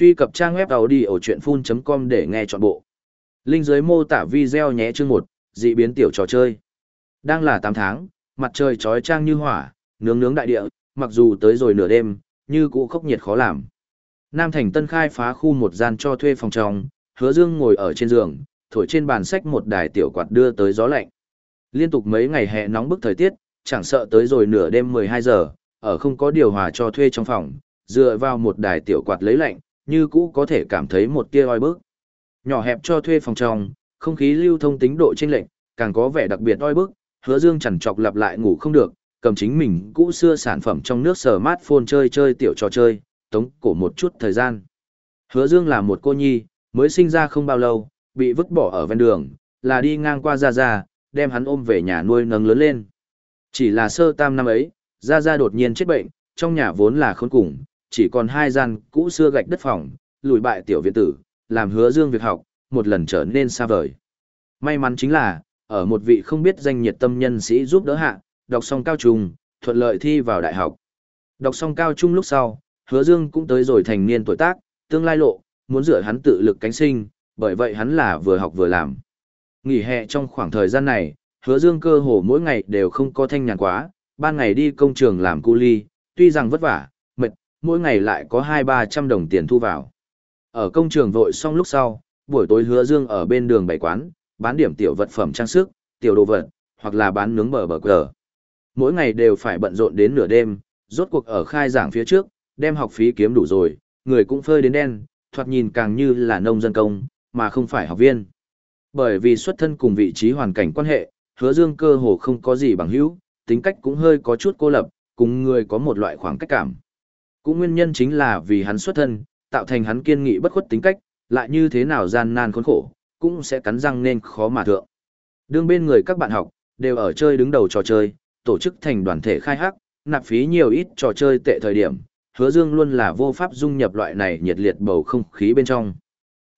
Truy cập trang web đầu đi ở chuyện full.com để nghe trọn bộ. Linh dưới mô tả video nhé chương 1, dị biến tiểu trò chơi. Đang là 8 tháng, mặt trời trói trang như hỏa, nướng nướng đại địa, mặc dù tới rồi nửa đêm, như cũ khốc nhiệt khó làm. Nam Thành Tân khai phá khu một gian cho thuê phòng trong, hứa dương ngồi ở trên giường, thổi trên bàn sách một đài tiểu quạt đưa tới gió lạnh. Liên tục mấy ngày hè nóng bức thời tiết, chẳng sợ tới rồi nửa đêm 12 giờ, ở không có điều hòa cho thuê trong phòng, dựa vào một đài tiểu quạt lấy lạnh, như cũ có thể cảm thấy một tia oi bức. Nhỏ hẹp cho thuê phòng trong, không khí lưu thông tính độ chênh lệch, càng có vẻ đặc biệt oi bức, Hứa Dương chằn chọc lặp lại ngủ không được, cầm chính mình cũ xưa sản phẩm trong nước smartphone chơi chơi tiểu trò chơi, tống cổ một chút thời gian. Hứa Dương là một cô nhi, mới sinh ra không bao lâu, bị vứt bỏ ở ven đường, là đi ngang qua Gia Gia, đem hắn ôm về nhà nuôi nấng lớn lên. Chỉ là sơ tam năm ấy, Gia Gia đột nhiên chết bệnh, trong nhà vốn là khốn cùng, chỉ còn hai gian cũ xưa gạch đất phòng, lùi bại tiểu viện tử, làm hứa dương việc học, một lần trở nên xa vời. May mắn chính là, ở một vị không biết danh nhiệt tâm nhân sĩ giúp đỡ hạ, đọc xong cao trung, thuận lợi thi vào đại học. Đọc xong cao trung lúc sau, hứa dương cũng tới rồi thành niên tuổi tác, tương lai lộ, muốn dựa hắn tự lực cánh sinh, bởi vậy hắn là vừa học vừa làm. Nghỉ hè trong khoảng thời gian này, hứa dương cơ hồ mỗi ngày đều không có thanh nhàn quá, ban ngày đi công trường làm cu ly, tuy rằng vất vả, mỗi ngày lại có hai ba trăm đồng tiền thu vào. Ở công trường vội xong lúc sau, buổi tối hứa dương ở bên đường bày quán, bán điểm tiểu vật phẩm trang sức, tiểu đồ vật, hoặc là bán nướng bờ bờ cờ. Mỗi ngày đều phải bận rộn đến nửa đêm, rốt cuộc ở khai giảng phía trước, đem học phí kiếm đủ rồi, người cũng phơi đến đen, thoạt nhìn càng như là nông dân công, mà không phải học viên. Bởi vì xuất thân cùng vị trí hoàn cảnh quan hệ, hứa dương cơ hồ không có gì bằng hữu, tính cách cũng hơi có chút cô lập, cùng người có một loại khoảng cách cảm. Cũng nguyên nhân chính là vì hắn xuất thân, tạo thành hắn kiên nghị bất khuất tính cách, lại như thế nào gian nan khốn khổ, cũng sẽ cắn răng nên khó mà thượng. Đương bên người các bạn học, đều ở chơi đứng đầu trò chơi, tổ chức thành đoàn thể khai hắc, nạp phí nhiều ít trò chơi tệ thời điểm, hứa dương luôn là vô pháp dung nhập loại này nhiệt liệt bầu không khí bên trong.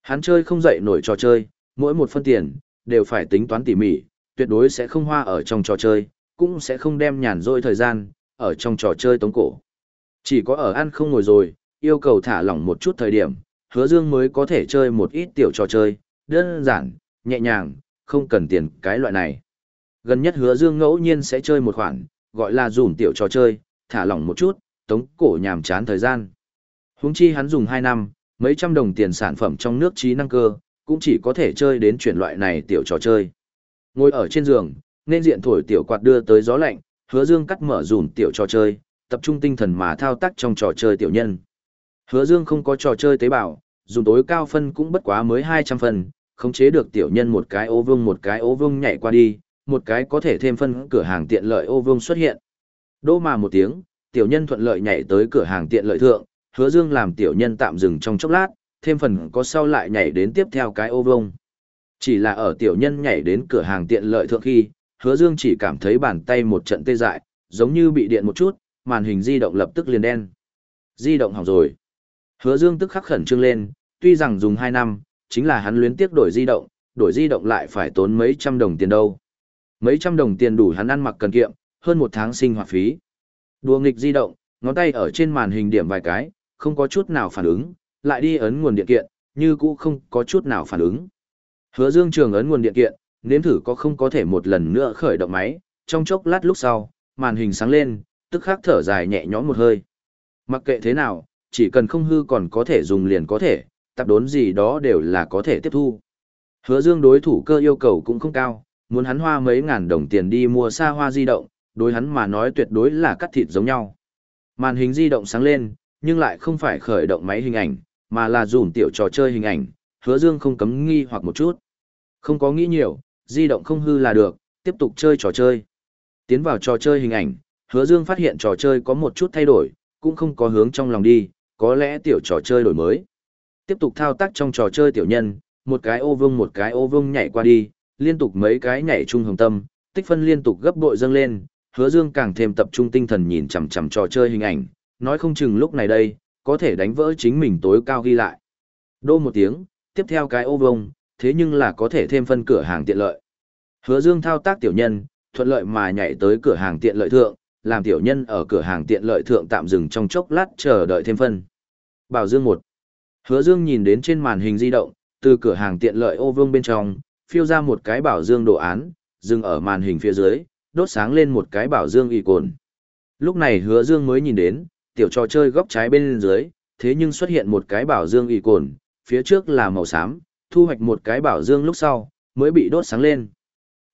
Hắn chơi không dậy nổi trò chơi, mỗi một phân tiền, đều phải tính toán tỉ mỉ, tuyệt đối sẽ không hoa ở trong trò chơi, cũng sẽ không đem nhàn rỗi thời gian, ở trong trò chơi tống cổ. Chỉ có ở ăn không ngồi rồi, yêu cầu thả lỏng một chút thời điểm, hứa dương mới có thể chơi một ít tiểu trò chơi, đơn giản, nhẹ nhàng, không cần tiền cái loại này. Gần nhất hứa dương ngẫu nhiên sẽ chơi một khoản, gọi là dùn tiểu trò chơi, thả lỏng một chút, tống cổ nhàm chán thời gian. Húng chi hắn dùng 2 năm, mấy trăm đồng tiền sản phẩm trong nước trí năng cơ, cũng chỉ có thể chơi đến chuyển loại này tiểu trò chơi. Ngồi ở trên giường, nên diện thổi tiểu quạt đưa tới gió lạnh, hứa dương cắt mở dùn tiểu trò chơi, tập trung tinh thần mà thao tác trong trò chơi tiểu nhân. Hứa Dương không có trò chơi tế bào, dùng tối cao phân cũng bất quá mới 200 phần, khống chế được tiểu nhân một cái ô vương một cái ô vương nhảy qua đi, một cái có thể thêm phân cửa hàng tiện lợi ô vương xuất hiện. Đô mà một tiếng, tiểu nhân thuận lợi nhảy tới cửa hàng tiện lợi thượng, Hứa Dương làm tiểu nhân tạm dừng trong chốc lát, thêm phần có sau lại nhảy đến tiếp theo cái ô vương. Chỉ là ở tiểu nhân nhảy đến cửa hàng tiện lợi thượng khi, Hứa Dương chỉ cảm thấy bàn tay một trận tê dại, giống như bị điện một chút, màn hình di động lập tức liền đen. Di động hỏng rồi. Hứa Dương tức khắc khẩn trương lên, tuy rằng dùng 2 năm, chính là hắn luyến tiếc đổi di động, đổi di động lại phải tốn mấy trăm đồng tiền đâu. Mấy trăm đồng tiền đủ hắn ăn mặc cần kiệm, hơn một tháng sinh hoạt phí. Đùa nghịch di động, ngón tay ở trên màn hình điểm vài cái, không có chút nào phản ứng, lại đi ấn nguồn điện kiện, như cũ không có chút nào phản ứng. Hứa Dương trường ấn nguồn điện kiện, nếm thử có không có thể một lần nữa khởi động máy, trong chốc lát lúc sau, màn hình sáng lên, tức khắc thở dài nhẹ nhõm một hơi. Mặc kệ thế nào, chỉ cần không hư còn có thể dùng liền có thể, tập đốn gì đó đều là có thể tiếp thu. Hứa Dương đối thủ cơ yêu cầu cũng không cao, muốn hắn hoa mấy ngàn đồng tiền đi mua xa hoa di động, đối hắn mà nói tuyệt đối là cắt thịt giống nhau. Màn hình di động sáng lên, nhưng lại không phải khởi động máy hình ảnh, mà là dùm tiểu trò chơi hình ảnh, hứa dương không cấm nghi hoặc một chút. Không có nghĩ nhiều, di động không hư là được, tiếp tục chơi trò chơi. Tiến vào trò chơi hình ảnh, Hứa Dương phát hiện trò chơi có một chút thay đổi, cũng không có hướng trong lòng đi, có lẽ tiểu trò chơi đổi mới. Tiếp tục thao tác trong trò chơi tiểu nhân, một cái ô vương một cái ô vương nhảy qua đi, liên tục mấy cái nhảy trung hồng tâm, tích phân liên tục gấp bội dâng lên, Hứa Dương càng thêm tập trung tinh thần nhìn chằm chằm trò chơi hình ảnh, nói không chừng lúc này đây, có thể đánh vỡ chính mình tối cao ghi lại. Đô một tiếng, tiếp theo cái ô vương, thế nhưng là có thể thêm phân cửa hàng tiện lợi. Hứa Dương thao tác tiểu nhân, thuận lợi mà nhảy tới cửa hàng tiện lợi thượng, làm tiểu nhân ở cửa hàng tiện lợi thượng tạm dừng trong chốc lát chờ đợi thêm phân. Bảo Dương một Hứa Dương nhìn đến trên màn hình di động, từ cửa hàng tiện lợi ô vương bên trong, phiêu ra một cái bảo dương đồ án, dừng ở màn hình phía dưới, đốt sáng lên một cái bảo dương y cồn. Lúc này Hứa Dương mới nhìn đến, tiểu trò chơi góc trái bên dưới, thế nhưng xuất hiện một cái bảo dương y cồn, phía trước là màu xám, thu hoạch một cái bảo dương lúc sau, mới bị đốt sáng lên.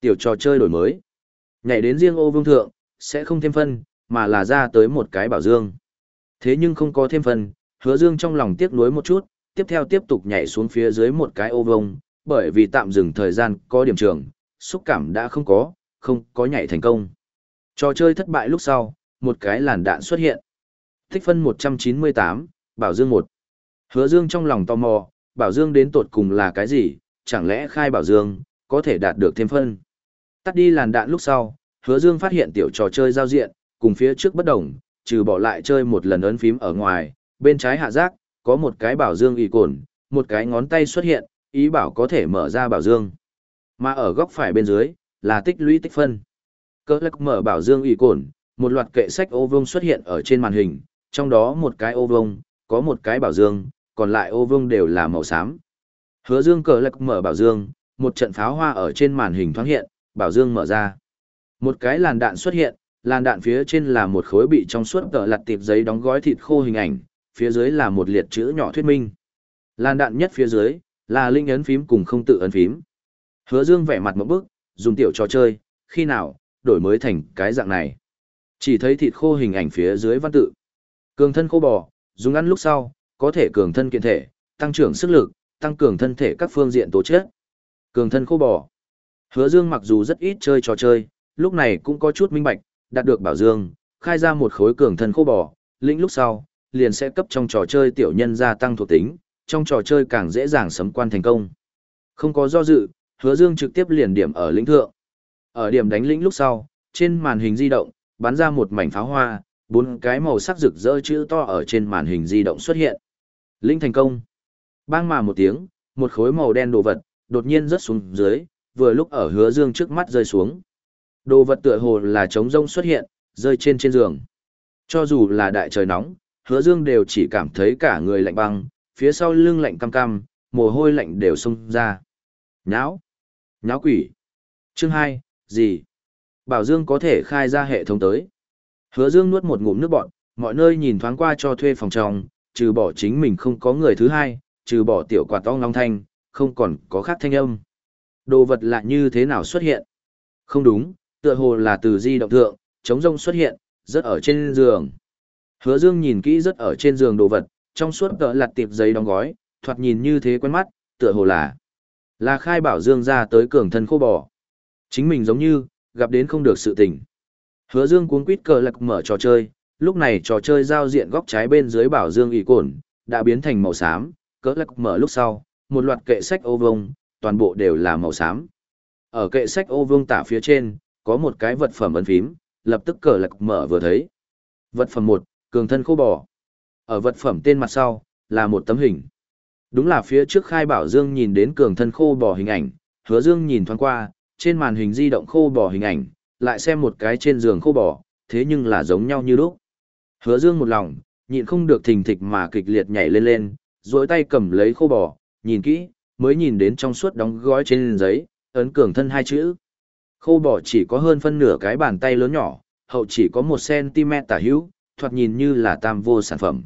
Tiểu trò chơi đổi mới. Nhảy đến riêng ô vương thượng, sẽ không thêm phân, mà là ra tới một cái bảo dương. Thế nhưng không có thêm phân, hứa dương trong lòng tiếc nuối một chút, tiếp theo tiếp tục nhảy xuống phía dưới một cái ô vông, bởi vì tạm dừng thời gian có điểm trường, xúc cảm đã không có, không có nhảy thành công. Trò chơi thất bại lúc sau, một cái làn đạn xuất hiện. Thích phân 198, Bảo Dương 1. Hứa Dương trong lòng tò mò, Bảo Dương đến tột cùng là cái gì, chẳng lẽ khai Bảo Dương, có thể đạt được thêm phân. Tắt đi làn đạn lúc sau, Hứa Dương phát hiện tiểu trò chơi giao diện, cùng phía trước bất đồng, trừ bỏ lại chơi một lần ấn phím ở ngoài, bên trái hạ giác, có một cái bảo dương y cồn, một cái ngón tay xuất hiện, ý bảo có thể mở ra bảo dương. Mà ở góc phải bên dưới, là tích lũy tích phân. Cơ lắc mở bảo dương y cồn, một loạt kệ sách ô vuông xuất hiện ở trên màn hình, trong đó một cái ô vuông có một cái bảo dương, còn lại ô vuông đều là màu xám. Hứa dương cờ lắc mở bảo dương, một trận pháo hoa ở trên màn hình thoáng hiện, bảo dương mở ra. Một cái làn đạn xuất hiện, làn đạn phía trên là một khối bị trong suốt tờ lặt tiệp giấy đóng gói thịt khô hình ảnh, phía dưới là một liệt chữ nhỏ thuyết minh. Làn đạn nhất phía dưới là linh ấn phím cùng không tự ấn phím. Hứa Dương vẻ mặt một bức, dùng tiểu trò chơi, khi nào đổi mới thành cái dạng này. Chỉ thấy thịt khô hình ảnh phía dưới văn tự. Cường thân khô bò, dùng ăn lúc sau, có thể cường thân kiện thể, tăng trưởng sức lực, tăng cường thân thể các phương diện tố chất. Cường thân khô bò. Hứa Dương mặc dù rất ít chơi trò chơi, lúc này cũng có chút minh bạch, đạt được bảo dương, khai ra một khối cường thân khô bò, lĩnh lúc sau, liền sẽ cấp trong trò chơi tiểu nhân gia tăng thuộc tính, trong trò chơi càng dễ dàng sấm quan thành công. Không có do dự, hứa dương trực tiếp liền điểm ở lĩnh thượng. Ở điểm đánh lĩnh lúc sau, trên màn hình di động, bắn ra một mảnh pháo hoa, bốn cái màu sắc rực rỡ chữ to ở trên màn hình di động xuất hiện. Lĩnh thành công. Bang mà một tiếng, một khối màu đen đồ vật, đột nhiên rớt xuống dưới, vừa lúc ở hứa dương trước mắt rơi xuống. Đồ vật tựa hồ là trống rông xuất hiện, rơi trên trên giường. Cho dù là đại trời nóng, hứa dương đều chỉ cảm thấy cả người lạnh băng, phía sau lưng lạnh cam cam, mồ hôi lạnh đều xông ra. Nháo! Nháo quỷ! Chương 2, gì? Bảo Dương có thể khai ra hệ thống tới. Hứa Dương nuốt một ngụm nước bọt, mọi nơi nhìn thoáng qua cho thuê phòng trong, trừ bỏ chính mình không có người thứ hai, trừ bỏ tiểu quạt ong long thanh, không còn có khác thanh âm. Đồ vật lạ như thế nào xuất hiện? Không đúng, tựa hồ là từ di động thượng, chống rông xuất hiện, rất ở trên giường. Hứa Dương nhìn kỹ rất ở trên giường đồ vật, trong suốt cỡ lặt tiệp giấy đóng gói, thoạt nhìn như thế quen mắt, tựa hồ là là khai bảo Dương ra tới cường thân khô bò. Chính mình giống như gặp đến không được sự tình. Hứa Dương cuống quýt cờ lạc mở trò chơi, lúc này trò chơi giao diện góc trái bên dưới bảo Dương ỉ cồn đã biến thành màu xám, cỡ lạc mở lúc sau, một loạt kệ sách ô vông, toàn bộ đều là màu xám. Ở kệ sách ô vương tả phía trên, có một cái vật phẩm ấn phím, lập tức cờ lạc mở vừa thấy. Vật phẩm 1, cường thân khô bò. Ở vật phẩm tên mặt sau, là một tấm hình. Đúng là phía trước khai bảo Dương nhìn đến cường thân khô bò hình ảnh, hứa Dương nhìn thoáng qua, trên màn hình di động khô bò hình ảnh, lại xem một cái trên giường khô bò, thế nhưng là giống nhau như lúc. Hứa Dương một lòng, nhịn không được thình thịch mà kịch liệt nhảy lên lên, duỗi tay cầm lấy khô bò, nhìn kỹ, mới nhìn đến trong suốt đóng gói trên giấy, ấn cường thân hai chữ. Khô bò chỉ có hơn phân nửa cái bàn tay lớn nhỏ, hậu chỉ có 1cm tả hữu, thoạt nhìn như là tam vô sản phẩm.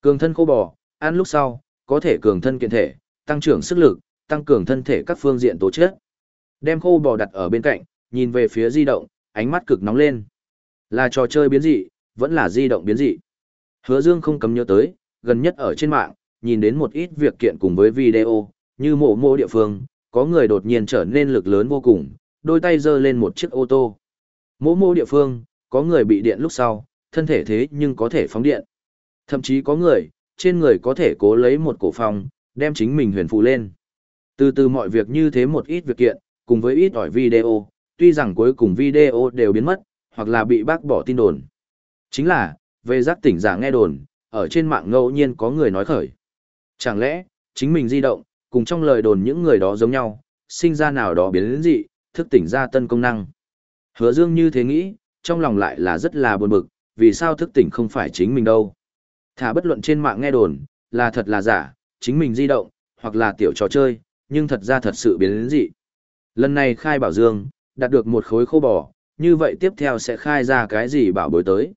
Cường thân khô bò, ăn lúc sau, có thể cường thân kiện thể, tăng trưởng sức lực, tăng cường thân thể các phương diện tố chất. Đem khô bò đặt ở bên cạnh, nhìn về phía di động, ánh mắt cực nóng lên. Là trò chơi biến dị, vẫn là di động biến dị. Hứa Dương không cấm nhớ tới, gần nhất ở trên mạng, nhìn đến một ít việc kiện cùng với video, như mộ mộ địa phương, có người đột nhiên trở nên lực lớn vô cùng, đôi tay giơ lên một chiếc ô tô. Mỗ mô địa phương, có người bị điện lúc sau, thân thể thế nhưng có thể phóng điện. Thậm chí có người, trên người có thể cố lấy một cổ phong, đem chính mình huyền phụ lên. Từ từ mọi việc như thế một ít việc kiện, cùng với ít ỏi video, tuy rằng cuối cùng video đều biến mất, hoặc là bị bác bỏ tin đồn. Chính là, về giác tỉnh giả nghe đồn, ở trên mạng ngẫu nhiên có người nói khởi. Chẳng lẽ, chính mình di động, cùng trong lời đồn những người đó giống nhau, sinh ra nào đó biến đến dị, thức tỉnh ra tân công năng. Hứa Dương như thế nghĩ, trong lòng lại là rất là buồn bực, vì sao thức tỉnh không phải chính mình đâu. Thả bất luận trên mạng nghe đồn, là thật là giả, chính mình di động, hoặc là tiểu trò chơi, nhưng thật ra thật sự biến đến dị. Lần này khai bảo dương, đạt được một khối khô bò, như vậy tiếp theo sẽ khai ra cái gì bảo bối tới.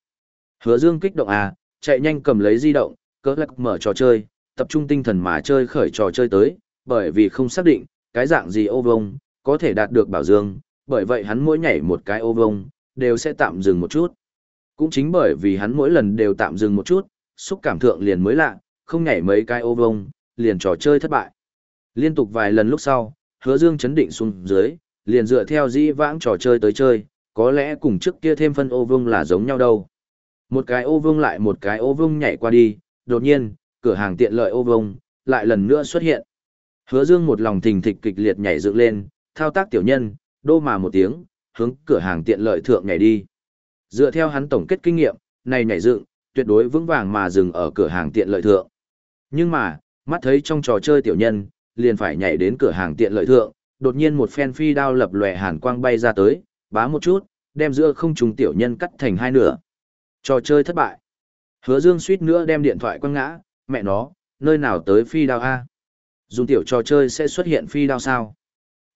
Hứa dương kích động à, chạy nhanh cầm lấy di động, cỡ lắc mở trò chơi, tập trung tinh thần mà chơi khởi trò chơi tới, bởi vì không xác định, cái dạng gì ô vông, có thể đạt được bảo dương, bởi vậy hắn mỗi nhảy một cái ô vông, đều sẽ tạm dừng một chút. Cũng chính bởi vì hắn mỗi lần đều tạm dừng một chút, xúc cảm thượng liền mới lạ, không nhảy mấy cái ô vông, liền trò chơi thất bại. Liên tục vài lần lúc sau, hứa dương chấn định xuống dưới, liền dựa theo di vãng trò chơi tới chơi, có lẽ cùng trước kia thêm phân ô vông là giống nhau đâu. Một cái ô vông lại một cái ô vông nhảy qua đi, đột nhiên, cửa hàng tiện lợi ô vông, lại lần nữa xuất hiện. Hứa dương một lòng thình thịch kịch liệt nhảy dựng lên, thao tác tiểu nhân, đô mà một tiếng, hướng cửa hàng tiện lợi thượng nhảy đi. Dựa theo hắn tổng kết kinh nghiệm, này nhảy dựng, tuyệt đối vững vàng mà dừng ở cửa hàng tiện lợi thượng. Nhưng mà, mắt thấy trong trò chơi tiểu nhân, liền phải nhảy đến cửa hàng tiện lợi thượng, đột nhiên một phen phi đao lập lòe hàn quang bay ra tới, bá một chút, đem giữa không trùng tiểu nhân cắt thành hai nửa. Trò chơi thất bại. Hứa Dương suýt nữa đem điện thoại quăng ngã, mẹ nó, nơi nào tới phi đao a? Dùng tiểu trò chơi sẽ xuất hiện phi đao sao?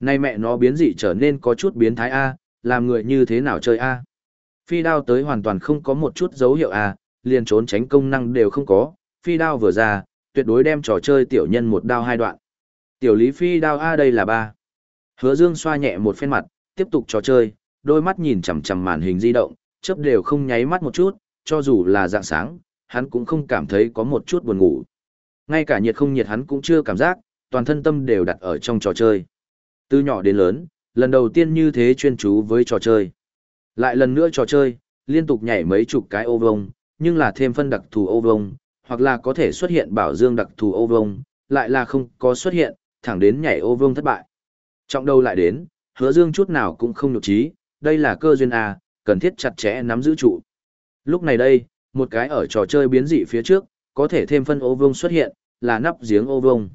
Nay mẹ nó biến dị trở nên có chút biến thái a, làm người như thế nào chơi a? Phi đao tới hoàn toàn không có một chút dấu hiệu a, liền trốn tránh công năng đều không có, phi đao vừa ra, tuyệt đối đem trò chơi tiểu nhân một đao hai đoạn. Tiểu lý phi đao a đây là ba. Hứa Dương xoa nhẹ một phen mặt, tiếp tục trò chơi, đôi mắt nhìn chằm chằm màn hình di động, chớp đều không nháy mắt một chút, cho dù là dạng sáng, hắn cũng không cảm thấy có một chút buồn ngủ. Ngay cả nhiệt không nhiệt hắn cũng chưa cảm giác, toàn thân tâm đều đặt ở trong trò chơi. Từ nhỏ đến lớn, lần đầu tiên như thế chuyên chú với trò chơi. Lại lần nữa trò chơi, liên tục nhảy mấy chục cái ô vông, nhưng là thêm phân đặc thù ô vông, hoặc là có thể xuất hiện bảo dương đặc thù ô vông, lại là không có xuất hiện, thẳng đến nhảy ô vông thất bại. Trọng đầu lại đến, hứa dương chút nào cũng không nhục trí, đây là cơ duyên A, cần thiết chặt chẽ nắm giữ trụ. Lúc này đây, một cái ở trò chơi biến dị phía trước, có thể thêm phân ô vông xuất hiện, là nắp giếng ô vông.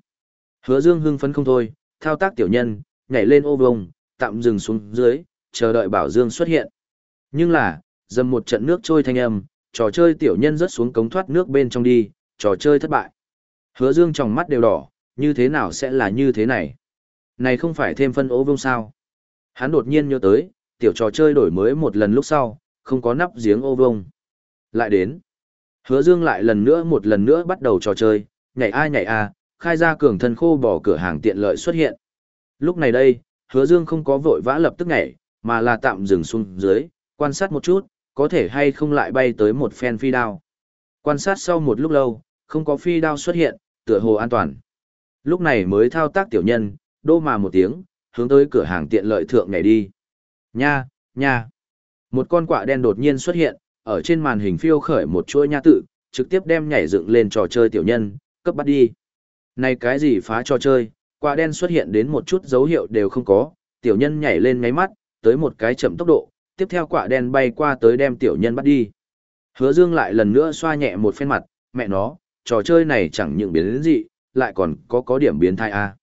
Hứa dương hưng phấn không thôi, thao tác tiểu nhân, nhảy lên ô vông, tạm dừng xuống dưới, chờ đợi bảo dương xuất hiện. Nhưng là, dầm một trận nước trôi thanh âm, trò chơi tiểu nhân rớt xuống cống thoát nước bên trong đi, trò chơi thất bại. Hứa dương trong mắt đều đỏ, như thế nào sẽ là như thế này? Này không phải thêm phân ô vông sao? Hắn đột nhiên nhớ tới, tiểu trò chơi đổi mới một lần lúc sau, không có nắp giếng ô vông. Lại đến. Hứa dương lại lần nữa một lần nữa bắt đầu trò chơi, nhảy a nhảy a, khai ra cường thân khô bỏ cửa hàng tiện lợi xuất hiện. Lúc này đây, hứa dương không có vội vã lập tức nhảy, mà là tạm dừng xuống dưới, quan sát một chút, có thể hay không lại bay tới một phen phi đao. Quan sát sau một lúc lâu, không có phi đao xuất hiện, tựa hồ an toàn. Lúc này mới thao tác tiểu nhân, đô mà một tiếng, hướng tới cửa hàng tiện lợi thượng nhảy đi. Nha, nha. Một con quạ đen đột nhiên xuất hiện, ở trên màn hình phiêu khởi một chuỗi nha tự, trực tiếp đem nhảy dựng lên trò chơi tiểu nhân, cấp bắt đi. Này cái gì phá trò chơi, Quả đen xuất hiện đến một chút dấu hiệu đều không có, tiểu nhân nhảy lên ngáy mắt, tới một cái chậm tốc độ, tiếp theo quả đen bay qua tới đem tiểu nhân bắt đi. Hứa Dương lại lần nữa xoa nhẹ một phen mặt, mẹ nó, trò chơi này chẳng những biến đến gì, lại còn có có điểm biến thai a. À.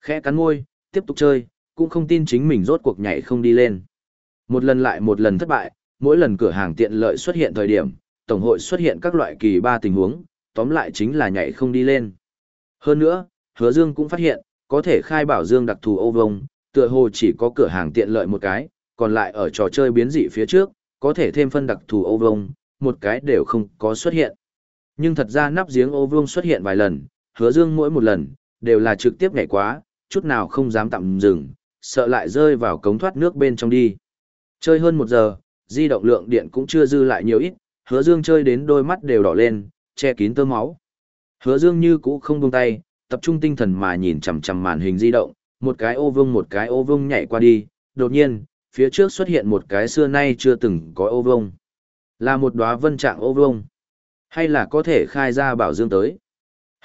Khẽ cắn môi, tiếp tục chơi, cũng không tin chính mình rốt cuộc nhảy không đi lên. Một lần lại một lần thất bại, mỗi lần cửa hàng tiện lợi xuất hiện thời điểm, tổng hội xuất hiện các loại kỳ ba tình huống, tóm lại chính là nhảy không đi lên. Hơn nữa, Hứa Dương cũng phát hiện, có thể khai bảo Dương đặc thù ô vông, tựa hồ chỉ có cửa hàng tiện lợi một cái, còn lại ở trò chơi biến dị phía trước, có thể thêm phân đặc thù ô vông, một cái đều không có xuất hiện. Nhưng thật ra nắp giếng ô vương xuất hiện vài lần, hứa dương mỗi một lần, đều là trực tiếp nhảy quá, chút nào không dám tạm dừng, sợ lại rơi vào cống thoát nước bên trong đi. Chơi hơn một giờ, di động lượng điện cũng chưa dư lại nhiều ít, hứa dương chơi đến đôi mắt đều đỏ lên, che kín tơ máu. Hứa dương như cũ không buông tay, tập trung tinh thần mà nhìn chằm chằm màn hình di động, một cái ô vương một cái ô vương nhảy qua đi, đột nhiên, phía trước xuất hiện một cái xưa nay chưa từng có ô vương. Là một đóa vân trạng ô vương. Hay là có thể khai ra bảo dương tới.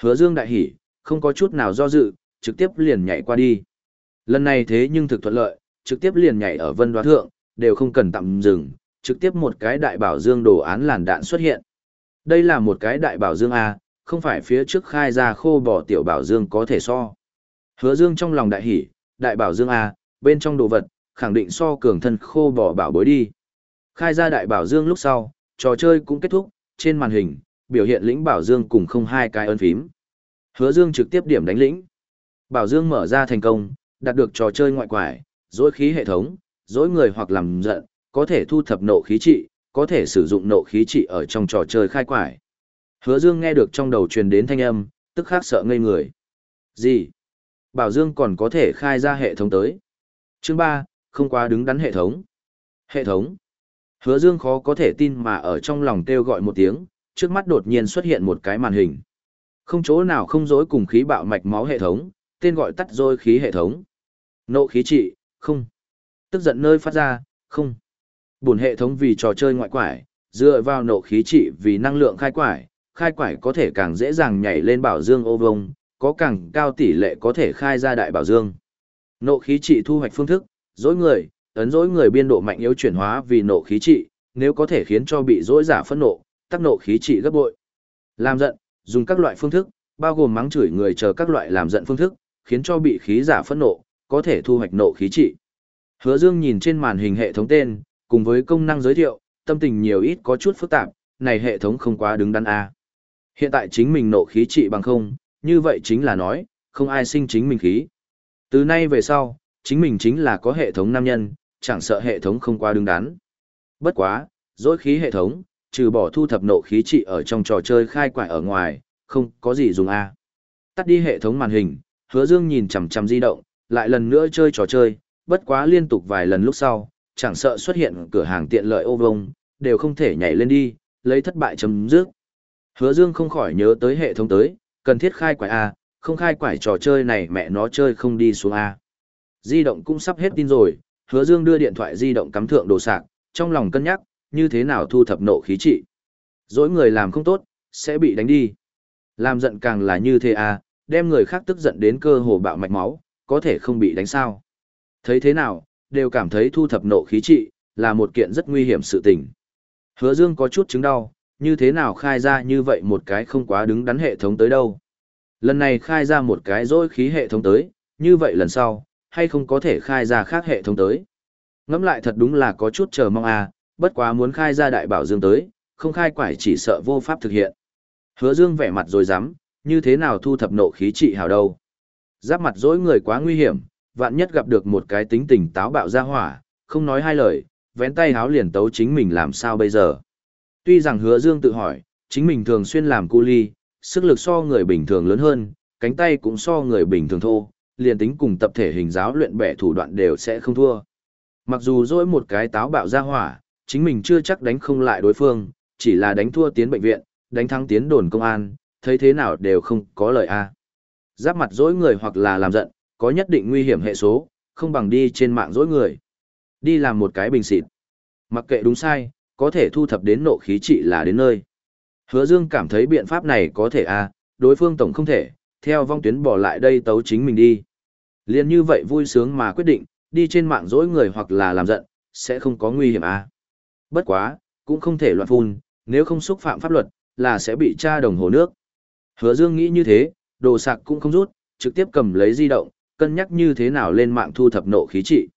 Hứa dương đại hỉ, không có chút nào do dự, trực tiếp liền nhảy qua đi. Lần này thế nhưng thực thuận lợi, trực tiếp liền nhảy ở vân đoá thượng, đều không cần tạm dừng, trực tiếp một cái đại bảo dương đồ án làn đạn xuất hiện. Đây là một cái đại bảo dương A, không phải phía trước khai ra khô bỏ tiểu bảo dương có thể so. Hứa dương trong lòng đại hỉ, đại bảo dương A, bên trong đồ vật, khẳng định so cường thân khô bỏ bảo bối đi. Khai ra đại bảo dương lúc sau, trò chơi cũng kết thúc, trên màn hình, biểu hiện lĩnh bảo dương cùng không hai cái ấn phím. Hứa Dương trực tiếp điểm đánh lĩnh. Bảo Dương mở ra thành công, đạt được trò chơi ngoại quải, dối khí hệ thống, dối người hoặc làm giận, có thể thu thập nộ khí trị, có thể sử dụng nộ khí trị ở trong trò chơi khai quải. Hứa Dương nghe được trong đầu truyền đến thanh âm, tức khắc sợ ngây người. Gì? Bảo Dương còn có thể khai ra hệ thống tới. Chương 3, không quá đứng đắn hệ thống. Hệ thống. Hứa Dương khó có thể tin mà ở trong lòng kêu gọi một tiếng, trước mắt đột nhiên xuất hiện một cái màn hình. Không chỗ nào không dối cùng khí bạo mạch máu hệ thống, tên gọi tắt rồi khí hệ thống. Nộ khí trị, không. Tức giận nơi phát ra, không. Buồn hệ thống vì trò chơi ngoại quải, dựa vào nộ khí trị vì năng lượng khai quải, khai quải có thể càng dễ dàng nhảy lên bảo dương ô vông, có càng cao tỷ lệ có thể khai ra đại bảo dương. Nộ khí trị thu hoạch phương thức, dối người, ấn dối người biên độ mạnh yếu chuyển hóa vì nộ khí trị, nếu có thể khiến cho bị dối giả phân nộ, tác nộ khí trị gấp bội. Làm giận, dùng các loại phương thức, bao gồm mắng chửi người chờ các loại làm giận phương thức, khiến cho bị khí giả phân nộ, có thể thu hoạch nộ khí trị. Hứa Dương nhìn trên màn hình hệ thống tên, cùng với công năng giới thiệu, tâm tình nhiều ít có chút phức tạp, này hệ thống không quá đứng đắn a. Hiện tại chính mình nộ khí trị bằng không, như vậy chính là nói, không ai sinh chính mình khí. Từ nay về sau, chính mình chính là có hệ thống nam nhân, chẳng sợ hệ thống không qua đứng đắn. Bất quá, dối khí hệ thống, trừ bỏ thu thập nộ khí trị ở trong trò chơi khai quải ở ngoài, không có gì dùng a. Tắt đi hệ thống màn hình, Hứa Dương nhìn chằm chằm di động, lại lần nữa chơi trò chơi, bất quá liên tục vài lần lúc sau, chẳng sợ xuất hiện cửa hàng tiện lợi ô vông, đều không thể nhảy lên đi, lấy thất bại chấm dứt. Hứa Dương không khỏi nhớ tới hệ thống tới, cần thiết khai quải A, không khai quải trò chơi này mẹ nó chơi không đi xuống A. Di động cũng sắp hết tin rồi, Hứa Dương đưa điện thoại di động cắm thượng đồ sạc, trong lòng cân nhắc, như thế nào thu thập nộ khí trị. Dỗi người làm không tốt, sẽ bị đánh đi. Làm giận càng là như thế A, đem người khác tức giận đến cơ hồ bạo mạch máu, có thể không bị đánh sao. Thấy thế nào, đều cảm thấy thu thập nộ khí trị, là một kiện rất nguy hiểm sự tình. Hứa Dương có chút chứng đau, như thế nào khai ra như vậy một cái không quá đứng đắn hệ thống tới đâu. Lần này khai ra một cái dối khí hệ thống tới, như vậy lần sau, hay không có thể khai ra khác hệ thống tới. Ngẫm lại thật đúng là có chút chờ mong à, bất quá muốn khai ra đại bảo dương tới, không khai quải chỉ sợ vô pháp thực hiện. Hứa Dương vẻ mặt rồi dám, như thế nào thu thập nộ khí trị hào đâu. Giáp mặt dối người quá nguy hiểm, vạn nhất gặp được một cái tính tình táo bạo ra hỏa, không nói hai lời, vén tay háo liền tấu chính mình làm sao bây giờ. Tuy rằng hứa dương tự hỏi, chính mình thường xuyên làm cu ly, sức lực so người bình thường lớn hơn, cánh tay cũng so người bình thường thô, liền tính cùng tập thể hình giáo luyện bẻ thủ đoạn đều sẽ không thua. Mặc dù dỗi một cái táo bạo ra hỏa, chính mình chưa chắc đánh không lại đối phương, chỉ là đánh thua tiến bệnh viện, đánh thắng tiến đồn công an, thấy thế nào đều không có lời a. Giáp mặt dỗi người hoặc là làm giận, có nhất định nguy hiểm hệ số, không bằng đi trên mạng dỗi người. Đi làm một cái bình xịt. Mặc kệ đúng sai, có thể thu thập đến nộ khí trị là đến nơi. Hứa Dương cảm thấy biện pháp này có thể a, đối phương tổng không thể, theo vong tuyến bỏ lại đây tấu chính mình đi. Liên như vậy vui sướng mà quyết định, đi trên mạng dỗi người hoặc là làm giận, sẽ không có nguy hiểm a. Bất quá, cũng không thể loạn phun, nếu không xúc phạm pháp luật, là sẽ bị tra đồng hồ nước. Hứa Dương nghĩ như thế, đồ sạc cũng không rút, trực tiếp cầm lấy di động, cân nhắc như thế nào lên mạng thu thập nộ khí trị.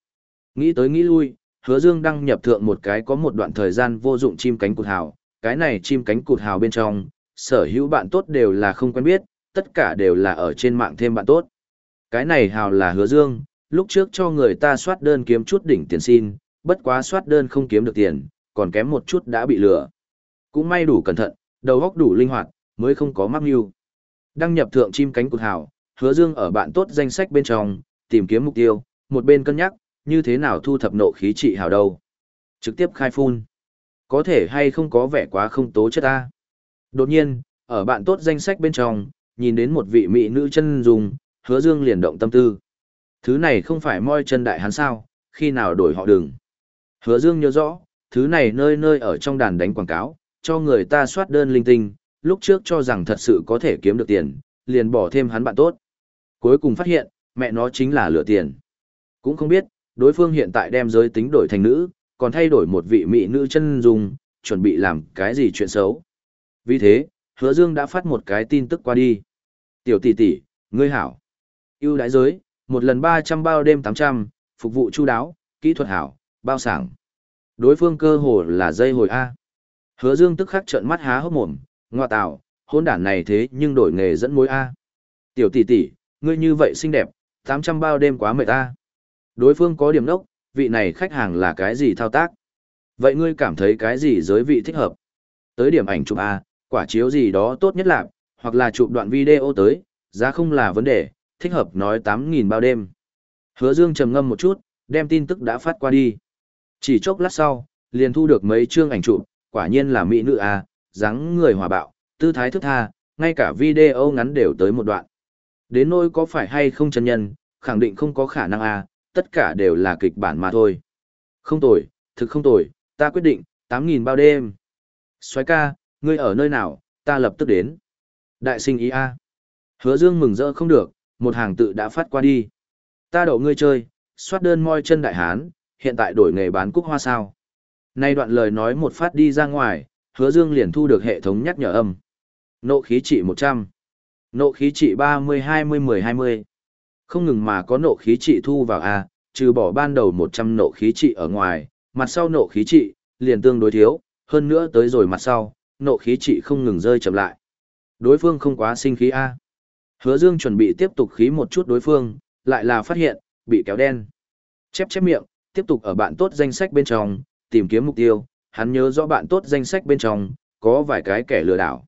Nghĩ tới nghĩ lui, hứa dương đăng nhập thượng một cái có một đoạn thời gian vô dụng chim cánh cụt hào, cái này chim cánh cụt hào bên trong, sở hữu bạn tốt đều là không quen biết, tất cả đều là ở trên mạng thêm bạn tốt. Cái này hào là hứa dương, lúc trước cho người ta soát đơn kiếm chút đỉnh tiền xin, bất quá soát đơn không kiếm được tiền, còn kém một chút đã bị lừa. Cũng may đủ cẩn thận, đầu óc đủ linh hoạt, mới không có mắc mưu. Đăng nhập thượng chim cánh cụt hào, hứa dương ở bạn tốt danh sách bên trong, tìm kiếm mục tiêu, một bên cân nhắc, như thế nào thu thập nộ khí trị hào đâu. Trực tiếp khai phun. Có thể hay không có vẻ quá không tố chất ta. Đột nhiên, ở bạn tốt danh sách bên trong, nhìn đến một vị mỹ nữ chân dùng, hứa dương liền động tâm tư. Thứ này không phải moi chân đại hắn sao, khi nào đổi họ đường? Hứa dương nhớ rõ, thứ này nơi nơi ở trong đàn đánh quảng cáo, cho người ta soát đơn linh tinh, lúc trước cho rằng thật sự có thể kiếm được tiền, liền bỏ thêm hắn bạn tốt. Cuối cùng phát hiện, mẹ nó chính là lừa tiền. Cũng không biết, đối phương hiện tại đem giới tính đổi thành nữ, còn thay đổi một vị mỹ nữ chân dung, chuẩn bị làm cái gì chuyện xấu. Vì thế, hứa dương đã phát một cái tin tức qua đi. Tiểu tỷ tỷ, ngươi hảo. yêu đãi giới, một lần 300 bao đêm 800, phục vụ chu đáo, kỹ thuật hảo, bao sảng. Đối phương cơ hồ là dây hồi A. Hứa dương tức khắc trợn mắt há hốc mồm, ngoa tạo, hôn đản này thế nhưng đổi nghề dẫn mối A. Tiểu tỷ tỷ, ngươi như vậy xinh đẹp, 800 bao đêm quá mệt ta. Đối phương có điểm đốc, vị này khách hàng là cái gì thao tác? Vậy ngươi cảm thấy cái gì giới vị thích hợp? Tới điểm ảnh chụp A, quả chiếu gì đó tốt nhất là, hoặc là chụp đoạn video tới, giá không là vấn đề, thích hợp nói 8.000 bao đêm. Hứa Dương trầm ngâm một chút, đem tin tức đã phát qua đi. Chỉ chốc lát sau, liền thu được mấy chương ảnh chụp, quả nhiên là mỹ nữ A, dáng người hòa bạo, tư thái thức tha, ngay cả video ngắn đều tới một đoạn. Đến nỗi có phải hay không chân nhân, khẳng định không có khả năng A, tất cả đều là kịch bản mà thôi. Không tồi, thực không tồi, ta quyết định, 8.000 bao đêm. soái ca, ngươi ở nơi nào, ta lập tức đến. Đại sinh ý A. Hứa Dương mừng rỡ không được, một hàng tự đã phát qua đi. Ta đậu ngươi chơi, soát đơn moi chân đại hán, hiện tại đổi nghề bán cúc hoa sao. Nay đoạn lời nói một phát đi ra ngoài, hứa dương liền thu được hệ thống nhắc nhở âm. Nộ khí trị 100. Nộ khí trị 30-20-10-20. Không ngừng mà có nộ khí trị thu vào A, trừ bỏ ban đầu 100 nộ khí trị ở ngoài, mặt sau nộ khí trị, liền tương đối thiếu, hơn nữa tới rồi mặt sau, nộ khí trị không ngừng rơi chậm lại. Đối phương không quá sinh khí A. Hứa Dương chuẩn bị tiếp tục khí một chút đối phương, lại là phát hiện, bị kéo đen. Chép chép miệng, tiếp tục ở bạn tốt danh sách bên trong, tìm kiếm mục tiêu, hắn nhớ rõ bạn tốt danh sách bên trong, có vài cái kẻ lừa đảo.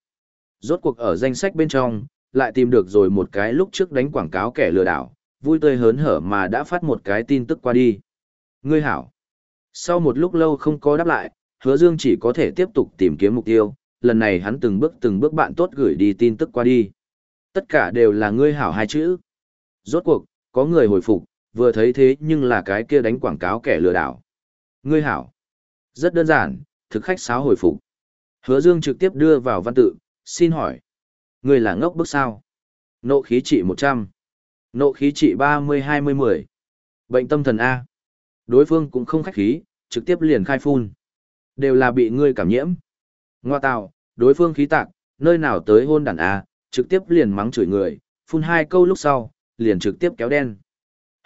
Rốt cuộc ở danh sách bên trong, lại tìm được rồi một cái lúc trước đánh quảng cáo kẻ lừa đảo, vui tươi hớn hở mà đã phát một cái tin tức qua đi. Ngươi hảo. Sau một lúc lâu không có đáp lại, hứa dương chỉ có thể tiếp tục tìm kiếm mục tiêu, lần này hắn từng bước từng bước bạn tốt gửi đi tin tức qua đi. Tất cả đều là ngươi hảo hai chữ. Rốt cuộc, có người hồi phục, vừa thấy thế nhưng là cái kia đánh quảng cáo kẻ lừa đảo. Ngươi hảo. Rất đơn giản, thực khách sáo hồi phục. Hứa Dương trực tiếp đưa vào văn tự, xin hỏi. Ngươi là ngốc bức sao? Nộ khí trị 100. Nộ khí trị 30-20-10. Bệnh tâm thần A. Đối phương cũng không khách khí, trực tiếp liền khai phun. Đều là bị ngươi cảm nhiễm. Ngoa tạo, đối phương khí tạc, nơi nào tới hôn đàn A, trực tiếp liền mắng chửi người, phun hai câu lúc sau, liền trực tiếp kéo đen.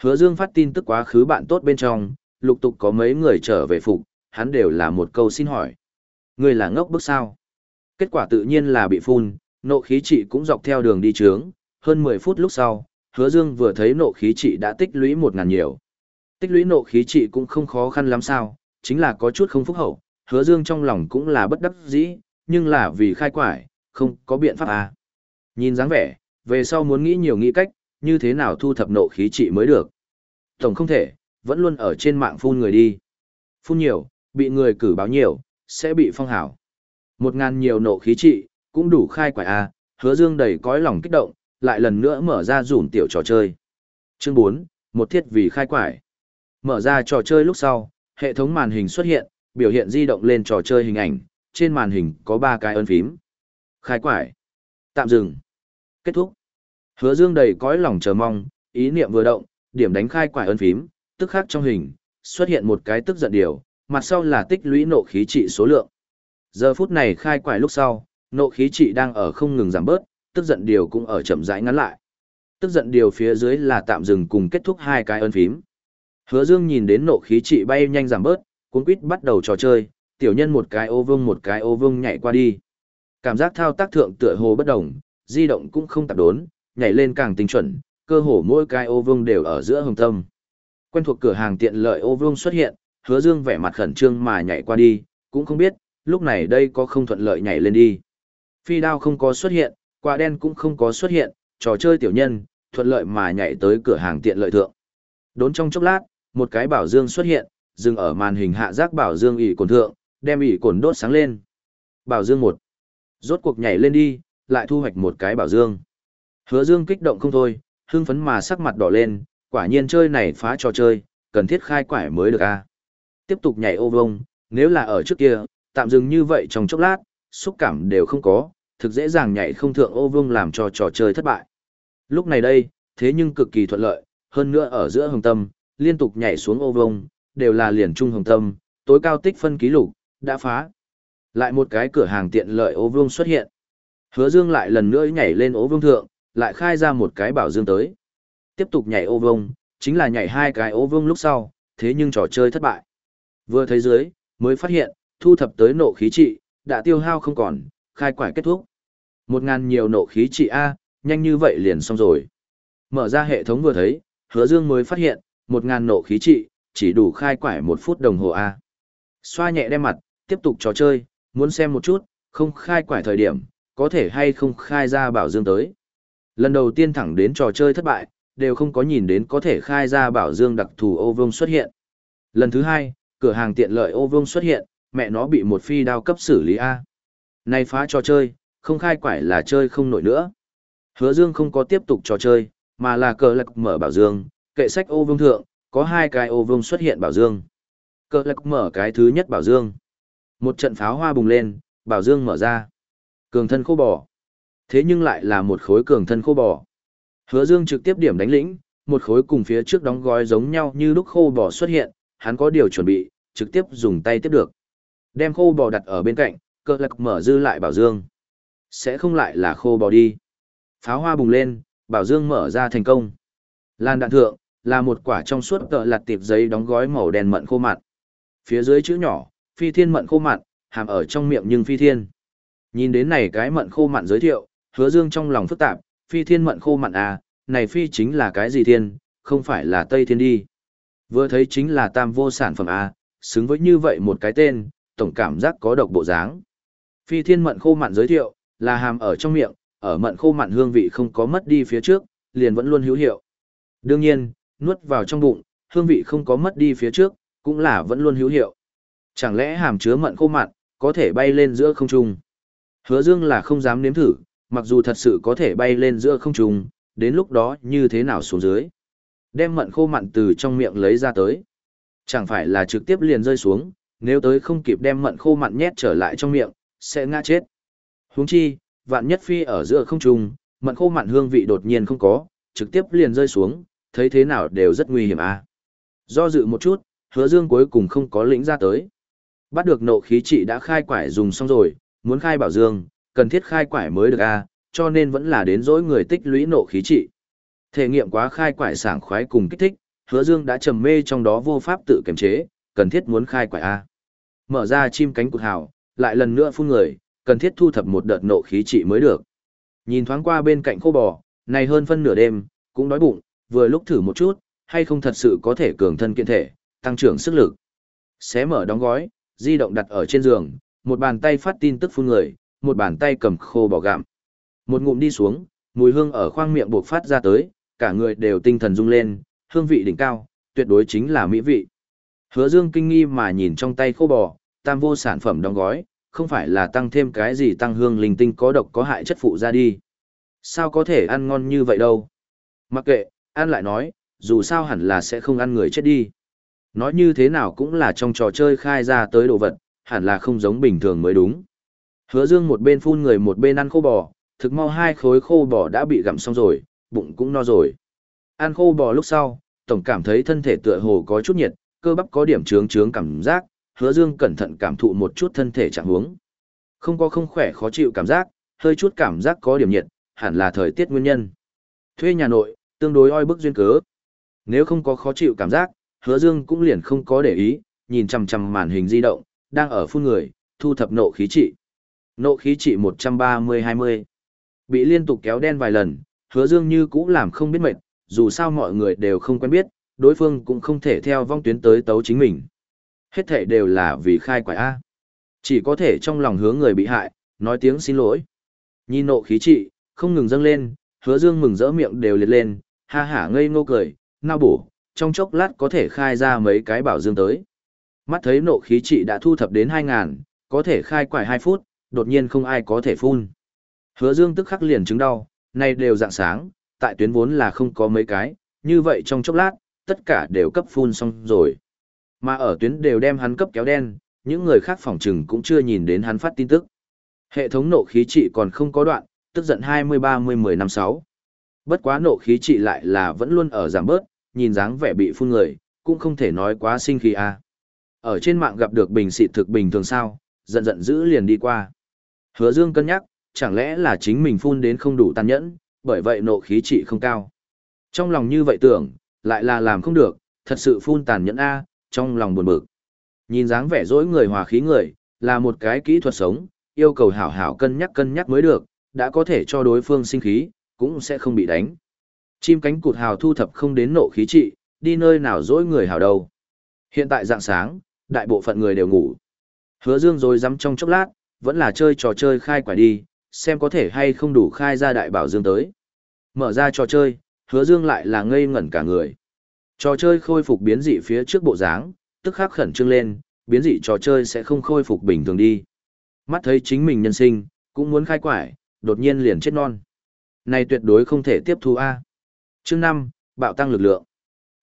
Hứa Dương phát tin tức quá khứ bạn tốt bên trong, lục tục có mấy người trở về phục, hắn đều là một câu xin hỏi. Người là ngốc bức sao? Kết quả tự nhiên là bị phun, nộ khí trị cũng dọc theo đường đi trướng, hơn 10 phút lúc sau, hứa dương vừa thấy nộ khí trị đã tích lũy 1 ngàn nhiều. Tích lũy nộ khí trị cũng không khó khăn lắm sao, chính là có chút không phúc hậu, hứa dương trong lòng cũng là bất đắc dĩ, nhưng là vì khai quải, không có biện pháp à. Nhìn dáng vẻ, về sau muốn nghĩ nhiều nghĩ cách, như thế nào thu thập nộ khí trị mới được. Tổng không thể, vẫn luôn ở trên mạng phun người đi. Phun nhiều, bị người cử báo nhiều, sẽ bị phong hảo. Một ngàn nhiều nộ khí trị, cũng đủ khai quải A, hứa dương đầy cõi lòng kích động, lại lần nữa mở ra rủn tiểu trò chơi. Chương 4, một thiết vì khai quải. Mở ra trò chơi lúc sau, hệ thống màn hình xuất hiện, biểu hiện di động lên trò chơi hình ảnh, trên màn hình có 3 cái ấn phím. Khai quải. Tạm dừng. Kết thúc. Hứa dương đầy cõi lòng chờ mong, ý niệm vừa động, điểm đánh khai quải ấn phím, tức khắc trong hình, xuất hiện một cái tức giận điều, mặt sau là tích lũy nộ khí trị số lượng. Giờ phút này khai quải lúc sau, nộ khí trị đang ở không ngừng giảm bớt, tức giận điều cũng ở chậm rãi ngắn lại. Tức giận điều phía dưới là tạm dừng cùng kết thúc hai cái ấn phím. Hứa Dương nhìn đến nộ khí trị bay nhanh giảm bớt, cuốn quýt bắt đầu trò chơi, tiểu nhân một cái ô vương một cái ô vương nhảy qua đi. Cảm giác thao tác thượng tựa hồ bất động, di động cũng không tạp đốn, nhảy lên càng tinh chuẩn, cơ hồ mỗi cái ô vương đều ở giữa hồng tâm. Quen thuộc cửa hàng tiện lợi ô vương xuất hiện, hứa dương vẻ mặt khẩn trương mà nhảy qua đi, cũng không biết, lúc này đây có không thuận lợi nhảy lên đi. Phi đao không có xuất hiện, quả đen cũng không có xuất hiện, trò chơi tiểu nhân, thuận lợi mà nhảy tới cửa hàng tiện lợi thượng. Đốn trong chốc lát, một cái bảo dương xuất hiện, dừng ở màn hình hạ giác bảo dương ỉ cồn thượng, đem ỉ cồn đốt sáng lên. Bảo dương một, Rốt cuộc nhảy lên đi, lại thu hoạch một cái bảo dương. Hứa dương kích động không thôi, hưng phấn mà sắc mặt đỏ lên, quả nhiên chơi này phá trò chơi, cần thiết khai quải mới được a tiếp tục nhảy ô vông, nếu là ở trước kia, tạm dừng như vậy trong chốc lát, xúc cảm đều không có, thực dễ dàng nhảy không thượng ô vương làm cho trò chơi thất bại. Lúc này đây, thế nhưng cực kỳ thuận lợi, hơn nữa ở giữa hồng tâm, liên tục nhảy xuống ô vương đều là liền trung hồng tâm, tối cao tích phân ký lục đã phá. Lại một cái cửa hàng tiện lợi ô vương xuất hiện. Hứa Dương lại lần nữa nhảy lên ô vương thượng, lại khai ra một cái bảo dương tới. Tiếp tục nhảy ô vương chính là nhảy hai cái ô vương lúc sau, thế nhưng trò chơi thất bại. Vừa thấy dưới, mới phát hiện, thu thập tới nộ khí trị, đã tiêu hao không còn, khai quải kết thúc. Một ngàn nhiều nộ khí trị A, nhanh như vậy liền xong rồi. Mở ra hệ thống vừa thấy, hứa dương mới phát hiện, một ngàn nộ khí trị, chỉ đủ khai quải một phút đồng hồ A. Xoa nhẹ đem mặt, tiếp tục trò chơi, muốn xem một chút, không khai quải thời điểm, có thể hay không khai ra bảo dương tới. Lần đầu tiên thẳng đến trò chơi thất bại, đều không có nhìn đến có thể khai ra bảo dương đặc thù ô vương xuất hiện. Lần thứ hai, cửa hàng tiện lợi ô vương xuất hiện, mẹ nó bị một phi đao cấp xử lý A. Này phá trò chơi, không khai quải là chơi không nổi nữa. Hứa dương không có tiếp tục trò chơi, mà là cờ lạc mở bảo dương, kệ sách ô vương thượng, có hai cái ô vương xuất hiện bảo dương. Cờ lạc mở cái thứ nhất bảo dương. Một trận pháo hoa bùng lên, bảo dương mở ra. Cường thân khô bò. Thế nhưng lại là một khối cường thân khô bò. Hứa Dương trực tiếp điểm đánh lĩnh, một khối cùng phía trước đóng gói giống nhau như lúc khô bò xuất hiện, hắn có điều chuẩn bị, trực tiếp dùng tay tiếp được. Đem khô bò đặt ở bên cạnh, cơ lạc mở dư lại bảo dương. Sẽ không lại là khô bò đi. Pháo hoa bùng lên, bảo dương mở ra thành công. Lan đạn thượng, là một quả trong suốt cỡ lặt tiệp giấy đóng gói màu đen mận khô mặn. Phía dưới chữ nhỏ, phi thiên mận khô mặn, hàm ở trong miệng nhưng phi thiên. Nhìn đến này cái mận khô mặn giới thiệu, hứa dương trong lòng phức tạp, phi thiên mận khô mặn à, này phi chính là cái gì thiên, không phải là Tây Thiên đi. Vừa thấy chính là tam vô sản phẩm à, xứng với như vậy một cái tên, tổng cảm giác có độc bộ dáng. Phi thiên mận khô mặn giới thiệu, là hàm ở trong miệng, ở mận khô mặn hương vị không có mất đi phía trước, liền vẫn luôn hữu hiệu. Đương nhiên, nuốt vào trong bụng, hương vị không có mất đi phía trước, cũng là vẫn luôn hữu hiệu. Chẳng lẽ hàm chứa mận khô mặn, có thể bay lên giữa không trung? Hứa Dương là không dám nếm thử, mặc dù thật sự có thể bay lên giữa không trung, đến lúc đó như thế nào xuống dưới. Đem mận khô mặn từ trong miệng lấy ra tới. Chẳng phải là trực tiếp liền rơi xuống, nếu tới không kịp đem mận khô mặn nhét trở lại trong miệng, sẽ ngã chết. Huống chi, vạn nhất phi ở giữa không trung, mặn khô mặn hương vị đột nhiên không có, trực tiếp liền rơi xuống, thấy thế nào đều rất nguy hiểm à. Do dự một chút, hứa dương cuối cùng không có lĩnh ra tới. Bắt được nộ khí trị đã khai quải dùng xong rồi, muốn khai bảo dương, cần thiết khai quải mới được a, cho nên vẫn là đến dỗi người tích lũy nộ khí trị. Thể nghiệm quá khai quải sảng khoái cùng kích thích, Hứa Dương đã trầm mê trong đó vô pháp tự kiềm chế, cần thiết muốn khai quải a. Mở ra chim cánh cụt hào, lại lần nữa phun người, cần thiết thu thập một đợt nộ khí trị mới được. Nhìn thoáng qua bên cạnh khô bò, này hơn phân nửa đêm, cũng đói bụng, vừa lúc thử một chút, hay không thật sự có thể cường thân kiện thể, tăng trưởng sức lực. Xé mở đóng gói, di động đặt ở trên giường, một bàn tay phát tin tức phun người, một bàn tay cầm khô bò gặm. Một ngụm đi xuống, mùi hương ở khoang miệng buộc phát ra tới, cả người đều tinh thần rung lên, hương vị đỉnh cao, tuyệt đối chính là mỹ vị. Hứa Dương kinh nghi mà nhìn trong tay khô bò, tam vô sản phẩm đóng gói, không phải là tăng thêm cái gì tăng hương linh tinh có độc có hại chất phụ ra đi. Sao có thể ăn ngon như vậy đâu? Mặc kệ, ăn lại nói, dù sao hẳn là sẽ không ăn người chết đi. Nói như thế nào cũng là trong trò chơi khai ra tới đồ vật, hẳn là không giống bình thường mới đúng. Hứa Dương một bên phun người một bên ăn khô bò, thực mau hai khối khô bò đã bị gặm xong rồi, bụng cũng no rồi. Ăn khô bò lúc sau, tổng cảm thấy thân thể tựa hồ có chút nhiệt, cơ bắp có điểm trướng trướng cảm giác, Hứa Dương cẩn thận cảm thụ một chút thân thể trạng huống. Không có không khỏe khó chịu cảm giác, hơi chút cảm giác có điểm nhiệt, hẳn là thời tiết nguyên nhân. Thuê nhà nội, tương đối oi bức duyên cớ. Nếu không có khó chịu cảm giác, Hứa Dương cũng liền không có để ý, nhìn chằm chằm màn hình di động, đang ở phun người, thu thập nộ khí trị. Nộ khí trị 130-20. Bị liên tục kéo đen vài lần, hứa dương như cũng làm không biết mệt, dù sao mọi người đều không quen biết, đối phương cũng không thể theo vong tuyến tới tấu chính mình. Hết thể đều là vì khai quải A. Chỉ có thể trong lòng hướng người bị hại, nói tiếng xin lỗi. Nhìn nộ khí trị, không ngừng dâng lên, hứa dương mừng rỡ miệng đều liệt lên, ha hả ngây ngô cười, nao bổ, trong chốc lát có thể khai ra mấy cái bảo dương tới. Mắt thấy nộ khí trị đã thu thập đến 2.000, có thể khai quải 2 phút, đột nhiên không ai có thể phun. Hứa dương tức khắc liền chứng đau, nay đều dạng sáng, tại tuyến vốn là không có mấy cái, như vậy trong chốc lát, tất cả đều cấp phun xong rồi. Mà ở tuyến đều đem hắn cấp kéo đen, những người khác phòng trừng cũng chưa nhìn đến hắn phát tin tức. Hệ thống nộ khí trị còn không có đoạn, tức giận 20-30-10-56. Bất quá nộ khí trị lại là vẫn luôn ở giảm bớt, nhìn dáng vẻ bị phun người, cũng không thể nói quá sinh khí a. À. Ở trên mạng gặp được bình xịt thực bình thường sao, giận giận dữ liền đi qua. Hứa Dương cân nhắc, chẳng lẽ là chính mình phun đến không đủ tàn nhẫn, bởi vậy nộ khí trị không cao. Trong lòng như vậy tưởng, lại là làm không được, thật sự phun tàn nhẫn A, trong lòng buồn bực. Nhìn dáng vẻ dỗi người hòa khí người, là một cái kỹ thuật sống, yêu cầu hảo hảo cân nhắc cân nhắc mới được, đã có thể cho đối phương sinh khí, cũng sẽ không bị đánh. Chim cánh cụt hào thu thập không đến nộ khí trị, đi nơi nào dỗi người hào đâu. Hiện tại dạng sáng, đại bộ phận người đều ngủ. Hứa dương rồi dám trong chốc lát, vẫn là chơi trò chơi khai quả đi, xem có thể hay không đủ khai ra đại bảo dương tới. Mở ra trò chơi, hứa dương lại là ngây ngẩn cả người. Trò chơi khôi phục biến dị phía trước bộ dáng, tức khắc khẩn trương lên, biến dị trò chơi sẽ không khôi phục bình thường đi. Mắt thấy chính mình nhân sinh, cũng muốn khai quải, đột nhiên liền chết non. Này tuyệt đối không thể tiếp thu A. Chương 5, bạo tăng lực lượng.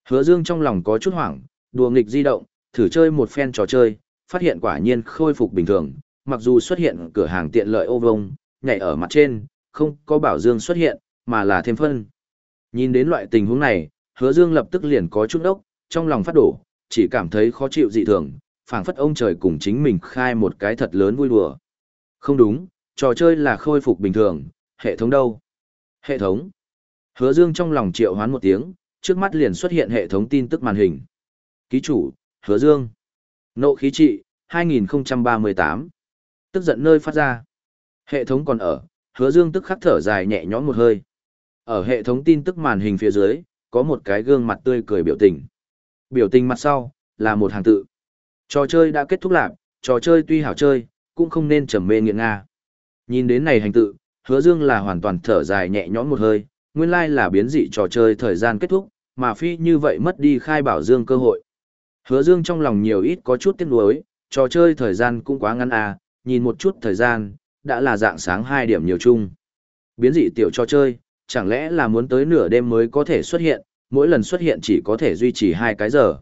Hứa Dương trong lòng có chút hoảng, đùa nghịch di động, thử chơi một phen trò chơi, phát hiện quả nhiên khôi phục bình thường, mặc dù xuất hiện cửa hàng tiện lợi ô vông, nhảy ở mặt trên, không có bảo Dương xuất hiện, mà là thêm phân. Nhìn đến loại tình huống này, Hứa Dương lập tức liền có chút ốc, trong lòng phát đổ, chỉ cảm thấy khó chịu dị thường, phảng phất ông trời cùng chính mình khai một cái thật lớn vui đùa. Không đúng, trò chơi là khôi phục bình thường, hệ thống đâu? Hệ thống. Hứa Dương trong lòng triệu hoán một tiếng, trước mắt liền xuất hiện hệ thống tin tức màn hình. Ký chủ, Hứa Dương. Nộ khí trị, 2038. Tức giận nơi phát ra. Hệ thống còn ở, Hứa Dương tức khắc thở dài nhẹ nhõm một hơi. Ở hệ thống tin tức màn hình phía dưới, có một cái gương mặt tươi cười biểu tình. Biểu tình mặt sau, là một hàng tự. Trò chơi đã kết thúc lạc, trò chơi tuy hảo chơi, cũng không nên trầm mê nghiện Nga. Nhìn đến này hành tự, hứa dương là hoàn toàn thở dài nhẹ nhõm một hơi, nguyên lai là biến dị trò chơi thời gian kết thúc, mà phi như vậy mất đi khai bảo dương cơ hội. Hứa dương trong lòng nhiều ít có chút tiếc nuối, trò chơi thời gian cũng quá ngắn à, nhìn một chút thời gian, đã là dạng sáng 2 điểm nhiều chung. Biến dị tiểu trò chơi, chẳng lẽ là muốn tới nửa đêm mới có thể xuất hiện, mỗi lần xuất hiện chỉ có thể duy trì hai cái giờ.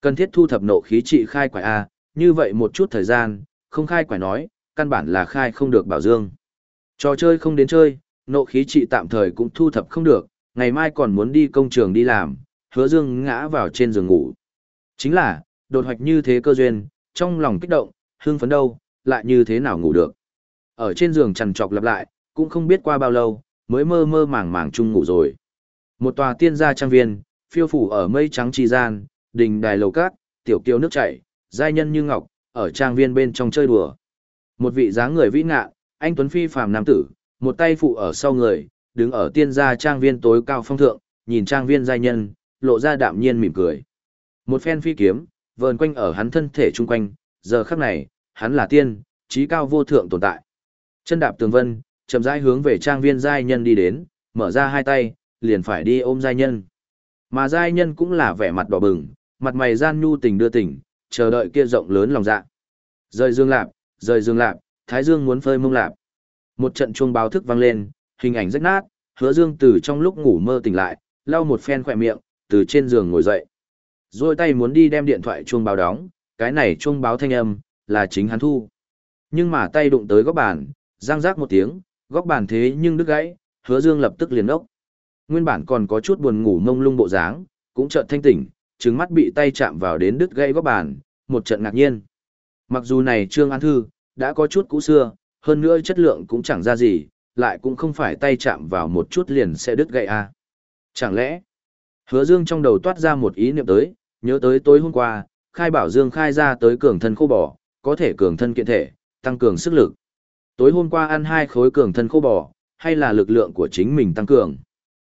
Cần thiết thu thập nộ khí trị khai quải A, như vậy một chút thời gian, không khai quải nói, căn bản là khai không được bảo dương. Trò chơi không đến chơi, nộ khí trị tạm thời cũng thu thập không được, ngày mai còn muốn đi công trường đi làm, hứa dương ngã vào trên giường ngủ. Chính là, đột hoạch như thế cơ duyên, trong lòng kích động, hương phấn đâu, lại như thế nào ngủ được. Ở trên giường trằn trọc lặp lại, cũng không biết qua bao lâu, mới mơ mơ màng màng chung ngủ rồi. Một tòa tiên gia trang viên, phiêu phủ ở mây trắng trì gian, đình đài lầu cát, tiểu kiều nước chảy, giai nhân như ngọc, ở trang viên bên trong chơi đùa. Một vị dáng người vĩ ngạ, anh Tuấn Phi phàm nam tử, một tay phụ ở sau người, đứng ở tiên gia trang viên tối cao phong thượng, nhìn trang viên giai nhân, lộ ra đạm nhiên mỉm cười. Một phen phi kiếm, vờn quanh ở hắn thân thể chung quanh, giờ khắc này, hắn là tiên, trí cao vô thượng tồn tại. Chân đạp tường vân, chậm rãi hướng về trang viên giai nhân đi đến, mở ra hai tay, liền phải đi ôm giai nhân. Mà giai nhân cũng là vẻ mặt đỏ bừng, mặt mày gian nhu tình đưa tình, chờ đợi kia rộng lớn lòng dạ. Rời dương lạp, rời dương lạp, thái dương muốn phơi mông lạp. Một trận chuông báo thức vang lên, hình ảnh rách nát, hứa dương từ trong lúc ngủ mơ tỉnh lại, lau một phen khỏe miệng, từ trên giường ngồi dậy. Rồi tay muốn đi đem điện thoại chuông báo đóng, cái này chuông báo thanh âm, là chính hắn thu. Nhưng mà tay đụng tới góc bàn, răng rác một tiếng, góc bàn thế nhưng đứt gãy, hứa dương lập tức liền ốc. Nguyên bản còn có chút buồn ngủ mông lung bộ dáng, cũng chợt thanh tỉnh, trứng mắt bị tay chạm vào đến đứt gãy góc bàn, một trận ngạc nhiên. Mặc dù này Trương An Thư, đã có chút cũ xưa, hơn nữa chất lượng cũng chẳng ra gì, lại cũng không phải tay chạm vào một chút liền sẽ đứt gãy à. Chẳng lẽ, hứa dương trong đầu toát ra một ý niệm tới, nhớ tới tối hôm qua, khai bảo dương khai ra tới cường thân khô bò, có thể cường thân kiện thể, tăng cường sức lực. Tối hôm qua ăn hai khối cường thân khô bò, hay là lực lượng của chính mình tăng cường.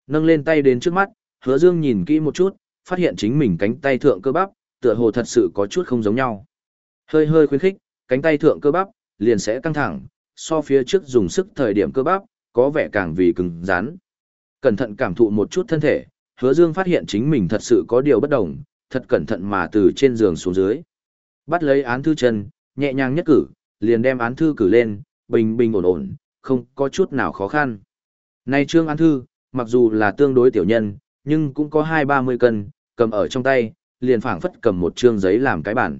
Nâng lên tay đến trước mắt, hứa dương nhìn kỹ một chút, phát hiện chính mình cánh tay thượng cơ bắp, tựa hồ thật sự có chút không giống nhau. Hơi hơi khuyến khích, cánh tay thượng cơ bắp, liền sẽ căng thẳng, so phía trước dùng sức thời điểm cơ bắp, có vẻ càng vì cứng rắn. Cẩn thận cảm thụ một chút thân thể, hứa dương phát hiện chính mình thật sự có điều bất đồng, thật cẩn thận mà từ trên giường xuống dưới. Bắt lấy án thư chân, nhẹ nhàng nhất cử, liền đem án thư cử lên, bình bình ổn ổn, không có chút nào khó khăn. Này trương an thư, mặc dù là tương đối tiểu nhân, nhưng cũng có hai ba mươi cân, cầm ở trong tay, liền phảng phất cầm một trương giấy làm cái bản.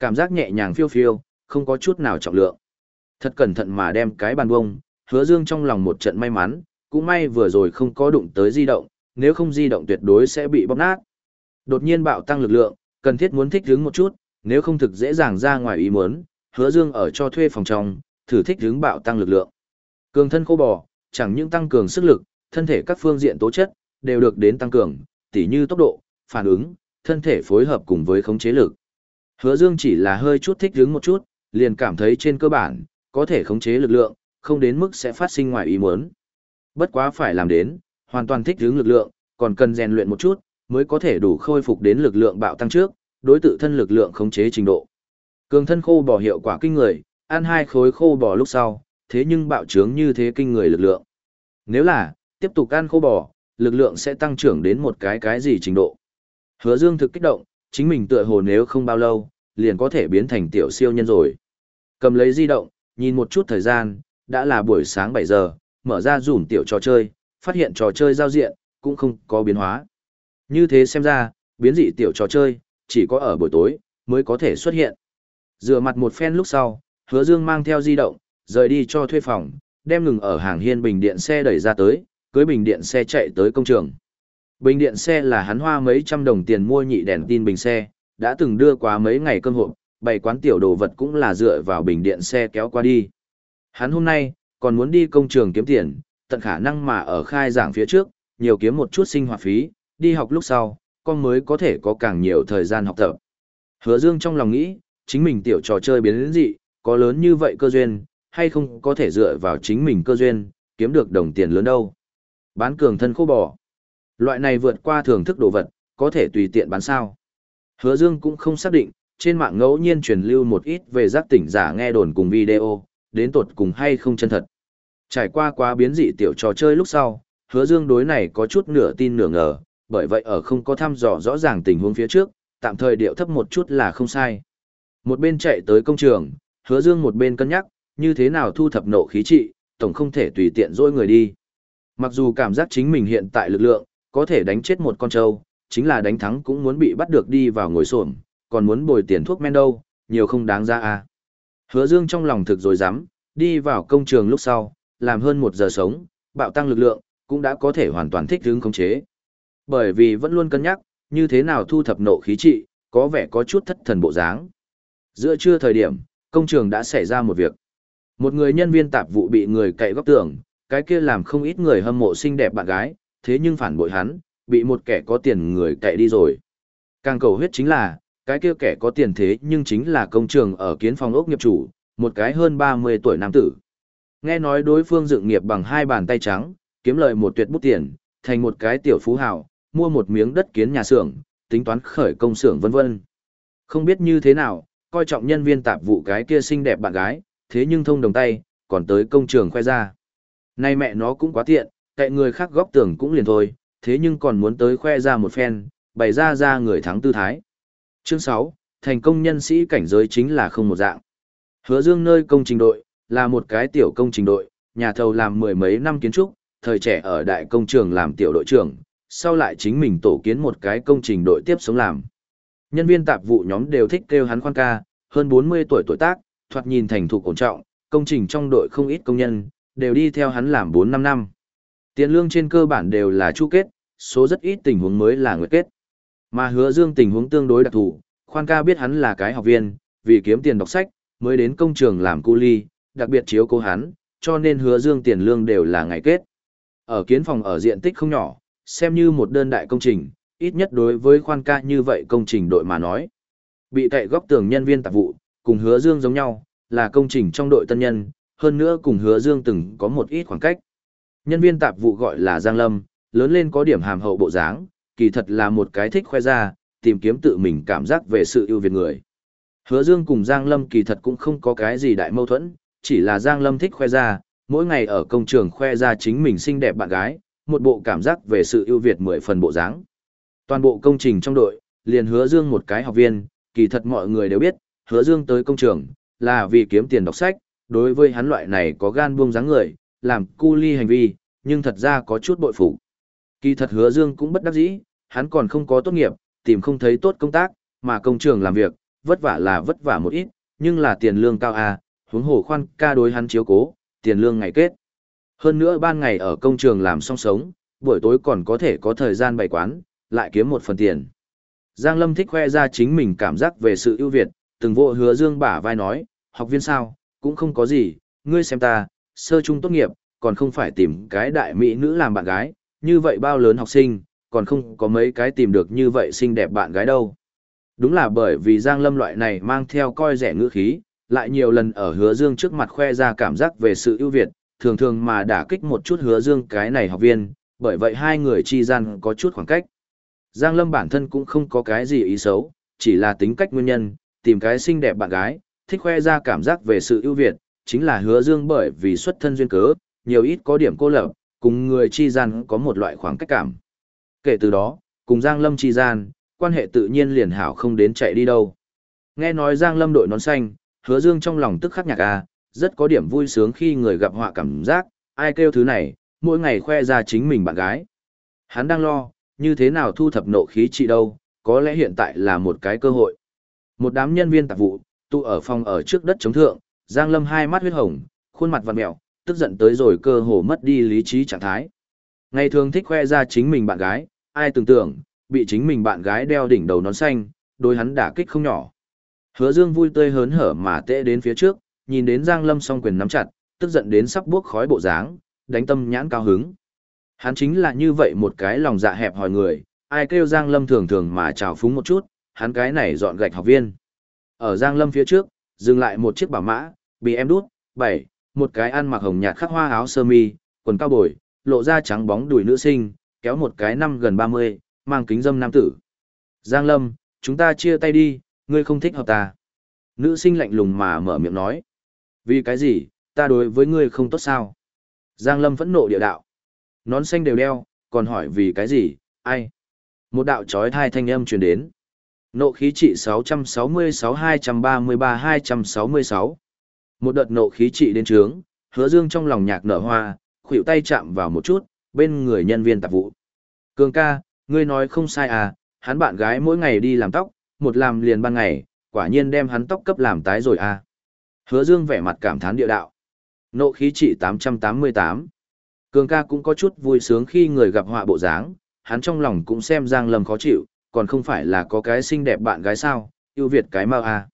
Cảm giác nhẹ nhàng phiêu phiêu, không có chút nào trọng lượng. Thật cẩn thận mà đem cái bàn bông, hứa dương trong lòng một trận may mắn, cũng may vừa rồi không có đụng tới di động, nếu không di động tuyệt đối sẽ bị bóp nát. Đột nhiên bạo tăng lực lượng, cần thiết muốn thích ứng một chút, nếu không thực dễ dàng ra ngoài ý muốn, hứa dương ở cho thuê phòng trong, thử thích hướng bạo tăng lực lượng. Cường thân khô bò, chẳng những tăng cường sức lực, thân thể các phương diện tố chất, đều được đến tăng cường, tỉ như tốc độ, phản ứng, thân thể phối hợp cùng với khống chế lực. Hứa Dương chỉ là hơi chút thích hướng một chút, liền cảm thấy trên cơ bản, có thể khống chế lực lượng, không đến mức sẽ phát sinh ngoài ý muốn. Bất quá phải làm đến, hoàn toàn thích hướng lực lượng, còn cần rèn luyện một chút, mới có thể đủ khôi phục đến lực lượng bạo tăng trước, đối tự thân lực lượng khống chế trình độ. Cường thân khô bò hiệu quả kinh người, ăn hai khối khô bò lúc sau, thế nhưng bạo trướng như thế kinh người lực lượng. Nếu là, tiếp tục ăn khô bò, lực lượng sẽ tăng trưởng đến một cái cái gì trình độ. Hứa Dương thực kích động, chính mình tựa hồ nếu không bao lâu, liền có thể biến thành tiểu siêu nhân rồi. Cầm lấy di động, nhìn một chút thời gian, đã là buổi sáng 7 giờ, mở ra rủm tiểu trò chơi, phát hiện trò chơi giao diện, cũng không có biến hóa. Như thế xem ra, biến dị tiểu trò chơi, chỉ có ở buổi tối, mới có thể xuất hiện. Rửa mặt một phen lúc sau, hứa dương mang theo di động, rời đi cho thuê phòng, đem ngừng ở hàng hiên bình điện xe đẩy ra tới, cưới bình điện xe chạy tới công trường. Bình điện xe là hắn hoa mấy trăm đồng tiền mua nhị đèn tin bình xe, đã từng đưa qua mấy ngày cơm hộp, bày quán tiểu đồ vật cũng là dựa vào bình điện xe kéo qua đi. Hắn hôm nay, còn muốn đi công trường kiếm tiền, tận khả năng mà ở khai giảng phía trước, nhiều kiếm một chút sinh hoạt phí, đi học lúc sau, con mới có thể có càng nhiều thời gian học tập. Hứa Dương trong lòng nghĩ, chính mình tiểu trò chơi biến đến dị, có lớn như vậy cơ duyên, hay không có thể dựa vào chính mình cơ duyên, kiếm được đồng tiền lớn đâu. Bán cường thân khô bò. Loại này vượt qua thưởng thức đồ vật, có thể tùy tiện bán sao. Hứa Dương cũng không xác định, trên mạng ngẫu nhiên truyền lưu một ít về giác tỉnh giả nghe đồn cùng video, đến tột cùng hay không chân thật. Trải qua quá biến dị tiểu trò chơi lúc sau, hứa dương đối này có chút nửa tin nửa ngờ, bởi vậy ở không có thăm dò rõ ràng tình huống phía trước, tạm thời điệu thấp một chút là không sai. Một bên chạy tới công trường, hứa dương một bên cân nhắc, như thế nào thu thập nộ khí trị, tổng không thể tùy tiện dỗi người đi. Mặc dù cảm giác chính mình hiện tại lực lượng, có thể đánh chết một con trâu, chính là đánh thắng cũng muốn bị bắt được đi vào ngồi xổm, còn muốn bồi tiền thuốc men đâu, nhiều không đáng ra à. Hứa Dương trong lòng thực rồi dám, đi vào công trường lúc sau, làm hơn một giờ sống, bạo tăng lực lượng, cũng đã có thể hoàn toàn thích ứng khống chế. Bởi vì vẫn luôn cân nhắc, như thế nào thu thập nộ khí trị, có vẻ có chút thất thần bộ dáng. Giữa trưa thời điểm, công trường đã xảy ra một việc. Một người nhân viên tạp vụ bị người cậy góc tường, cái kia làm không ít người hâm mộ xinh đẹp bạn gái, thế nhưng phản bội hắn, bị một kẻ có tiền người cậy đi rồi. Càng cầu huyết chính là, cái kia kẻ có tiền thế nhưng chính là công trường ở kiến phòng ốc nghiệp chủ, một cái hơn 30 tuổi nam tử. Nghe nói đối phương dựng nghiệp bằng hai bàn tay trắng, kiếm lợi một tuyệt bút tiền, thành một cái tiểu phú hào, mua một miếng đất kiến nhà xưởng, tính toán khởi công xưởng vân vân. Không biết như thế nào, coi trọng nhân viên tạp vụ cái kia xinh đẹp bạn gái, thế nhưng thông đồng tay, còn tới công trường khoe ra. Nay mẹ nó cũng quá tiện, tại người khác góc tưởng cũng liền thôi, thế nhưng còn muốn tới khoe ra một phen, bày ra ra người thắng tư thái. Chương 6, thành công nhân sĩ cảnh giới chính là không một dạng. Hứa Dương nơi công trình đội, là một cái tiểu công trình đội, nhà thầu làm mười mấy năm kiến trúc, thời trẻ ở đại công trường làm tiểu đội trưởng, sau lại chính mình tổ kiến một cái công trình đội tiếp sống làm. Nhân viên tạp vụ nhóm đều thích kêu hắn khoan ca, hơn 40 tuổi tuổi tác, thoạt nhìn thành thục ổn trọng, công trình trong đội không ít công nhân, đều đi theo hắn làm 4-5 năm. Tiền lương trên cơ bản đều là chu kết, số rất ít tình huống mới là nguyệt kết. Mà hứa dương tình huống tương đối đặc thù, khoan ca biết hắn là cái học viên, vì kiếm tiền đọc sách, mới đến công trường làm cu ly, đặc biệt chiếu cố hắn, cho nên hứa dương tiền lương đều là ngày kết. Ở kiến phòng ở diện tích không nhỏ, xem như một đơn đại công trình, ít nhất đối với khoan ca như vậy công trình đội mà nói. Bị cậy góc tường nhân viên tạp vụ, cùng hứa dương giống nhau, là công trình trong đội tân nhân, hơn nữa cùng hứa dương từng có một ít khoảng cách. Nhân viên tạp vụ gọi là Giang Lâm, lớn lên có điểm hàm hậu bộ dáng, kỳ thật là một cái thích khoe ra, tìm kiếm tự mình cảm giác về sự yêu việt người. Hứa Dương cùng Giang Lâm kỳ thật cũng không có cái gì đại mâu thuẫn, chỉ là Giang Lâm thích khoe ra, mỗi ngày ở công trường khoe ra chính mình xinh đẹp bạn gái, một bộ cảm giác về sự ưu việt mười phần bộ dáng. Toàn bộ công trình trong đội, liền Hứa Dương một cái học viên, kỳ thật mọi người đều biết, Hứa Dương tới công trường là vì kiếm tiền đọc sách, đối với hắn loại này có gan buông dáng người, làm cu ly hành vi, nhưng thật ra có chút bội phục. Kỳ thật Hứa Dương cũng bất đắc dĩ, hắn còn không có tốt nghiệp, tìm không thấy tốt công tác, mà công trường làm việc, vất vả là vất vả một ít, nhưng là tiền lương cao à, huống hồ khoan ca đối hắn chiếu cố, tiền lương ngày kết. Hơn nữa ban ngày ở công trường làm song sống, buổi tối còn có thể có thời gian bày quán, lại kiếm một phần tiền. Giang Lâm thích khoe ra chính mình cảm giác về sự ưu việt, từng vô hứa dương bả vai nói, học viên sao, cũng không có gì, ngươi xem ta, sơ trung tốt nghiệp, còn không phải tìm cái đại mỹ nữ làm bạn gái, như vậy bao lớn học sinh, còn không có mấy cái tìm được như vậy xinh đẹp bạn gái đâu. Đúng là bởi vì Giang Lâm loại này mang theo coi rẻ ngữ khí, lại nhiều lần ở hứa dương trước mặt khoe ra cảm giác về sự ưu việt, thường thường mà đả kích một chút hứa dương cái này học viên, bởi vậy hai người chi gian có chút khoảng cách. Giang Lâm bản thân cũng không có cái gì ý xấu, chỉ là tính cách nguyên nhân, tìm cái xinh đẹp bạn gái, thích khoe ra cảm giác về sự ưu việt, chính là hứa dương bởi vì xuất thân duyên cớ, nhiều ít có điểm cô lập, cùng người chi gian có một loại khoảng cách cảm. Kể từ đó, cùng Giang Lâm chi gian, quan hệ tự nhiên liền hảo không đến chạy đi đâu. Nghe nói Giang Lâm đội nón xanh, hứa dương trong lòng tức khắc nhạc a, rất có điểm vui sướng khi người gặp họa cảm giác, ai kêu thứ này, mỗi ngày khoe ra chính mình bạn gái. Hắn đang lo, như thế nào thu thập nộ khí trị đâu, có lẽ hiện tại là một cái cơ hội. Một đám nhân viên tạp vụ, tụ ở phòng ở trước đất chống thượng, Giang Lâm hai mắt huyết hồng, khuôn mặt vặn mẹo, tức giận tới rồi cơ hồ mất đi lý trí trạng thái. Ngày thường thích khoe ra chính mình bạn gái, ai tưởng tượng, bị chính mình bạn gái đeo đỉnh đầu nón xanh, đôi hắn đả kích không nhỏ. Hứa Dương vui tươi hớn hở mà tệ đến phía trước, nhìn đến Giang Lâm song quyền nắm chặt, tức giận đến sắp buốc khói bộ dáng, đánh tâm nhãn cao hứng. Hắn chính là như vậy một cái lòng dạ hẹp hòi người, ai kêu Giang Lâm thường thường mà chào phúng một chút, hắn cái này dọn gạch học viên. Ở Giang Lâm phía trước, dừng lại một chiếc bảo mã, bị em đút, bảy, một cái ăn mặc hồng nhạt khắc hoa áo sơ mi, quần cao bồi, lộ ra trắng bóng đùi nữ sinh, kéo một cái năm gần 30, mang kính dâm nam tử. Giang Lâm, chúng ta chia tay đi, ngươi không thích hợp ta. Nữ sinh lạnh lùng mà mở miệng nói. Vì cái gì, ta đối với ngươi không tốt sao? Giang Lâm phẫn nộ địa đạo. Nón xanh đều đeo, còn hỏi vì cái gì, ai? Một đạo trói thai thanh âm truyền đến. Nộ khí trị 666-233-266. Một đợt nộ khí trị đến trướng, hứa dương trong lòng nhạc nở hoa, khuỷu tay chạm vào một chút, bên người nhân viên tạp vụ. Cường ca, ngươi nói không sai à, hắn bạn gái mỗi ngày đi làm tóc, một làm liền ban ngày, quả nhiên đem hắn tóc cấp làm tái rồi à. Hứa dương vẻ mặt cảm thán địa đạo. Nộ khí trị 888. Cường ca cũng có chút vui sướng khi người gặp họa bộ dáng, hắn trong lòng cũng xem Giang Lâm khó chịu, còn không phải là có cái xinh đẹp bạn gái sao, yêu Việt cái mau à.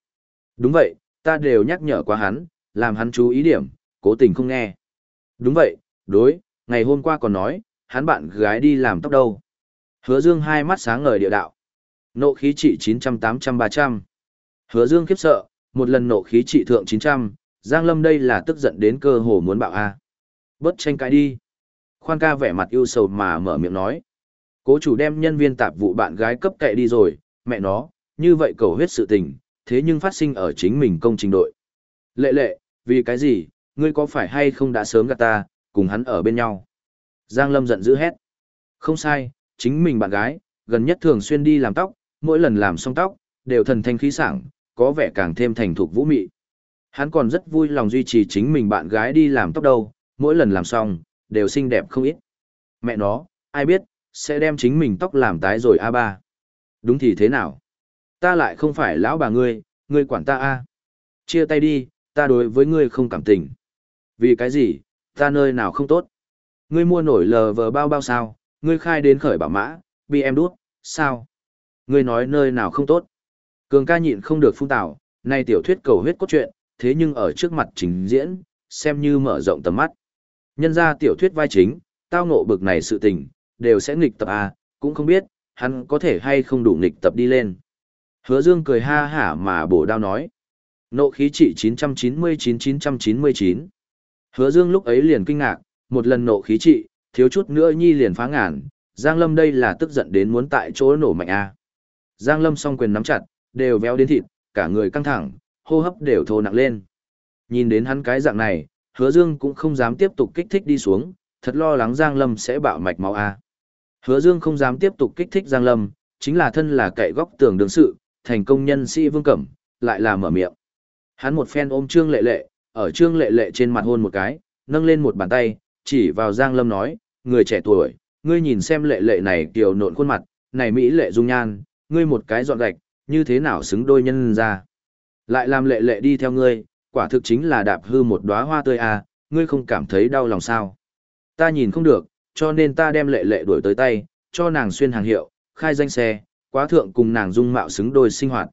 Đúng vậy, ta đều nhắc nhở qua hắn, làm hắn chú ý điểm, cố tình không nghe. Đúng vậy, đối, ngày hôm qua còn nói, hắn bạn gái đi làm tóc đâu. Hứa Dương hai mắt sáng ngời địa đạo. Nộ khí trị 900-800-300. Hứa Dương khiếp sợ, một lần nộ khí trị thượng 900, Giang Lâm đây là tức giận đến cơ hồ muốn bạo a. Bớt tranh cãi đi. Khoan ca vẻ mặt ưu sầu mà mở miệng nói. Cố chủ đem nhân viên tạp vụ bạn gái cấp kệ đi rồi, mẹ nó, như vậy cầu huyết sự tình, thế nhưng phát sinh ở chính mình công trình đội. Lệ lệ, vì cái gì, ngươi có phải hay không đã sớm gặp ta, cùng hắn ở bên nhau. Giang Lâm giận dữ hét. Không sai, chính mình bạn gái, gần nhất thường xuyên đi làm tóc, mỗi lần làm xong tóc, đều thần thanh khí sảng, có vẻ càng thêm thành thục vũ mị. Hắn còn rất vui lòng duy trì chính mình bạn gái đi làm tóc đâu, mỗi lần làm xong, đều xinh đẹp không ít. Mẹ nó, ai biết, sẽ đem chính mình tóc làm tái rồi a ba. Đúng thì thế nào? Ta lại không phải lão bà ngươi, ngươi quản ta a. Chia tay đi, ta đối với ngươi không cảm tình. Vì cái gì, ta nơi nào không tốt? Ngươi mua nổi lờ vờ bao bao sao, ngươi khai đến khởi bảo mã, bị em đút, sao? Ngươi nói nơi nào không tốt? Cường ca nhịn không được phun tảo, nay tiểu thuyết cầu huyết cốt truyện, thế nhưng ở trước mặt trình diễn, xem như mở rộng tầm mắt. Nhân ra tiểu thuyết vai chính, tao ngộ bực này sự tình, đều sẽ nghịch tập A, cũng không biết, hắn có thể hay không đủ nghịch tập đi lên. Hứa Dương cười ha hả mà bổ đao nói. Nộ khí trị 999-999. Hứa Dương lúc ấy liền kinh ngạc, một lần nộ khí trị, thiếu chút nữa nhi liền phá ngàn, Giang Lâm đây là tức giận đến muốn tại chỗ nổ mạnh A. Giang Lâm song quyền nắm chặt, đều véo đến thịt, cả người căng thẳng, hô hấp đều thô nặng lên. Nhìn đến hắn cái dạng này, hứa dương cũng không dám tiếp tục kích thích đi xuống, thật lo lắng Giang Lâm sẽ bạo mạch máu A. Hứa dương không dám tiếp tục kích thích Giang Lâm, chính là thân là cậy góc tường đương sự, thành công nhân sĩ vương cẩm, lại là mở miệng. Hắn một phen ôm Trương Lệ Lệ, ở Trương Lệ Lệ trên mặt hôn một cái, nâng lên một bàn tay, chỉ vào Giang Lâm nói, người trẻ tuổi, ngươi nhìn xem Lệ Lệ này kiều nộn khuôn mặt, này Mỹ Lệ dung nhan, ngươi một cái dọn gạch, như thế nào xứng đôi nhân ra. Lại làm Lệ Lệ đi theo ngươi, quả thực chính là đạp hư một đóa hoa tươi à, ngươi không cảm thấy đau lòng sao. Ta nhìn không được, cho nên ta đem Lệ Lệ đuổi tới tay, cho nàng xuyên hàng hiệu, khai danh xe, quá thượng cùng nàng dung mạo xứng đôi sinh hoạt.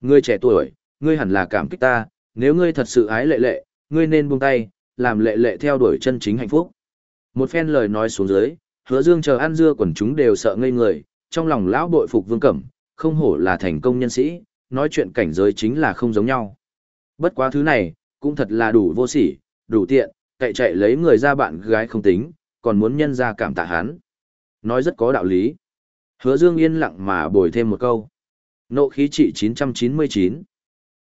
Ngươi trẻ tuổi, ngươi hẳn là cảm kích ta, nếu ngươi thật sự ái lệ lệ, ngươi nên buông tay, làm lệ lệ theo đuổi chân chính hạnh phúc. Một phen lời nói xuống dưới, hứa dương chờ ăn dưa quần chúng đều sợ ngây người, trong lòng lão bội phục vương cẩm, không hổ là thành công nhân sĩ, nói chuyện cảnh giới chính là không giống nhau. Bất quá thứ này, cũng thật là đủ vô sỉ, đủ tiện, cậy chạy lấy người ra bạn gái không tính, còn muốn nhân ra cảm tạ hắn. Nói rất có đạo lý. Hứa Dương yên lặng mà bồi thêm một câu. Nộ khí trị 999.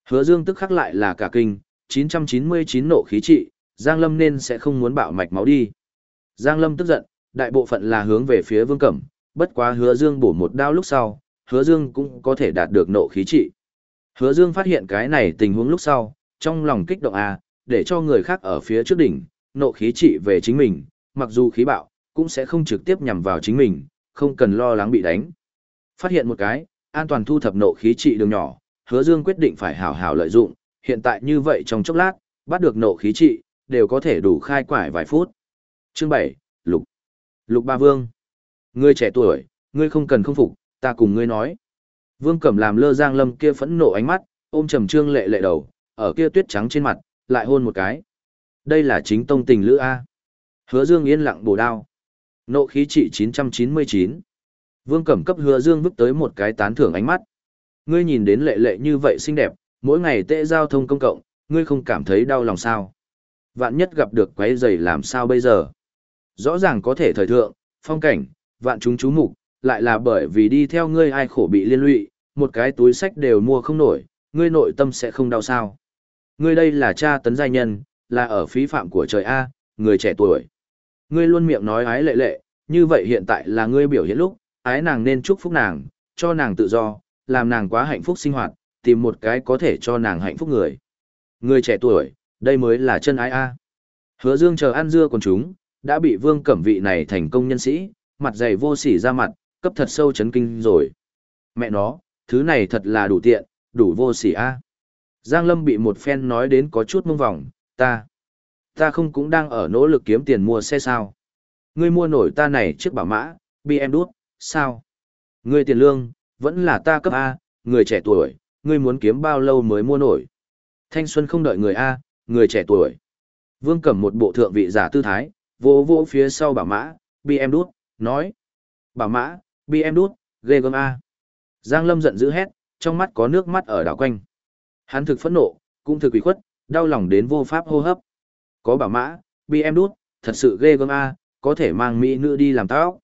Hứa Dương tức khắc lại là cả kinh, 999 nộ khí trị, Giang Lâm nên sẽ không muốn bạo mạch máu đi. Giang Lâm tức giận, đại bộ phận là hướng về phía Vương Cẩm, bất quá Hứa Dương bổ một đao lúc sau, Hứa Dương cũng có thể đạt được nộ khí trị. Hứa Dương phát hiện cái này tình huống lúc sau, trong lòng kích động à, để cho người khác ở phía trước đỉnh, nộ khí trị về chính mình, mặc dù khí bạo, cũng sẽ không trực tiếp nhằm vào chính mình, không cần lo lắng bị đánh. Phát hiện một cái, an toàn thu thập nộ khí trị đường nhỏ, hứa dương quyết định phải hảo hảo lợi dụng, hiện tại như vậy trong chốc lát, bắt được nộ khí trị, đều có thể đủ khai quải vài phút. Chương 7, Lục. Lục Ba Vương. Ngươi trẻ tuổi, ngươi không cần không phục, ta cùng ngươi nói. Vương Cẩm làm lơ Giang Lâm kia phẫn nộ ánh mắt, ôm trầm trương lệ lệ đầu, ở kia tuyết trắng trên mặt, lại hôn một cái. Đây là chính tông tình lữ A. Hứa Dương yên lặng bổ đao. Nộ khí trị 999. Vương Cẩm cấp Hứa Dương vứt tới một cái tán thưởng ánh mắt. Ngươi nhìn đến lệ lệ như vậy xinh đẹp, mỗi ngày tệ giao thông công cộng, ngươi không cảm thấy đau lòng sao? Vạn nhất gặp được quấy giày làm sao bây giờ? Rõ ràng có thể thời thượng, phong cảnh, vạn chúng chú mục, lại là bởi vì đi theo ngươi ai khổ bị liên lụy, một cái túi sách đều mua không nổi, ngươi nội tâm sẽ không đau sao? Ngươi đây là cha tấn giai nhân, là ở phí phạm của trời A, người trẻ tuổi. Ngươi luôn miệng nói ái lệ lệ, như vậy hiện tại là ngươi biểu hiện lúc, ái nàng nên chúc phúc nàng, cho nàng tự do, làm nàng quá hạnh phúc sinh hoạt, tìm một cái có thể cho nàng hạnh phúc người. Người trẻ tuổi, đây mới là chân ái A. Hứa dương chờ ăn dưa còn chúng, đã bị vương cẩm vị này thành công nhân sĩ, mặt dày vô sỉ ra mặt, cấp thật sâu chấn kinh rồi. Mẹ nó, thứ này thật là đủ tiện, đủ vô sỉ A. Giang Lâm bị một phen nói đến có chút mông vòng, ta, ta không cũng đang ở nỗ lực kiếm tiền mua xe sao. Ngươi mua nổi ta này chiếc bảo mã, BM đút, sao? Ngươi tiền lương, vẫn là ta cấp A, người trẻ tuổi, ngươi muốn kiếm bao lâu mới mua nổi? Thanh xuân không đợi người A, người trẻ tuổi. Vương cầm một bộ thượng vị giả tư thái, vỗ vỗ phía sau bảo mã, BM đút, nói. Bảo mã, BM đút, ghê gớm A. Giang Lâm giận dữ hét, trong mắt có nước mắt ở đảo quanh. Hắn thực phẫn nộ, cũng thực quỷ khuất, đau lòng đến vô pháp hô hấp. Có bảo mã, BM đút, thật sự ghê gớm A, có thể mang mỹ nữ đi làm tóc.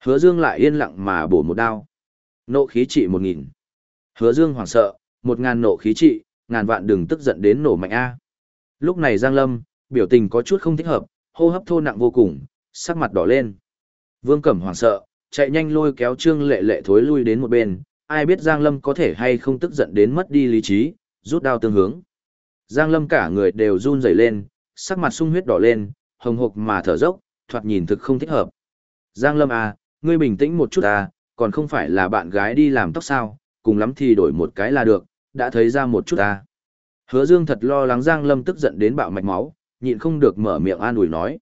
Hứa Dương lại yên lặng mà bổ một đao. Nộ khí trị một nghìn. Hứa Dương hoảng sợ, một ngàn nộ khí trị, ngàn vạn đừng tức giận đến nổ mạnh A. Lúc này Giang Lâm, biểu tình có chút không thích hợp, hô hấp thô nặng vô cùng, sắc mặt đỏ lên. Vương Cẩm hoảng sợ, chạy nhanh lôi kéo Trương Lệ Lệ thối lui đến một bên, ai biết Giang Lâm có thể hay không tức giận đến mất đi lý trí, rút đao tương hướng. Giang Lâm cả người đều run rẩy lên, sắc mặt sung huyết đỏ lên, hồng hộc mà thở dốc, thoạt nhìn thực không thích hợp. Giang Lâm à, ngươi bình tĩnh một chút à, còn không phải là bạn gái đi làm tóc sao, cùng lắm thì đổi một cái là được, đã thấy ra một chút à. Hứa Dương thật lo lắng Giang Lâm tức giận đến bạo mạch máu, nhịn không được mở miệng an ủi nói.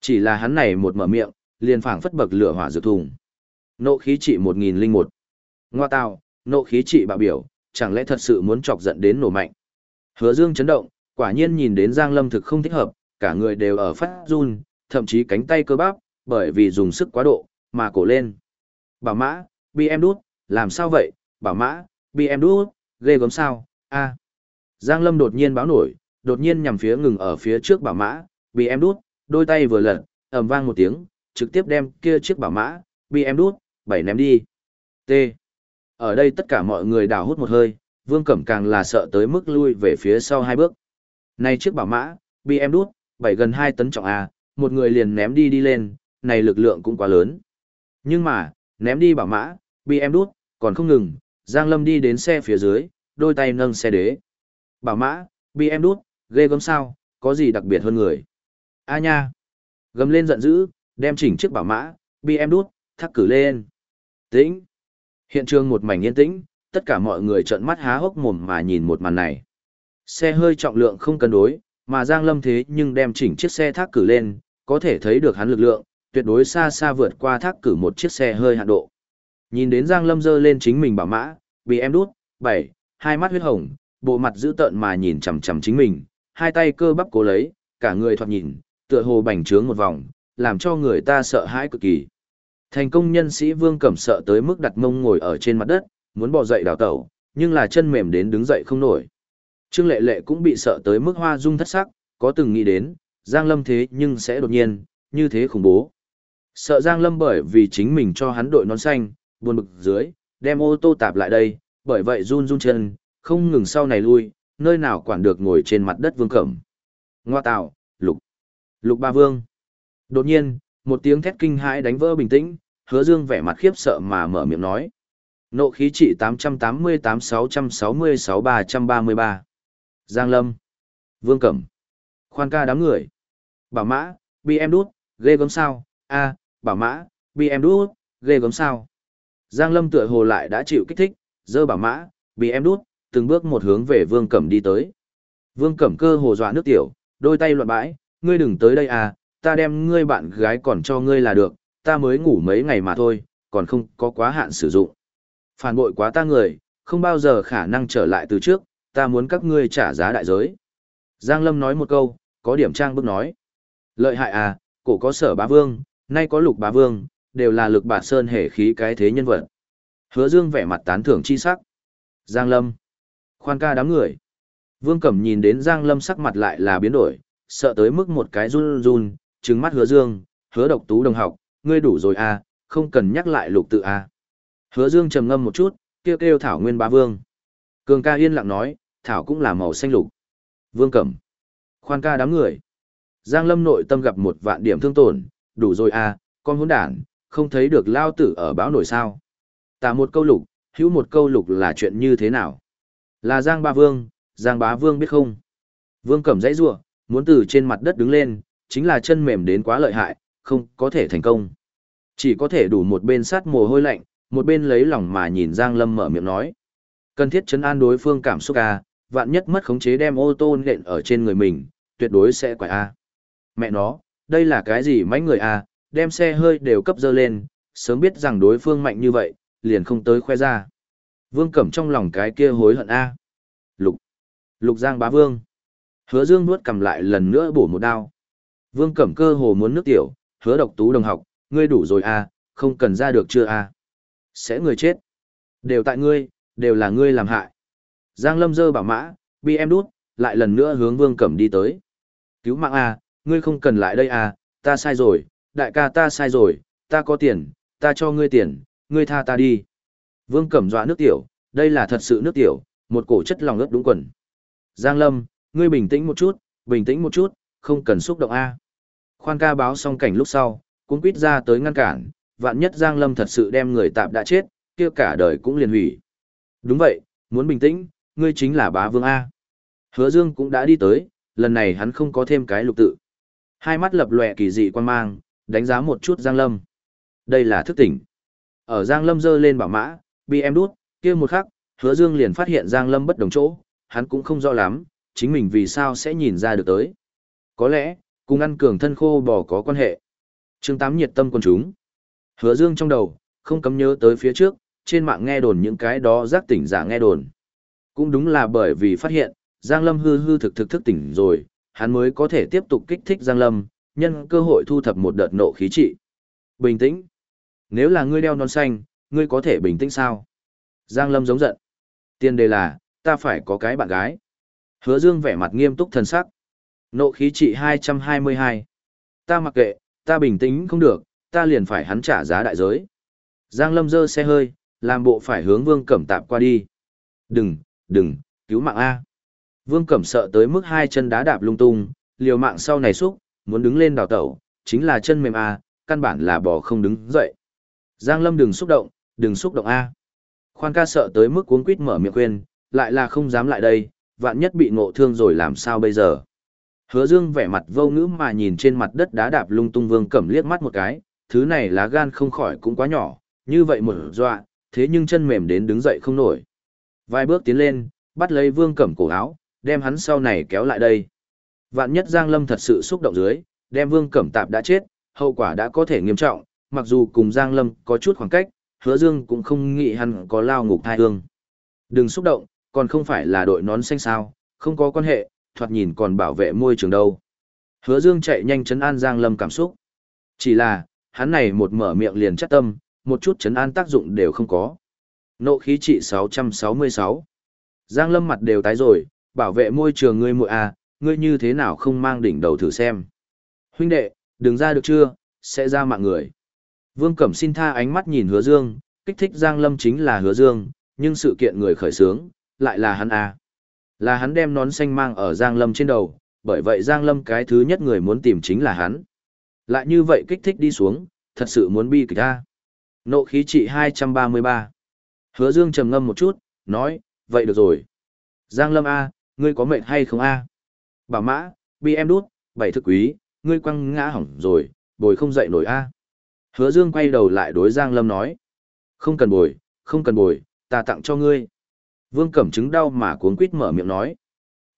Chỉ là hắn này một mở miệng, liền phảng phất bậc lửa hỏa dược thùng. Nộ khí trị 1001. Ngoa tào, nộ khí trị bạo biểu, chẳng lẽ thật sự muốn chọc giận đến nổ mạnh. Hứa Dương chấn động, quả nhiên nhìn đến Giang Lâm thực không thích hợp, cả người đều ở phát run, thậm chí cánh tay cơ bắp, bởi vì dùng sức quá độ, mà cổ lên. Bảo mã, bị em đút, làm sao vậy, bảo mã, bị em đút, ghê gớm sao, a Giang Lâm đột nhiên báo nổi, đột nhiên nhằm phía ngừng ở phía trước bảo mã, bị em đút, đôi tay vừa lật, ầm vang một tiếng, trực tiếp đem kia chiếc bảo mã, bị em đút, bảy ném đi. T. Ở đây tất cả mọi người đào hút một hơi, Vương Cẩm càng là sợ tới mức lui về phía sau hai bước. Này chiếc bảo mã, bị em đút, bảy gần 2 tấn trọng A, một người liền ném đi đi lên, này lực lượng cũng quá lớn. Nhưng mà, ném đi bảo mã, bị em đút, còn không ngừng, Giang Lâm đi đến xe phía dưới, đôi tay nâng xe đế. Bảo mã, bị em đút, ghê gớm sao, có gì đặc biệt hơn người. A nha, gầm lên giận dữ, đem chỉnh chiếc bảo mã, bị em đút, thắc cử lên. Tĩnh. Hiện trường một mảnh yên tĩnh, tất cả mọi người trợn mắt há hốc mồm mà nhìn một màn này. Xe hơi trọng lượng không cân đối, mà Giang Lâm thế nhưng đem chỉnh chiếc xe thác cử lên, có thể thấy được hắn lực lượng, tuyệt đối xa xa vượt qua thác cử một chiếc xe hơi hạn độ. Nhìn đến Giang Lâm dơ lên chính mình bảo mã, bị em đút, bảy, hai mắt huyết hồng, bộ mặt dữ tợn mà nhìn chằm chằm chính mình, hai tay cơ bắp cố lấy, cả người thoạt nhìn, tựa hồ bành trướng một vòng, làm cho người ta sợ hãi cực kỳ. Thành công nhân sĩ Vương Cẩm sợ tới mức đặt mông ngồi ở trên mặt đất, muốn bò dậy đào tẩu, nhưng là chân mềm đến đứng dậy không nổi. Trương Lệ Lệ cũng bị sợ tới mức hoa dung thất sắc, có từng nghĩ đến, Giang Lâm thế nhưng sẽ đột nhiên, như thế khủng bố. Sợ Giang Lâm bởi vì chính mình cho hắn đội nón xanh, buồn bực dưới, đem ô tô tạp lại đây, bởi vậy run run chân, không ngừng sau này lui, nơi nào quản được ngồi trên mặt đất vương cẩm. Ngoa tạo, lục, lục ba vương. Đột nhiên, một tiếng thét kinh hãi đánh vỡ bình tĩnh, hứa dương vẻ mặt khiếp sợ mà mở miệng nói. Nộ khí trị 888-666-333. Giang Lâm. Vương Cẩm. Khoan ca đám người. Bảo mã, BM đút, ghê gớm sao, a bảo mã, BM đút, ghê gớm sao. Giang Lâm tựa hồ lại đã chịu kích thích, dơ bảo mã, bị em đút, từng bước một hướng về Vương Cẩm đi tới. Vương Cẩm cơ hồ dọa nước tiểu, đôi tay loạn bãi, ngươi đừng tới đây à, ta đem ngươi bạn gái còn cho ngươi là được, ta mới ngủ mấy ngày mà thôi, còn không có quá hạn sử dụng. Phản bội quá ta người, không bao giờ khả năng trở lại từ trước, ta muốn các ngươi trả giá đại giới. Giang Lâm nói một câu, có điểm trang bức nói. Lợi hại à, cổ có sở bá vương, nay có lục bá vương, đều là lực bạt sơn hệ khí cái thế nhân vật. Hứa Dương vẻ mặt tán thưởng chi sắc. Giang Lâm. Khoan ca đám người. Vương Cẩm nhìn đến Giang Lâm sắc mặt lại là biến đổi, sợ tới mức một cái run run, trừng mắt Hứa Dương, Hứa Độc Tú đồng học, ngươi đủ rồi à, không cần nhắc lại lục tự à. Hứa Dương trầm ngâm một chút, kêu kêu Thảo Nguyên Bá Vương. Cường ca yên lặng nói, Thảo cũng là màu xanh lục. Vương Cẩm. Khoan ca đám người. Giang Lâm nội tâm gặp một vạn điểm thương tổn, đủ rồi à, con hỗn đản, không thấy được lao tử ở báo nổi sao. Tả một câu lục, hữu một câu lục là chuyện như thế nào? Là Giang Ba Vương, Giang Bá Vương biết không? Vương Cẩm dãy rủa, muốn từ trên mặt đất đứng lên, chính là chân mềm đến quá lợi hại, không có thể thành công. Chỉ có thể đủ một bên sát mồ hôi lạnh, một bên lấy lòng mà nhìn Giang Lâm mở miệng nói. Cần thiết chấn an đối phương cảm xúc à, vạn nhất mất khống chế đem ô tô nện ở trên người mình, tuyệt đối sẽ quải a. À. Mẹ nó, đây là cái gì mấy người a, đem xe hơi đều cấp dơ lên, sớm biết rằng đối phương mạnh như vậy, liền không tới khoe ra. Vương Cẩm trong lòng cái kia hối hận a. Lục. Lục Giang bá vương. Hứa Dương nuốt cầm lại lần nữa bổ một đao. Vương Cẩm cơ hồ muốn nước tiểu, hứa độc tú đồng học, ngươi đủ rồi à, không cần ra được chưa à? Sẽ người chết. Đều tại ngươi, đều là ngươi làm hại. Giang Lâm dơ bảo mã, bị em đút, lại lần nữa hướng Vương Cẩm đi tới. Cứu mạng à, ngươi không cần lại đây à, ta sai rồi, đại ca ta sai rồi, ta có tiền, ta cho ngươi tiền, ngươi tha ta đi. Vương Cẩm dọa nước tiểu, đây là thật sự nước tiểu, một cổ chất lòng ướt đúng quần. Giang Lâm, ngươi bình tĩnh một chút, bình tĩnh một chút, không cần xúc động A. Khoan ca báo xong cảnh lúc sau, cũng quýt ra tới ngăn cản, vạn nhất Giang Lâm thật sự đem người tạm đã chết, kia cả đời cũng liền hủy. Đúng vậy, muốn bình tĩnh, ngươi chính là bá vương A. Hứa Dương cũng đã đi tới, lần này hắn không có thêm cái lục tự. Hai mắt lập lòe kỳ dị quan mang, đánh giá một chút Giang Lâm. Đây là thức tỉnh. Ở Giang Lâm dơ lên bảo mã, bị em đút, kia một khắc, Hứa Dương liền phát hiện Giang Lâm bất đồng chỗ, hắn cũng không rõ lắm, chính mình vì sao sẽ nhìn ra được tới. Có lẽ, cùng ăn cường thân khô bò có quan hệ. Chương 8 nhiệt tâm quần chúng. Hứa Dương trong đầu, không cấm nhớ tới phía trước, trên mạng nghe đồn những cái đó giác tỉnh giả nghe đồn. Cũng đúng là bởi vì phát hiện, Giang Lâm hư hư thực thực thức tỉnh rồi, hắn mới có thể tiếp tục kích thích Giang Lâm, nhân cơ hội thu thập một đợt nộ khí trị. Bình tĩnh. Nếu là ngươi đeo nón xanh, ngươi có thể bình tĩnh sao? Giang Lâm giống giận. Tiên đề là, ta phải có cái bạn gái. Hứa Dương vẻ mặt nghiêm túc thần sắc. Nộ khí trị 222. Ta mặc kệ, ta bình tĩnh không được, ta liền phải hắn trả giá đại giới. Giang Lâm dơ xe hơi, làm bộ phải hướng Vương Cẩm Tạp qua đi. Đừng, đừng, cứu mạng A. Vương Cẩm sợ tới mức hai chân đá đạp lung tung, liều mạng sau này xúc, muốn đứng lên đào tẩu, chính là chân mềm A, căn bản là bò không đứng dậy. Giang Lâm đừng xúc động, đừng xúc động A. Khoan ca sợ tới mức cuốn quýt mở miệng khuyên, lại là không dám lại đây, vạn nhất bị ngộ thương rồi làm sao bây giờ. Hứa Dương vẻ mặt vô ngữ mà nhìn trên mặt đất đá đạp lung tung Vương Cẩm liếc mắt một cái, thứ này lá gan không khỏi cũng quá nhỏ, như vậy mở dọa, thế nhưng chân mềm đến đứng dậy không nổi. Vài bước tiến lên, bắt lấy Vương Cẩm cổ áo, đem hắn sau này kéo lại đây. Vạn nhất Giang Lâm thật sự xúc động dưới, đem Vương Cẩm Tạp đã chết, hậu quả đã có thể nghiêm trọng, mặc dù cùng Giang Lâm có chút khoảng cách, hứa Dương cũng không nghĩ hắn có lao ngục thai hương. Đừng xúc động, còn không phải là đội nón xanh sao, không có quan hệ, thoạt nhìn còn bảo vệ môi trường đâu. Hứa Dương chạy nhanh chấn an Giang Lâm cảm xúc. Chỉ là, hắn này một mở miệng liền chắc tâm, một chút chấn an tác dụng đều không có. Nộ khí trị 666. Giang Lâm mặt đều tái rồi, bảo vệ môi trường ngươi muội à, ngươi như thế nào không mang đỉnh đầu thử xem. Huynh đệ, đừng ra được chưa, sẽ ra mạng người. Vương Cẩm xin tha ánh mắt nhìn hứa dương, kích thích Giang Lâm chính là hứa dương, nhưng sự kiện người khởi sướng, lại là hắn à. Là hắn đem nón xanh mang ở Giang Lâm trên đầu, bởi vậy Giang Lâm cái thứ nhất người muốn tìm chính là hắn. Lại như vậy kích thích đi xuống, thật sự muốn bi kịch ta. Nộ khí trị 233. Hứa Dương trầm ngâm một chút, nói, vậy được rồi. Giang Lâm A, ngươi có mệnh hay không A? Bảo mã, bi em đút, bảy thức quý, ngươi quăng ngã hỏng rồi, bồi không dậy nổi A. Hứa Dương quay đầu lại đối Giang Lâm nói, không cần bồi, không cần bồi, ta tặng cho ngươi. Vương Cẩm chứng đau mà cuốn quýt mở miệng nói.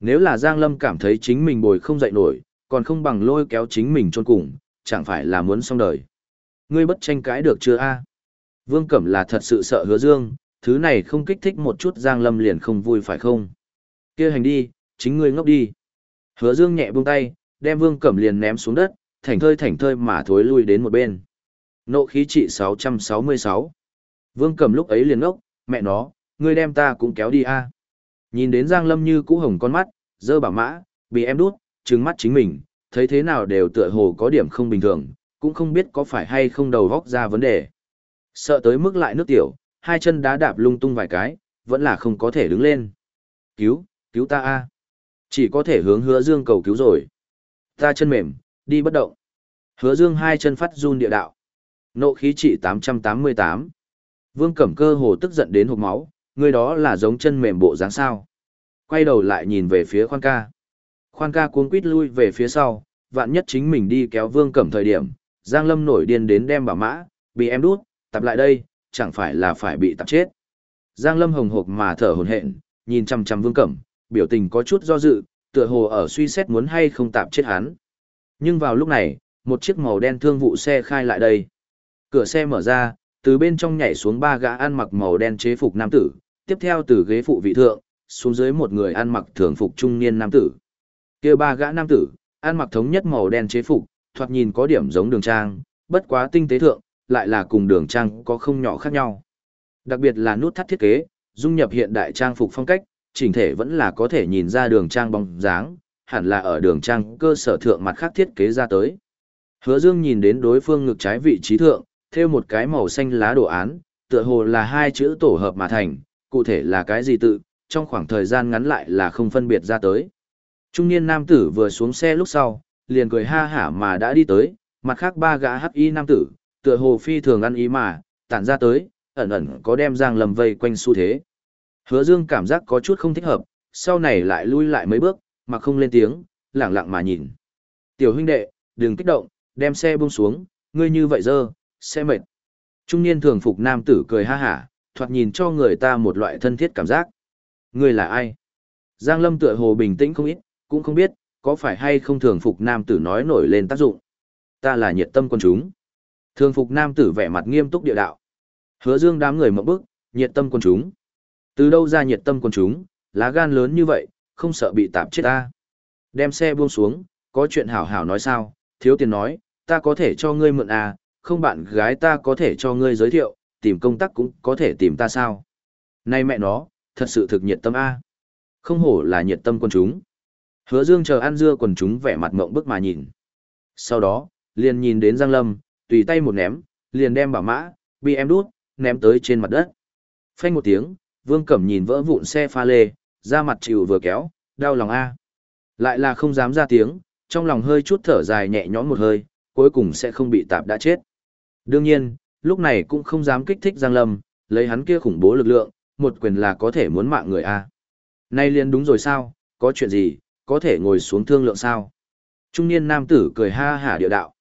Nếu là Giang Lâm cảm thấy chính mình bồi không dậy nổi, còn không bằng lôi kéo chính mình chôn cùng, chẳng phải là muốn xong đời. Ngươi bất tranh cãi được chưa a? Vương Cẩm là thật sự sợ hứa dương, thứ này không kích thích một chút Giang Lâm liền không vui phải không? kia hành đi, chính ngươi ngốc đi. Hứa dương nhẹ buông tay, đem Vương Cẩm liền ném xuống đất, thảnh thơi thảnh thơi mà thối lui đến một bên. Nộ khí trị 666. Vương Cẩm lúc ấy liền ngốc, mẹ nó, ngươi đem ta cũng kéo đi a. Nhìn đến Giang Lâm như cũ hồng con mắt, dơ bảo mã, bị em đút, trừng mắt chính mình, thấy thế nào đều tựa hồ có điểm không bình thường, cũng không biết có phải hay không đầu vóc ra vấn đề. Sợ tới mức lại nước tiểu, hai chân đá đạp lung tung vài cái, vẫn là không có thể đứng lên. Cứu, cứu ta a Chỉ có thể hướng hứa dương cầu cứu rồi. Ta chân mềm, đi bất động. Hứa dương hai chân phát run địa đạo. Nộ khí trị 888. Vương Cẩm cơ hồ tức giận đến hộp máu, người đó là giống chân mềm bộ dáng sao. Quay đầu lại nhìn về phía khoan ca. Khoan ca cuống quít lui về phía sau, vạn nhất chính mình đi kéo vương cẩm thời điểm, Giang Lâm nổi điên đến đem bảo mã, bị em đút, tập lại đây, chẳng phải là phải bị tập chết. Giang Lâm hồng hộc mà thở hổn hển, nhìn chăm chăm vương cẩm, biểu tình có chút do dự, tựa hồ ở suy xét muốn hay không tạp chết hắn. Nhưng vào lúc này, một chiếc màu đen thương vụ xe khai lại đây. Cửa xe mở ra, từ bên trong nhảy xuống ba gã ăn mặc màu đen chế phục nam tử, tiếp theo từ ghế phụ vị thượng, xuống dưới một người ăn mặc thường phục trung niên nam tử. Kia ba gã nam tử, ăn mặc thống nhất màu đen chế phục, thoạt nhìn có điểm giống đường trang, bất quá tinh tế thượng, lại là cùng đường trang có không nhỏ khác nhau. Đặc biệt là nút thắt thiết kế, dung nhập hiện đại trang phục phong cách, chỉnh thể vẫn là có thể nhìn ra đường trang bóng dáng, hẳn là ở đường trang cơ sở thượng mặt khác thiết kế ra tới. Hứa Dương nhìn đến đối phương ngực trái vị trí thượng, theo một cái màu xanh lá đồ án, tựa hồ là hai chữ tổ hợp mà thành, cụ thể là cái gì tự, trong khoảng thời gian ngắn lại là không phân biệt ra tới. Trung niên nam tử vừa xuống xe lúc sau, liền cười ha hả mà đã đi tới, mặt khác ba gã hắc y nam tử, tựa hồ phi thường ăn ý mà, tản ra tới, ẩn ẩn có đem Giang Lâm vây quanh xu thế. Hứa Dương cảm giác có chút không thích hợp, sau này lại lui lại mấy bước, mà không lên tiếng, lặng lặng mà nhìn. Tiểu huynh đệ, đừng kích động, đem xe buông xuống, ngươi như vậy dơ, xe mệt. Trung niên thường phục nam tử cười ha hả, thoạt nhìn cho người ta một loại thân thiết cảm giác. người là ai? Giang Lâm tựa hồ bình tĩnh không ít, cũng không biết, có phải hay không thường phục nam tử nói nổi lên tác dụng. Ta là nhiệt tâm quân chúng. Thường phục nam tử vẻ mặt nghiêm túc địa đạo. Hứa dương đám người mộng bức, nhiệt tâm quân chúng. Từ đâu ra nhiệt tâm quân chúng, lá gan lớn như vậy, không sợ bị tạp chết ta. Đem xe buông xuống, có chuyện hảo hảo nói sao, thiếu tiền nói, ta có thể cho ngươi mượn à, không bạn gái ta có thể cho ngươi giới thiệu, tìm công tác cũng có thể tìm ta sao. nay mẹ nó, thật sự thực nhiệt tâm A. Không hổ là nhiệt tâm quân chúng. Hứa Dương chờ ăn dưa quần chúng vẻ mặt ngộng bức mà nhìn. Sau đó, liền nhìn đến Giang Lâm, tùy tay một ném, liền đem bảo mã, bị em đút, ném tới trên mặt đất. Phanh một tiếng, Vương Cẩm nhìn vỡ vụn xe pha lê, ra mặt chịu vừa kéo, đau lòng a. Lại là không dám ra tiếng, trong lòng hơi chút thở dài nhẹ nhõm một hơi, cuối cùng sẽ không bị tạp đã chết. Đương nhiên, lúc này cũng không dám kích thích Giang Lâm, lấy hắn kia khủng bố lực lượng, một quyền là có thể muốn mạng người a. Nay liền đúng rồi sao, có chuyện gì, có thể ngồi xuống thương lượng sao? Trung niên nam tử cười ha hả địa đạo.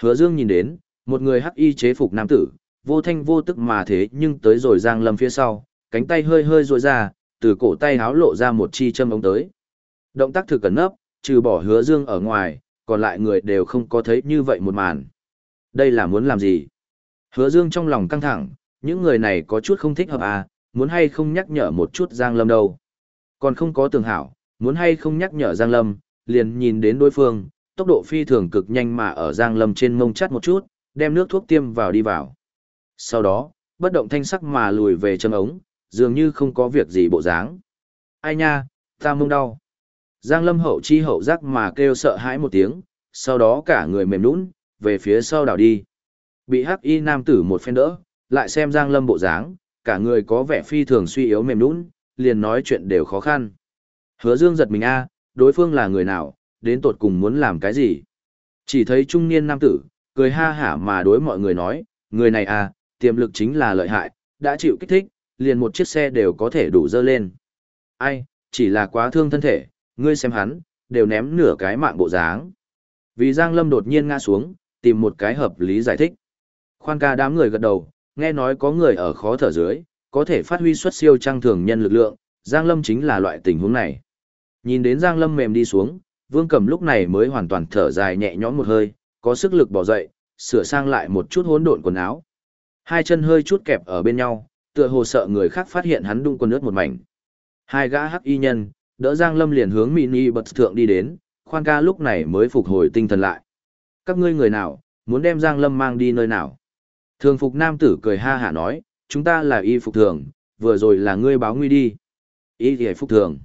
Hứa Dương nhìn đến, một người hắc y chế phục nam tử, vô thanh vô tức mà thế nhưng tới rồi Giang Lâm phía sau, cánh tay hơi hơi duỗi ra, từ cổ tay háo lộ ra một chi châm ống tới. Động tác thực cẩn nấp, trừ bỏ Hứa Dương ở ngoài, còn lại người đều không có thấy như vậy một màn. Đây là muốn làm gì? Hứa Dương trong lòng căng thẳng, những người này có chút không thích hợp à, muốn hay không nhắc nhở một chút Giang Lâm đâu. Còn không có tường hảo, muốn hay không nhắc nhở Giang Lâm, liền nhìn đến đối phương, tốc độ phi thường cực nhanh mà ở Giang Lâm trên mông chắt một chút, đem nước thuốc tiêm vào đi vào. Sau đó, bất động thanh sắc mà lùi về chân ống, dường như không có việc gì bộ dáng. Ai nha, ta mông đau. Giang Lâm hậu chi hậu giác mà kêu sợ hãi một tiếng, sau đó cả người mềm nũng, về phía sau đảo đi. Bị hắc y nam tử một phen đỡ, lại xem Giang Lâm bộ dáng, cả người có vẻ phi thường suy yếu mềm nũng, liền nói chuyện đều khó khăn. Hứa Dương giật mình a, đối phương là người nào, đến tột cùng muốn làm cái gì? Chỉ thấy trung niên nam tử, cười ha hả mà đối mọi người nói, người này à, tiềm lực chính là lợi hại, đã chịu kích thích, liền một chiếc xe đều có thể đủ dơ lên. Ai, chỉ là quá thương thân thể, ngươi xem hắn, đều ném nửa cái mạng bộ dáng. Vì Giang Lâm đột nhiên ngã xuống, tìm một cái hợp lý giải thích. Khoan ca đám người gật đầu, nghe nói có người ở khó thở dưới, có thể phát huy xuất siêu trang thường nhân lực lượng, Giang Lâm chính là loại tình huống này. Nhìn đến Giang Lâm mềm đi xuống, Vương Cẩm lúc này mới hoàn toàn thở dài nhẹ nhõm một hơi, có sức lực bỏ dậy, sửa sang lại một chút hỗn độn quần áo. Hai chân hơi chút kẹp ở bên nhau, tựa hồ sợ người khác phát hiện hắn đung quần ướt một mảnh. Hai gã hắc y nhân, đỡ Giang Lâm liền hướng mini bật thượng đi đến, khoan ca lúc này mới phục hồi tinh thần lại. Các ngươi người nào, muốn đem Giang Lâm mang đi nơi nào? Thường phục nam tử cười ha hả nói, chúng ta là y phục thường, vừa rồi là ngươi báo nguy đi. Y thì phục thường.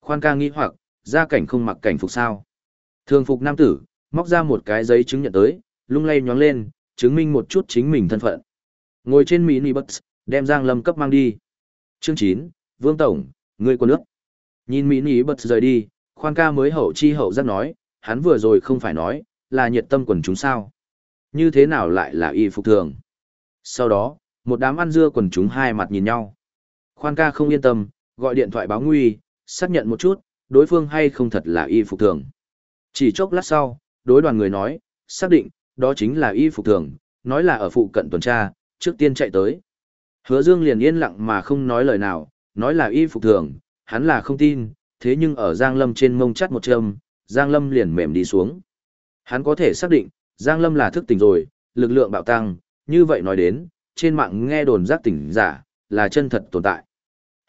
Khoan ca nghĩ hoặc, gia cảnh không mặc cảnh phục sao. Thường phục nam tử, móc ra một cái giấy chứng nhận tới, lung lay nhóng lên, chứng minh một chút chính mình thân phận. Ngồi trên mini bus, đem Giang Lâm cấp mang đi. Chương 9, Vương Tổng, ngươi của nước. Nhìn mini bus rời đi, khoan ca mới hậu chi hậu giác nói, hắn vừa rồi không phải nói, là nhiệt tâm quần chúng sao. Như thế nào lại là y phục thường. Sau đó, một đám ăn dưa quần chúng hai mặt nhìn nhau. Khoan ca không yên tâm, gọi điện thoại báo nguy, xác nhận một chút, đối phương hay không thật là y phục thường. Chỉ chốc lát sau, đối đoàn người nói, xác định, đó chính là y phục thường, nói là ở phụ cận tuần tra, trước tiên chạy tới. Hứa Dương liền yên lặng mà không nói lời nào, nói là y phục thường, hắn là không tin, thế nhưng ở Giang Lâm trên mông chắt một châm, Giang Lâm liền mềm đi xuống. Hắn có thể xác định, Giang Lâm là thức tỉnh rồi, lực lượng bạo tăng, như vậy nói đến, trên mạng nghe đồn giác tỉnh giả, là chân thật tồn tại.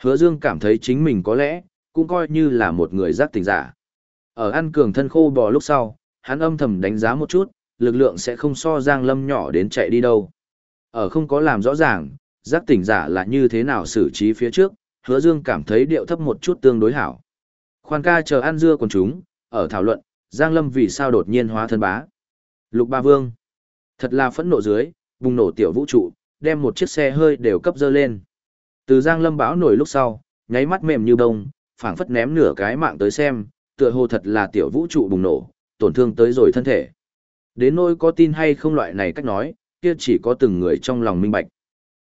Hứa Dương cảm thấy chính mình có lẽ, cũng coi như là một người giác tỉnh giả. Ở ăn cường thân khô bò lúc sau, hắn âm thầm đánh giá một chút, lực lượng sẽ không so Giang Lâm nhỏ đến chạy đi đâu. Ở không có làm rõ ràng, giác tỉnh giả là như thế nào xử trí phía trước, hứa dương cảm thấy điệu thấp một chút tương đối hảo. Khoan ca chờ ăn dưa còn chúng, ở thảo luận, Giang Lâm vì sao đột nhiên hóa thân bá. Lục Ba Vương. Thật là phẫn nộ dưới, bùng nổ tiểu vũ trụ, đem một chiếc xe hơi đều cấp dơ lên. Từ Giang Lâm báo nổi lúc sau, nháy mắt mềm như bông, phảng phất ném nửa cái mạng tới xem, tựa hồ thật là tiểu vũ trụ bùng nổ, tổn thương tới rồi thân thể. Đến nỗi có tin hay không loại này cách nói, kia chỉ có từng người trong lòng minh bạch.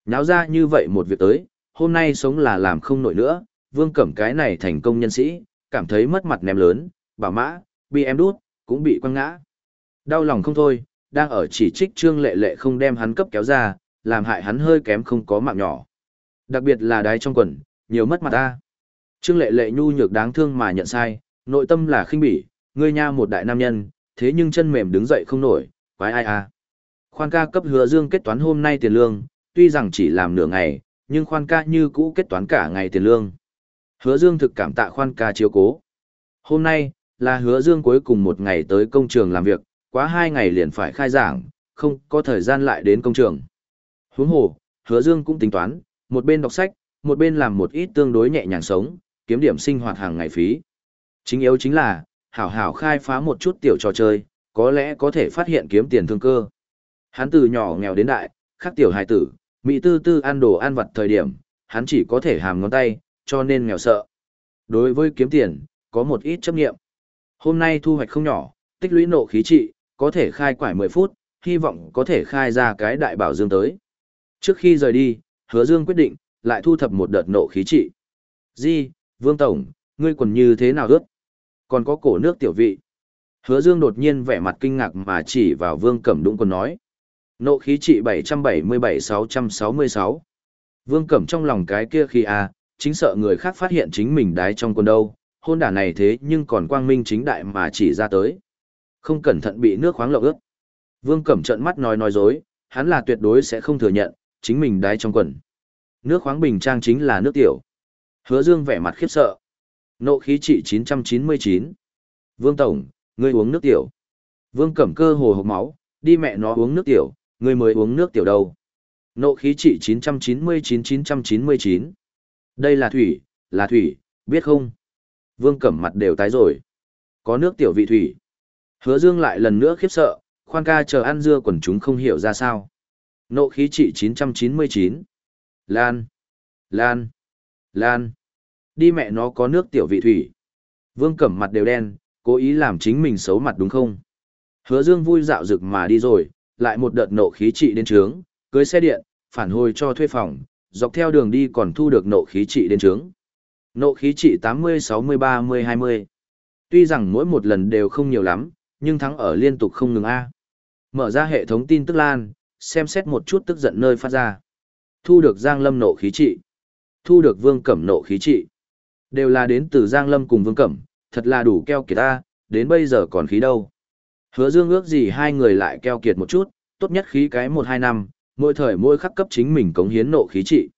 Nháo ra như vậy một việc tới, hôm nay sống là làm không nổi nữa, vương cẩm cái này thành công nhân sĩ, cảm thấy mất mặt ném lớn, bảo mã, bị em đút, cũng bị quăng ngã. Đau lòng không thôi, đang ở chỉ trích trương lệ lệ không đem hắn cấp kéo ra, làm hại hắn hơi kém không có mạng nhỏ. Đặc biệt là đái trong quần, nhiều mất mặt ta. Trương lệ lệ nhu nhược đáng thương mà nhận sai, nội tâm là khinh bỉ, ngươi nha một đại nam nhân, thế nhưng chân mềm đứng dậy không nổi, quái ai à. Khoan ca cấp hứa dương kết toán hôm nay tiền lương, tuy rằng chỉ làm nửa ngày, nhưng khoan ca như cũ kết toán cả ngày tiền lương. Hứa dương thực cảm tạ khoan ca chiếu cố. Hôm nay, là hứa dương cuối cùng một ngày tới công trường làm việc, quá hai ngày liền phải khai giảng, không có thời gian lại đến công trường. Huống hồ, hứa dương cũng tính toán, một bên đọc sách, một bên làm một ít tương đối nhẹ nhàng sống, kiếm điểm sinh hoạt hàng ngày phí. Chính yếu chính là, hảo hảo khai phá một chút tiểu trò chơi, có lẽ có thể phát hiện kiếm tiền thương cơ. Hắn từ nhỏ nghèo đến đại, khắc tiểu hài tử, mỹ tư tư ăn đồ ăn vặt thời điểm, hắn chỉ có thể hàm ngón tay, cho nên nghèo sợ. Đối với kiếm tiền, có một ít chấp nghiệm. Hôm nay thu hoạch không nhỏ, tích lũy nộ khí trị, có thể khai quải 10 phút, hy vọng có thể khai ra cái đại bảo dương tới. Trước khi rời đi, hứa dương quyết định, lại thu thập một đợt nộ khí trị. Di, Vương Tổng, ngươi quần như thế nào ướt? Còn có cổ nước tiểu vị. Hứa Dương đột nhiên vẻ mặt kinh ngạc mà chỉ vào Vương Cẩm Đũng quần nói. Nộ khí trị 777-666. Vương Cẩm trong lòng cái kia khi à, chính sợ người khác phát hiện chính mình đái trong quần đâu, hôn đả này thế nhưng còn quang minh chính đại mà chỉ ra tới. Không cẩn thận bị nước khoáng lộng ướt. Vương Cẩm trợn mắt nói nói dối, hắn là tuyệt đối sẽ không thừa nhận, chính mình đái trong quần. Nước khoáng bình trang chính là nước tiểu. Hứa Dương vẻ mặt khiếp sợ. Nộ khí trị 999. Vương Tổng, ngươi uống nước tiểu. Vương Cẩm cơ hồ hộp máu, đi mẹ nó uống nước tiểu, ngươi mới uống nước tiểu đâu. Nộ khí trị 999-999. Đây là thủy, là thủy, biết không? Vương Cẩm mặt đều tái rồi. Có nước tiểu vị thủy. Hứa Dương lại lần nữa khiếp sợ, khoan ca chờ ăn dưa quần chúng không hiểu ra sao. Nộ khí trị 999. Lan. Lan. Lan. Đi mẹ nó có nước tiểu vị thủy. Vương Cẩm mặt đều đen, cố ý làm chính mình xấu mặt đúng không? Hứa Dương vui dạo rực mà đi rồi, lại một đợt nộ khí trị đến trướng, cưới xe điện, phản hồi cho thuê phòng, dọc theo đường đi còn thu được nộ khí trị đến trướng. Nộ khí trị 80 60 30 20. Tuy rằng mỗi một lần đều không nhiều lắm, nhưng thắng ở liên tục không ngừng A. Mở ra hệ thống tin tức lan, xem xét một chút tức giận nơi phát ra. Thu được Giang Lâm nộ khí trị. Thu được Vương Cẩm nộ khí trị. Đều là đến từ Giang Lâm cùng Vương Cẩm, thật là đủ keo kiệt ta, đến bây giờ còn khí đâu. Hứa Dương ước gì hai người lại keo kiệt một chút, tốt nhất khí cái một hai năm, mỗi thời mỗi khắc cấp chính mình cống hiến nộ khí trị.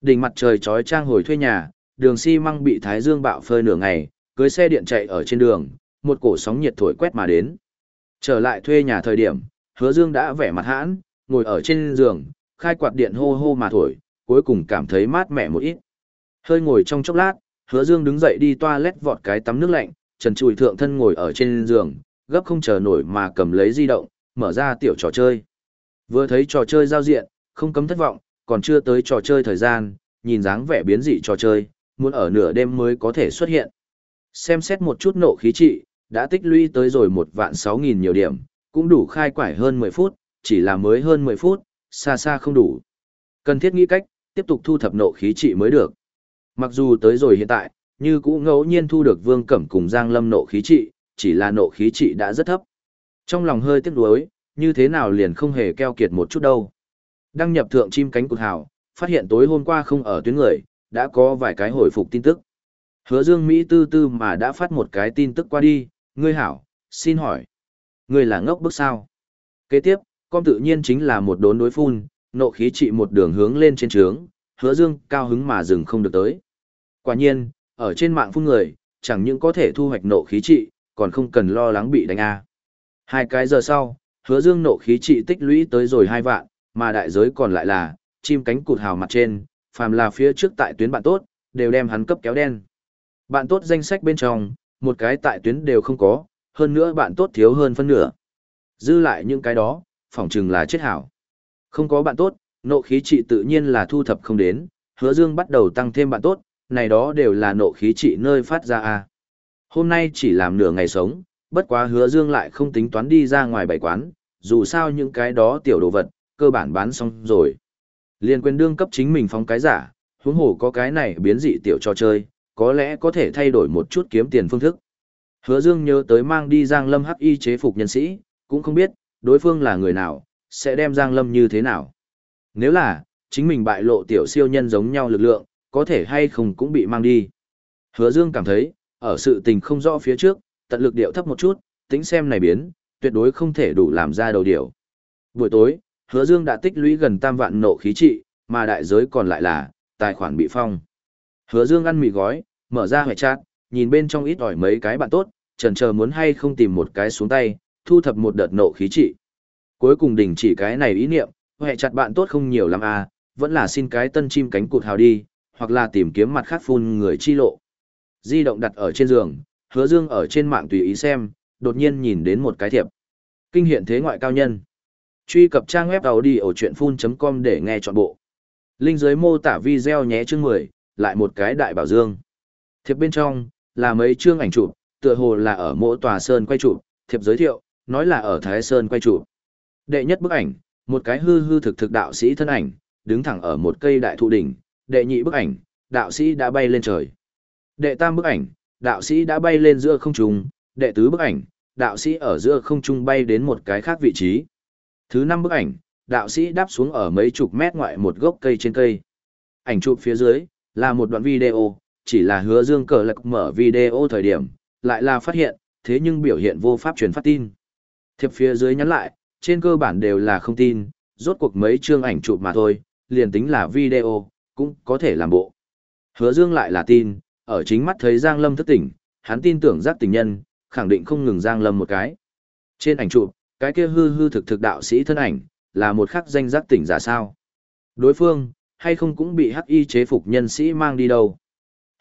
Đỉnh mặt trời chói trang hồi thuê nhà, đường xi măng bị thái dương bạo phơi nửa ngày, cưới xe điện chạy ở trên đường, một cổ sóng nhiệt thổi quét mà đến. Trở lại thuê nhà thời điểm, Hứa Dương đã vẻ mặt hãn, ngồi ở trên giường, khai quạt điện hô hô mà thổi, cuối cùng cảm thấy mát mẻ một ít. Hơi ngồi trong chốc lát, Hứa Dương đứng dậy đi toilet vọt cái tắm nước lạnh, trần trụi thượng thân ngồi ở trên giường, gấp không chờ nổi mà cầm lấy di động, mở ra tiểu trò chơi. Vừa thấy trò chơi giao diện, không cấm thất vọng, còn chưa tới trò chơi thời gian, nhìn dáng vẻ biến dị trò chơi, muốn ở nửa đêm mới có thể xuất hiện. Xem xét một chút nộ khí trị, đã tích lũy tới rồi một vạn sáu nghìn nhiều điểm, cũng đủ khai quải hơn 10 phút, chỉ là mới hơn 10 phút, xa xa không đủ. Cần thiết nghĩ cách, tiếp tục thu thập nộ khí trị mới được. Mặc dù tới rồi hiện tại, như cũ ngẫu nhiên thu được Vương Cẩm cùng Giang Lâm nộ khí trị, chỉ là nộ khí trị đã rất thấp. Trong lòng hơi tiếc nuối, như thế nào liền không hề keo kiệt một chút đâu. Đăng nhập thượng chim cánh cụt hào, phát hiện tối hôm qua không ở tuyến người, đã có vài cái hồi phục tin tức. Hứa Dương Mỹ tư tư mà đã phát một cái tin tức qua đi, ngươi hảo, xin hỏi. Ngươi là ngốc bức sao? Kế tiếp, con tự nhiên chính là một đốn đối phun, nộ khí trị một đường hướng lên trên trướng, hứa dương cao hứng mà dừng không được tới. Quả nhiên, ở trên mạng phun người, chẳng những có thể thu hoạch nộ khí trị, còn không cần lo lắng bị đánh A. Hai cái giờ sau, hứa dương nộ khí trị tích lũy tới rồi hai vạn, mà đại giới còn lại là, chim cánh cụt hào mặt trên, phàm là phía trước tại tuyến bạn tốt, đều đem hắn cấp kéo đen. Bạn tốt danh sách bên trong, một cái tại tuyến đều không có, hơn nữa bạn tốt thiếu hơn phân nửa. Dư lại những cái đó, phỏng chừng là chết hảo. Không có bạn tốt, nộ khí trị tự nhiên là thu thập không đến, hứa dương bắt đầu tăng thêm bạn tốt, này đó đều là nộ khí trị nơi phát ra a. Hôm nay chỉ làm nửa ngày sống, bất quá hứa dương lại không tính toán đi ra ngoài bảy quán, dù sao những cái đó tiểu đồ vật, cơ bản bán xong rồi. Liên quyền đương cấp chính mình phóng cái giả, huống hồ có cái này biến dị tiểu cho chơi, có lẽ có thể thay đổi một chút kiếm tiền phương thức. Hứa Dương nhớ tới mang đi Giang Lâm hắc y chế phục nhân sĩ, cũng không biết, đối phương là người nào, sẽ đem Giang Lâm như thế nào. Nếu là, chính mình bại lộ tiểu siêu nhân giống nhau lực lượng, có thể hay không cũng bị mang đi. Hứa Dương cảm thấy, ở sự tình không rõ phía trước, tận lực điệu thấp một chút, tính xem này biến, tuyệt đối không thể đủ làm ra đầu điệu. Buổi tối, Hứa Dương đã tích lũy gần tam vạn nộ khí trị, mà đại giới còn lại là tài khoản bị phong. Hứa Dương ăn mì gói, mở ra hệ chat, nhìn bên trong ít ỏi mấy cái bạn tốt, chần chờ muốn hay không tìm một cái xuống tay, thu thập một đợt nộ khí trị. Cuối cùng đình chỉ cái này ý niệm, hệ chặt bạn tốt không nhiều lắm à, vẫn là xin cái tân chim cánh cụt hào đi, hoặc là tìm kiếm mặt khác phun người chi lộ. Di động đặt ở trên giường, hứa dương ở trên mạng tùy ý xem, đột nhiên nhìn đến một cái thiệp. Kinh hiện thế ngoại cao nhân. Truy cập trang web đầu đi ở chuyện phun.com để nghe trọn bộ. Linh dưới mô tả video nhé chương 10, lại một cái đại bảo dương. Thiệp bên trong, là mấy chương ảnh chụp, tựa hồ là ở mỗi tòa sơn quay chụp, thiệp giới thiệu, nói là ở Thái Sơn quay chụp. Đệ nhất bức ảnh, một cái hư hư thực thực đạo sĩ thân ảnh, đứng thẳng ở một cây đại thụ đỉnh, đệ nhị bức ảnh, đạo sĩ đã bay lên trời. Đệ tam bức ảnh, đạo sĩ đã bay lên giữa không trung, đệ tứ bức ảnh, đạo sĩ ở giữa không trung bay đến một cái khác vị trí. Thứ năm bức ảnh, đạo sĩ đáp xuống ở mấy chục mét ngoại một gốc cây trên cây. Ảnh chụp phía dưới, là một đoạn video, chỉ là hứa dương cờ lạc mở video thời điểm, lại là phát hiện, thế nhưng biểu hiện vô pháp truyền phát tin. Thiệp phía dưới nhắn lại, trên cơ bản đều là không tin, rốt cuộc mấy chương ảnh chụp mà thôi, liền tính là video, cũng có thể làm bộ. Hứa dương lại là tin, ở chính mắt thấy Giang Lâm thức tỉnh, hắn tin tưởng giác tình nhân, khẳng định không ngừng Giang Lâm một cái. Trên ảnh chụp, cái kia hư hư thực thực đạo sĩ thân ảnh, là một khắc danh giác tỉnh giả sao. Đối phương, hay không cũng bị hắc y chế phục nhân sĩ mang đi đâu.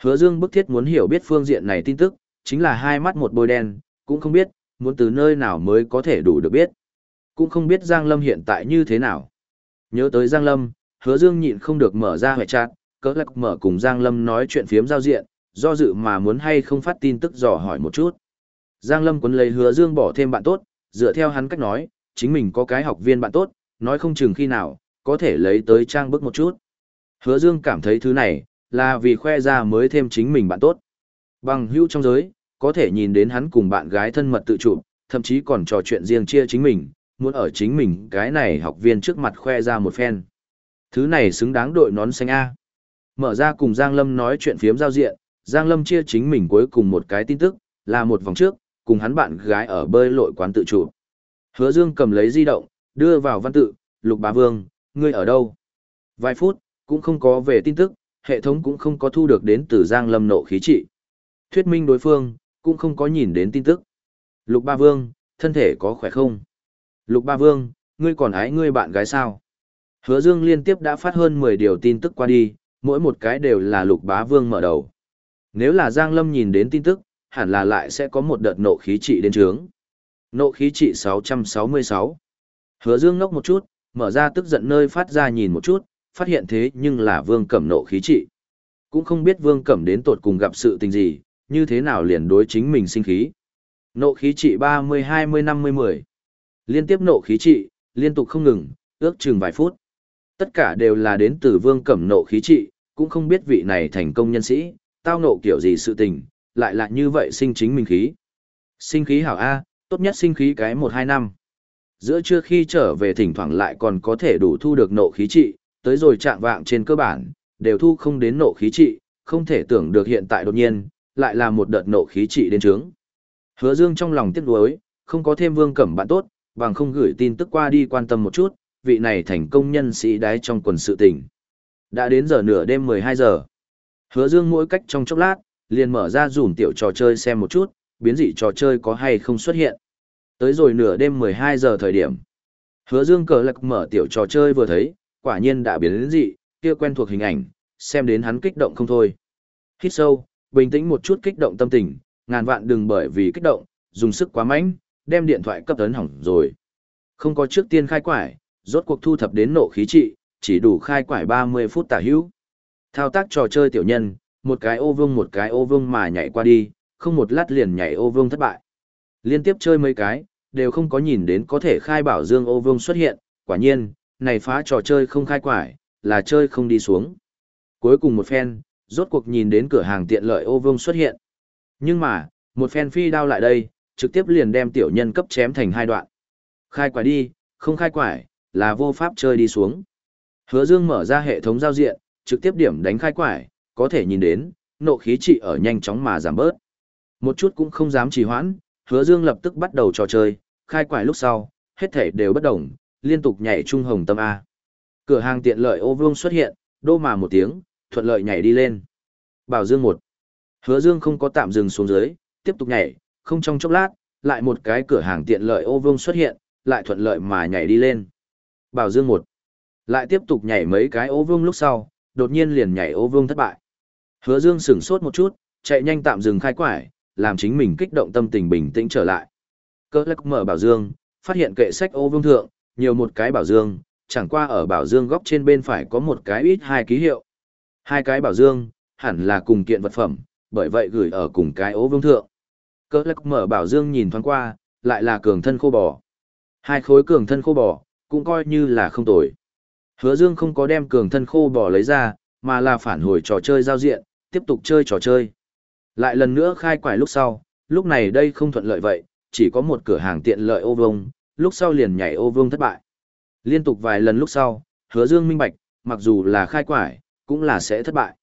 Hứa Dương bức thiết muốn hiểu biết phương diện này tin tức, chính là hai mắt một bôi đen, cũng không biết, muốn từ nơi nào mới có thể đủ được biết. Cũng không biết Giang Lâm hiện tại như thế nào. Nhớ tới Giang Lâm, hứa dương nhịn không được mở ra hệ trạng, cỡ lạc mở cùng Giang Lâm nói chuyện phiếm giao diện, do dự mà muốn hay không phát tin tức dò hỏi một chút. Giang Lâm quấn lấy hứa dương bỏ thêm bạn tốt, dựa theo hắn cách nói, chính mình có cái học viên bạn tốt, nói không chừng khi nào, có thể lấy tới trang bức một chút. Hứa dương cảm thấy thứ này, là vì khoe ra mới thêm chính mình bạn tốt. Bằng hữu trong giới, có thể nhìn đến hắn cùng bạn gái thân mật tự chụp, thậm chí còn trò chuyện riêng chia chính mình, muốn ở chính mình cái này học viên trước mặt khoe ra một phen. Thứ này xứng đáng đội nón xanh A. Mở ra cùng Giang Lâm nói chuyện phiếm giao diện, Giang Lâm chia chính mình cuối cùng một cái tin tức, là một vòng trước, cùng hắn bạn gái ở bơi lội quán tự chụp. Hứa Dương cầm lấy di động, đưa vào văn tự, Lục Bá Vương, ngươi ở đâu? Vài phút, cũng không có về tin tức, hệ thống cũng không có thu được đến từ Giang Lâm nộ khí trị. Thuyết minh đối phương, cũng không có nhìn đến tin tức. Lục Ba Vương, thân thể có khỏe không? Lục Ba Vương, ngươi còn ái ngươi bạn gái sao? Hứa Dương liên tiếp đã phát hơn 10 điều tin tức qua đi, mỗi một cái đều là Lục Bá Vương mở đầu. Nếu là Giang Lâm nhìn đến tin tức, hẳn là lại sẽ có một đợt nộ khí trị đến trướng. Nộ khí trị 666. Hứa Dương ngốc một chút, mở ra tức giận nơi phát ra nhìn một chút, phát hiện thế nhưng là Vương Cẩm nộ khí trị. Cũng không biết Vương Cẩm đến tột cùng gặp sự tình gì, như thế nào liền đối chính mình sinh khí. Nộ khí trị 30-20-50-10. Liên tiếp nộ khí trị, liên tục không ngừng, ước chừng vài phút. Tất cả đều là đến từ Vương Cẩm nộ khí trị, cũng không biết vị này thành công nhân sĩ, tao nộ kiểu gì sự tình, lại là như vậy sinh chính mình khí. Sinh khí hảo A, tốt nhất sinh khí cái 1-2 năm. Giữa trưa khi trở về thỉnh thoảng lại còn có thể đủ thu được nộ khí trị, tới rồi trạng vạng trên cơ bản, đều thu không đến nộ khí trị, không thể tưởng được hiện tại đột nhiên, lại là một đợt nộ khí trị đến trướng. Hứa Dương trong lòng tiếc nuối, không có thêm Vương Cẩm bạn tốt, bằng không gửi tin tức qua đi quan tâm một chút, vị này thành công nhân sĩ đái trong quần sự tình. Đã đến giờ nửa đêm 12 giờ. Hứa Dương mỗi cách trong chốc lát, liền mở ra dùm tiểu trò chơi xem một chút, biến dị trò chơi có hay không xuất hiện. Tới rồi nửa đêm 12 giờ thời điểm. Hứa Dương cờ lạc mở tiểu trò chơi vừa thấy, quả nhiên đã biến đến dị, kia quen thuộc hình ảnh, xem đến hắn kích động không thôi. Hít sâu, bình tĩnh một chút kích động tâm tình, ngàn vạn đừng bởi vì kích động, dùng sức quá mạnh, đem điện thoại cấp tấn hỏng rồi. Không có trước tiên khai quải, rốt cuộc thu thập đến nộ khí trị, chỉ đủ khai quải 30 phút tả hữu. Thao tác trò chơi tiểu nhân, một cái ô vương một cái ô vương mà nhảy qua đi, không một lát liền nhảy ô vương thất bại. Liên tiếp chơi mấy cái, đều không có nhìn đến có thể khai bảo dương ô vương xuất hiện, quả nhiên, này phá trò chơi không khai quải, là chơi không đi xuống. Cuối cùng một phen, rốt cuộc nhìn đến cửa hàng tiện lợi ô vương xuất hiện. Nhưng mà, một phen phi đao lại đây, trực tiếp liền đem tiểu nhân cấp chém thành hai đoạn. Khai quải đi, không khai quải, là vô pháp chơi đi xuống. Hứa Dương mở ra hệ thống giao diện, trực tiếp điểm đánh khai quải, có thể nhìn đến, nộ khí trị ở nhanh chóng mà giảm bớt. Một chút cũng không dám trì hoãn, Hứa Dương lập tức bắt đầu trò chơi, khai quải lúc sau, hết thể đều bất động, liên tục nhảy trung hồng tâm A. Cửa hàng tiện lợi ô vương xuất hiện, đô mà một tiếng, thuận lợi nhảy đi lên. Bảo Dương một. Hứa Dương không có tạm dừng xuống dưới, tiếp tục nhảy, không trong chốc lát, lại một cái cửa hàng tiện lợi ô vương xuất hiện, lại thuận lợi mà nhảy đi lên. Bảo Dương một. Lại tiếp tục nhảy mấy cái ô vương lúc sau, đột nhiên liền nhảy ô vương thất bại. Hứa Dương sửng sốt một chút, chạy nhanh tạm dừng khai quải, làm chính mình kích động tâm tình bình tĩnh trở lại. Cơ lắc mở bảo dương, phát hiện kệ sách ô vương thượng, nhiều một cái bảo dương, chẳng qua ở bảo dương góc trên bên phải có một cái ít hai ký hiệu. Hai cái bảo dương, hẳn là cùng kiện vật phẩm, bởi vậy gửi ở cùng cái ố vương thượng. Cơ lắc mở bảo dương nhìn thoáng qua, lại là cường thân khô bò. Hai khối cường thân khô bò, cũng coi như là không tồi. Hứa dương không có đem cường thân khô bò lấy ra, mà là phản hồi trò chơi giao diện, tiếp tục chơi trò chơi. Lại lần nữa khai quải lúc sau, lúc này đây không thuận lợi vậy, chỉ có một cửa hàng tiện lợi ô vông, lúc sau liền nhảy ô vương thất bại. Liên tục vài lần lúc sau, hứa dương minh bạch, mặc dù là khai quải, cũng là sẽ thất bại.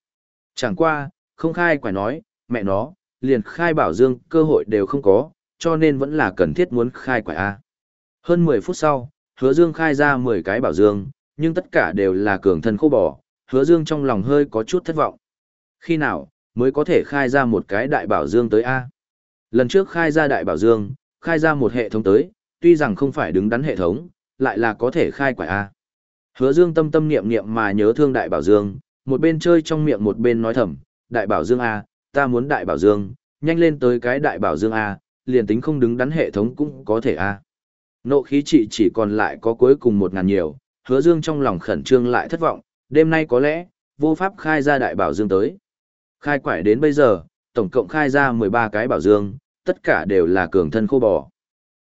Chẳng qua, không khai quải nói, mẹ nó, liền khai bảo dương cơ hội đều không có, cho nên vẫn là cần thiết muốn khai quải A. Hơn 10 phút sau, hứa dương khai ra 10 cái bảo dương, nhưng tất cả đều là cường thân khô bò, hứa dương trong lòng hơi có chút thất vọng. Khi nào, mới có thể khai ra một cái đại bảo dương tới A? Lần trước khai ra đại bảo dương, khai ra một hệ thống tới, tuy rằng không phải đứng đắn hệ thống, lại là có thể khai quả A. Hứa dương tâm tâm niệm niệm mà nhớ thương đại bảo dương, một bên chơi trong miệng một bên nói thầm, đại bảo dương A, ta muốn đại bảo dương, nhanh lên tới cái đại bảo dương A, liền tính không đứng đắn hệ thống cũng có thể a. Nộ khí trị chỉ còn lại có cuối cùng một ngàn nhiều, hứa dương trong lòng khẩn trương lại thất vọng, đêm nay có lẽ, vô pháp khai ra đại bảo dương tới. Khai quải đến bây giờ, tổng cộng khai ra 13 cái bảo dương, tất cả đều là cường thân khô bò.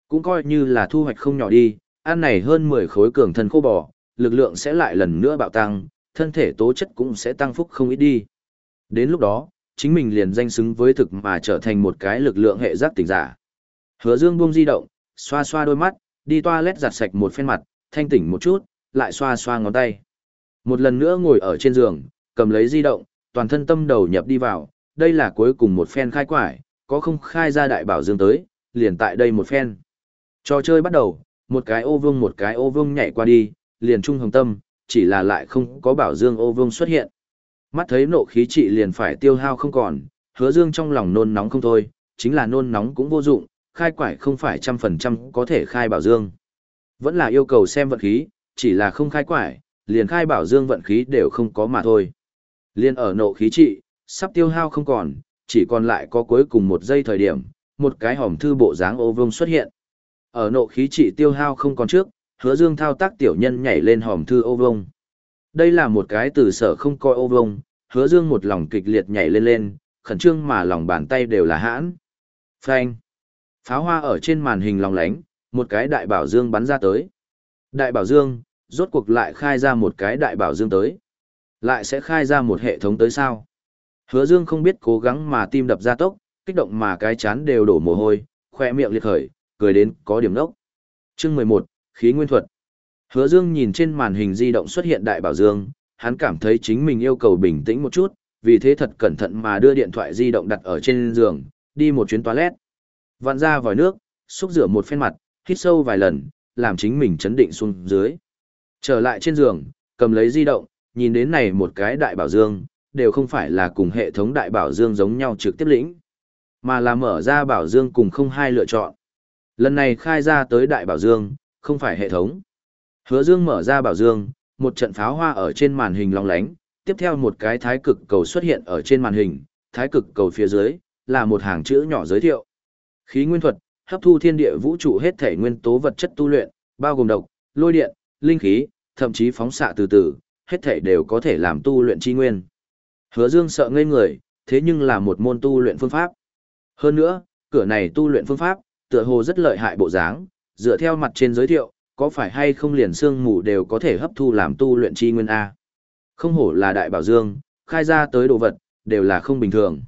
Cũng coi như là thu hoạch không nhỏ đi, ăn này hơn 10 khối cường thân khô bò, lực lượng sẽ lại lần nữa bạo tăng, thân thể tố chất cũng sẽ tăng phúc không ít đi. Đến lúc đó, chính mình liền danh xứng với thực mà trở thành một cái lực lượng hệ giác tỉnh giả. Hứa Dương buông di động, xoa xoa đôi mắt, đi toilet giặt sạch một phen mặt, thanh tỉnh một chút, lại xoa xoa ngón tay. Một lần nữa ngồi ở trên giường, cầm lấy di động, toàn thân tâm đầu nhập đi vào, đây là cuối cùng một phen khai quải, có không khai ra đại bảo dương tới, liền tại đây một phen. Trò chơi bắt đầu, một cái ô vương một cái ô vương nhảy qua đi, liền trung hồng tâm, chỉ là lại không có bảo dương ô vương xuất hiện. Mắt thấy nộ khí trị liền phải tiêu hao không còn, hứa dương trong lòng nôn nóng không thôi, chính là nôn nóng cũng vô dụng, khai quải không phải trăm phần trăm có thể khai bảo dương. Vẫn là yêu cầu xem vận khí, chỉ là không khai quải, liền khai bảo dương vận khí đều không có mà thôi. Liên ở nộ khí trị, sắp tiêu hao không còn, chỉ còn lại có cuối cùng một giây thời điểm, một cái hòm thư bộ dáng ô vương xuất hiện. Ở nộ khí trị tiêu hao không còn trước, hứa dương thao tác tiểu nhân nhảy lên hòm thư ô vông. Đây là một cái từ sở không coi ô vông, hứa dương một lòng kịch liệt nhảy lên lên, khẩn trương mà lòng bàn tay đều là hãn. Phanh. Pháo hoa ở trên màn hình lòng lánh, một cái đại bảo dương bắn ra tới. Đại bảo dương, rốt cuộc lại khai ra một cái đại bảo dương tới. Lại sẽ khai ra một hệ thống tới sao? Hứa Dương không biết cố gắng mà tim đập ra tốc, kích động mà cái chán đều đổ mồ hôi, khoe miệng liệt khởi, cười đến có điểm nốc Chương 11, khí nguyên thuật. Hứa Dương nhìn trên màn hình di động xuất hiện đại bảo dương, hắn cảm thấy chính mình yêu cầu bình tĩnh một chút, vì thế thật cẩn thận mà đưa điện thoại di động đặt ở trên giường, đi một chuyến toilet. Vặn ra vòi nước, xúc rửa một phen mặt, hít sâu vài lần, làm chính mình chấn định xuống dưới. Trở lại trên giường, cầm lấy di động, nhìn đến này một cái đại bảo dương, đều không phải là cùng hệ thống đại bảo dương giống nhau trực tiếp lĩnh, mà là mở ra bảo dương cùng không hai lựa chọn. Lần này khai ra tới đại bảo dương, không phải hệ thống. Hứa dương mở ra bảo dương, một trận pháo hoa ở trên màn hình long lánh, tiếp theo một cái thái cực cầu xuất hiện ở trên màn hình, thái cực cầu phía dưới, là một hàng chữ nhỏ giới thiệu. Khí nguyên thuật, hấp thu thiên địa vũ trụ hết thể nguyên tố vật chất tu luyện, bao gồm độc, lôi điện, linh khí, thậm chí phóng xạ từ từ, hết thể đều có thể làm tu luyện chi nguyên. Hứa Dương sợ ngây người, thế nhưng là một môn tu luyện phương pháp. Hơn nữa, cửa này tu luyện phương pháp, tựa hồ rất lợi hại bộ dáng, dựa theo mặt trên giới thiệu, có phải hay không liền xương mù đều có thể hấp thu làm tu luyện chi nguyên A. Không hổ là đại bảo dương, khai ra tới đồ vật, đều là không bình thường.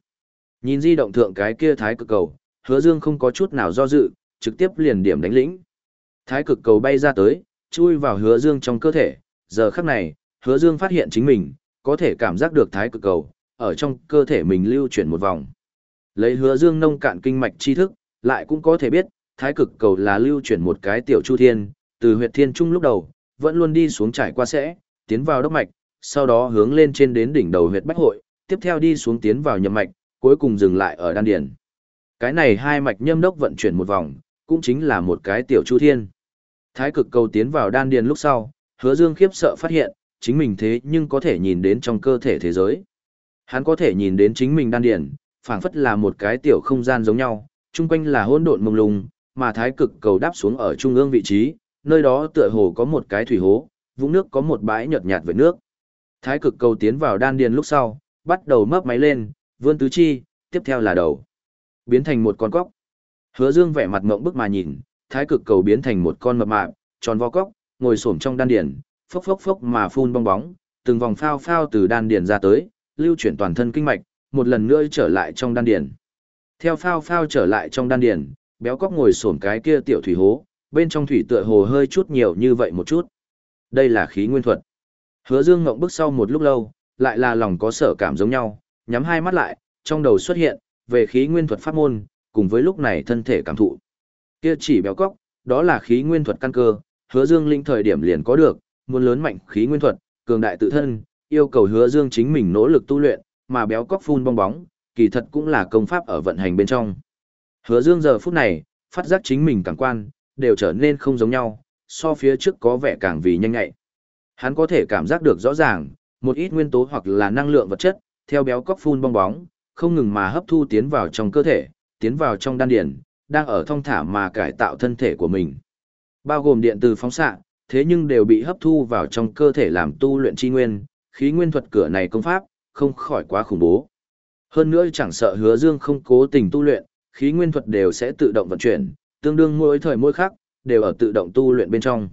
Nhìn di động thượng cái kia thái cực cầu, hứa dương không có chút nào do dự, trực tiếp liền điểm đánh lĩnh. Thái cực cầu bay ra tới, chui vào hứa dương trong cơ thể, giờ khắc này, hứa dương phát hiện chính mình, có thể cảm giác được thái cực cầu, ở trong cơ thể mình lưu chuyển một vòng. Lấy hứa dương nông cạn kinh mạch tri thức, lại cũng có thể biết, thái cực cầu là lưu chuyển một cái tiểu chu thiên, từ huyệt thiên trung lúc đầu, vẫn luôn đi xuống trải qua sẽ, tiến vào đốc mạch, sau đó hướng lên trên đến đỉnh đầu huyệt bách hội, tiếp theo đi xuống tiến vào nhâm mạch, cuối cùng dừng lại ở đan điển. Cái này hai mạch nhâm đốc vận chuyển một vòng, cũng chính là một cái tiểu chu thiên. Thái cực cầu tiến vào đan điền lúc sau, hứa dương khiếp sợ phát hiện, chính mình thế nhưng có thể nhìn đến trong cơ thể thế giới. Hắn có thể nhìn đến chính mình đan điền, phảng phất là một cái tiểu không gian giống nhau, chung quanh là hỗn độn mông lung, mà thái cực cầu đáp xuống ở trung ương vị trí, nơi đó tựa hồ có một cái thủy hố, vũng nước có một bãi nhợt nhạt với nước. Thái cực cầu tiến vào đan điền lúc sau, bắt đầu mấp máy lên, vươn tứ chi, tiếp theo là đầu. Biến thành một con cóc. Hứa Dương vẻ mặt ngộng bức mà nhìn, thái cực cầu biến thành một con mập mạp, tròn vo cóc, ngồi xổm trong đan điền, phốc phốc phốc mà phun bong bóng, từng vòng phao phao từ đan điền ra tới, lưu chuyển toàn thân kinh mạch, một lần nữa trở lại trong đan điền. Theo phao phao trở lại trong đan điền, béo cóc ngồi xổm cái kia tiểu thủy hố, bên trong thủy tựa hồ hơi chút nhiều như vậy một chút. Đây là khí nguyên thuật. Hứa Dương ngậm bước sau một lúc lâu, lại là lòng có sở cảm giống nhau, nhắm hai mắt lại, trong đầu xuất hiện về khí nguyên thuật pháp môn, cùng với lúc này thân thể cảm thụ. Kia chỉ béo cóc, đó là khí nguyên thuật căn cơ, Hứa Dương linh thời điểm liền có được, muốn lớn mạnh khí nguyên thuật, cường đại tự thân, yêu cầu hứa dương chính mình nỗ lực tu luyện, mà béo cóc phun bong bóng, kỳ thật cũng là công pháp ở vận hành bên trong. Hứa dương giờ phút này, phát giác chính mình càng quan, đều trở nên không giống nhau, so phía trước có vẻ càng vì nhanh ngại. Hắn có thể cảm giác được rõ ràng, một ít nguyên tố hoặc là năng lượng vật chất, theo béo cóc phun bong bóng, không ngừng mà hấp thu tiến vào trong cơ thể, tiến vào trong đan điền, đang ở thong thả mà cải tạo thân thể của mình. Bao gồm điện từ phóng xạ, thế nhưng đều bị hấp thu vào trong cơ thể làm tu luyện chi nguyên, khí nguyên thuật cửa này công pháp, không khỏi quá khủng bố. Hơn nữa chẳng sợ hứa dương không cố tình tu luyện, khí nguyên thuật đều sẽ tự động vận chuyển, tương đương mỗi thời mỗi khác, đều ở tự động tu luyện bên trong.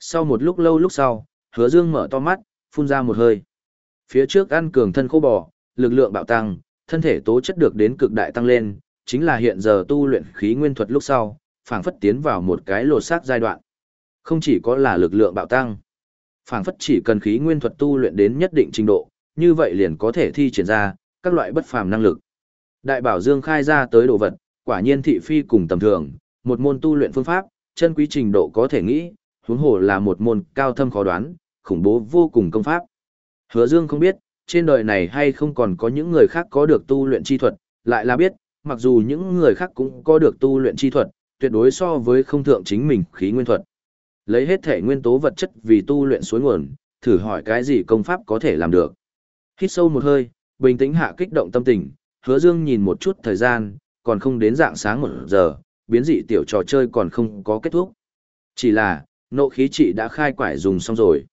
Sau một lúc lâu lúc sau, hứa dương mở to mắt, phun ra một hơi. Phía trước ăn cường thân khô bò, lực lượng bạo tăng, thân thể tố chất được đến cực đại tăng lên, chính là hiện giờ tu luyện khí nguyên thuật lúc sau, phảng phất tiến vào một cái lột xác giai đoạn. Không chỉ có là lực lượng bạo tăng, phảng phất chỉ cần khí nguyên thuật tu luyện đến nhất định trình độ, như vậy liền có thể thi triển ra các loại bất phàm năng lực. Đại bảo Dương khai ra tới đồ vật, quả nhiên thị phi cùng tầm thường, một môn tu luyện phương pháp, chân quý trình độ có thể nghĩ, huống hồ là một môn cao thâm khó đoán, khủng bố vô cùng công pháp. Hứa Dương không biết, trên đời này hay không còn có những người khác có được tu luyện chi thuật, lại là biết, mặc dù những người khác cũng có được tu luyện chi thuật, tuyệt đối so với không thượng chính mình khí nguyên thuật. Lấy hết thể nguyên tố vật chất vì tu luyện suối nguồn, thử hỏi cái gì công pháp có thể làm được. Hít sâu một hơi, bình tĩnh hạ kích động tâm tình, hứa dương nhìn một chút thời gian, còn không đến dạng sáng một giờ, biến dị tiểu trò chơi còn không có kết thúc. Chỉ là, nộ khí trị đã khai quải dùng xong rồi.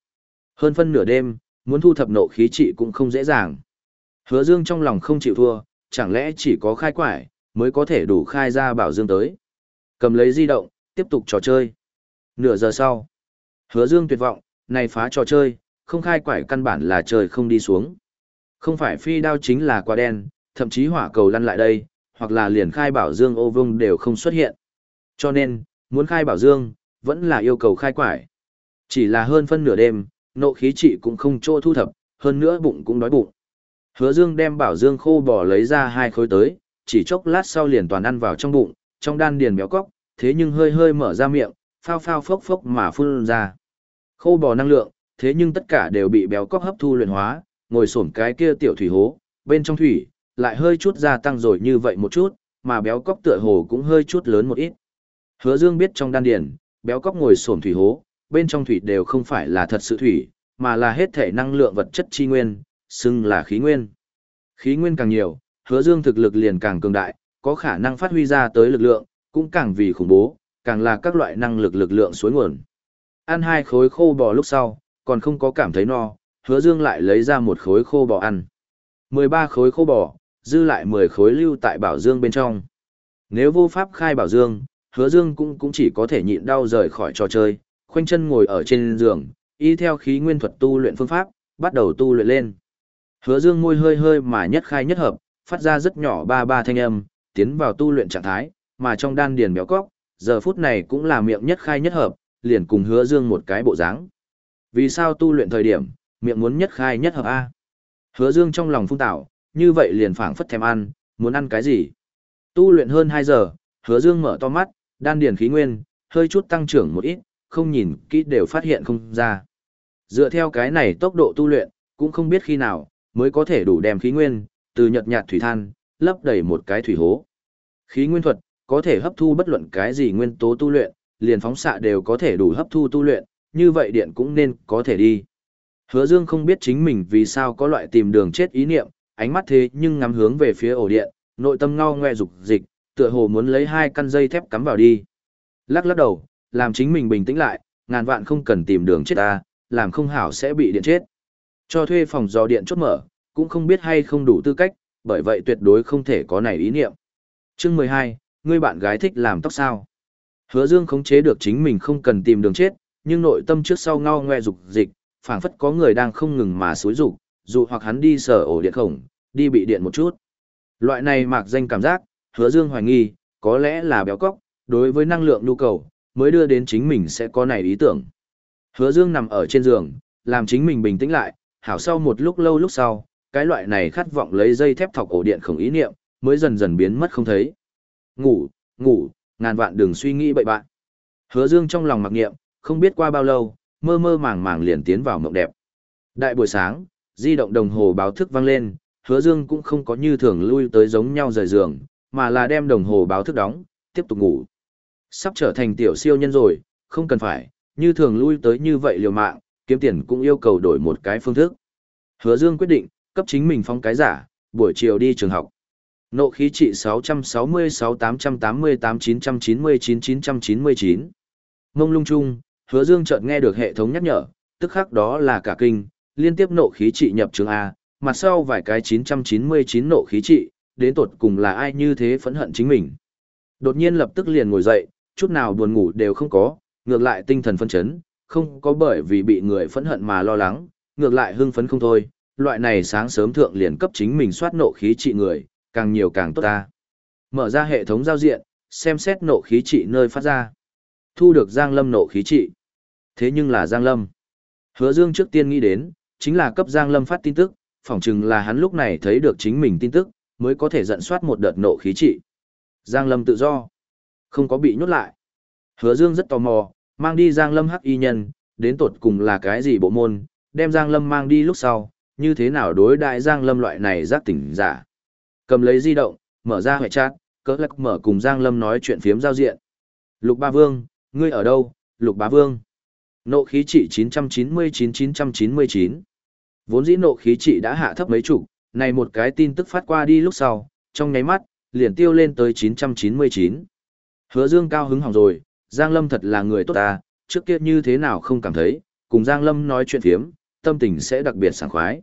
Hơn phân nửa đêm, muốn thu thập nộ khí trị cũng không dễ dàng. Hứa dương trong lòng không chịu thua, chẳng lẽ chỉ có khai quải, mới có thể đủ khai ra bảo dương tới. Cầm lấy di động, tiếp tục trò chơi. Nửa giờ sau, hứa dương tuyệt vọng, này phá trò chơi, không khai quải căn bản là trời không đi xuống. Không phải phi đao chính là quả đen, thậm chí hỏa cầu lăn lại đây, hoặc là liền khai bảo dương ô Vương đều không xuất hiện. Cho nên, muốn khai bảo dương, vẫn là yêu cầu khai quải. Chỉ là hơn phân nửa đêm, nộ khí trị cũng không chỗ thu thập, hơn nữa bụng cũng đói bụng. Hứa dương đem bảo dương khô bò lấy ra hai khối tới, chỉ chốc lát sau liền toàn ăn vào trong bụng, trong đan điền béo cóc, thế nhưng hơi hơi mở ra miệng, phao phao phốc phốc mà phun ra. Khô bò năng lượng, thế nhưng tất cả đều bị béo cóc hấp thu luyện hóa, ngồi xổm cái kia tiểu thủy hố, bên trong thủy, lại hơi chút gia tăng rồi như vậy một chút, mà béo cóc tựa hồ cũng hơi chút lớn một ít. Hứa Dương biết trong đan điền, béo cóc ngồi xổm thủy hố, bên trong thủy đều không phải là thật sự thủy, mà là hết thể năng lượng vật chất chi nguyên, xưng là khí nguyên. Khí nguyên càng nhiều, Hứa Dương thực lực liền càng cường đại, có khả năng phát huy ra tới lực lượng, cũng càng vì khủng bố, càng là các loại năng lực lực lượng suối nguồn. Ăn hai khối khô bò lúc sau, còn không có cảm thấy no, hứa dương lại lấy ra một khối khô bò ăn. 13 khối khô bò, dư lại 10 khối lưu tại bảo dương bên trong. Nếu vô pháp khai bảo dương, hứa dương cũng cũng chỉ có thể nhịn đau rời khỏi trò chơi, khoanh chân ngồi ở trên giường, y theo khí nguyên thuật tu luyện phương pháp, bắt đầu tu luyện lên. Hứa dương môi hơi hơi mà nhất khai nhất hợp, phát ra rất nhỏ ba ba thanh âm, tiến vào tu luyện trạng thái, mà trong đan điền béo cóc, giờ phút này cũng là miệng nhất khai nhất hợp, liền cùng hứa dương một cái bộ dáng. Vì sao tu luyện thời điểm, miệng muốn nhất khai nhất hợp A? Hứa dương trong lòng phung tạo, như vậy liền phảng phất thèm ăn, muốn ăn cái gì? Tu luyện hơn 2 giờ, hứa dương mở to mắt, đan điền khí nguyên, hơi chút tăng trưởng một ít, không nhìn kỹ đều phát hiện không ra. Dựa theo cái này tốc độ tu luyện, cũng không biết khi nào, mới có thể đủ đem khí nguyên, từ nhật nhạt thủy than, lấp đầy một cái thủy hố. Khí nguyên thuật, có thể hấp thu bất luận cái gì nguyên tố tu luyện, liền phóng xạ đều có thể đủ hấp thu tu luyện, như vậy điện cũng nên có thể đi. Hứa Dương không biết chính mình vì sao có loại tìm đường chết ý niệm, ánh mắt thế nhưng ngắm hướng về phía ổ điện, nội tâm ngao ngoe dục dịch, tựa hồ muốn lấy hai căn dây thép cắm vào đi. Lắc lắc đầu, làm chính mình bình tĩnh lại, ngàn vạn không cần tìm đường chết ta, làm không hảo sẽ bị điện chết. Cho thuê phòng do điện chốt mở, cũng không biết hay không đủ tư cách, bởi vậy tuyệt đối không thể có này ý niệm. Chương 12, ngươi bạn gái thích làm tóc sao? Hứa Dương khống chế được chính mình không cần tìm đường chết, nhưng nội tâm trước sau ngao ngoe dục dịch, phảng phất có người đang không ngừng mà xúi rục, dù hoặc hắn đi sở ổ điện khổng, đi bị điện một chút. Loại này mạc danh cảm giác, Hứa Dương hoài nghi, có lẽ là béo cóc, đối với năng lượng nhu cầu, mới đưa đến chính mình sẽ có này ý tưởng. Hứa Dương nằm ở trên giường, làm chính mình bình tĩnh lại, hảo sau một lúc lâu lúc sau, cái loại này khát vọng lấy dây thép thọc ổ điện khổng ý niệm, mới dần dần biến mất không thấy. Ngủ, ngủ, ngàn vạn đừng suy nghĩ bậy bạn. Hứa Dương trong lòng mặc niệm, không biết qua bao lâu, mơ mơ màng màng liền tiến vào mộng đẹp. Đại buổi sáng, di động đồng hồ báo thức vang lên, Hứa Dương cũng không có như thường lui tới giống nhau rời giường, mà là đem đồng hồ báo thức đóng, tiếp tục ngủ. Sắp trở thành tiểu siêu nhân rồi, không cần phải, như thường lui tới như vậy liều mạng, kiếm tiền cũng yêu cầu đổi một cái phương thức. Hứa Dương quyết định, cấp chính mình phong cái giả, buổi chiều đi trường học. Nộ khí trị 666-888-999-999. Mông lung chung, hứa dương chợt nghe được hệ thống nhắc nhở, tức khắc đó là cả kinh, liên tiếp nộ khí trị nhập trường A, mặt sau vài cái 999 nộ khí trị, đến tột cùng là ai như thế phẫn hận chính mình. Đột nhiên lập tức liền ngồi dậy, chút nào buồn ngủ đều không có, ngược lại tinh thần phân chấn, không có bởi vì bị người phẫn hận mà lo lắng, ngược lại hưng phấn không thôi, loại này sáng sớm thượng liền cấp chính mình soát nộ khí trị người, càng nhiều càng tốt ta. Mở ra hệ thống giao diện, xem xét nộ khí trị nơi phát ra. Thu được Giang Lâm nộ khí trị. Thế nhưng là Giang Lâm. Hứa Dương trước tiên nghĩ đến, chính là cấp Giang Lâm phát tin tức, phỏng chừng là hắn lúc này thấy được chính mình tin tức, mới có thể dẫn soát một đợt nộ khí trị. Giang Lâm tự do, không có bị nhốt lại. Hứa Dương rất tò mò, mang đi Giang Lâm hắc y nhân, đến tột cùng là cái gì bộ môn, đem Giang Lâm mang đi lúc sau, như thế nào đối đại Giang Lâm loại này giác tỉnh giả. Cầm lấy di động, mở ra hệ chat, cỡ lắc mở cùng Giang Lâm nói chuyện phiếm giao diện. Lục Ba Vương, ngươi ở đâu, Lục Bá Vương? Nộ khí trị 999-999. Vốn dĩ nộ khí trị đã hạ thấp mấy chục, này một cái tin tức phát qua đi lúc sau, trong nháy mắt, liền tiêu lên tới 999. Hứa Dương cao hứng hỏng rồi, Giang Lâm thật là người tốt ta, trước kia như thế nào không cảm thấy, cùng Giang Lâm nói chuyện phiếm, tâm tình sẽ đặc biệt sảng khoái.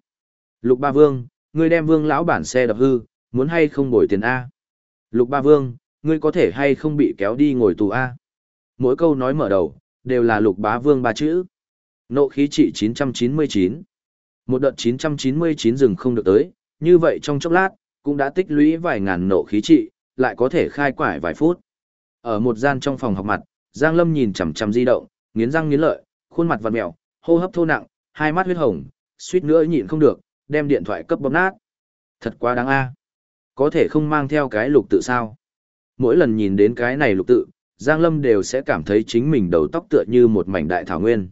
Lục Ba Vương, ngươi đem Vương lão bản xe đập hư, muốn hay không bồi tiền A? Lục Ba Vương, ngươi có thể hay không bị kéo đi ngồi tù A? Mỗi câu nói mở đầu, đều là Lục Bá Vương ba chữ. Nộ khí trị 999. Một đợt 999 rừng không được tới, như vậy trong chốc lát, cũng đã tích lũy vài ngàn nộ khí trị, lại có thể khai quải vài phút. Ở một gian trong phòng học mặt, Giang Lâm nhìn chằm chằm di động, nghiến răng nghiến lợi, khuôn mặt vặn mèo, hô hấp thô nặng, hai mắt huyết hồng, suýt nữa nhịn không được, đem điện thoại cấp bóp nát. Thật quá đáng a. Có thể không mang theo cái lục tự sao? Mỗi lần nhìn đến cái này lục tự, Giang Lâm đều sẽ cảm thấy chính mình đầu tóc tựa như một mảnh đại thảo nguyên.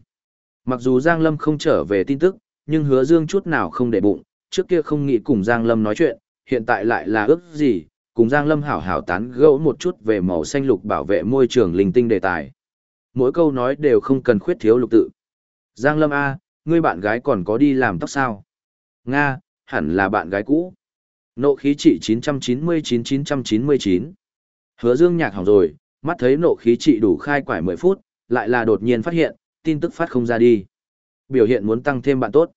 Mặc dù Giang Lâm không trở về tin tức, nhưng hứa Dương chút nào không để bụng, trước kia không nghĩ cùng Giang Lâm nói chuyện, hiện tại lại là ước gì, cùng Giang Lâm hảo hảo tán gẫu một chút về màu xanh lục bảo vệ môi trường linh tinh đề tài. Mỗi câu nói đều không cần khuyết thiếu lục tự. Giang Lâm A, ngươi bạn gái còn có đi làm tóc sao? Nga, hẳn là bạn gái cũ. Nộ khí trị 999-999. Hứa Dương nhạc hỏng rồi, mắt thấy nộ khí trị đủ khai quải 10 phút, lại là đột nhiên phát hiện, tin tức phát không ra đi. Biểu hiện muốn tăng thêm bạn tốt.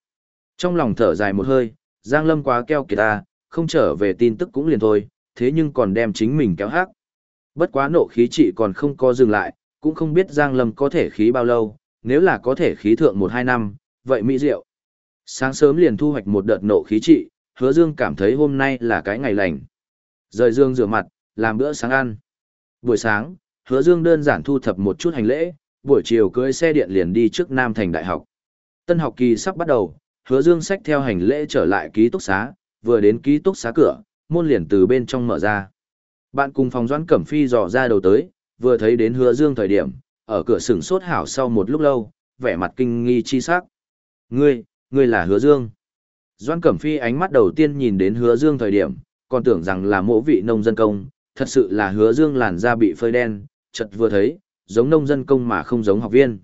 Trong lòng thở dài một hơi, Giang Lâm quá keo kiệt ta, không trở về tin tức cũng liền thôi, thế nhưng còn đem chính mình kéo hát. Bất quá nộ khí trị còn không có dừng lại, cũng không biết Giang Lâm có thể khí bao lâu, nếu là có thể khí thượng 1-2 năm, vậy mỹ diệu. Sáng sớm liền thu hoạch một đợt nộ khí trị, hứa dương cảm thấy hôm nay là cái ngày lành. Rời dương rửa mặt, làm bữa sáng ăn. Buổi sáng, hứa dương đơn giản thu thập một chút hành lễ, buổi chiều cưới xe điện liền đi trước Nam Thành Đại học. Tân học kỳ sắp bắt đầu, hứa dương xách theo hành lễ trở lại ký túc xá, vừa đến ký túc xá cửa, môn liền từ bên trong mở ra. Bạn cùng phòng doãn cẩm phi dò ra đầu tới, vừa thấy đến hứa dương thời điểm, ở cửa sừng sốt hảo sau một lúc lâu, vẻ mặt kinh nghi chi sắc. Ngươi, ngươi là hứa dương. Doãn cẩm phi ánh mắt đầu tiên nhìn đến hứa dương thời điểm, còn tưởng rằng là mỗ vị nông dân công, thật sự là hứa dương làn da bị phơi đen, chật vừa thấy, giống nông dân công mà không giống học viên.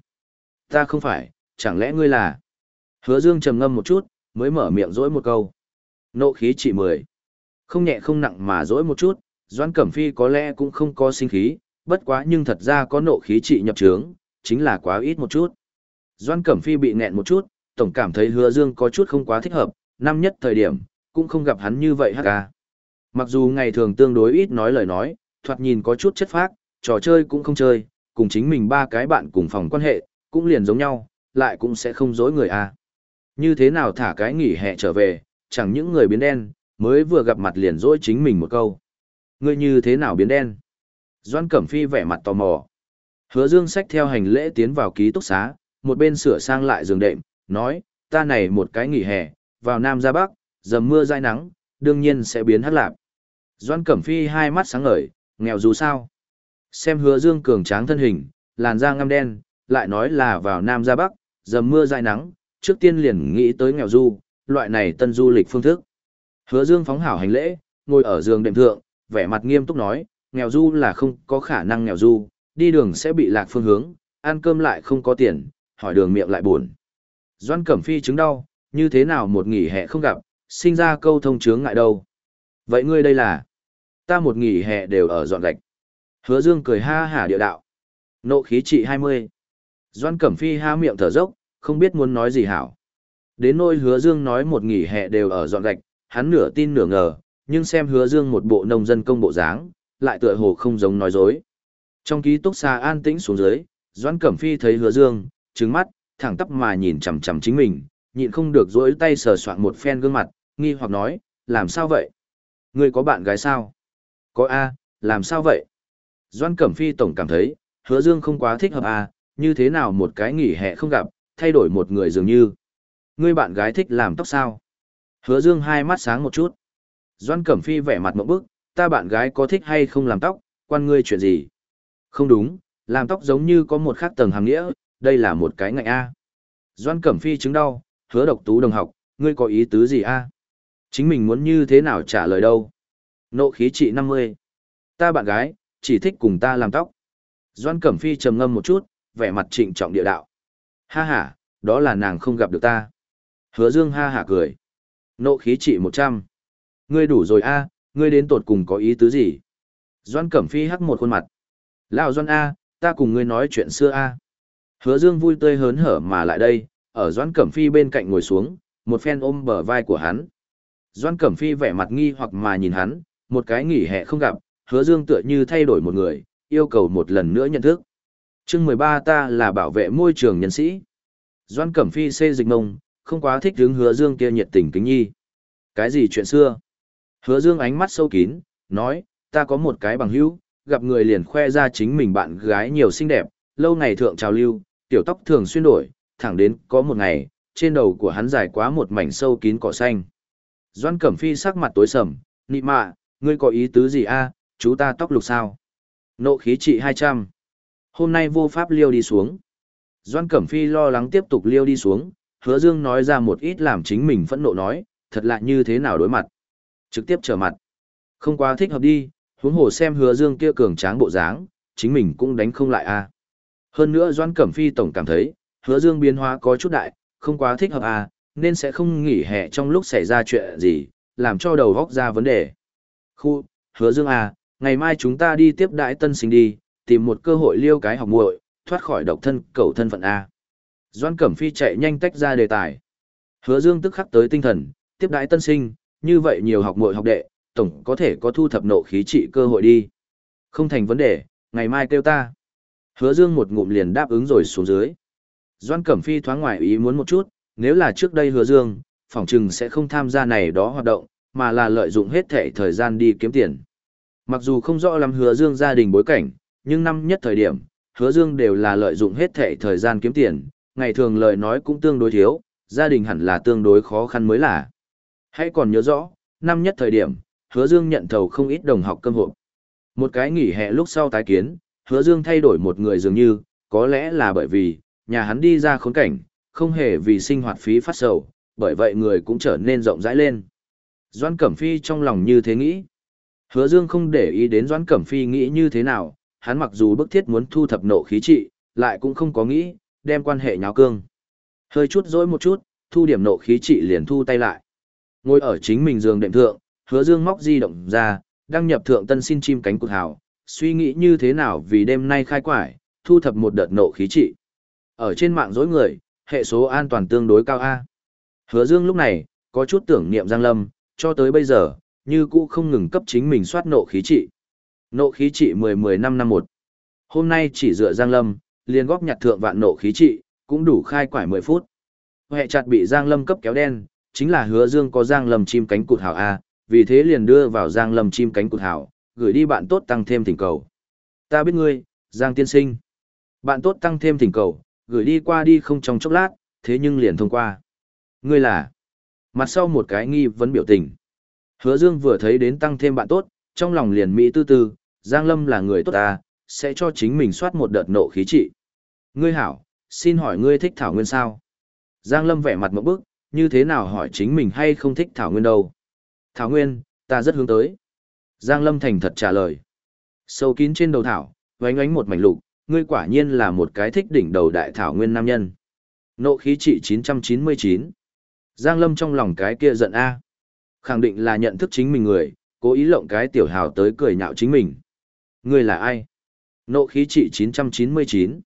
Ta không phải, chẳng lẽ ngươi là... Hứa dương trầm ngâm một chút, mới mở miệng dỗi một câu. Nộ khí chỉ mười. Không nhẹ không nặng mà dỗi một chút, Doãn Cẩm Phi có lẽ cũng không có sinh khí, bất quá nhưng thật ra có nộ khí trị nhập trướng, chính là quá ít một chút. Doãn Cẩm Phi bị nghẹn một chút, tổng cảm thấy Hứa Dương có chút không quá thích hợp, năm nhất thời điểm, cũng không gặp hắn như vậy hắc ca. Mặc dù ngày thường tương đối ít nói lời nói, thoạt nhìn có chút chất phác, trò chơi cũng không chơi, cùng chính mình ba cái bạn cùng phòng quan hệ, cũng liền giống nhau, lại cũng sẽ không dối người a. Như thế nào thả cái nghỉ hè trở về, chẳng những người biến đen, mới vừa gặp mặt liền dối chính mình một câu. Ngươi như thế nào biến đen? Doan Cẩm Phi vẻ mặt tò mò. Hứa Dương sách theo hành lễ tiến vào ký túc xá, một bên sửa sang lại giường đệm, nói, ta này một cái nghỉ hè, vào Nam ra Bắc, dầm mưa dai nắng, đương nhiên sẽ biến hắc lạp. Doan Cẩm Phi hai mắt sáng ngời, nghèo dù sao. Xem hứa Dương cường tráng thân hình, làn da ngăm đen, lại nói là vào Nam ra Bắc, dầm mưa dại nắng, trước tiên liền nghĩ tới nghèo du, loại này tân du lịch phương thức. Hứa Dương phóng hảo hành lễ, ngồi ở giường đệm thượng, vẻ mặt nghiêm túc nói, nghèo du là không có khả năng nghèo du, đi đường sẽ bị lạc phương hướng, ăn cơm lại không có tiền, hỏi đường miệng lại buồn. Doan Cẩm Phi chứng đau, như thế nào một nghỉ hè không gặp, sinh ra câu thông chướng ngại đâu. Vậy ngươi đây là? Ta một nghỉ hè đều ở dọn gạch. Hứa Dương cười ha hả địa đạo. Nộ khí trị 20. Doan Cẩm Phi ha miệng thở dốc, không biết muốn nói gì hảo. Đến nỗi hứa Dương nói một nghỉ hè đều ở dọn gạch, hắn nửa tin nửa ngờ, nhưng xem hứa Dương một bộ nông dân công bộ dáng, lại tựa hồ không giống nói dối. Trong ký túc xá an tĩnh xuống dưới, Doan Cẩm Phi thấy hứa Dương, trứng mắt, thẳng tắp mà nhìn chằm chằm chính mình, nhịn không được dỗi tay sờ soạn một phen gương mặt, nghi hoặc nói, làm sao vậy? Ngươi có bạn gái sao? Có A, làm sao vậy? Doan Cẩm Phi tổng cảm thấy, hứa dương không quá thích hợp A, như thế nào một cái nghỉ hè không gặp, thay đổi một người dường như. Ngươi bạn gái thích làm tóc sao? Hứa dương hai mắt sáng một chút. Doan Cẩm Phi vẻ mặt một bức, ta bạn gái có thích hay không làm tóc, quan ngươi chuyện gì? Không đúng, làm tóc giống như có một khác tầng hàng nghĩa, đây là một cái ngạnh A. Doan Cẩm Phi chứng đau, hứa độc tú đồng học, ngươi có ý tứ gì A? Chính mình muốn như thế nào trả lời đâu? Nộ khí trị 50. Ta bạn gái, chỉ thích cùng ta làm tóc. Doan Cẩm Phi trầm ngâm một chút, vẻ mặt trịnh trọng địa đạo. Ha ha, đó là nàng không gặp được ta. Hứa Dương ha ha cười. Nộ khí trị 100. Ngươi đủ rồi a, ngươi đến tột cùng có ý tứ gì? Doan Cẩm Phi hắc một khuôn mặt. Lão Doan A, ta cùng ngươi nói chuyện xưa A. Hứa Dương vui tươi hớn hở mà lại đây, ở Doan Cẩm Phi bên cạnh ngồi xuống, một phen ôm bờ vai của hắn. Doan Cẩm Phi vẻ mặt nghi hoặc mà nhìn hắn, một cái nghỉ hè không gặp, hứa dương tựa như thay đổi một người, yêu cầu một lần nữa nhận thức. chương 13 ta là bảo vệ môi trường nhân sĩ. Doan Cẩm Phi xê dịch mông, không quá thích hướng hứa dương kia nhiệt tình kính nhi. Cái gì chuyện xưa? Hứa dương ánh mắt sâu kín, nói, ta có một cái bằng hữu, gặp người liền khoe ra chính mình bạn gái nhiều xinh đẹp, lâu ngày thượng trào lưu, tiểu tóc thường xuyên đổi, thẳng đến có một ngày, trên đầu của hắn dài quá một mảnh sâu kín cỏ xanh. Doan Cẩm Phi sắc mặt tối sầm, nị mạ, ngươi có ý tứ gì a? chú ta tóc lục sao? Nộ khí trị 200. Hôm nay vô pháp liêu đi xuống. Doan Cẩm Phi lo lắng tiếp tục liêu đi xuống, hứa dương nói ra một ít làm chính mình phẫn nộ nói, thật lạ như thế nào đối mặt. Trực tiếp trở mặt. Không quá thích hợp đi, huống hồ xem hứa dương kia cường tráng bộ dáng, chính mình cũng đánh không lại a. Hơn nữa Doan Cẩm Phi tổng cảm thấy, hứa dương biến hóa có chút đại, không quá thích hợp a, nên sẽ không nghỉ hè trong lúc xảy ra chuyện gì, làm cho đầu góc ra vấn đề. Khu, hứa dương à, ngày mai chúng ta đi tiếp đại tân sinh đi, tìm một cơ hội liêu cái học muội, thoát khỏi độc thân cầu thân phận A. Doan Cẩm Phi chạy nhanh tách ra đề tài. Hứa dương tức khắc tới tinh thần, tiếp đại tân sinh, như vậy nhiều học muội học đệ, tổng có thể có thu thập nộ khí trị cơ hội đi. Không thành vấn đề, ngày mai kêu ta. Hứa dương một ngụm liền đáp ứng rồi xuống dưới. Doan Cẩm Phi thoáng ngoài ý muốn một chút, nếu là trước đây hứa dương, phỏng chừng sẽ không tham gia này đó hoạt động, mà là lợi dụng hết thể thời gian đi kiếm tiền. Mặc dù không rõ lắm hứa dương gia đình bối cảnh, nhưng năm nhất thời điểm, hứa dương đều là lợi dụng hết thể thời gian kiếm tiền, ngày thường lời nói cũng tương đối thiếu, gia đình hẳn là tương đối khó khăn mới là. Hãy còn nhớ rõ, năm nhất thời điểm, hứa dương nhận thầu không ít đồng học cơm hộp. Một cái nghỉ hè lúc sau tái kiến, hứa dương thay đổi một người dường như, có lẽ là bởi vì, nhà hắn đi ra khốn cảnh, không hề vì sinh hoạt phí phát sầu, bởi vậy người cũng trở nên rộng rãi lên. Doan Cẩm Phi trong lòng như thế nghĩ. Hứa Dương không để ý đến Doan Cẩm Phi nghĩ như thế nào, hắn mặc dù bức thiết muốn thu thập nộ khí trị, lại cũng không có nghĩ, đem quan hệ nháo cương. Hơi chút dối một chút, thu điểm nộ khí trị liền thu tay lại. Ngồi ở chính mình giường đệm thượng, Hứa Dương móc di động ra, đăng nhập thượng tân xin chim cánh cụt hào, suy nghĩ như thế nào vì đêm nay khai quải, thu thập một đợt nộ khí trị. Ở trên mạng dối người, hệ số an toàn tương đối cao A. Hứa Dương lúc này, có chút tưởng niệm Giang Lâm, cho tới bây giờ, như cũ không ngừng cấp chính mình soát nộ khí trị. Nộ khí trị 10-10 năm năm một. Hôm nay chỉ dựa Giang Lâm, liền góp nhặt thượng vạn nộ khí trị, cũng đủ khai quải 10 phút. Hệ chặt bị Giang Lâm cấp kéo đen, chính là hứa dương có Giang Lâm chim cánh cụt hảo A, vì thế liền đưa vào Giang Lâm chim cánh cụt hảo, gửi đi bạn tốt tăng thêm thỉnh cầu. Ta biết ngươi, Giang tiên sinh. Bạn tốt tăng thêm thỉnh cầu, gửi đi qua đi không trong chốc lát, thế nhưng liền thông qua. Ngươi là Mặt sau một cái nghi vấn biểu tình. Hứa Dương vừa thấy đến tăng thêm bạn tốt, trong lòng liền mỹ tư tư, Giang Lâm là người tốt ta, sẽ cho chính mình soát một đợt nộ khí trị. Ngươi hảo, xin hỏi ngươi thích Thảo Nguyên sao? Giang Lâm vẻ mặt một bức, như thế nào hỏi chính mình hay không thích Thảo Nguyên đâu? Thảo Nguyên, ta rất hướng tới. Giang Lâm thành thật trả lời. Sâu kín trên đầu Thảo, vánh ánh một mảnh lục, ngươi quả nhiên là một cái thích đỉnh đầu đại Thảo Nguyên nam nhân. Nộ khí trị 999. Giang Lâm trong lòng cái kia giận A. Khẳng định là nhận thức chính mình người, cố ý lộng cái tiểu hào tới cười nhạo chính mình. Ngươi là ai? Nộ khí trị 999.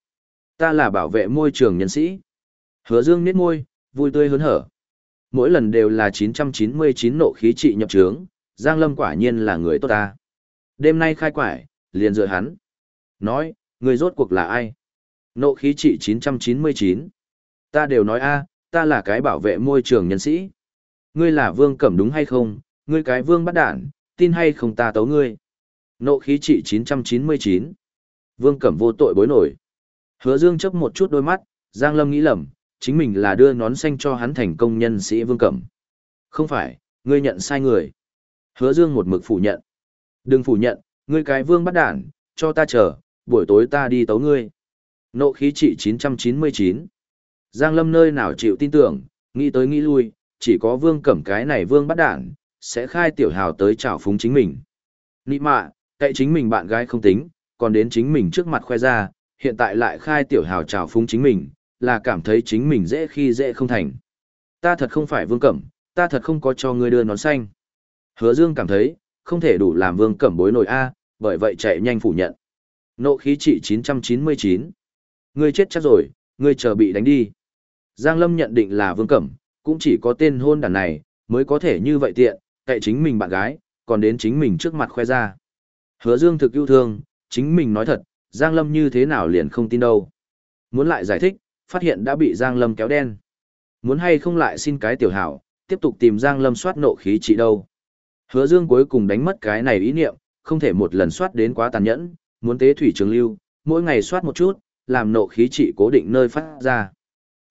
Ta là bảo vệ môi trường nhân sĩ. Hứa Dương nít môi, vui tươi hớn hở. Mỗi lần đều là 999 nộ khí trị nhập trướng, Giang Lâm quả nhiên là người tốt ta. Đêm nay khai quải, liền dựa hắn. Nói, người rốt cuộc là ai? Nộ khí trị 999. Ta đều nói a, ta là cái bảo vệ môi trường nhân sĩ. Ngươi là vương cẩm đúng hay không? Ngươi cái vương bắt đản, tin hay không ta tấu ngươi? Nộ khí trị 999. Vương cẩm vô tội bối nổi. Hứa Dương chấp một chút đôi mắt, Giang Lâm nghĩ lầm, chính mình là đưa nón xanh cho hắn thành công nhân sĩ Vương Cẩm. Không phải, ngươi nhận sai người. Hứa Dương một mực phủ nhận. Đừng phủ nhận, ngươi cái vương bắt đản, cho ta chờ, buổi tối ta đi tấu ngươi. Nộ khí trị 999. Giang Lâm nơi nào chịu tin tưởng, nghĩ tới nghĩ lui, chỉ có vương cẩm cái này vương bắt đản, sẽ khai tiểu hào tới trào phúng chính mình. Nị mạ, cậy chính mình bạn gái không tính, còn đến chính mình trước mặt khoe ra, hiện tại lại khai tiểu hào trào phúng chính mình, là cảm thấy chính mình dễ khi dễ không thành. Ta thật không phải vương cẩm, ta thật không có cho ngươi đưa nón xanh. Hứa Dương cảm thấy, không thể đủ làm vương cẩm bối nổi A, bởi vậy chạy nhanh phủ nhận. Nộ khí trị 999. Ngươi chết chắc rồi, ngươi chờ bị đánh đi. Giang Lâm nhận định là vương cẩm, cũng chỉ có tên hôn đàn này, mới có thể như vậy tiện, cậy chính mình bạn gái, còn đến chính mình trước mặt khoe ra. Hứa Dương thực yêu thương, chính mình nói thật, Giang Lâm như thế nào liền không tin đâu. Muốn lại giải thích, phát hiện đã bị Giang Lâm kéo đen. Muốn hay không lại xin cái tiểu hảo, tiếp tục tìm Giang Lâm soát nộ khí trị đâu. Hứa Dương cuối cùng đánh mất cái này ý niệm, không thể một lần soát đến quá tàn nhẫn, muốn tế thủy trường lưu, mỗi ngày soát một chút, làm nộ khí trị cố định nơi phát ra.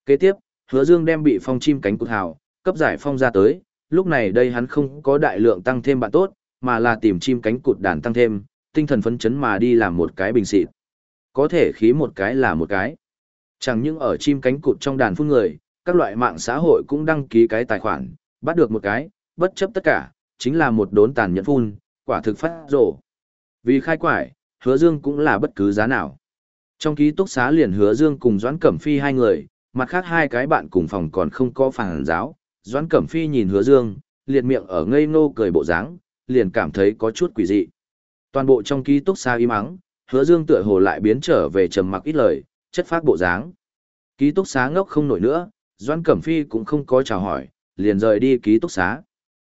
Kế tiếp, Hứa Dương đem bị phong chim cánh cụt hào, cấp giải phong ra tới, lúc này đây hắn không có đại lượng tăng thêm bạn tốt, mà là tìm chim cánh cụt đàn tăng thêm, tinh thần phấn chấn mà đi làm một cái bình xịt. Có thể khí một cái là một cái. Chẳng những ở chim cánh cụt trong đàn phun người, các loại mạng xã hội cũng đăng ký cái tài khoản, bắt được một cái, bất chấp tất cả, chính là một đốn tàn nhẫn phun, quả thực phát rổ. Vì khai quải, hứa dương cũng là bất cứ giá nào. Trong ký túc xá liền hứa dương cùng Doãn Cẩm Phi hai người, mặt khác hai cái bạn cùng phòng còn không có phản giáo. Doãn Cẩm Phi nhìn hứa dương, liệt miệng ở ngây ngô cười bộ dáng, liền cảm thấy có chút quỷ dị. Toàn bộ trong ký túc xá im mắng, hứa dương tựa hồ lại biến trở về trầm mặc ít lời, chất phác bộ dáng. Ký túc xá ngốc không nổi nữa, Doãn Cẩm Phi cũng không có chào hỏi, liền rời đi ký túc xá.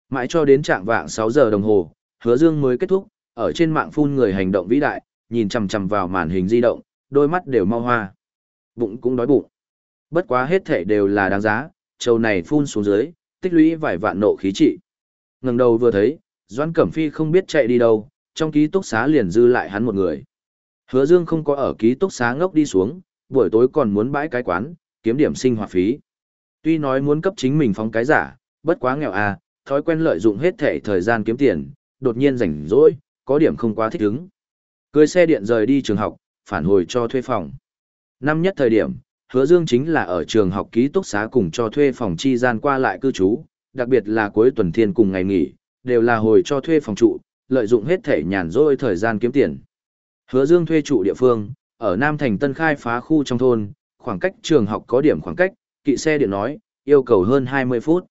Mãi cho đến trạng vạng 6 giờ đồng hồ, hứa dương mới kết thúc, ở trên mạng phun người hành động vĩ đại, nhìn chằm chằm vào màn hình di động, đôi mắt đều mau hoa. Bụng cũng đói bụng. Bất quá hết thể đều là đáng giá, châu này phun xuống dưới, tích lũy vài vạn nộ khí trị. Ngẩng đầu vừa thấy, Doan Cẩm Phi không biết chạy đi đâu, trong ký túc xá liền dư lại hắn một người. Hứa Dương không có ở ký túc xá ngốc đi xuống, buổi tối còn muốn bãi cái quán, kiếm điểm sinh hoạt phí. Tuy nói muốn cấp chính mình phóng cái giả, bất quá nghèo à, thói quen lợi dụng hết thể thời gian kiếm tiền, đột nhiên rảnh rỗi, có điểm không quá thích ứng. Cưới xe điện rời đi trường học, phản hồi cho thuê phòng. Năm nhất thời điểm, Hứa Dương chính là ở trường học ký túc xá cùng cho thuê phòng chi gian qua lại cư trú, đặc biệt là cuối tuần thiên cùng ngày nghỉ, đều là hồi cho thuê phòng trụ, lợi dụng hết thể nhàn rỗi thời gian kiếm tiền. Hứa Dương thuê trụ địa phương, ở Nam Thành Tân khai phá khu trong thôn, khoảng cách trường học có điểm khoảng cách, kỵ xe điện nói, yêu cầu hơn 20 phút.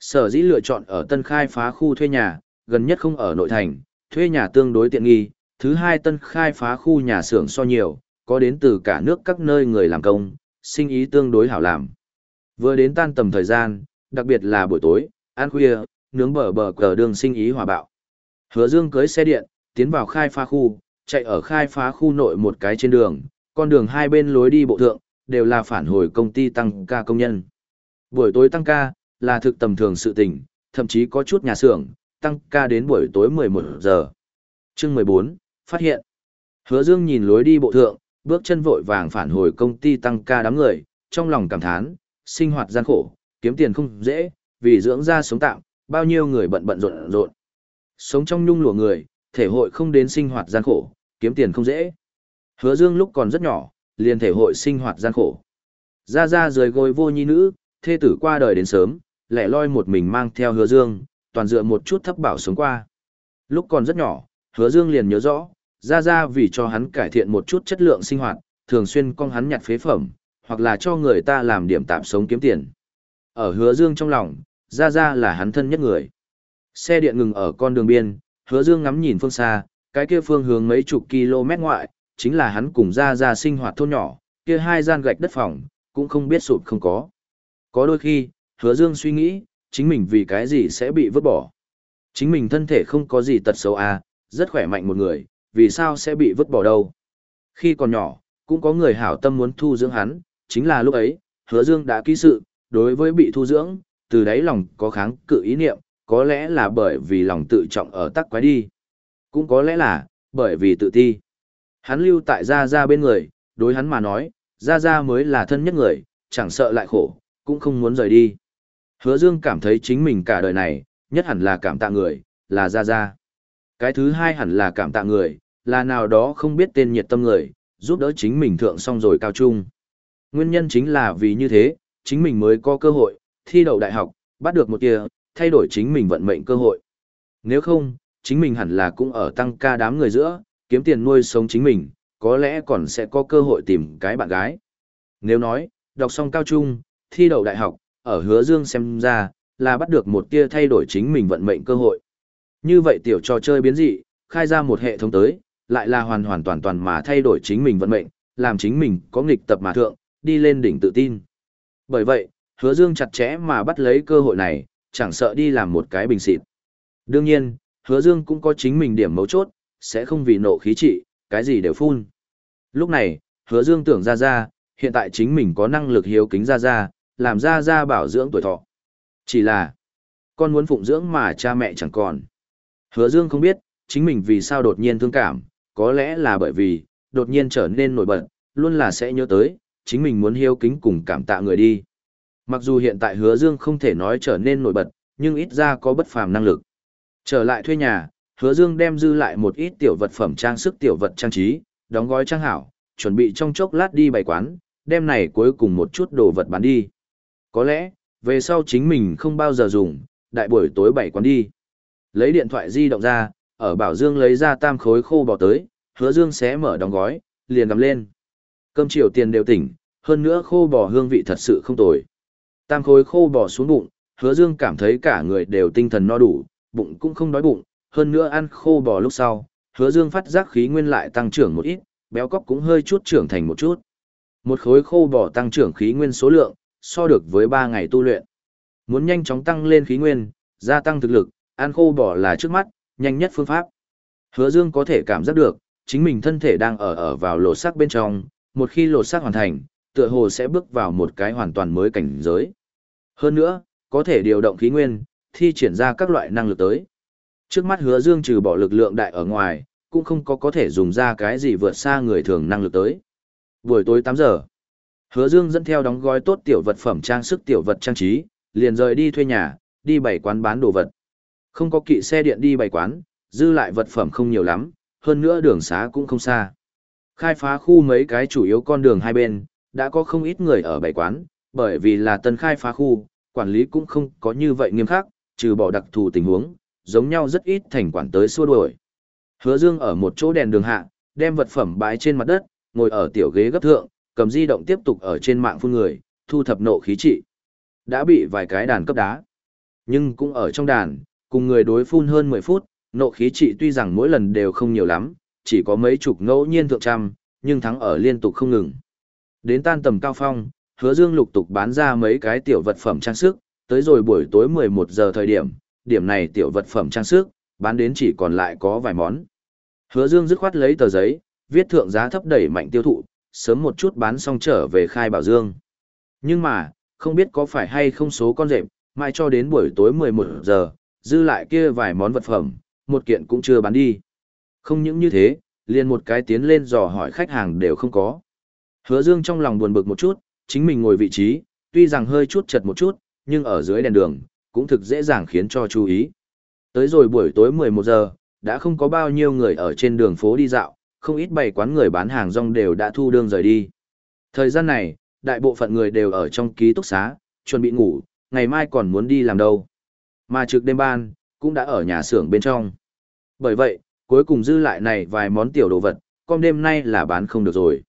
Sở dĩ lựa chọn ở Tân khai phá khu thuê nhà, gần nhất không ở nội thành, thuê nhà tương đối tiện nghi, thứ hai Tân khai phá khu nhà xưởng so nhiều, có đến từ cả nước các nơi người làm công, sinh ý tương đối hảo làm. Vừa đến tan tầm thời gian, đặc biệt là buổi tối, ăn khuya, nướng bờ bờ cờ đường sinh ý hòa bạo. Hứa Dương cưới xe điện, tiến vào khai phá khu, chạy ở khai phá khu nội một cái trên đường, con đường hai bên lối đi bộ thượng, đều là phản hồi công ty tăng ca công nhân. Buổi tối tăng ca, là thực tầm thường sự tình, thậm chí có chút nhà xưởng, tăng ca đến buổi tối 11 giờ. Chương 14, phát hiện. Hứa Dương nhìn lối đi bộ thượng, bước chân vội vàng phản hồi công ty tăng ca đám người, trong lòng cảm thán, sinh hoạt gian khổ, kiếm tiền không dễ, vì dưỡng ra sống tạm, bao nhiêu người bận bận rộn rộn. Sống trong nhung lụa người, thể hội không đến sinh hoạt gian khổ, kiếm tiền không dễ. Hứa Dương lúc còn rất nhỏ, liền thể hội sinh hoạt gian khổ. Ra ra rời gối vô nhi nữ, thê tử qua đời đến sớm, lẻ loi một mình mang theo Hứa Dương, toàn dựa một chút thấp bảo sống qua. Lúc còn rất nhỏ, Hứa Dương liền nhớ rõ, ra ra vì cho hắn cải thiện một chút chất lượng sinh hoạt, thường xuyên con hắn nhặt phế phẩm, hoặc là cho người ta làm điểm tạm sống kiếm tiền. Ở Hứa Dương trong lòng, ra ra là hắn thân nhất người. Xe điện ngừng ở con đường biên, Hứa Dương ngắm nhìn phương xa, cái kia phương hướng mấy chục km ngoại, chính là hắn cùng ra ra sinh hoạt thôn nhỏ, kia hai gian gạch đất phòng, cũng không biết sụp không có. Có đôi khi, Hứa Dương suy nghĩ, chính mình vì cái gì sẽ bị vứt bỏ. Chính mình thân thể không có gì tật xấu à, rất khỏe mạnh một người, vì sao sẽ bị vứt bỏ đâu. Khi còn nhỏ, cũng có người hảo tâm muốn thu dưỡng hắn, chính là lúc ấy, hứa dương đã ký sự, đối với bị thu dưỡng, từ đáy lòng có kháng cự ý niệm, có lẽ là bởi vì lòng tự trọng ở tắc quái đi. Cũng có lẽ là, bởi vì tự ti. Hắn lưu tại Gia Gia bên người, đối hắn mà nói, Gia Gia mới là thân nhất người, chẳng sợ lại khổ, cũng không muốn rời đi. Hứa Dương cảm thấy chính mình cả đời này, nhất hẳn là cảm tạ người, là Gia Gia. Cái thứ hai hẳn là cảm tạ người, là nào đó không biết tên nhiệt tâm người, giúp đỡ chính mình thượng xong rồi cao trung. Nguyên nhân chính là vì như thế, chính mình mới có cơ hội, thi đậu đại học, bắt được một kia, thay đổi chính mình vận mệnh cơ hội. Nếu không, chính mình hẳn là cũng ở tăng ca đám người giữa, kiếm tiền nuôi sống chính mình, có lẽ còn sẽ có cơ hội tìm cái bạn gái. Nếu nói, đọc xong cao trung, thi đậu đại học, ở hứa dương xem ra, là bắt được một tia thay đổi chính mình vận mệnh cơ hội. Như vậy tiểu trò chơi biến dị, khai ra một hệ thống tới, lại là hoàn hoàn toàn toàn mà thay đổi chính mình vận mệnh, làm chính mình có nghịch tập mà thượng, đi lên đỉnh tự tin. Bởi vậy, hứa dương chặt chẽ mà bắt lấy cơ hội này, chẳng sợ đi làm một cái bình xịt. Đương nhiên, hứa dương cũng có chính mình điểm mấu chốt, sẽ không vì nộ khí trị, cái gì đều phun. Lúc này, hứa dương tưởng ra ra, hiện tại chính mình có năng lực hiếu kính ra ra, làm ra ra bảo dưỡng tuổi thọ. Chỉ là, con muốn phụng dưỡng mà cha mẹ chẳng còn. Hứa dương không biết, chính mình vì sao đột nhiên thương cảm, có lẽ là bởi vì, đột nhiên trở nên nổi bật, luôn là sẽ nhớ tới, chính mình muốn hiếu kính cùng cảm tạ người đi. Mặc dù hiện tại hứa dương không thể nói trở nên nổi bật, nhưng ít ra có bất phàm năng lực. Trở lại thuê nhà, hứa dương đem dư lại một ít tiểu vật phẩm trang sức tiểu vật trang trí, đóng gói trang hảo, chuẩn bị trong chốc lát đi bày quán, đem này cuối cùng một chút đồ vật bán đi. Có lẽ, về sau chính mình không bao giờ dùng, đại buổi tối bày quán đi. Lấy điện thoại di động ra, ở Bảo Dương lấy ra tam khối khô bò tới, hứa Dương xé mở đóng gói, liền gầm lên. Cơm chiều tiền đều tỉnh, hơn nữa khô bò hương vị thật sự không tồi. Tam khối khô bò xuống bụng, hứa Dương cảm thấy cả người đều tinh thần no đủ, bụng cũng không đói bụng, hơn nữa ăn khô bò lúc sau, hứa Dương phát giác khí nguyên lại tăng trưởng một ít, béo cóc cũng hơi chút trưởng thành một chút. Một khối khô bò tăng trưởng khí nguyên số lượng, so được với 3 ngày tu luyện. Muốn nhanh chóng tăng lên khí nguyên, gia tăng thực lực, ăn khô bò là trước mắt, nhanh nhất phương pháp. Hứa Dương có thể cảm giác được, chính mình thân thể đang ở ở vào lột xác bên trong, một khi lột xác hoàn thành, tựa hồ sẽ bước vào một cái hoàn toàn mới cảnh giới. Hơn nữa, có thể điều động khí nguyên, thi triển ra các loại năng lực tới. Trước mắt Hứa Dương trừ bỏ lực lượng đại ở ngoài, cũng không có có thể dùng ra cái gì vượt xa người thường năng lực tới. Buổi tối 8 giờ, Hứa Dương dẫn theo đóng gói tốt tiểu vật phẩm trang sức tiểu vật trang trí, liền rời đi thuê nhà, đi bảy quán bán đồ vật. Không có kỵ xe điện đi bày quán, dư lại vật phẩm không nhiều lắm, hơn nữa đường xá cũng không xa. Khai phá khu mấy cái chủ yếu con đường hai bên, đã có không ít người ở bày quán, bởi vì là tân khai phá khu, quản lý cũng không có như vậy nghiêm khắc, trừ bỏ đặc thù tình huống, giống nhau rất ít thành quản tới xua đuổi. Hứa Dương ở một chỗ đèn đường hạ, đem vật phẩm bãi trên mặt đất, ngồi ở tiểu ghế gấp thượng, cầm di động tiếp tục ở trên mạng phun người, thu thập nộ khí trị. Đã bị vài cái đàn cấp đá. Nhưng cũng ở trong đàn, cùng người đối phun hơn 10 phút, nộ khí trị tuy rằng mỗi lần đều không nhiều lắm, chỉ có mấy chục ngẫu nhiên thượng trăm, nhưng thắng ở liên tục không ngừng. Đến tan tầm cao phong, hứa dương lục tục bán ra mấy cái tiểu vật phẩm trang sức, tới rồi buổi tối 11 giờ thời điểm, điểm này tiểu vật phẩm trang sức, bán đến chỉ còn lại có vài món. Hứa dương dứt khoát lấy tờ giấy, viết thượng giá thấp đẩy mạnh tiêu thụ, sớm một chút bán xong trở về khai bảo dương. Nhưng mà, không biết có phải hay không số con rệp, mai cho đến buổi tối 11 giờ, dư lại kia vài món vật phẩm, một kiện cũng chưa bán đi. Không những như thế, liền một cái tiến lên dò hỏi khách hàng đều không có. Hứa Dương trong lòng buồn bực một chút, chính mình ngồi vị trí, tuy rằng hơi chút chật một chút, nhưng ở dưới đèn đường, cũng thực dễ dàng khiến cho chú ý. Tới rồi buổi tối 11 giờ, đã không có bao nhiêu người ở trên đường phố đi dạo, không ít bày quán người bán hàng rong đều đã thu đường rời đi. Thời gian này, đại bộ phận người đều ở trong ký túc xá, chuẩn bị ngủ, ngày mai còn muốn đi làm đâu. Mà trực đêm ban, cũng đã ở nhà xưởng bên trong. Bởi vậy, cuối cùng dư lại này vài món tiểu đồ vật, con đêm nay là bán không được rồi.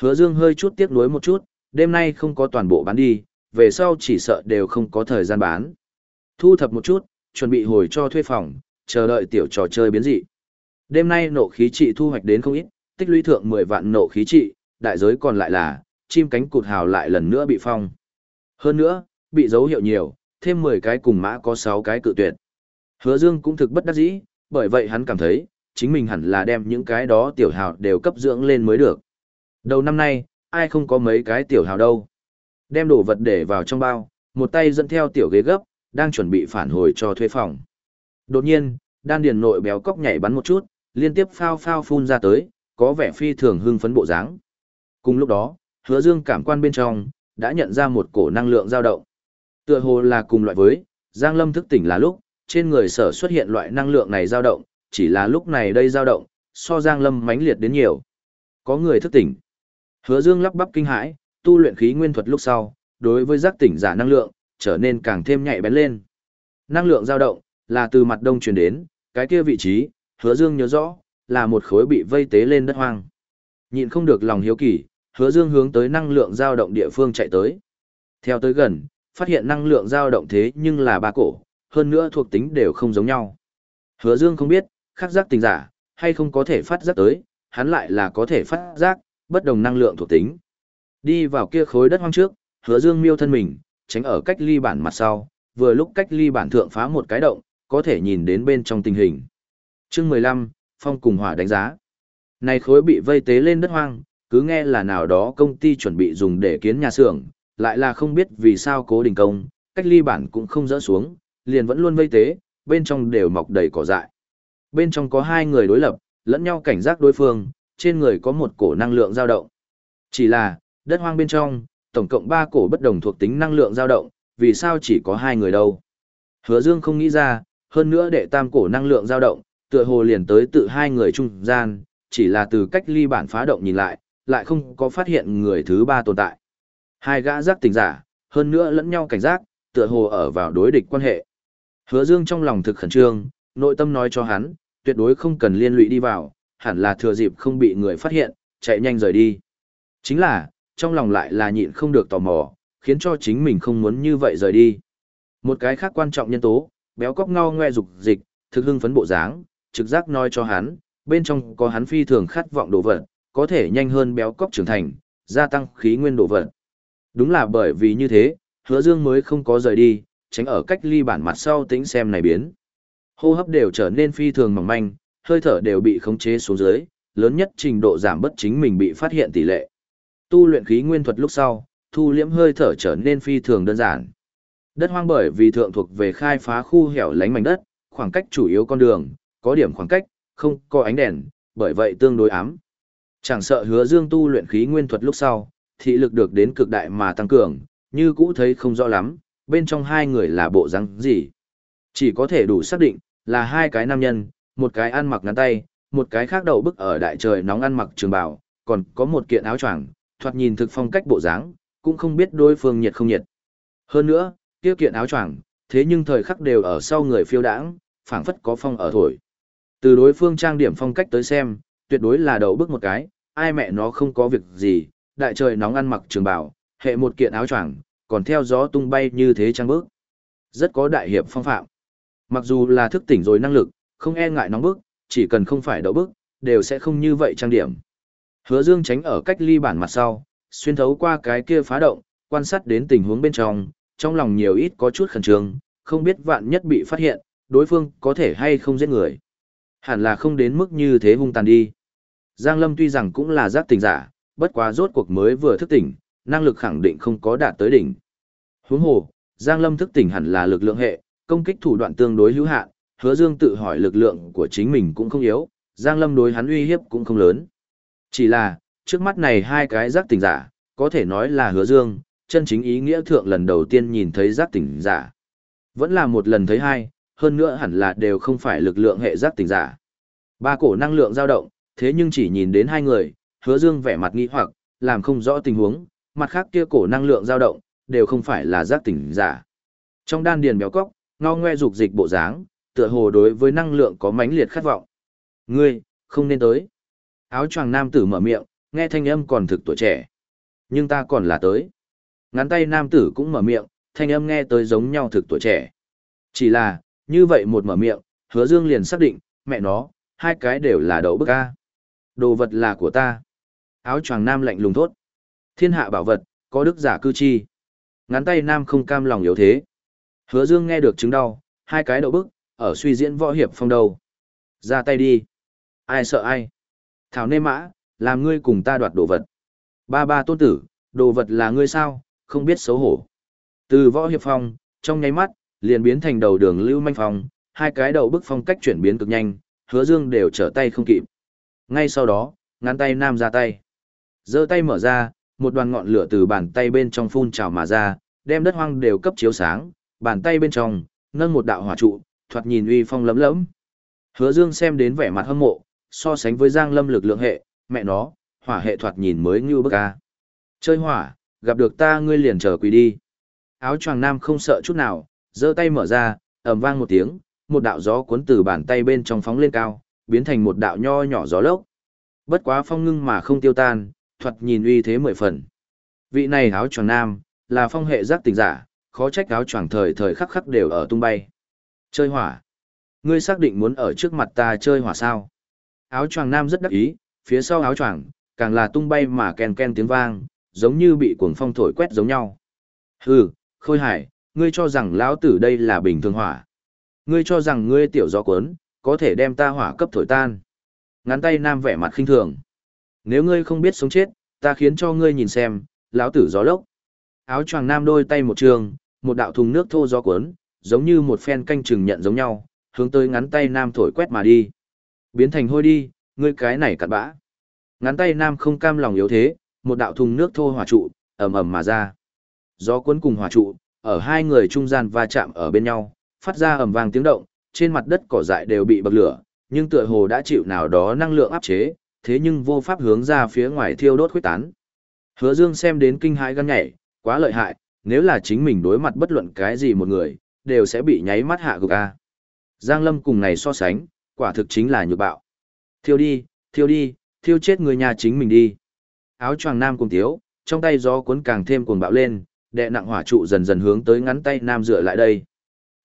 Hứa Dương hơi chút tiếc nuối một chút, đêm nay không có toàn bộ bán đi, về sau chỉ sợ đều không có thời gian bán. Thu thập một chút, chuẩn bị hồi cho thuê phòng, chờ đợi tiểu trò chơi biến dị. Đêm nay nộ khí trị thu hoạch đến không ít, tích lũy thượng 10 vạn nộ khí trị, đại giới còn lại là, chim cánh cụt hào lại lần nữa bị phong. Hơn nữa, bị dấu hiệu nhiều, thêm 10 cái cùng mã có 6 cái cự tuyệt. Hứa Dương cũng thực bất đắc dĩ, bởi vậy hắn cảm thấy, chính mình hẳn là đem những cái đó tiểu hào đều cấp dưỡng lên mới được. Đầu năm nay, ai không có mấy cái tiểu hào đâu. Đem đồ vật để vào trong bao, một tay dẫn theo tiểu ghế gấp, đang chuẩn bị phản hồi cho thuê phòng. Đột nhiên, đan điền nội béo cóc nhảy bắn một chút, liên tiếp phao phao phun ra tới, có vẻ phi thường hưng phấn bộ dáng. Cùng lúc đó, hứa dương cảm quan bên trong, đã nhận ra một cổ năng lượng dao động. Tựa hồ là cùng loại với, Giang Lâm thức tỉnh là lúc, trên người sở xuất hiện loại năng lượng này dao động, chỉ là lúc này đây dao động, so Giang Lâm mãnh liệt đến nhiều. Có người thức tỉnh. Hứa Dương lắp bắp kinh hãi, tu luyện khí nguyên thuật lúc sau, đối với giác tỉnh giả năng lượng, trở nên càng thêm nhạy bén lên. Năng lượng dao động, là từ mặt đông truyền đến, cái kia vị trí, Hứa Dương nhớ rõ, là một khối bị vây tế lên đất hoang. Nhịn không được lòng hiếu kỳ, Hứa Dương hướng tới năng lượng dao động địa phương chạy tới. Theo tới gần, phát hiện năng lượng dao động thế nhưng là ba cổ, hơn nữa thuộc tính đều không giống nhau. Hứa Dương không biết, khắc giác tình giả, hay không có thể phát giác tới, hắn lại là có thể phát giác, bất đồng năng lượng thuộc tính. Đi vào kia khối đất hoang trước, hứa dương miêu thân mình, tránh ở cách ly bản mặt sau, vừa lúc cách ly bản thượng phá một cái động, có thể nhìn đến bên trong tình hình. Chương 15, Phong cùng hỏa đánh giá. Này khối bị vây tế lên đất hoang, cứ nghe là nào đó công ty chuẩn bị dùng để kiến nhà xưởng, lại là không biết vì sao cố đình công, cách ly bản cũng không dỡ xuống, liền vẫn luôn vây tế, bên trong đều mọc đầy cỏ dại. Bên trong có hai người đối lập, lẫn nhau cảnh giác đối phương, trên người có một cổ năng lượng dao động. Chỉ là, đất hoang bên trong, tổng cộng ba cổ bất đồng thuộc tính năng lượng dao động, vì sao chỉ có hai người đâu. Hứa Dương không nghĩ ra, hơn nữa đệ tam cổ năng lượng dao động, tựa hồ liền tới tự hai người trung gian, chỉ là từ cách ly bản phá động nhìn lại, lại không có phát hiện người thứ ba tồn tại. Hai gã giác tỉnh giả, hơn nữa lẫn nhau cảnh giác, tựa hồ ở vào đối địch quan hệ. Hứa Dương trong lòng thực khẩn trương, nội tâm nói cho hắn, tuyệt đối không cần liên lụy đi vào, hẳn là thừa dịp không bị người phát hiện, chạy nhanh rời đi. Chính là, trong lòng lại là nhịn không được tò mò, khiến cho chính mình không muốn như vậy rời đi. Một cái khác quan trọng nhân tố, béo cóc ngao ngoe dục dịch, thực hưng phấn bộ dáng, trực giác nói cho hắn, bên trong có hắn phi thường khát vọng đồ vật, có thể nhanh hơn béo cóc trưởng thành, gia tăng khí nguyên đồ vật. Đúng là bởi vì như thế, hứa dương mới không có rời đi, tránh ở cách ly bản mặt sau tính xem này biến. Hô hấp đều trở nên phi thường mỏng manh, hơi thở đều bị khống chế xuống dưới, lớn nhất trình độ giảm bất chính mình bị phát hiện tỷ lệ. Tu luyện khí nguyên thuật lúc sau, thu liễm hơi thở trở nên phi thường đơn giản. Đất hoang bởi vì thượng thuộc về khai phá khu hẻo lánh mảnh đất, khoảng cách chủ yếu con đường, có điểm khoảng cách, không có ánh đèn, bởi vậy tương đối ám. Chẳng sợ hứa dương tu luyện khí nguyên thuật lúc sau, thị lực được đến cực đại mà tăng cường, như cũ thấy không rõ lắm, bên trong hai người là bộ răng gì. Chỉ có thể đủ xác định, là hai cái nam nhân, một cái ăn mặc ngắn tay, một cái khác đầu bức ở đại trời nóng ăn mặc trường bào, còn có một kiện áo choàng, thoạt nhìn thực phong cách bộ dáng, cũng không biết đối phương nhiệt không nhiệt. Hơn nữa, kia kiện áo choàng, thế nhưng thời khắc đều ở sau người phiêu đãng, phảng phất có phong ở thổi. Từ đối phương trang điểm phong cách tới xem, tuyệt đối là đầu bức một cái, ai mẹ nó không có việc gì, đại trời nóng ăn mặc trường bảo, hệ một kiện áo choàng, còn theo gió tung bay như thế trang bước. Rất có đại hiệp phong phạm. Mặc dù là thức tỉnh rồi năng lực, không e ngại nóng bức, chỉ cần không phải đậu bức, đều sẽ không như vậy trang điểm. Hứa Dương tránh ở cách ly bản mặt sau, xuyên thấu qua cái kia phá động, quan sát đến tình huống bên trong, trong lòng nhiều ít có chút khẩn trương, không biết vạn nhất bị phát hiện, đối phương có thể hay không giết người. Hẳn là không đến mức như thế hung tàn đi. Giang Lâm tuy rằng cũng là giác tỉnh giả, bất quá rốt cuộc mới vừa thức tỉnh, năng lực khẳng định không có đạt tới đỉnh. Huống hồ, Giang Lâm thức tỉnh hẳn là lực lượng hệ, công kích thủ đoạn tương đối hữu hạn, hứa dương tự hỏi lực lượng của chính mình cũng không yếu, Giang Lâm đối hắn uy hiếp cũng không lớn. Chỉ là, trước mắt này hai cái giác tỉnh giả, có thể nói là hứa dương, chân chính ý nghĩa thượng lần đầu tiên nhìn thấy giác tỉnh giả. Vẫn là một lần thấy hai, hơn nữa hẳn là đều không phải lực lượng hệ giác tỉnh giả. Ba cổ năng lượng dao động, thế nhưng chỉ nhìn đến hai người, hứa dương vẻ mặt nghi hoặc, làm không rõ tình huống, mặt khác kia cổ năng lượng dao động, đều không phải là giác tỉnh giả. Trong đan điền béo cóc, ngao ngoe dục dịch bộ dáng, tựa hồ đối với năng lượng có mãnh liệt khát vọng. Ngươi, không nên tới. Áo choàng nam tử mở miệng, nghe thanh âm còn thực tuổi trẻ. Nhưng ta còn là tới. Ngắn tay nam tử cũng mở miệng, thanh âm nghe tới giống nhau thực tuổi trẻ. Chỉ là, như vậy một mở miệng, hứa dương liền xác định, mẹ nó, hai cái đều là đậu bức a. Đồ vật là của ta. Áo choàng nam lạnh lùng thốt. Thiên hạ bảo vật, có đức giả cư chi. Ngắn tay nam không cam lòng yếu thế. Hứa dương nghe được chứng đau, hai cái đậu bức, ở suy diễn võ hiệp phong đầu. Ra tay đi. Ai sợ ai. Thảo nê mã, làm ngươi cùng ta đoạt đồ vật. Ba ba tôn tử, đồ vật là ngươi sao, không biết xấu hổ. Từ võ hiệp phong, trong nháy mắt, liền biến thành đầu đường lưu manh phong, hai cái đầu bức phong cách chuyển biến cực nhanh, hứa dương đều trở tay không kịp. Ngay sau đó, ngắn tay nam ra tay giơ tay mở ra, một đoàn ngọn lửa từ bàn tay bên trong phun trào mà ra, đem đất hoang đều cấp chiếu sáng, bàn tay bên trong, nâng một đạo hỏa trụ, thoạt nhìn uy phong lấm lấm. Hứa Dương xem đến vẻ mặt hâm mộ, so sánh với Giang Lâm lực lượng hệ, mẹ nó, hỏa hệ thoạt nhìn mới như bức a. Chơi hỏa, gặp được ta ngươi liền trở quỳ đi. Áo choàng nam không sợ chút nào, giơ tay mở ra, ầm vang một tiếng, một đạo gió cuốn từ bàn tay bên trong phóng lên cao, biến thành một đạo nho nhỏ gió lốc. Bất quá phong ngưng mà không tiêu tan, thoạt nhìn uy thế mười phần. Vị này áo choàng nam, là phong hệ giác tình giả, khó trách áo choàng thời thời khắc khắc đều ở tung bay. Chơi hỏa. Ngươi xác định muốn ở trước mặt ta chơi hỏa sao? Áo choàng nam rất đắc ý, phía sau áo choàng càng là tung bay mà ken ken tiếng vang, giống như bị cuồng phong thổi quét giống nhau. Hừ, Khôi Hải, ngươi cho rằng lão tử đây là bình thường hỏa? Ngươi cho rằng ngươi tiểu gió cuốn, có thể đem ta hỏa cấp thổi tan? Ngắn tay nam vẻ mặt khinh thường. Nếu ngươi không biết sống chết, ta khiến cho ngươi nhìn xem, lão tử gió lốc. Áo choàng nam đôi tay một trường, một đạo thùng nước thô gió cuốn, giống như một phen canh chừng nhận giống nhau, hướng tới ngắn tay nam thổi quét mà đi. Biến thành hôi đi, ngươi cái này cặn bã. Ngắn tay nam không cam lòng yếu thế, một đạo thùng nước thô hỏa trụ, ầm ầm mà ra. Gió cuốn cùng hỏa trụ, ở hai người trung gian va chạm ở bên nhau, phát ra ầm vang tiếng động, trên mặt đất cỏ dại đều bị bậc lửa, nhưng tựa hồ đã chịu nào đó năng lượng áp chế, thế nhưng vô pháp hướng ra phía ngoài thiêu đốt khuếch tán. Hứa Dương xem đến kinh hãi gan nhảy, quá lợi hại, nếu là chính mình đối mặt bất luận cái gì một người, đều sẽ bị nháy mắt hạ gục a. Giang Lâm cùng này so sánh, quả thực chính là nhược bạo. Thiêu đi, thiêu đi, thiêu chết người nhà chính mình đi. Áo choàng nam cùng thiếu trong tay gió cuốn càng thêm cuồng bạo lên, đệ nặng hỏa trụ dần dần hướng tới ngắn tay nam dựa lại đây.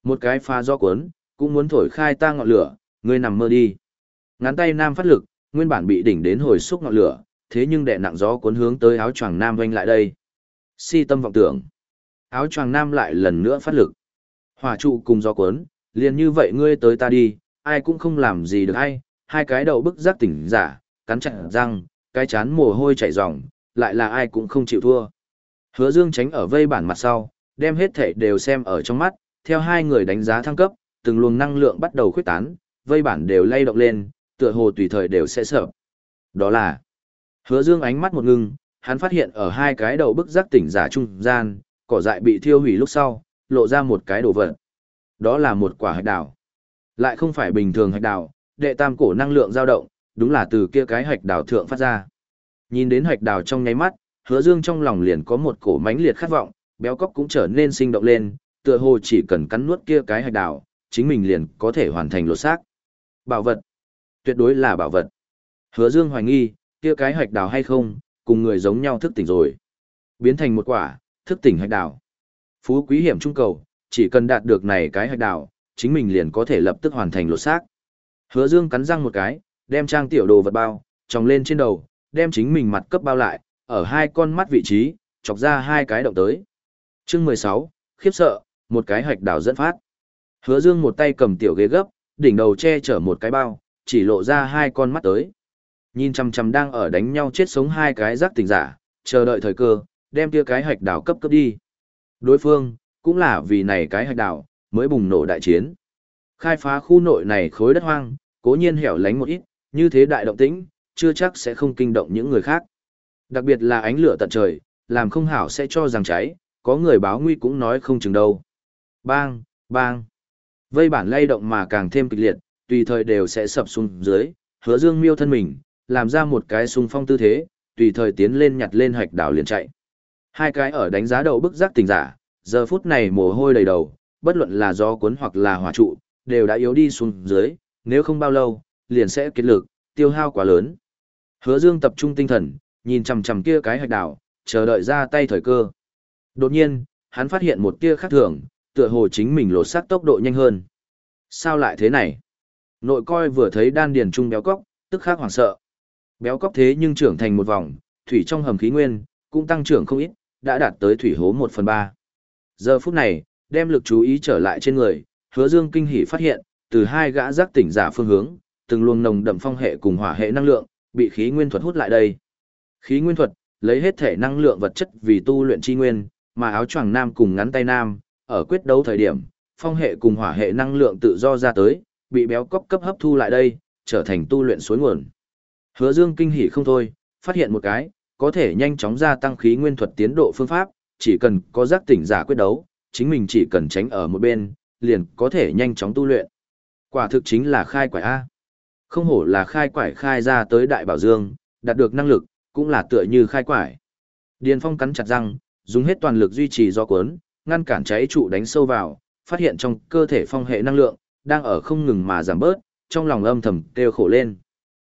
Một cái pha gió cuốn, cũng muốn thổi khai ta ngọn lửa, ngươi nằm mơ đi. Ngắn tay nam phát lực, nguyên bản bị đỉnh đến hồi xúc ngọn lửa, thế nhưng đệ nặng gió cuốn hướng tới áo choàng nam vênh lại đây. Si tâm vọng tưởng. Áo choàng nam lại lần nữa phát lực. Hỏa trụ cùng gió cuốn, liền như vậy ngươi tới ta đi, ai cũng không làm gì được ai, hai cái đầu bức giác tỉnh giả, cắn chặt răng, cái chán mồ hôi chảy ròng, lại là ai cũng không chịu thua. Hứa Dương tránh ở vây bản mặt sau, đem hết thể đều xem ở trong mắt, theo hai người đánh giá thăng cấp, từng luồng năng lượng bắt đầu khuyết tán, vây bản đều lay động lên, tựa hồ tùy thời đều sẽ sợ. Đó là Hứa Dương ánh mắt một ngưng, hắn phát hiện ở hai cái đầu bức giác tỉnh giả trung gian, cỏ dại bị thiêu hủy lúc sau, lộ ra một cái đồ vật. Đó là một quả hạch đào. Lại không phải bình thường hạch đào, đệ tam cổ năng lượng dao động, đúng là từ kia cái hạch đào thượng phát ra. Nhìn đến hạch đào trong nháy mắt, hứa dương trong lòng liền có một cổ mãnh liệt khát vọng, béo cóc cũng trở nên sinh động lên, tựa hồ chỉ cần cắn nuốt kia cái hạch đào, chính mình liền có thể hoàn thành lột xác. Bảo vật. Tuyệt đối là bảo vật. Hứa dương hoài nghi, kia cái hạch đào hay không, cùng người giống nhau thức tỉnh rồi. Biến thành một quả, thức tỉnh hạch đào. Phú quý hiểm trung cầu, chỉ cần đạt được này cái hạch đào, chính mình liền có thể lập tức hoàn thành lột xác. Hứa Dương cắn răng một cái, đem trang tiểu đồ vật bao, tròng lên trên đầu, đem chính mình mặt cấp bao lại, ở hai con mắt vị trí, chọc ra hai cái động tới. Chương 16, khiếp sợ, một cái hạch đào dẫn phát. Hứa Dương một tay cầm tiểu ghế gấp, đỉnh đầu che chở một cái bao, chỉ lộ ra hai con mắt tới. Nhìn chằm chằm đang ở đánh nhau chết sống hai cái giác tỉnh giả, chờ đợi thời cơ, đem kia cái hạch đảo cấp cấp đi. Đối phương, cũng là vì này cái hạch đảo mới bùng nổ đại chiến. Khai phá khu nội này khối đất hoang, cố nhiên hẻo lánh một ít, như thế đại động tĩnh, chưa chắc sẽ không kinh động những người khác. Đặc biệt là ánh lửa tận trời, làm không hảo sẽ cho rằng cháy, có người báo nguy cũng nói không chừng đâu. Bang, bang. Vây bản lay động mà càng thêm kịch liệt, tùy thời đều sẽ sập xuống dưới, hứa dương miêu thân mình, làm ra một cái sung phong tư thế, tùy thời tiến lên nhặt lên hạch đảo liền chạy. Hai cái ở đánh giá đầu bức giác tình giả, giờ phút này mồ hôi đầy đầu, bất luận là do cuốn hoặc là hỏa trụ, đều đã yếu đi xuống dưới, nếu không bao lâu, liền sẽ kết lực, tiêu hao quá lớn. Hứa Dương tập trung tinh thần, nhìn chằm chằm kia cái hạch đảo, chờ đợi ra tay thời cơ. Đột nhiên, hắn phát hiện một tia khác thường, tựa hồ chính mình lột xác tốc độ nhanh hơn. Sao lại thế này? Nội coi vừa thấy đan điền trung béo cóc, tức khắc hoảng sợ. Béo cóc thế nhưng trưởng thành một vòng, thủy trong hầm khí nguyên, cũng tăng trưởng không ít, đã đạt tới thủy hố 1 phần 3. Giờ phút này, đem lực chú ý trở lại trên người, hứa dương kinh hỉ phát hiện, từ hai gã giác tỉnh giả phương hướng, từng luồng nồng đậm phong hệ cùng hỏa hệ năng lượng, bị khí nguyên thuật hút lại đây. Khí nguyên thuật, lấy hết thể năng lượng vật chất vì tu luyện chi nguyên, mà áo choàng nam cùng ngắn tay nam, ở quyết đấu thời điểm, phong hệ cùng hỏa hệ năng lượng tự do ra tới, bị béo cóc cấp hấp thu lại đây, trở thành tu luyện suối nguồn. Hứa Dương kinh hỉ không thôi, phát hiện một cái, có thể nhanh chóng gia tăng khí nguyên thuật tiến độ phương pháp, chỉ cần có giác tỉnh giả quyết đấu, chính mình chỉ cần tránh ở một bên, liền có thể nhanh chóng tu luyện. Quả thực chính là khai quải A. Không hổ là khai quải khai ra tới đại bảo dương, đạt được năng lực, cũng là tựa như khai quải. Điền Phong cắn chặt răng, dùng hết toàn lực duy trì do cuốn, ngăn cản cháy trụ đánh sâu vào, phát hiện trong cơ thể phong hệ năng lượng, đang ở không ngừng mà giảm bớt, trong lòng âm thầm kêu khổ lên.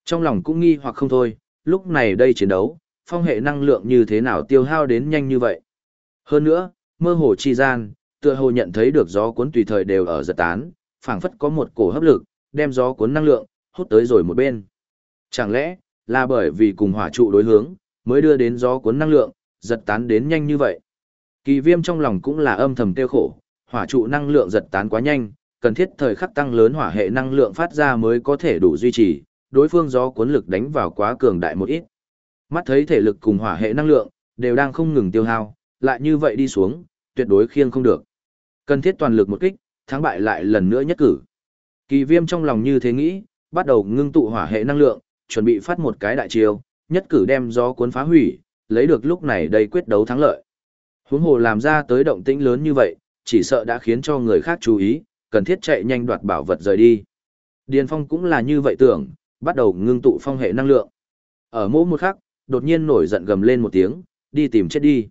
Trong lòng cũng nghi hoặc không thôi, lúc này đây chiến đấu, phong hệ năng lượng như thế nào tiêu hao đến nhanh như vậy. Hơn nữa, mơ hồ chi gian, tựa hồ nhận thấy được gió cuốn tùy thời đều ở giật tán, phảng phất có một cổ hấp lực, đem gió cuốn năng lượng, hút tới rồi một bên. Chẳng lẽ, là bởi vì cùng hỏa trụ đối hướng, mới đưa đến gió cuốn năng lượng, giật tán đến nhanh như vậy. Kỳ viêm trong lòng cũng là âm thầm tiêu khổ, hỏa trụ năng lượng giật tán quá nhanh, cần thiết thời khắc tăng lớn hỏa hệ năng lượng phát ra mới có thể đủ duy trì, đối phương gió cuốn lực đánh vào quá cường đại một ít. Mắt thấy thể lực cùng hỏa hệ năng lượng, đều đang không ngừng tiêu hao, lại như vậy đi xuống, tuyệt đối khiêng không được. Cần thiết toàn lực một kích, thắng bại lại lần nữa nhất cử. Kỳ viêm trong lòng như thế nghĩ, bắt đầu ngưng tụ hỏa hệ năng lượng, chuẩn bị phát một cái đại chiêu, nhất cử đem gió cuốn phá hủy, lấy được lúc này đây quyết đấu thắng lợi. Huống hồ làm ra tới động tĩnh lớn như vậy, chỉ sợ đã khiến cho người khác chú ý, cần thiết chạy nhanh đoạt bảo vật rời đi. Điền Phong cũng là như vậy tưởng, bắt đầu ngưng tụ phong hệ năng lượng. Ở mỗi một khắc, đột nhiên nổi giận gầm lên một tiếng, đi tìm chết đi.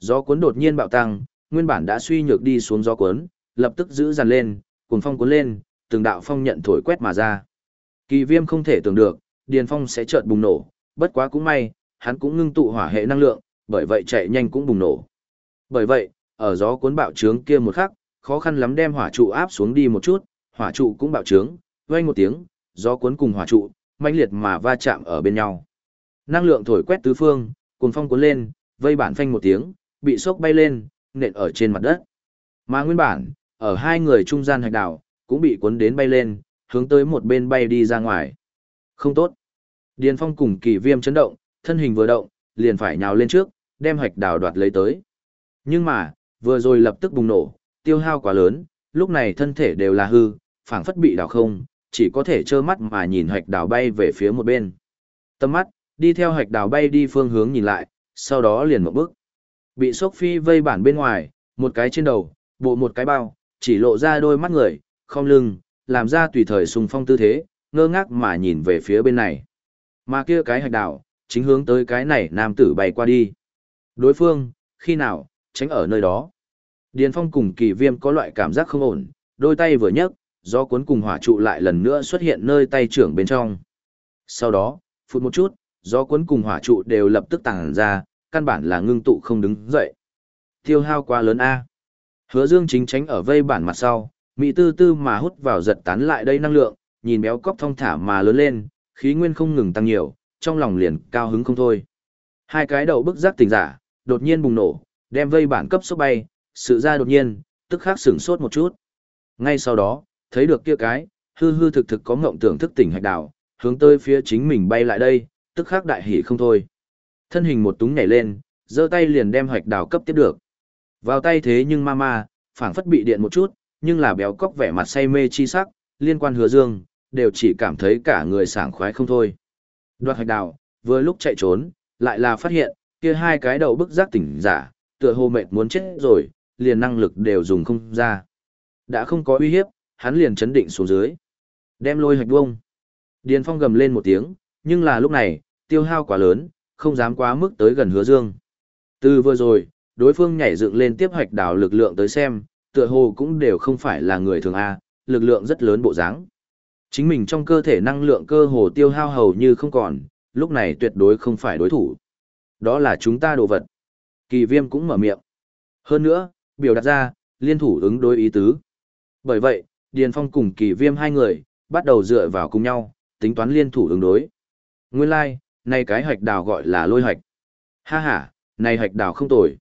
Gió cuốn đột nhiên bạo tăng, nguyên bản đã suy nhược đi xuống gió cuốn, lập tức giữ dàn lên, cuốn phong cuốn lên, từng đạo phong nhận thổi quét mà ra. Kỳ viêm không thể tưởng được, Điền Phong sẽ chợt bùng nổ, bất quá cũng may, hắn cũng ngưng tụ hỏa hệ năng lượng, bởi vậy chạy nhanh cũng bùng nổ. Bởi vậy, ở gió cuốn bạo trướng kia một khắc, khó khăn lắm đem hỏa trụ áp xuống đi một chút, hỏa trụ cũng bạo trướng, vang một tiếng, gió cuốn cùng hỏa trụ, mãnh liệt mà va chạm ở bên nhau. Năng lượng thổi quét tứ phương, cuồng phong cuốn lên, vây bản phanh một tiếng, bị sốc bay lên, nện ở trên mặt đất. Mà nguyên bản, ở hai người trung gian hạch đảo, cũng bị cuốn đến bay lên, hướng tới một bên bay đi ra ngoài. Không tốt. Điền Phong cùng kỳ viêm chấn động, thân hình vừa động, liền phải nhào lên trước, đem hạch đảo đoạt lấy tới. Nhưng mà, vừa rồi lập tức bùng nổ, tiêu hao quá lớn, lúc này thân thể đều là hư, phảng phất bị đảo không, chỉ có thể trơ mắt mà nhìn hạch đảo bay về phía một bên. Tâm mắt, đi theo hạch đảo bay đi phương hướng nhìn lại, sau đó liền một bước. Bị sốc phi vây bản bên ngoài, một cái trên đầu, bộ một cái bao, chỉ lộ ra đôi mắt người, không lưng, làm ra tùy thời sùng phong tư thế, ngơ ngác mà nhìn về phía bên này. Mà kia cái hạch đảo, chính hướng tới cái này nam tử bay qua đi. Đối phương, khi nào, tránh ở nơi đó. Điền Phong cùng kỳ viêm có loại cảm giác không ổn, đôi tay vừa nhấc, gió cuốn cùng hỏa trụ lại lần nữa xuất hiện nơi tay trưởng bên trong. Sau đó, phút một chút, gió cuốn cùng hỏa trụ đều lập tức tàng ra, căn bản là ngưng tụ không đứng dậy. Tiêu hao quá lớn A. Hứa Dương chính tránh ở vây bản mặt sau, mị tư tư mà hút vào giật tán lại đây năng lượng, nhìn béo cóc thong thả mà lớn lên, khí nguyên không ngừng tăng nhiều, trong lòng liền cao hứng không thôi. Hai cái đầu bức giác tỉnh giả, đột nhiên bùng nổ, đem vây bản cấp số bay, sự ra đột nhiên, tức khắc sửng sốt một chút. Ngay sau đó, thấy được kia cái, hư hư thực thực có ngộng tưởng thức tỉnh hạch đảo, hướng tới phía chính mình bay lại đây, tức khắc đại hỉ không thôi. Thân hình một túng nhảy lên, giơ tay liền đem hạch đảo cấp tiếp được. Vào tay thế nhưng ma ma, phảng phất bị điện một chút, nhưng là béo cóc vẻ mặt say mê chi sắc, liên quan hứa dương, đều chỉ cảm thấy cả người sảng khoái không thôi. Đoạt hạch đảo, vừa lúc chạy trốn, lại là phát hiện, kia hai cái đầu bức giác tỉnh giả, tựa hồ mệt muốn chết rồi, liền năng lực đều dùng không ra. Đã không có uy hiếp, hắn liền chấn định xuống dưới. Đem lôi hạch bông. Điền Phong gầm lên một tiếng, nhưng là lúc này, tiêu hao quá lớn, không dám quá mức tới gần hứa dương. Từ vừa rồi, đối phương nhảy dựng lên tiếp hoạch đảo lực lượng tới xem, tựa hồ cũng đều không phải là người thường A, lực lượng rất lớn bộ dáng. Chính mình trong cơ thể năng lượng cơ hồ tiêu hao hầu như không còn, lúc này tuyệt đối không phải đối thủ. Đó là chúng ta đồ vật. Kỳ viêm cũng mở miệng. Hơn nữa, biểu đặt ra, liên thủ ứng đối ý tứ. Bởi vậy, Điền Phong cùng kỳ viêm hai người, bắt đầu dựa vào cùng nhau, tính toán liên thủ ứng đối. Nguyên lai, like, này cái hạch đào gọi là lôi hạch. Ha ha, này hạch đào không tồi.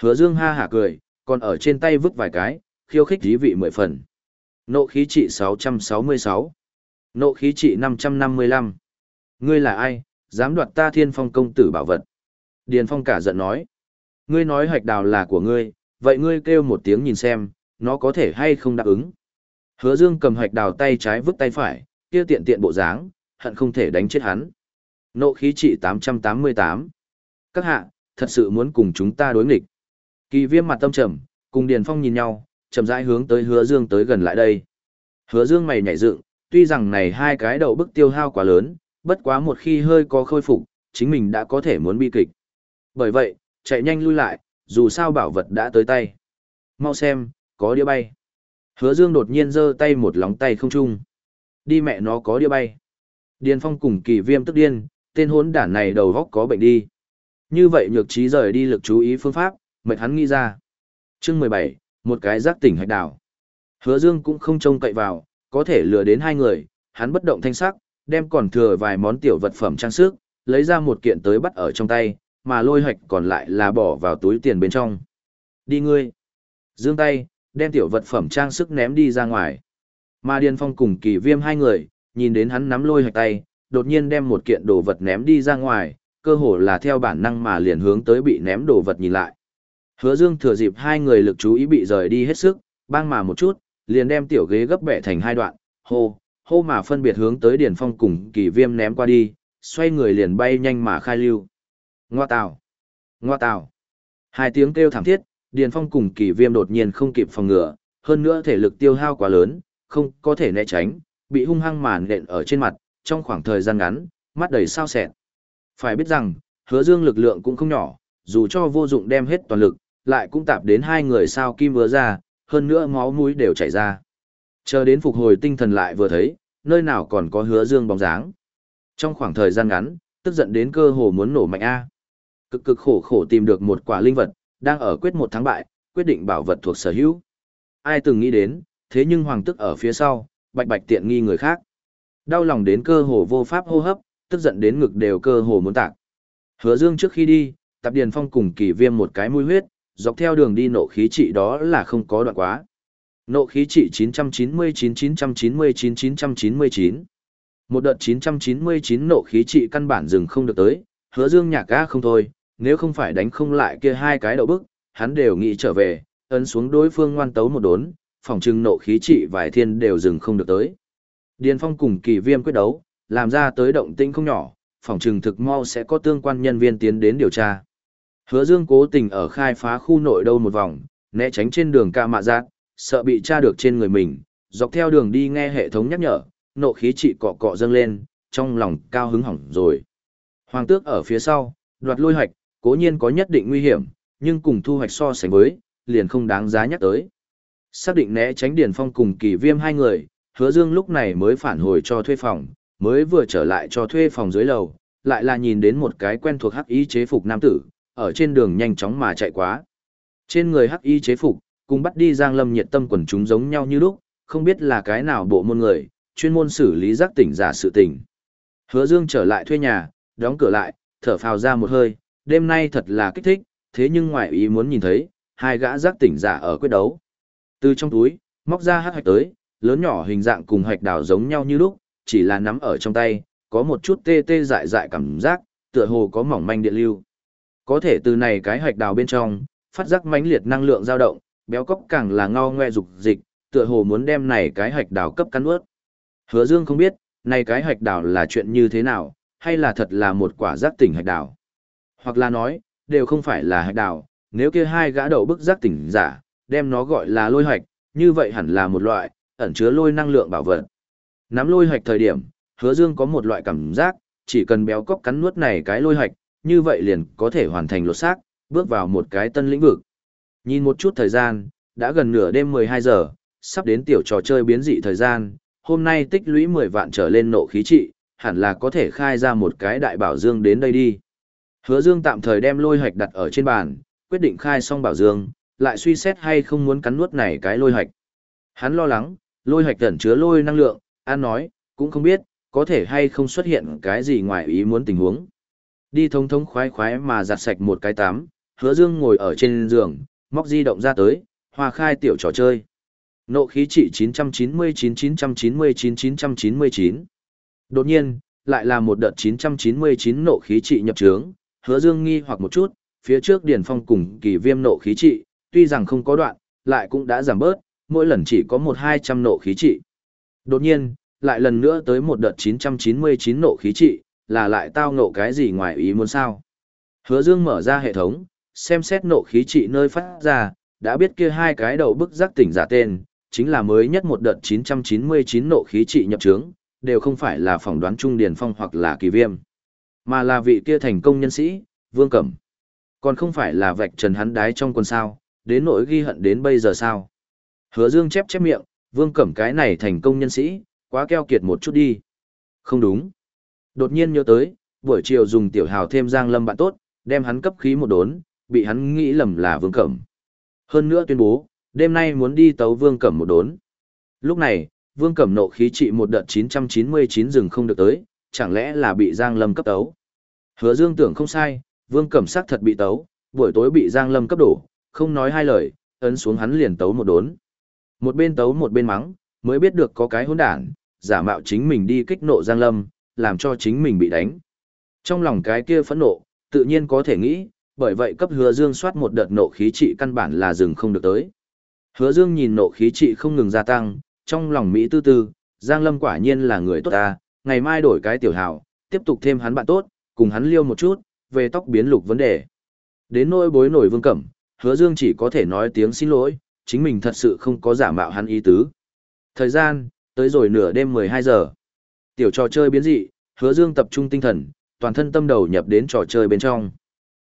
Hứa Dương ha hả cười, còn ở trên tay vứt vài cái, khiêu khích dí vị mười phần. Nộ khí trị 666. Nộ khí trị 555. Ngươi là ai, dám đoạt ta thiên phong công tử bảo vật? Điền Phong cả giận nói. Ngươi nói hạch đào là của ngươi, vậy ngươi kêu một tiếng nhìn xem, nó có thể hay không đáp ứng. Hứa Dương cầm hạch đào tay trái vứt tay phải, kia tiện tiện bộ dáng, hận không thể đánh chết hắn. Nộ khí trị 888. Các hạ, thật sự muốn cùng chúng ta đối nghịch. Kỳ viêm mặt tâm trầm, cùng Điền Phong nhìn nhau, chậm rãi hướng tới Hứa Dương tới gần lại đây. Hứa Dương mày nhảy dựng, tuy rằng này hai cái đầu bức tiêu hao quá lớn, bất quá một khi hơi có khôi phục, chính mình đã có thể muốn bi kịch. Bởi vậy, chạy nhanh lui lại, dù sao bảo vật đã tới tay. Mau xem, có đĩa bay. Hứa Dương đột nhiên giơ tay một lóng tay không trung. Đi mẹ nó có đĩa bay. Điền Phong cùng kỳ viêm tức điên, tên hốn đản này đầu góc có bệnh đi. Như vậy nhược trí rời đi lực chú ý phương pháp, mệt hắn nghĩ ra. Chương 17, một cái giác tỉnh hạch đảo. Hứa Dương cũng không trông cậy vào, có thể lừa đến hai người, hắn bất động thanh sắc, đem còn thừa vài món tiểu vật phẩm trang sức, lấy ra một kiện tới bắt ở trong tay, mà lôi hạch còn lại là bỏ vào túi tiền bên trong. Đi ngươi. Dương tay, đem tiểu vật phẩm trang sức ném đi ra ngoài. Mà Điền Phong cùng kỳ viêm hai người, nhìn đến hắn nắm lôi hạch tay, đột nhiên đem một kiện đồ vật ném đi ra ngoài, cơ hồ là theo bản năng mà liền hướng tới bị ném đồ vật nhìn lại. Hứa Dương thừa dịp hai người lực chú ý bị rời đi hết sức, bang mà một chút, liền đem tiểu ghế gấp bẻ thành hai đoạn, hô, hô mà phân biệt hướng tới Điền Phong cùng kỳ viêm ném qua đi, xoay người liền bay nhanh mà khai lưu. Ngoa tào! Ngoa tào! Hai tiếng kêu thảm thiết, Điền Phong cùng kỳ viêm đột nhiên không kịp phòng ngừa, hơn nữa thể lực tiêu hao quá lớn, không có thể né tránh, bị hung hăng màn nện ở trên mặt, trong khoảng thời gian ngắn, mắt đầy sao sẹn. Phải biết rằng, hứa dương lực lượng cũng không nhỏ, dù cho vô dụng đem hết toàn lực, lại cũng tạp đến hai người sao kim vừa ra, hơn nữa máu mũi đều chảy ra. Chờ đến phục hồi tinh thần lại vừa thấy, nơi nào còn có hứa dương bóng dáng. Trong khoảng thời gian ngắn, tức giận đến cơ hồ muốn nổ mạnh A. Cực cực khổ khổ tìm được một quả linh vật, đang ở quyết một thắng bại, quyết định bảo vật thuộc sở hữu. Ai từng nghĩ đến, thế nhưng hoàng tức ở phía sau, bạch bạch tiện nghi người khác. Đau lòng đến cơ hồ vô pháp hô hấp, tức giận đến ngực đều cơ hồ muốn tạc. Hứa Dương trước khi đi, Tạp Điền Phong cùng Kỳ Viêm một cái mũi huyết, dọc theo đường đi nộ khí trị đó là không có đoạn quá. Nộ khí trị 999-999-999. Một đợt 999 nộ khí trị căn bản dừng không được tới, hứa dương nhạc ga không thôi, nếu không phải đánh không lại kia hai cái đậu bức, hắn đều nghĩ trở về, ấn xuống đối phương ngoan tấu một đốn, phòng trưng nộ khí trị vài thiên đều dừng không được tới. Điền Phong cùng kỳ viêm quyết đấu, làm ra tới động tĩnh không nhỏ, phòng trừng thực mau sẽ có tương quan nhân viên tiến đến điều tra. Hứa Dương cố tình ở khai phá khu nội đâu một vòng, né tránh trên đường ca mạ giác, sợ bị tra được trên người mình, dọc theo đường đi nghe hệ thống nhắc nhở, nộ khí trị cọ cọ dâng lên, trong lòng cao hứng hỏng rồi. Hoàng tước ở phía sau, đoạt lôi hoạch, cố nhiên có nhất định nguy hiểm, nhưng cùng thu hoạch so sánh với, liền không đáng giá nhắc tới. Xác định né tránh Điền Phong cùng kỳ viêm hai người, hứa dương lúc này mới phản hồi cho thuê phòng, mới vừa trở lại cho thuê phòng dưới lầu, lại là nhìn đến một cái quen thuộc hắc y chế phục nam tử, ở trên đường nhanh chóng mà chạy quá. Trên người hắc y chế phục, cùng bắt đi Giang Lâm nhiệt tâm quần chúng giống nhau như lúc, không biết là cái nào bộ môn người, chuyên môn xử lý giác tỉnh giả sự tình. Hứa Dương trở lại thuê nhà, đóng cửa lại, thở phào ra một hơi, đêm nay thật là kích thích, thế nhưng ngoại ý muốn nhìn thấy, hai gã giác tỉnh giả ở quyết đấu. Từ trong túi, móc ra hát hạch tới, lớn nhỏ hình dạng cùng hạch đào giống nhau như lúc, chỉ là nắm ở trong tay, có một chút tê tê dại dại cảm giác, tựa hồ có mỏng manh điện lưu. Có thể từ này cái hạch đào bên trong, phát giác mãnh liệt năng lượng dao động, béo cốc càng là ngao ngoe dục dịch, tựa hồ muốn đem này cái hạch đào cấp cắn ướt. Hứa Dương không biết, này cái hạch đào là chuyện như thế nào, hay là thật là một quả giác tỉnh hạch đào. Hoặc là nói, đều không phải là hạch đào, nếu kia hai gã đầu bức giác tỉnh giả, đem nó gọi là lôi hạch, như vậy hẳn là một loại, ẩn chứa lôi năng lượng bảo vật. Nắm lôi hạch thời điểm, hứa dương có một loại cảm giác, chỉ cần béo cốc cắn nuốt này cái lôi hạch, như vậy liền có thể hoàn thành lột xác, bước vào một cái tân lĩnh vực. Nhìn một chút thời gian, đã gần nửa đêm 12 giờ, sắp đến tiểu trò chơi biến dị thời gian, hôm nay tích lũy 10 vạn trở lên nộ khí trị, hẳn là có thể khai ra một cái đại bảo dương đến đây đi. Hứa Dương tạm thời đem lôi hạch đặt ở trên bàn, quyết định khai xong bảo dương, lại suy xét hay không muốn cắn nuốt này cái lôi hạch. Hắn lo lắng, lôi hạch ẩn chứa lôi năng lượng, An nói, cũng không biết, có thể hay không xuất hiện cái gì ngoài ý muốn tình huống. Đi thông thống khoái khoái mà giặt sạch một cái tắm, hứa dương ngồi ở trên giường, móc di động ra tới, hòa khai tiểu trò chơi. Nộ khí trị 999-999-999. Đột nhiên, lại là một đợt 999 nộ khí trị nhập trướng, hứa dương nghi hoặc một chút, phía trước điển phong cùng kỳ viêm nộ khí trị, tuy rằng không có đoạn, lại cũng đã giảm bớt, mỗi lần chỉ có một hai trăm nộ khí trị. Đột nhiên, lại lần nữa tới một đợt 999 nộ khí trị, là lại tao nộ cái gì ngoài ý muốn sao. Hứa dương mở ra hệ thống, xem xét nộ khí trị nơi phát ra, đã biết kia hai cái đầu bức giác tỉnh giả tên, chính là mới nhất một đợt 999 nộ khí trị nhập trướng, đều không phải là phỏng đoán trung điển phong hoặc là kỳ viêm, mà là vị kia thành công nhân sĩ, Vương Cẩm. Còn không phải là vạch trần hắn đái trong quần sao, đến nỗi ghi hận đến bây giờ sao. Hứa Dương chép chép miệng, Vương Cẩm cái này thành công nhân sĩ, quá keo kiệt một chút đi. Không đúng. Đột nhiên nhớ tới, buổi chiều dùng tiểu hào thêm Giang Lâm bạn tốt, đem hắn cấp khí một đốn, bị hắn nghĩ lầm là Vương Cẩm. Hơn nữa tuyên bố, đêm nay muốn đi tấu Vương Cẩm một đốn. Lúc này, Vương Cẩm nộ khí trị một đợt 999 rừng không được tới, chẳng lẽ là bị Giang Lâm cấp tấu. Hứa Dương tưởng không sai, Vương Cẩm sắc thật bị tấu, buổi tối bị Giang Lâm cấp đổ, không nói hai lời, ấn xuống hắn liền tấu một đốn. Một bên tấu một bên mắng, mới biết được có cái hỗn đản, giả mạo chính mình đi kích nộ Giang Lâm, làm cho chính mình bị đánh. Trong lòng cái kia phẫn nộ, tự nhiên có thể nghĩ, bởi vậy cấp Hứa Dương soát một đợt nộ khí trị căn bản là dừng không được tới. Hứa Dương nhìn nộ khí trị không ngừng gia tăng, trong lòng Mỹ tư tư, Giang Lâm quả nhiên là người tốt ta, ngày mai đổi cái tiểu hào, tiếp tục thêm hắn bạn tốt, cùng hắn liêu một chút, về tóc biến lục vấn đề. Đến nỗi bối nổi vương cẩm, hứa dương chỉ có thể nói tiếng xin lỗi, chính mình thật sự không có giả mạo hắn ý tứ. Thời gian, tới rồi nửa đêm 12 giờ. Tiểu trò chơi biến dị, hứa dương tập trung tinh thần, toàn thân tâm đầu nhập đến trò chơi bên trong.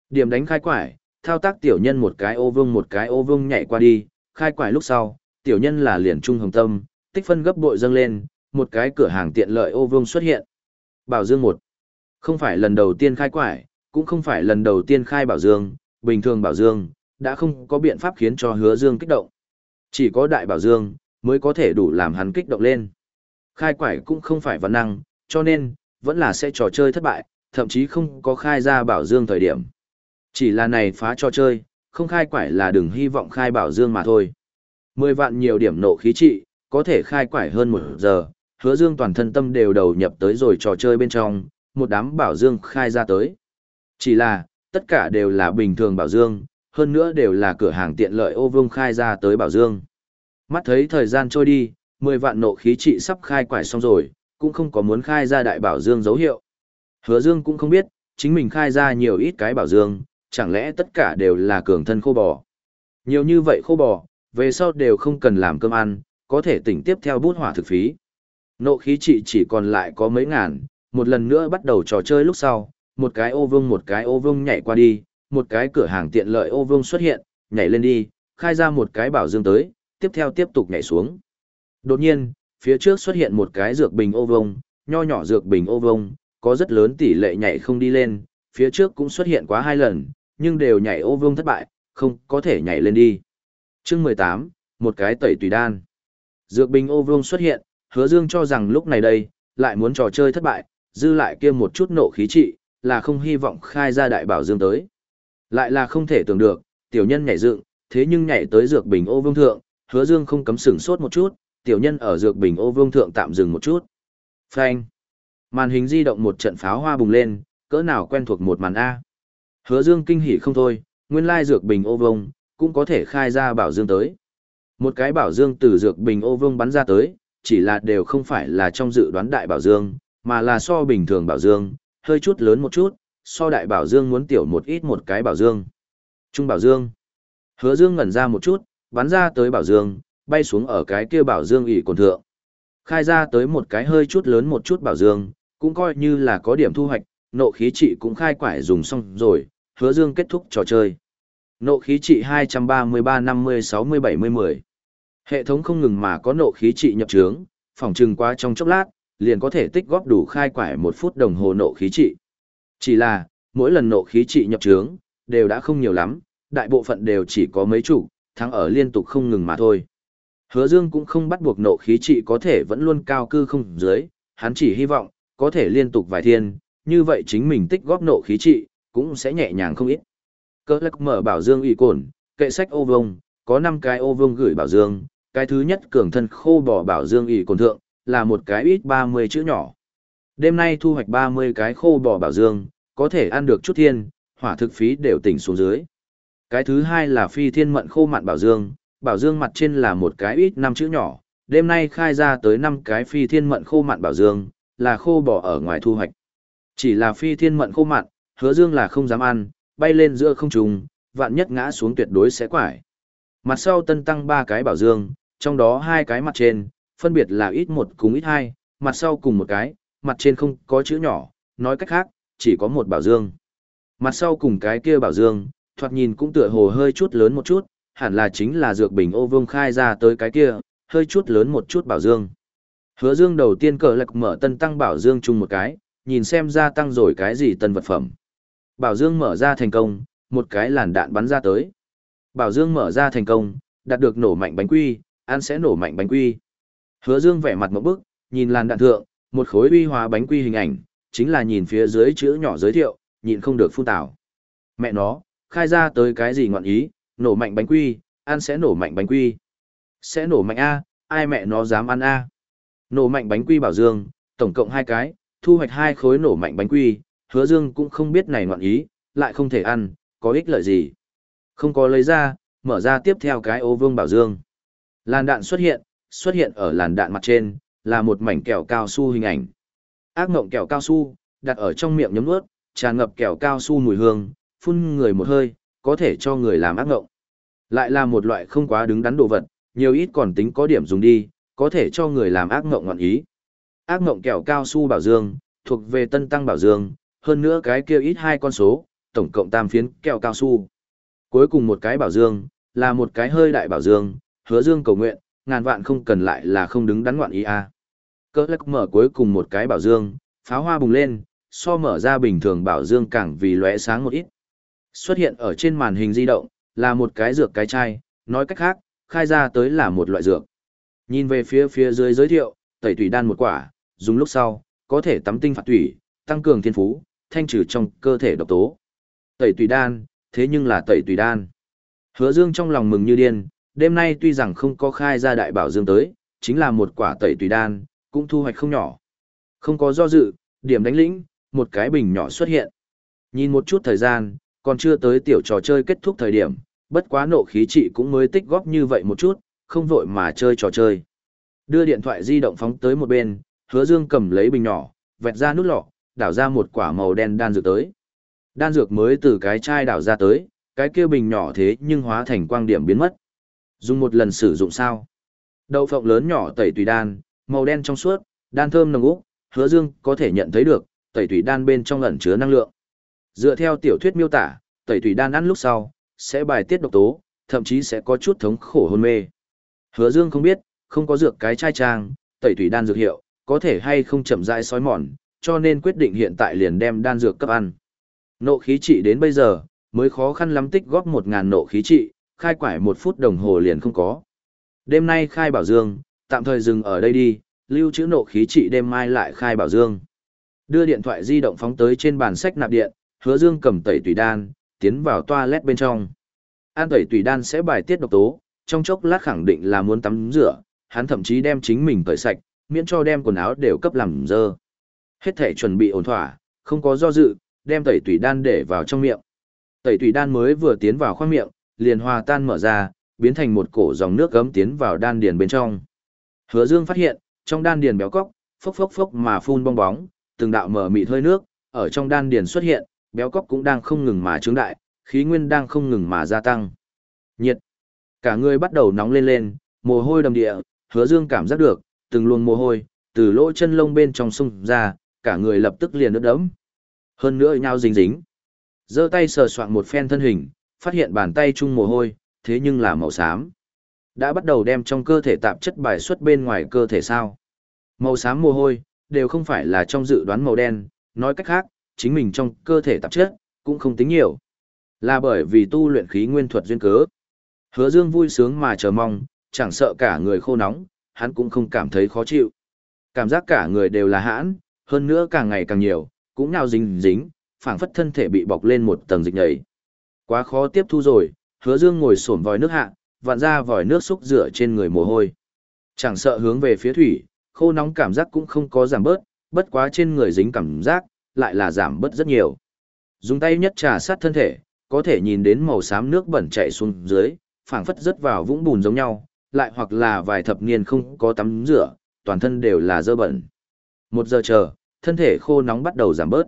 Điểm đánh khai quải, thao tác tiểu nhân một cái ô vương một cái ô vương nhảy qua đi, khai quải lúc sau, tiểu nhân là liền trung hồng tâm, tích phân gấp bội dâng lên, một cái cửa hàng tiện lợi ô vương xuất hiện. Bảo Dương một Không phải lần đầu tiên khai quải, cũng không phải lần đầu tiên khai Bảo Dương, bình thường Bảo Dương, đã không có biện pháp khiến cho hứa Dương kích động. Chỉ có đại Bảo Dương, mới có thể đủ làm hắn kích động lên. Khai quải cũng không phải văn năng, cho nên, vẫn là sẽ trò chơi thất bại, thậm chí không có khai ra Bảo Dương thời điểm. Chỉ là này phá trò chơi, không khai quải là đừng hy vọng khai Bảo Dương mà thôi. Mười vạn nhiều điểm nộ khí trị, có thể khai quải hơn một giờ, hứa dương toàn thân tâm đều đầu nhập tới rồi trò chơi bên trong, một đám bảo dương khai ra tới. Chỉ là, tất cả đều là bình thường bảo dương, hơn nữa đều là cửa hàng tiện lợi ô vương khai ra tới bảo dương. Mắt thấy thời gian trôi đi, 10 vạn nộ khí trị sắp khai quải xong rồi, cũng không có muốn khai ra đại bảo dương dấu hiệu. Hứa dương cũng không biết, chính mình khai ra nhiều ít cái bảo dương, chẳng lẽ tất cả đều là cường thân khô bò. Nhiều như vậy khô bò, về sau đều không cần làm cơm ăn, có thể tỉnh tiếp theo bút hỏa thực phí. Nộ khí trị chỉ còn lại có mấy ngàn, một lần nữa bắt đầu trò chơi lúc sau, một cái ô vương một cái ô vương nhảy qua đi, một cái cửa hàng tiện lợi ô vương xuất hiện, nhảy lên đi, khai ra một cái bảo dương tới, tiếp theo tiếp tục nhảy xuống. Đột nhiên, phía trước xuất hiện một cái dược bình ô vông, nho nhỏ dược bình ô vông, có rất lớn tỷ lệ nhảy không đi lên, phía trước cũng xuất hiện quá hai lần, nhưng đều nhảy ô vông thất bại, không có thể nhảy lên đi. Chương 18, một cái tẩy tùy đan. Dược bình ô vông xuất hiện, hứa dương cho rằng lúc này đây, lại muốn trò chơi thất bại, dư lại kia một chút nộ khí trị, là không hy vọng khai ra đại bảo dương tới. Lại là không thể tưởng được, tiểu nhân nhảy dựng, thế nhưng nhảy tới dược bình ô vương thượng, hứa dương không cấm sửng sốt một chút, tiểu nhân ở dược bình ô vương thượng tạm dừng một chút. Phanh. Màn hình di động một trận pháo hoa bùng lên, cỡ nào quen thuộc một màn A. Hứa dương kinh hỉ không thôi, nguyên lai dược bình ô vương, cũng có thể khai ra bảo dương tới. Một cái bảo dương từ dược bình ô vương bắn ra tới, chỉ là đều không phải là trong dự đoán đại bảo dương, mà là so bình thường bảo dương, hơi chút lớn một chút, so đại bảo dương muốn tiểu một ít một cái bảo dương. Trung bảo dương. Hứa dương ngẩn ra một chút, bắn ra tới bảo dương, bay xuống ở cái kia bảo dương ỉ cồn thượng. Khai ra tới một cái hơi chút lớn một chút bảo dương, cũng coi như là có điểm thu hoạch, nộ khí trị cũng khai quải dùng xong rồi, hứa dương kết thúc trò chơi. Nộ khí trị 233 50 60 70 10. Hệ thống không ngừng mà có nộ khí trị nhập trướng, phòng trừng qua trong chốc lát, liền có thể tích góp đủ khai quải một phút đồng hồ nộ khí trị. Chỉ là, mỗi lần nộ khí trị nhập trướng, đều đã không nhiều lắm, đại bộ phận đều chỉ có mấy chủ, thắng ở liên tục không ngừng mà thôi. Hứa Dương cũng không bắt buộc nộ khí trị có thể vẫn luôn cao cư không dưới, hắn chỉ hy vọng, có thể liên tục vài thiên, như vậy chính mình tích góp nộ khí trị, cũng sẽ nhẹ nhàng không ít. Cơ lắc mở bảo dương ủy cồn, kệ sách ô vông, có 5 cái ô vông gửi bảo dương, cái thứ nhất cường thân khô bỏ bảo dương ỷ cồn thượng, là một cái ít 30 chữ nhỏ. Đêm nay thu hoạch 30 cái khô bỏ bảo dương, có thể ăn được chút thiên, hỏa thực phí đều tỉnh xuống dưới. Cái thứ hai là phi thiên mận khô mặn bảo dương, bảo dương mặt trên là một cái ít năm chữ nhỏ, đêm nay khai ra tới 5 cái phi thiên mận khô mặn bảo dương, là khô bỏ ở ngoài thu hoạch. Chỉ là phi thiên mận khô mặn, hứa dương là không dám ăn, bay lên giữa không trung, vạn nhất ngã xuống tuyệt đối sẽ quải. Mặt sau tân tăng ba cái bảo dương, trong đó hai cái mặt trên, phân biệt là ít một cùng ít hai, mặt sau cùng một cái, mặt trên không có chữ nhỏ, nói cách khác, chỉ có một bảo dương. Mặt sau cùng cái kia bảo dương, thoạt nhìn cũng tựa hồ hơi chút lớn một chút, hẳn là chính là dược bình ô vương khai ra tới cái kia, hơi chút lớn một chút bảo dương. Hứa dương đầu tiên cờ lạc mở tân tăng bảo dương chung một cái, nhìn xem ra tăng rồi cái gì tân vật phẩm. Bảo dương mở ra thành công, một cái làn đạn bắn ra tới. Bảo dương mở ra thành công, đạt được nổ mạnh bánh quy, ăn sẽ nổ mạnh bánh quy. Hứa dương vẻ mặt một bức, nhìn làn đạn thượng, một khối uy hóa bánh quy hình ảnh, chính là nhìn phía dưới chữ nhỏ giới thiệu, nhìn không được phun tảo. Mẹ nó, khai ra tới cái gì ngọn ý, nổ mạnh bánh quy, ăn sẽ nổ mạnh bánh quy. Sẽ nổ mạnh A, ai mẹ nó dám ăn A. Nổ mạnh bánh quy bảo dương, tổng cộng hai cái, thu hoạch hai khối nổ mạnh bánh quy, hứa dương cũng không biết này ngọn ý, lại không thể ăn, có ích lợi gì. Không có lấy ra, mở ra tiếp theo cái ô vương bảo dương. Làn đạn xuất hiện, xuất hiện ở làn đạn mặt trên, là một mảnh kẹo cao su hình ảnh. Ác ngộng kẹo cao su, đặt ở trong miệng nhấm nuốt, tràn ngập kẹo cao su mùi hương, phun người một hơi, có thể cho người làm ác ngộng. Lại là một loại không quá đứng đắn đồ vật, nhiều ít còn tính có điểm dùng đi, có thể cho người làm ác ngộng ngọn ý. Ác ngộng kẹo cao su bảo dương, thuộc về tân tăng bảo dương, hơn nữa cái kia ít hai con số, tổng cộng tam phiến kẹo cao su. Cuối cùng một cái bảo dương, là một cái hơi đại bảo dương, hứa dương cầu nguyện, ngàn vạn không cần lại là không đứng đắn ngoạn ý a. À. Cơ lắc mở cuối cùng một cái bảo dương, pháo hoa bùng lên, so mở ra bình thường bảo dương càng vì lóe sáng một ít. Xuất hiện ở trên màn hình di động, là một cái dược cái chai, nói cách khác, khai ra tới là một loại dược. Nhìn về phía phía dưới giới thiệu, tẩy tủy đan một quả, dùng lúc sau, có thể tắm tinh phạt tủy, tăng cường thiên phú, thanh trừ trong cơ thể độc tố. Tẩy tủy đan, thế nhưng là tẩy tủy đan. Hứa Dương trong lòng mừng như điên, đêm nay tuy rằng không có khai ra đại bảo dương tới, chính là một quả tẩy tùy đan, cũng thu hoạch không nhỏ. Không có do dự, điểm đánh lĩnh, một cái bình nhỏ xuất hiện. Nhìn một chút thời gian, còn chưa tới tiểu trò chơi kết thúc thời điểm, bất quá nộ khí trị cũng mới tích góp như vậy một chút, không vội mà chơi trò chơi. Đưa điện thoại di động phóng tới một bên, hứa dương cầm lấy bình nhỏ, vẹt ra nút lọ, đảo ra một quả màu đen đan dược tới. Đan dược mới từ cái chai đảo ra tới, cái kia bình nhỏ thế nhưng hóa thành quang điểm biến mất. Dùng một lần sử dụng sao? Đậu phộng lớn nhỏ tẩy tùy đan, màu đen trong suốt, đan thơm nồng úc, hứa dương có thể nhận thấy được, tẩy tùy đan bên trong ẩn chứa năng lượng. Dựa theo tiểu thuyết miêu tả, tẩy tùy đan ăn lúc sau, sẽ bài tiết độc tố, thậm chí sẽ có chút thống khổ hôn mê. Hứa dương không biết, không có dược cái chai trang, tẩy tùy đan dược hiệu, có thể hay không chậm rãi sói mòn, cho nên quyết định hiện tại liền đem đan dược cấp ăn. Nộ khí trị đến bây giờ, mới khó khăn lắm tích góp một ngàn nộ khí trị, khai quải một phút đồng hồ liền không có. Đêm nay khai bảo dương, tạm thời dừng ở đây đi, lưu trữ nộ khí trị đêm mai lại khai bảo dương. Đưa điện thoại di động phóng tới trên bàn sách nạp điện, hứa dương cầm tẩy tùy đan, tiến vào toilet bên trong. An tẩy tùy đan sẽ bài tiết độc tố, trong chốc lát khẳng định là muốn tắm rửa, hắn thậm chí đem chính mình tẩy sạch, miễn cho đem quần áo đều cấp làm dơ. Hết thể chuẩn bị ổn thỏa, không có do dự, đem tẩy tùy đan để vào trong miệng. Tẩy tùy đan mới vừa tiến vào khoang miệng, liền hòa tan mở ra, biến thành một cổ dòng nước gấm tiến vào đan điền bên trong. Hứa Dương phát hiện, trong đan điền béo cóc, phốc phốc phốc mà phun bong bóng, từng đạo mở mịt hơi nước, ở trong đan điền xuất hiện, béo cóc cũng đang không ngừng mà trướng đại, khí nguyên đang không ngừng mà gia tăng. Nhiệt. Cả người bắt đầu nóng lên lên, mồ hôi đầm địa, Hứa Dương cảm giác được, từng luồng mồ hôi từ lỗ chân lông bên trong xung ra, cả người lập tức liền ướt đẫm. Hơn nữa nhau dính dính. Giơ tay sờ soạn một phen thân hình, phát hiện bàn tay chung mồ hôi, thế nhưng là màu xám. Đã bắt đầu đem trong cơ thể tạp chất bài xuất bên ngoài cơ thể sao. Màu xám mồ hôi, đều không phải là trong dự đoán màu đen, nói cách khác, chính mình trong cơ thể tạp chất, cũng không tính nhiều. Là bởi vì tu luyện khí nguyên thuật duyên cớ. Hứa Dương vui sướng mà chờ mong, chẳng sợ cả người khô nóng, hắn cũng không cảm thấy khó chịu. Cảm giác cả người đều là hãn, hơn nữa càng ngày càng nhiều, cũng nào dính dính, phảng phất thân thể bị bọc lên một tầng dịch nhầy. Quá khó tiếp thu rồi, hứa dương ngồi sổm vòi nước hạ, vặn ra vòi nước xúc rửa trên người mồ hôi. Chẳng sợ hướng về phía thủy, khô nóng cảm giác cũng không có giảm bớt, bất quá trên người dính cảm giác, lại là giảm bớt rất nhiều. Dùng tay nhất trà sát thân thể, có thể nhìn đến màu xám nước bẩn chảy xuống dưới, phảng phất rớt vào vũng bùn giống nhau, lại hoặc là vài thập niên không có tắm rửa, toàn thân đều là dơ bẩn. Một giờ chờ, thân thể khô nóng bắt đầu giảm bớt.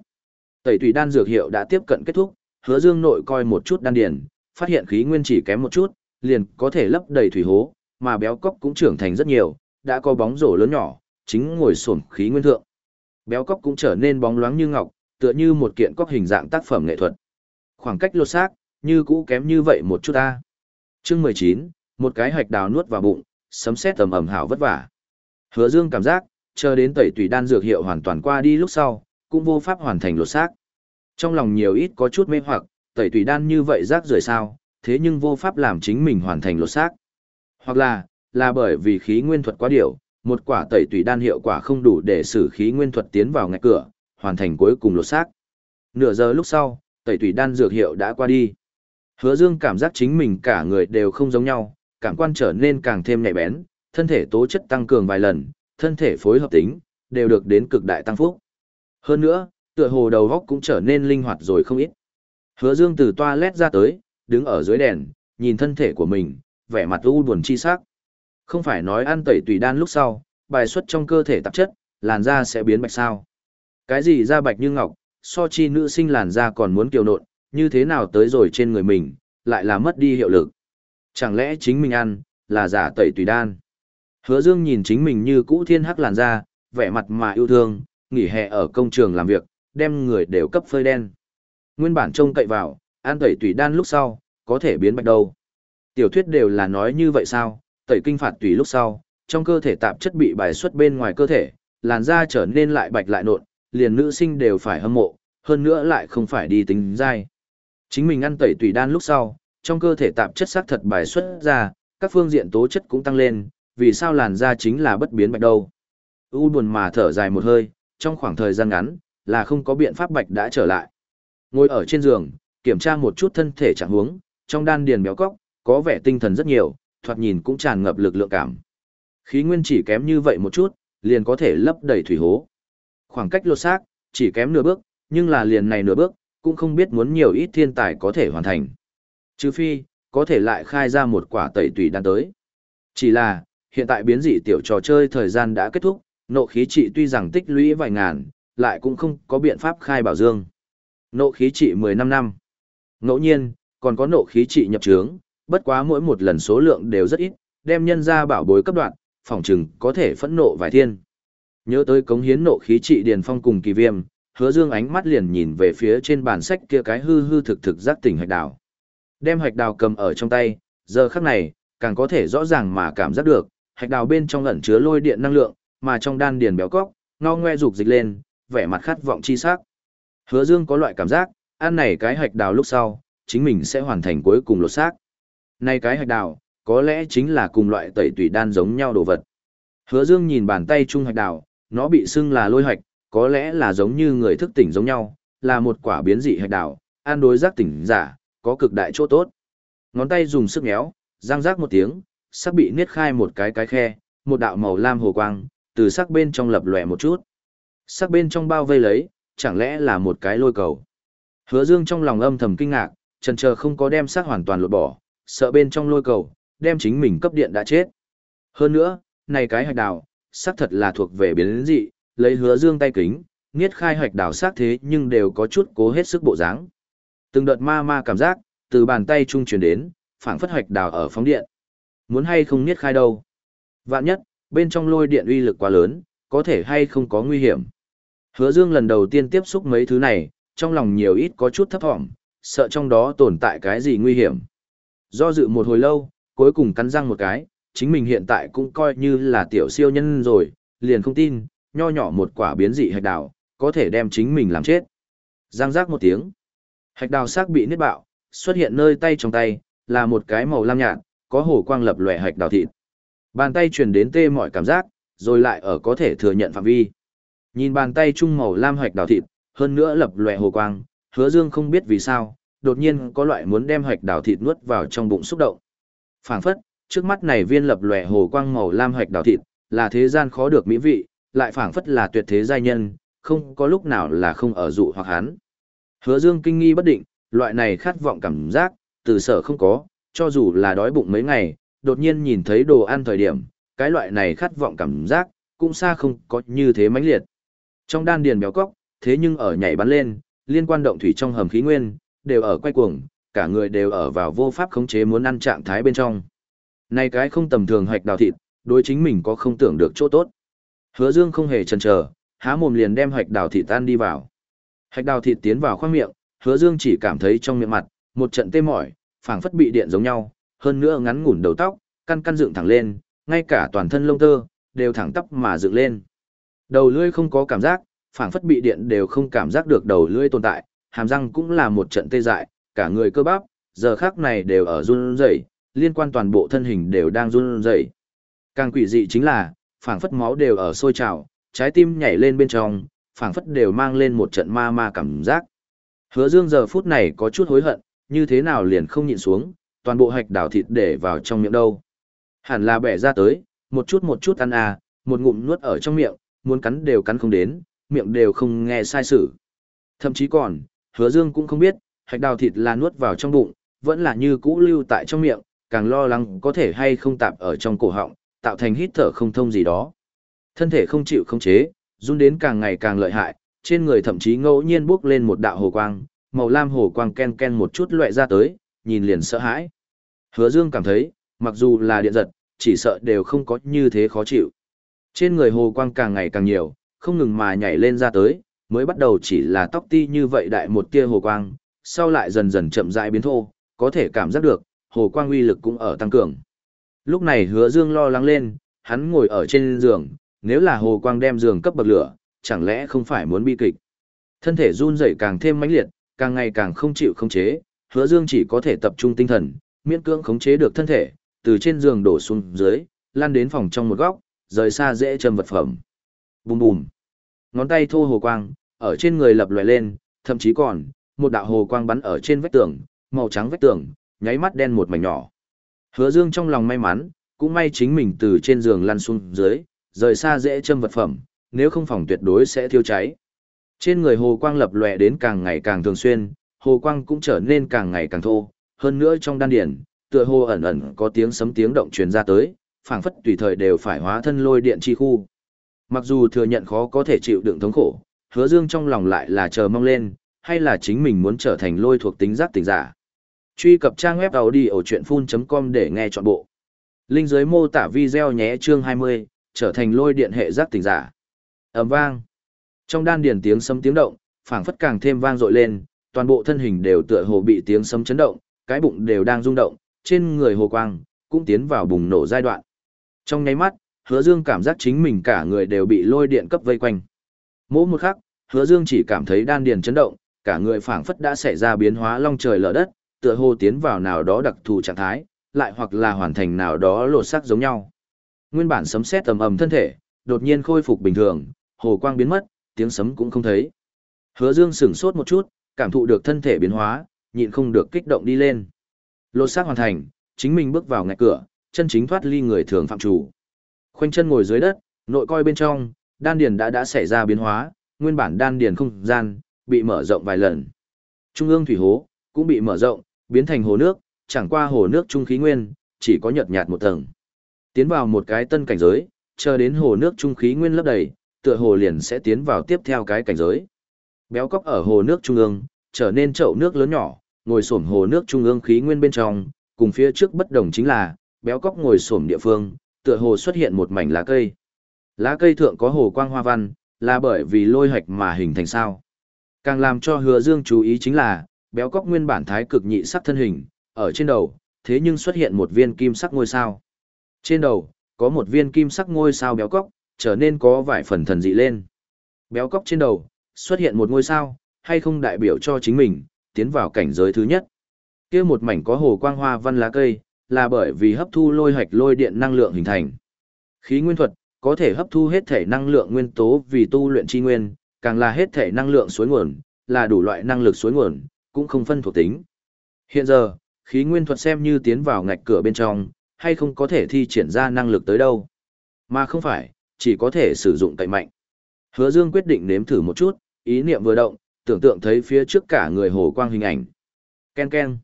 Tẩy tùy đan dược hiệu đã tiếp cận kết thúc, hứa dương nội coi một chút đan điền, phát hiện khí nguyên chỉ kém một chút, liền có thể lấp đầy thủy hố, mà béo cóc cũng trưởng thành rất nhiều, đã có bóng rổ lớn nhỏ, chính ngồi xổm khí nguyên thượng. Béo cóc cũng trở nên bóng loáng như ngọc, tựa như một kiện cóc hình dạng tác phẩm nghệ thuật. Khoảng cách lột xác, như cũ kém như vậy một chút ta. Chương 19, một cái hạch đào nuốt vào bụng, sấm sét tầm ẩm hảo vất vả. Hứa Dương cảm giác, chờ đến tẩy tùy đan dược hiệu hoàn toàn qua đi lúc sau, cũng vô pháp hoàn thành lột xác. Trong lòng nhiều ít có chút mê hoặc, tẩy tùy đan như vậy rác rưởi sao, thế nhưng vô pháp làm chính mình hoàn thành lột xác. Hoặc là, là bởi vì khí nguyên thuật quá điều, một quả tẩy tùy đan hiệu quả không đủ để xử khí nguyên thuật tiến vào ngạch cửa, hoàn thành cuối cùng lột xác. Nửa giờ lúc sau, tẩy tùy đan dược hiệu đã qua đi. Hứa Dương cảm giác chính mình cả người đều không giống nhau, cảm quan trở nên càng thêm nhạy bén, thân thể tố chất tăng cường vài lần, thân thể phối hợp tính, đều được đến cực đại tăng phúc. Hơn nữa, tựa hồ đầu góc cũng trở nên linh hoạt rồi không ít. Hứa Dương từ toilet ra tới, đứng ở dưới đèn, nhìn thân thể của mình, vẻ mặt u buồn chi sắc. Không phải nói ăn tẩy tùy đan lúc sau, bài xuất trong cơ thể tạp chất, làn da sẽ biến bạch sao? Cái gì da bạch như ngọc, so chi nữ sinh làn da còn muốn kiều nộn, như thế nào tới rồi trên người mình, lại là mất đi hiệu lực. Chẳng lẽ chính mình ăn, là giả tẩy tùy đan? Hứa Dương nhìn chính mình như cũ thiên hắc làn da, vẻ mặt mà yêu thương, nghỉ hè ở công trường làm việc, đem người đều cấp phơi đen. Nguyên bản trông cậy vào, an tẩy tùy đan lúc sau, có thể biến bạch đâu. Tiểu thuyết đều là nói như vậy sao, tẩy kinh phạt tùy lúc sau, trong cơ thể tạp chất bị bài xuất bên ngoài cơ thể, làn da trở nên lại bạch lại nộn, liền nữ sinh đều phải hâm mộ, hơn nữa lại không phải đi tính dai. Chính mình ăn tẩy tùy đan lúc sau, trong cơ thể tạp chất xác thật bài xuất ra, các phương diện tố chất cũng tăng lên, vì sao làn da chính là bất biến bạch đâu. U buồn mà thở dài một hơi, trong khoảng thời gian ngắn, là không có biện pháp bạch đã trở lại. Ngồi ở trên giường, kiểm tra một chút thân thể trạng huống, trong đan điền béo cóc, có vẻ tinh thần rất nhiều, thoạt nhìn cũng tràn ngập lực lượng cảm. Khí nguyên chỉ kém như vậy một chút, liền có thể lấp đầy thủy hố. Khoảng cách lột xác, chỉ kém nửa bước, nhưng là liền này nửa bước, cũng không biết muốn nhiều ít thiên tài có thể hoàn thành. Trừ phi, có thể lại khai ra một quả tẩy tùy đan tới. Chỉ là, hiện tại biến dị tiểu trò chơi thời gian đã kết thúc, nộ khí trị tuy rằng tích lũy vài ngàn, lại cũng không có biện pháp khai bảo dương. Nộ khí trị 15 năm. Ngẫu nhiên, còn có nộ khí trị nhập trướng, bất quá mỗi một lần số lượng đều rất ít, đem nhân ra bảo bối cấp đoạn, phòng trừng có thể phẫn nộ vài thiên. Nhớ tới cống hiến nộ khí trị điền phong cùng kỳ viêm, hứa dương ánh mắt liền nhìn về phía trên bản sách kia cái hư hư thực thực giác tỉnh hạch đào. Đem hạch đào cầm ở trong tay, giờ khắc này, càng có thể rõ ràng mà cảm giác được, hạch đào bên trong ẩn chứa lôi điện năng lượng, mà trong đan điền béo cóc, ngo ngoe dục dịch lên, vẻ mặt khát vọng chi sắc. Hứa Dương có loại cảm giác, ăn này cái hạch đào lúc sau, chính mình sẽ hoàn thành cuối cùng lột xác. Này cái hạch đào, có lẽ chính là cùng loại tẩy tủy đan giống nhau đồ vật. Hứa Dương nhìn bàn tay trung hạch đào, nó bị xưng là lôi hạch, có lẽ là giống như người thức tỉnh giống nhau, là một quả biến dị hạch đào, ăn đối giác tỉnh giả, có cực đại chỗ tốt. Ngón tay dùng sức nhéo, răng rác một tiếng, sắc bị niết khai một cái cái khe, một đạo màu lam hồ quang, từ sắc bên trong lập lòe một chút. Sắc bên trong bao vây lấy, chẳng lẽ là một cái lôi cầu. Hứa Dương trong lòng âm thầm kinh ngạc, chần chờ không có đem sắc hoàn toàn lột bỏ, sợ bên trong lôi cầu, đem chính mình cấp điện đã chết. Hơn nữa, này cái hạch đào, sắc thật là thuộc về biến dị, lấy Hứa Dương tay kính, niết khai hạch đào sắc thế nhưng đều có chút cố hết sức bộ dáng. Từng đợt ma ma cảm giác, từ bàn tay trung truyền đến, phảng phất hạch đào ở phóng điện. Muốn hay không niết khai đâu. Vạn nhất, bên trong lôi điện uy lực quá lớn, có thể hay không có nguy hiểm. Hứa Dương lần đầu tiên tiếp xúc mấy thứ này, trong lòng nhiều ít có chút thấp thỏm, sợ trong đó tồn tại cái gì nguy hiểm. Do dự một hồi lâu, cuối cùng cắn răng một cái, chính mình hiện tại cũng coi như là tiểu siêu nhân rồi, liền không tin, nho nhỏ một quả biến dị hạch đào, có thể đem chính mình làm chết. Giang giác một tiếng. Hạch đào xác bị nứt bạo, xuất hiện nơi tay trong tay, là một cái màu lam nhạt, có hổ quang lập lòe hạch đào thịt. Bàn tay truyền đến tê mọi cảm giác, rồi lại ở có thể thừa nhận phạm vi. Nhìn bàn tay trung màu lam hoạch đào thịt, hơn nữa lập lòe hồ quang, hứa dương không biết vì sao, đột nhiên có loại muốn đem hoạch đào thịt nuốt vào trong bụng xúc động. phảng phất, trước mắt này viên lập lòe hồ quang màu lam hoạch đào thịt, là thế gian khó được mỹ vị, lại phảng phất là tuyệt thế giai nhân, không có lúc nào là không ở dụ hoặc hắn. Hứa dương kinh nghi bất định, loại này khát vọng cảm giác, từ sở không có, cho dù là đói bụng mấy ngày, đột nhiên nhìn thấy đồ ăn thời điểm, cái loại này khát vọng cảm giác, cũng xa không có như thế mãnh liệt. Trong đan điền béo cóc, thế nhưng ở nhảy bắn lên, liên quan động thủy trong hầm khí nguyên, đều ở quay cuồng, cả người đều ở vào vô pháp khống chế muốn ăn trạng thái bên trong. Này cái không tầm thường hoạch đào thịt, đối chính mình có không tưởng được chỗ tốt. Hứa Dương không hề chần chờ, há mồm liền đem hoạch đào thịt tan đi vào. hoạch đào thịt tiến vào khoang miệng, Hứa Dương chỉ cảm thấy trong miệng mặt, một trận tê mỏi, phảng phất bị điện giống nhau, hơn nữa ngắn ngủn đầu tóc, căn căn dựng thẳng lên, ngay cả toàn thân lông tơ đều thẳng tắp mà dựng lên. Đầu lưỡi không có cảm giác, phảng phất bị điện đều không cảm giác được đầu lưỡi tồn tại, hàm răng cũng là một trận tê dại, cả người cơ bắp, giờ khắc này đều ở run rẩy, liên quan toàn bộ thân hình đều đang run rẩy. Càng quỷ dị chính là, phảng phất máu đều ở sôi trào, trái tim nhảy lên bên trong, phảng phất đều mang lên một trận ma ma cảm giác. Hứa Dương giờ phút này có chút hối hận, như thế nào liền không nhịn xuống, toàn bộ hạch đảo thịt để vào trong miệng đâu. Hẳn là bẻ ra tới, một chút một chút ăn à, một ngụm nuốt ở trong miệng, muốn cắn đều cắn không đến, miệng đều không nghe sai sự. Thậm chí còn, hứa dương cũng không biết, hạch đào thịt là nuốt vào trong bụng, vẫn là như cũ lưu tại trong miệng, càng lo lắng có thể hay không tạp ở trong cổ họng, tạo thành hít thở không thông gì đó. Thân thể không chịu không chế, run đến càng ngày càng lợi hại, trên người thậm chí ngẫu nhiên bước lên một đạo hồ quang, màu lam hồ quang ken ken một chút loại ra tới, nhìn liền sợ hãi. Hứa Dương cảm thấy, mặc dù là điện giật, chỉ sợ đều không có như thế khó chịu. Trên người hồ quang càng ngày càng nhiều, không ngừng mà nhảy lên ra tới, mới bắt đầu chỉ là tóc ti như vậy đại một tia hồ quang, sau lại dần dần chậm rãi biến thô, có thể cảm giác được, hồ quang uy lực cũng ở tăng cường. Lúc này hứa dương lo lắng lên, hắn ngồi ở trên giường, nếu là hồ quang đem giường cấp bậc lửa, chẳng lẽ không phải muốn bi kịch. Thân thể run rẩy càng thêm mãnh liệt, càng ngày càng không chịu khống chế, hứa dương chỉ có thể tập trung tinh thần, miễn cưỡng khống chế được thân thể, từ trên giường đổ xuống dưới, lan đến phòng trong một góc, rời xa dễ châm vật phẩm. Bùm bùm. Ngón tay thô hồ quang, ở trên người lập lòe lên, thậm chí còn, một đạo hồ quang bắn ở trên vách tường, màu trắng vách tường, nháy mắt đen một mảnh nhỏ. Hứa Dương trong lòng may mắn, cũng may chính mình từ trên giường lăn xuống dưới, rời xa dễ châm vật phẩm, nếu không phòng tuyệt đối sẽ thiêu cháy. Trên người hồ quang lập lòe đến càng ngày càng thường xuyên, hồ quang cũng trở nên càng ngày càng thô, hơn nữa trong đan điển, tựa hồ ẩn ẩn có tiếng sấm tiếng động truyền ra tới, phảng phất tùy thời đều phải hóa thân lôi điện chi khu. Mặc dù thừa nhận khó có thể chịu đựng thống khổ, hứa dương trong lòng lại là chờ mong lên, hay là chính mình muốn trở thành lôi thuộc tính giác tỉnh giả. Truy cập trang web đầu đi ở chuyện full.com để nghe trọn bộ. Linh dưới mô tả video nhé chương 20, trở thành lôi điện hệ giác tỉnh giả. ầm vang. Trong đan điền tiếng sấm tiếng động, phảng phất càng thêm vang dội lên, toàn bộ thân hình đều tựa hồ bị tiếng sấm chấn động, cái bụng đều đang rung động, trên người hồ quang cũng tiến vào bùng nổ giai đoạn. Trong nháy mắt, Hứa Dương cảm giác chính mình cả người đều bị lôi điện cấp vây quanh. Mỗi một khắc, Hứa Dương chỉ cảm thấy đan điền chấn động, cả người phảng phất đã xảy ra biến hóa long trời lở đất, tựa hồ tiến vào nào đó đặc thù trạng thái, lại hoặc là hoàn thành nào đó lột xác giống nhau. Nguyên bản sấm sét tầm ầm thân thể, đột nhiên khôi phục bình thường, hồ quang biến mất, tiếng sấm cũng không thấy. Hứa Dương sững sốt một chút, cảm thụ được thân thể biến hóa, nhịn không được kích động đi lên. Lột xác hoàn thành, chính mình bước vào ngạch cửa, chân chính thoát ly người thường phạm chủ. Khoanh chân ngồi dưới đất, nội coi bên trong, đan điền đã đã xảy ra biến hóa, nguyên bản đan điền không gian bị mở rộng vài lần. Trung ương thủy hố cũng bị mở rộng, biến thành hồ nước, chẳng qua hồ nước trung khí nguyên, chỉ có nhợt nhạt một tầng. Tiến vào một cái tân cảnh giới, chờ đến hồ nước trung khí nguyên lấp đầy, tựa hồ liền sẽ tiến vào tiếp theo cái cảnh giới. Béo cóc ở hồ nước trung ương, trở nên chậu nước lớn nhỏ, ngồi xổm hồ nước trung ương khí nguyên bên trong, cùng phía trước bất đồng chính là, béo cóc ngồi xổm địa phương, tựa hồ xuất hiện một mảnh lá cây. Lá cây thượng có hồ quang hoa văn, là bởi vì lôi hạch mà hình thành sao. Càng làm cho hứa dương chú ý chính là, béo cóc nguyên bản thái cực nhị sắc thân hình, ở trên đầu, thế nhưng xuất hiện một viên kim sắc ngôi sao. Trên đầu, có một viên kim sắc ngôi sao béo cóc, trở nên có vài phần thần dị lên. Béo cóc trên đầu, xuất hiện một ngôi sao, hay không đại biểu cho chính mình, tiến vào cảnh giới thứ nhất. kia một mảnh có hồ quang hoa văn lá cây, là bởi vì hấp thu lôi hạch lôi điện năng lượng hình thành. Khí nguyên thuật có thể hấp thu hết thể năng lượng nguyên tố vì tu luyện chi nguyên, càng là hết thể năng lượng suối nguồn, là đủ loại năng lực suối nguồn, cũng không phân thuộc tính. Hiện giờ, khí nguyên thuật xem như tiến vào ngạch cửa bên trong, hay không có thể thi triển ra năng lực tới đâu. Mà không phải, chỉ có thể sử dụng cậy mạnh. Hứa Dương quyết định nếm thử một chút, ý niệm vừa động, tưởng tượng thấy phía trước cả người hồ quang hình ảnh. Ken ken.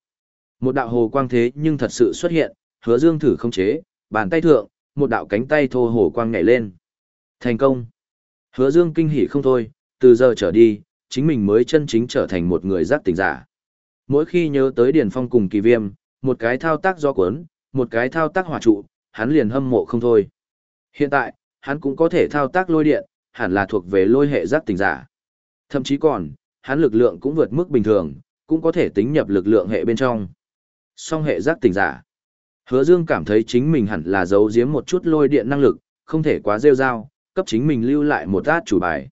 Một đạo hồ quang thế nhưng thật sự xuất hiện, hứa dương thử không chế, bàn tay thượng, một đạo cánh tay thô hồ quang nhảy lên. Thành công. Hứa dương kinh hỉ không thôi, từ giờ trở đi, chính mình mới chân chính trở thành một người giác tỉnh giả. Mỗi khi nhớ tới Điền Phong cùng kỳ viêm, một cái thao tác do cuốn, một cái thao tác hỏa trụ, hắn liền hâm mộ không thôi. Hiện tại, hắn cũng có thể thao tác lôi điện, hẳn là thuộc về lôi hệ giác tỉnh giả. Thậm chí còn, hắn lực lượng cũng vượt mức bình thường, cũng có thể tính nhập lực lượng hệ bên trong. Song hệ giác tỉnh giả. Hứa Dương cảm thấy chính mình hẳn là giấu giếm một chút lôi điện năng lực, không thể quá rêu rao, cấp chính mình lưu lại một át chủ bài.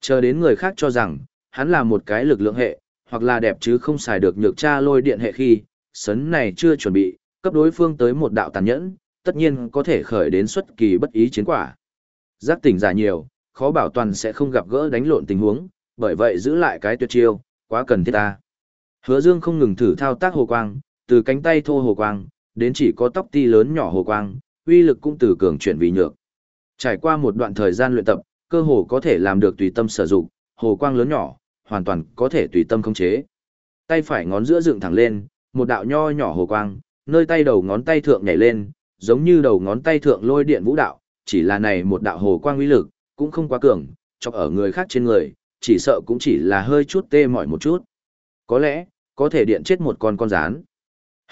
Chờ đến người khác cho rằng, hắn là một cái lực lượng hệ, hoặc là đẹp chứ không xài được nhược tra lôi điện hệ khi, sấn này chưa chuẩn bị, cấp đối phương tới một đạo tàn nhẫn, tất nhiên có thể khởi đến xuất kỳ bất ý chiến quả. Giác tỉnh giả nhiều, khó bảo toàn sẽ không gặp gỡ đánh lộn tình huống, bởi vậy giữ lại cái tuyệt chiêu, quá cần thiết ta. Hứa Dương không ngừng thử thao tác hồ quang, từ cánh tay thô hồ quang, đến chỉ có tóc ti lớn nhỏ hồ quang, uy lực cũng từ cường chuyển vì nhược. Trải qua một đoạn thời gian luyện tập, cơ hồ có thể làm được tùy tâm sử dụng, hồ quang lớn nhỏ, hoàn toàn có thể tùy tâm khống chế. Tay phải ngón giữa dựng thẳng lên, một đạo nho nhỏ hồ quang, nơi tay đầu ngón tay thượng nhảy lên, giống như đầu ngón tay thượng lôi điện vũ đạo, chỉ là này một đạo hồ quang uy lực, cũng không quá cường, chọc ở người khác trên người, chỉ sợ cũng chỉ là hơi chút tê mỏi một chút. Có lẽ, có thể điện chết một con con rán.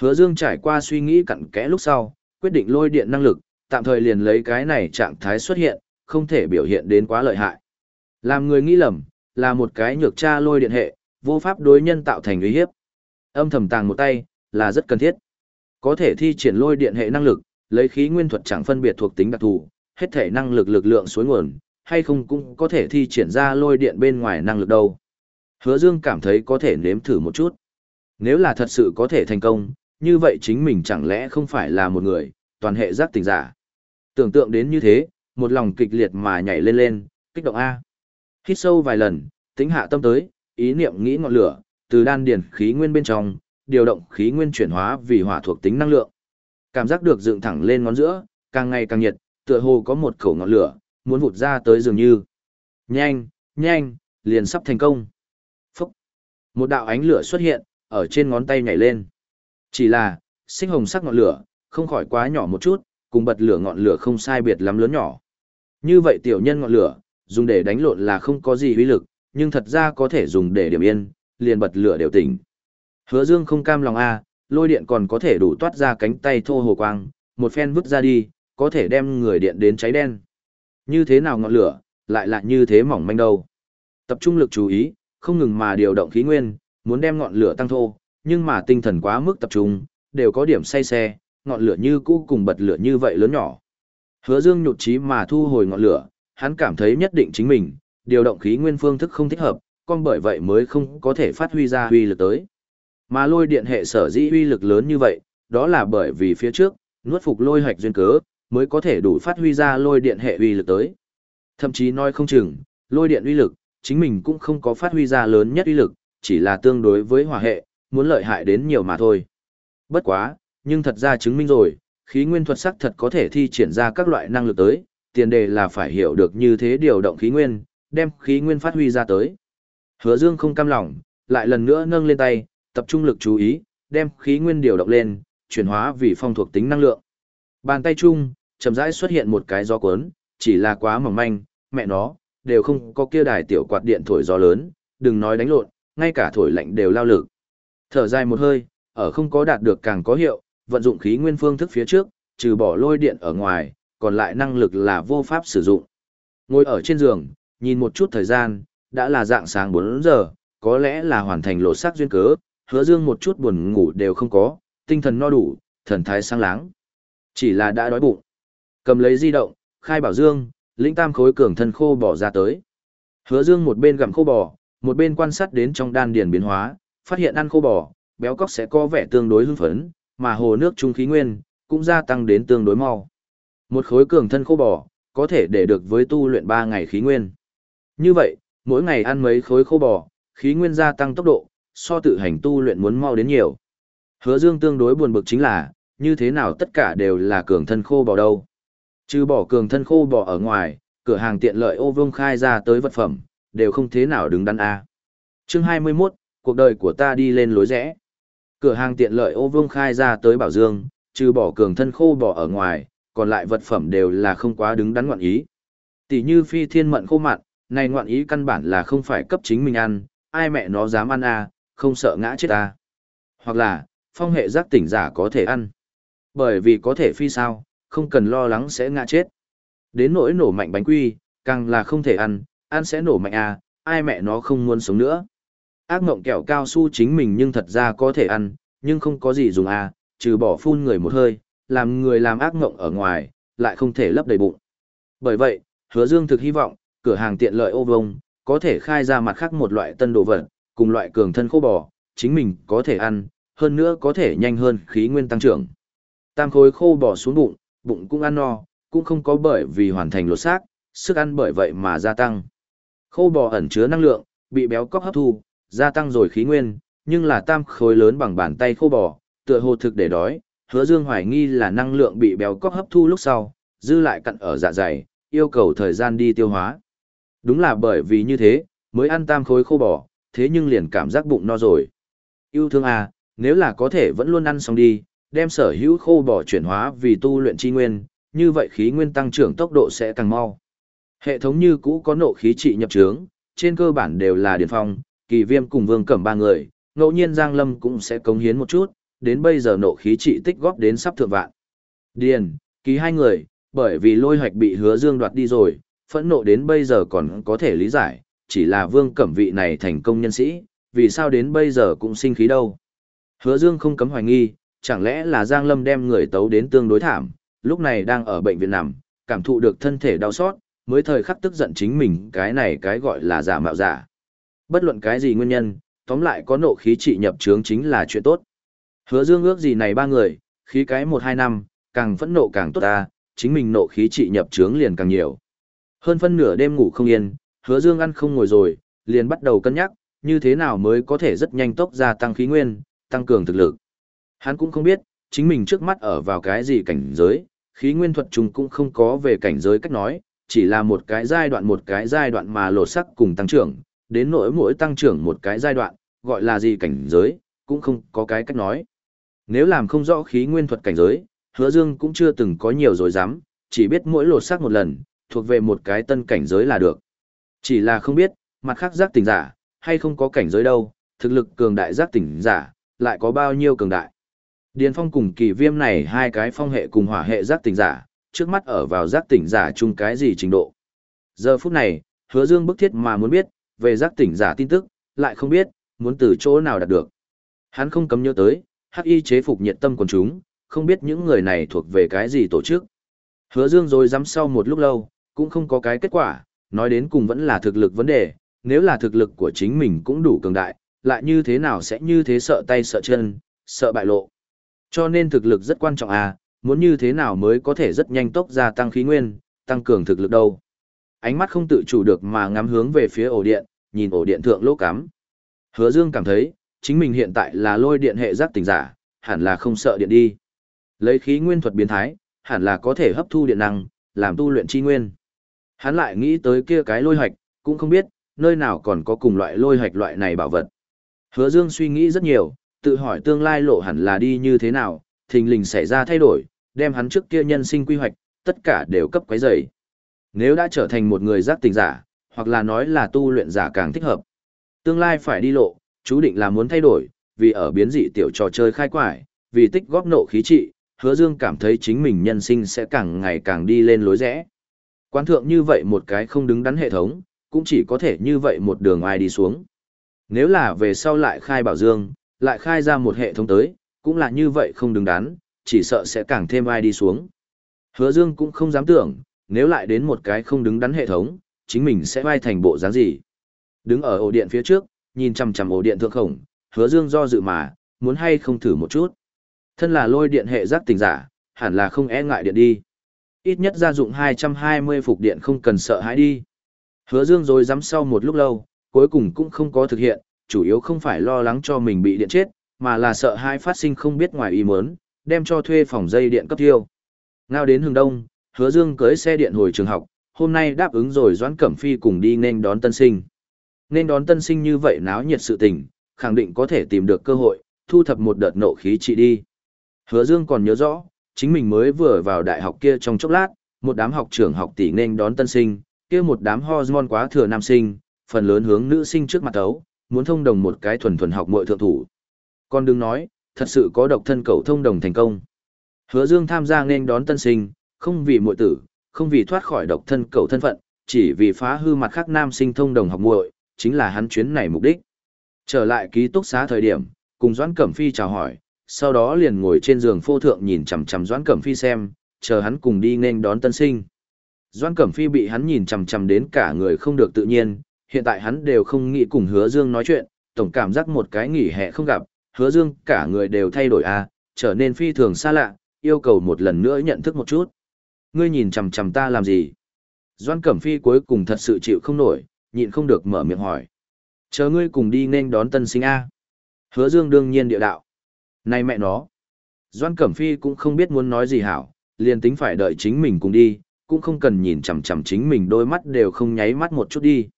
Hứa Dương trải qua suy nghĩ cặn kẽ lúc sau, quyết định lôi điện năng lực, tạm thời liền lấy cái này trạng thái xuất hiện, không thể biểu hiện đến quá lợi hại. Làm người nghĩ lầm, là một cái nhược tra lôi điện hệ, vô pháp đối nhân tạo thành uy hiếp. Âm thầm tàng một tay, là rất cần thiết. Có thể thi triển lôi điện hệ năng lực, lấy khí nguyên thuật chẳng phân biệt thuộc tính đặc thù, hết thể năng lực lực lượng suối nguồn, hay không cũng có thể thi triển ra lôi điện bên ngoài năng lực đâu. Hứa Dương cảm thấy có thể nếm thử một chút. Nếu là thật sự có thể thành công, như vậy chính mình chẳng lẽ không phải là một người, toàn hệ giác tỉnh giả. Tưởng tượng đến như thế, một lòng kịch liệt mà nhảy lên lên, kích động A. Hít sâu vài lần, tính hạ tâm tới, ý niệm nghĩ ngọn lửa, từ đan điển khí nguyên bên trong, điều động khí nguyên chuyển hóa vì hỏa thuộc tính năng lượng. Cảm giác được dựng thẳng lên ngón giữa, càng ngày càng nhiệt, tựa hồ có một khẩu ngọn lửa, muốn vụt ra tới dường như. Nhanh, nhanh, liền sắp thành công. Phúc. Một đạo ánh lửa xuất hiện, ở trên ngón tay nhảy lên. Chỉ là, sinh hồng sắc ngọn lửa, không khỏi quá nhỏ một chút, cùng bật lửa ngọn lửa không sai biệt lắm lớn nhỏ. Như vậy tiểu nhân ngọn lửa, dùng để đánh lộn là không có gì uy lực, nhưng thật ra có thể dùng để điểm yên, liền bật lửa đều tỉnh. Hứa Dương không cam lòng a, lôi điện còn có thể đủ toát ra cánh tay thô hồ quang, một phen vứt ra đi, có thể đem người điện đến cháy đen. Như thế nào ngọn lửa, lại là như thế mỏng manh đâu. Tập trung lực chú ý, không ngừng mà điều động khí nguyên, muốn đem ngọn lửa tăng thô, nhưng mà tinh thần quá mức tập trung, đều có điểm say xe, ngọn lửa như cũ cùng bật lửa như vậy lớn nhỏ. Hứa Dương nhụt chí mà thu hồi ngọn lửa, hắn cảm thấy nhất định chính mình, điều động khí nguyên phương thức không thích hợp, con bởi vậy mới không có thể phát huy ra huy lực tới. Mà lôi điện hệ sở dĩ huy lực lớn như vậy, đó là bởi vì phía trước, nuốt phục lôi hạch duyên cớ, mới có thể đủ phát huy ra lôi điện hệ uy lực tới. Thậm chí nói không chừng, lôi điện uy lực, chính mình cũng không có phát huy ra lớn nhất uy lực, chỉ là tương đối với hỏa hệ, muốn lợi hại đến nhiều mà thôi. Bất quá, nhưng thật ra chứng minh rồi, khí nguyên thuật sắc thật có thể thi triển ra các loại năng lực tới, tiền đề là phải hiểu được như thế điều động khí nguyên, đem khí nguyên phát huy ra tới. Hứa Dương không cam lòng, lại lần nữa nâng lên tay, tập trung lực chú ý, đem khí nguyên điều động lên, chuyển hóa vì phong thuộc tính năng lượng. Bàn tay chung, chậm rãi xuất hiện một cái gió cuốn, chỉ là quá mỏng manh, mẹ nó, đều không có kia đài tiểu quạt điện thổi gió lớn, đừng nói đánh lộn, ngay cả thổi lạnh đều lao lực. Thở dài một hơi, ở không có đạt được càng có hiệu, vận dụng khí nguyên phương thức phía trước, trừ bỏ lôi điện ở ngoài, còn lại năng lực là vô pháp sử dụng. Ngồi ở trên giường, nhìn một chút thời gian, đã là dạng sáng 4 giờ, có lẽ là hoàn thành lộ sắc duyên cớ, hứa dương một chút buồn ngủ đều không có, tinh thần no đủ, thần thái sáng láng. Chỉ là đã đói bụng. Cầm lấy di động, khai bảo dương, lĩnh tam khối cường thân khô bỏ ra tới. Hứa dương một bên gặm khô bò, một bên quan sát đến trong đan điền biến hóa, phát hiện ăn khô bò, béo cóc sẽ có vẻ tương đối hưng phấn, mà hồ nước trung khí nguyên cũng gia tăng đến tương đối mau. Một khối cường thân khô bò, có thể để được với tu luyện 3 ngày khí nguyên. Như vậy, mỗi ngày ăn mấy khối khô bò, khí nguyên gia tăng tốc độ, so tự hành tu luyện muốn mau đến nhiều. Hứa Dương tương đối buồn bực chính là, như thế nào tất cả đều là cường thân khô bò đâu. Trừ bỏ cường thân khô bò ở ngoài, cửa hàng tiện lợi ô vương khai ra tới vật phẩm, đều không thế nào đứng đắn a. Chương 21, cuộc đời của ta đi lên lối rẽ. Cửa hàng tiện lợi ô vương khai ra tới Bảo Dương, trừ bỏ cường thân khô bỏ ở ngoài, còn lại vật phẩm đều là không quá đứng đắn ngoạn ý. Tỷ như phi thiên mận khô mặn, này ngoạn ý căn bản là không phải cấp chính mình ăn, ai mẹ nó dám ăn à? không sợ ngã chết à? Hoặc là, phong hệ giác tỉnh giả có thể ăn. Bởi vì có thể phi sao, không cần lo lắng sẽ ngã chết. Đến nỗi nổ mạnh bánh quy, càng là không thể ăn, ăn sẽ nổ mạnh à, ai mẹ nó không muốn sống nữa. Ác mộng kẹo cao su chính mình nhưng thật ra có thể ăn, nhưng không có gì dùng à, trừ bỏ phun người một hơi, làm người làm ác mộng ở ngoài, lại không thể lấp đầy bụng. Bởi vậy, hứa dương thực hy vọng, cửa hàng tiện lợi ô vông, có thể khai ra mặt khác một loại tân đồ vật, cùng loại cường thân khô bò, chính mình có thể ăn, hơn nữa có thể nhanh hơn khí nguyên tăng trưởng. Tam khối khô bò xuống bụng, bụng cũng ăn no, cũng không có bởi vì hoàn thành lột xác, sức ăn bởi vậy mà gia tăng. Khô bò ẩn chứa năng lượng, bị béo cóc hấp thu, gia tăng rồi khí nguyên, nhưng là tam khối lớn bằng bàn tay khô bò, tựa hồ thực để đói, hứa dương hoài nghi là năng lượng bị béo cóc hấp thu lúc sau, dư lại cặn ở dạ dày, yêu cầu thời gian đi tiêu hóa. Đúng là bởi vì như thế, mới ăn tam khối khô bò, thế nhưng liền cảm giác bụng no rồi. Yêu thương à, nếu là có thể vẫn luôn ăn xong đi, đem sở hữu khô bò chuyển hóa vì tu luyện chi nguyên, như vậy khí nguyên tăng trưởng tốc độ sẽ càng mau. Hệ thống như cũ có nộ khí trị nhập trướng, trên cơ bản đều là điển phong, kỳ viêm cùng vương cẩm ba người, ngẫu nhiên Giang Lâm cũng sẽ cống hiến một chút, đến bây giờ nộ khí trị tích góp đến sắp thượng vạn. Điền, kỳ hai người, bởi vì lôi hoạch bị hứa dương đoạt đi rồi, phẫn nộ đến bây giờ còn có thể lý giải, chỉ là vương cẩm vị này thành công nhân sĩ, vì sao đến bây giờ cũng sinh khí đâu. Hứa dương không cấm hoài nghi, chẳng lẽ là Giang Lâm đem người tấu đến tương đối thảm, lúc này đang ở bệnh viện nằm, cảm thụ được thân thể đau xót, mới thời khắc tức giận chính mình cái này cái gọi là giả mạo giả. Bất luận cái gì nguyên nhân, tóm lại có nộ khí trị nhập trướng chính là chuyện tốt. Hứa dương ước gì này ba người, khí cái một hai năm, càng phẫn nộ càng tốt ta, chính mình nộ khí trị nhập trướng liền càng nhiều. Hơn phân nửa đêm ngủ không yên, hứa dương ăn không ngồi rồi, liền bắt đầu cân nhắc, như thế nào mới có thể rất nhanh tốc gia tăng khí nguyên, tăng cường thực lực. Hắn cũng không biết, chính mình trước mắt ở vào cái gì cảnh giới, khí nguyên thuật trùng cũng không có về cảnh giới cách nói, chỉ là một cái giai đoạn một cái giai đoạn mà lột sắc cùng tăng trưởng, đến nỗi mỗi tăng trưởng một cái giai đoạn, gọi là gì cảnh giới, cũng không có cái cách nói. Nếu làm không rõ khí nguyên thuật cảnh giới, hứa dương cũng chưa từng có nhiều rồi dám, chỉ biết mỗi lột xác một lần, thuộc về một cái tân cảnh giới là được. Chỉ là không biết, mặt khác giác tỉnh giả, hay không có cảnh giới đâu, thực lực cường đại giác tỉnh giả, lại có bao nhiêu cường đại. Điền Phong cùng kỳ viêm này hai cái phong hệ cùng hỏa hệ giác tỉnh giả, trước mắt ở vào giác tỉnh giả chung cái gì trình độ. Giờ phút này, hứa dương bức thiết mà muốn biết, về giác tỉnh giả tin tức, lại không biết, muốn từ chỗ nào đạt được. Hắn không cấm nhớ tới, hắc y chế phục nhiệt tâm quần chúng, không biết những người này thuộc về cái gì tổ chức. Hứa dương rồi dám sau một lúc lâu, cũng không có cái kết quả, nói đến cùng vẫn là thực lực vấn đề, nếu là thực lực của chính mình cũng đủ cường đại, lại như thế nào sẽ như thế sợ tay sợ chân, sợ bại lộ. Cho nên thực lực rất quan trọng à, muốn như thế nào mới có thể rất nhanh tốc gia tăng khí nguyên, tăng cường thực lực đâu. Ánh mắt không tự chủ được mà ngắm hướng về phía ổ điện, nhìn ổ điện thượng lỗ cắm. Hứa Dương cảm thấy, chính mình hiện tại là lôi điện hệ giác tỉnh giả, hẳn là không sợ điện đi. Lấy khí nguyên thuật biến thái, hẳn là có thể hấp thu điện năng, làm tu luyện chi nguyên. Hắn lại nghĩ tới kia cái lôi hạch, cũng không biết, nơi nào còn có cùng loại lôi hạch loại này bảo vật. Hứa Dương suy nghĩ rất nhiều, tự hỏi tương lai lộ hẳn là đi như thế nào, thình lình xảy ra thay đổi, đem hắn trước kia nhân sinh quy hoạch, tất cả đều cấp quấy rầy. Nếu đã trở thành một người giác tình giả, hoặc là nói là tu luyện giả càng thích hợp. Tương lai phải đi lộ, chú định là muốn thay đổi, vì ở biến dị tiểu trò chơi khai quải, vì tích góp nộ khí trị, hứa dương cảm thấy chính mình nhân sinh sẽ càng ngày càng đi lên lối rẽ. Quan thượng như vậy một cái không đứng đắn hệ thống, cũng chỉ có thể như vậy một đường ai đi xuống. Nếu là về sau lại khai bảo dương, lại khai ra một hệ thống tới, cũng là như vậy không đứng đắn, chỉ sợ sẽ càng thêm ai đi xuống. Hứa Dương cũng không dám tưởng, nếu lại đến một cái không đứng đắn hệ thống, chính mình sẽ vai thành bộ dáng gì. Đứng ở ổ điện phía trước, nhìn chằm chằm ổ điện thượng khổng, Hứa Dương do dự mà, muốn hay không thử một chút. Thân là lôi điện hệ giác tình giả, hẳn là không e ngại điện đi. Ít nhất gia dụng 220 phục điện không cần sợ hãi đi. Hứa Dương rồi dám sau một lúc lâu, cuối cùng cũng không có thực hiện, chủ yếu không phải lo lắng cho mình bị điện chết, mà là sợ hai phát sinh không biết ngoài ý muốn, đem cho thuê phòng dây điện cấp tiêu. Ngao đến hướng đông, Hứa Dương cưới xe điện hồi trường học, hôm nay đáp ứng rồi Doãn Cẩm Phi cùng đi nên đón tân sinh. Nên đón tân sinh như vậy náo nhiệt sự tình, khẳng định có thể tìm được cơ hội, thu thập một đợt nộ khí trị đi. Hứa Dương còn nhớ rõ, chính mình mới vừa vào đại học kia trong chốc lát, một đám học trưởng học tỷ nên đón tân sinh, kia một đám hormone quá thừa nam sinh, phần lớn hướng nữ sinh trước mặt tấu, muốn thông đồng một cái thuần thuần học muội thượng thủ. Còn đừng nói, thật sự có độc thân cậu thông đồng thành công. Hứa Dương tham gia nên đón tân sinh, không vì muội tử, không vì thoát khỏi độc thân cầu thân phận, chỉ vì phá hư mặt khác nam sinh thông đồng học muội, chính là hắn chuyến này mục đích. Trở lại ký túc xá thời điểm, cùng Doãn Cẩm Phi chào hỏi, sau đó liền ngồi trên giường phô thượng nhìn chằm chằm Doãn Cẩm Phi xem, chờ hắn cùng đi nên đón tân sinh. Doãn Cẩm Phi bị hắn nhìn chằm chằm đến cả người không được tự nhiên, hiện tại hắn đều không nghĩ cùng Hứa Dương nói chuyện, tổng cảm giác một cái nghỉ hè không gặp, Hứa Dương cả người đều thay đổi a, trở nên phi thường xa lạ, yêu cầu một lần nữa nhận thức một chút. Ngươi nhìn chằm chằm ta làm gì? Doan Cẩm Phi cuối cùng thật sự chịu không nổi, nhịn không được mở miệng hỏi. Chờ ngươi cùng đi nên đón tân sinh A. Hứa Dương đương nhiên địa đạo. Này mẹ nó. Doan Cẩm Phi cũng không biết muốn nói gì hảo, liền tính phải đợi chính mình cùng đi, cũng không cần nhìn chằm chằm chính mình đôi mắt đều không nháy mắt một chút đi.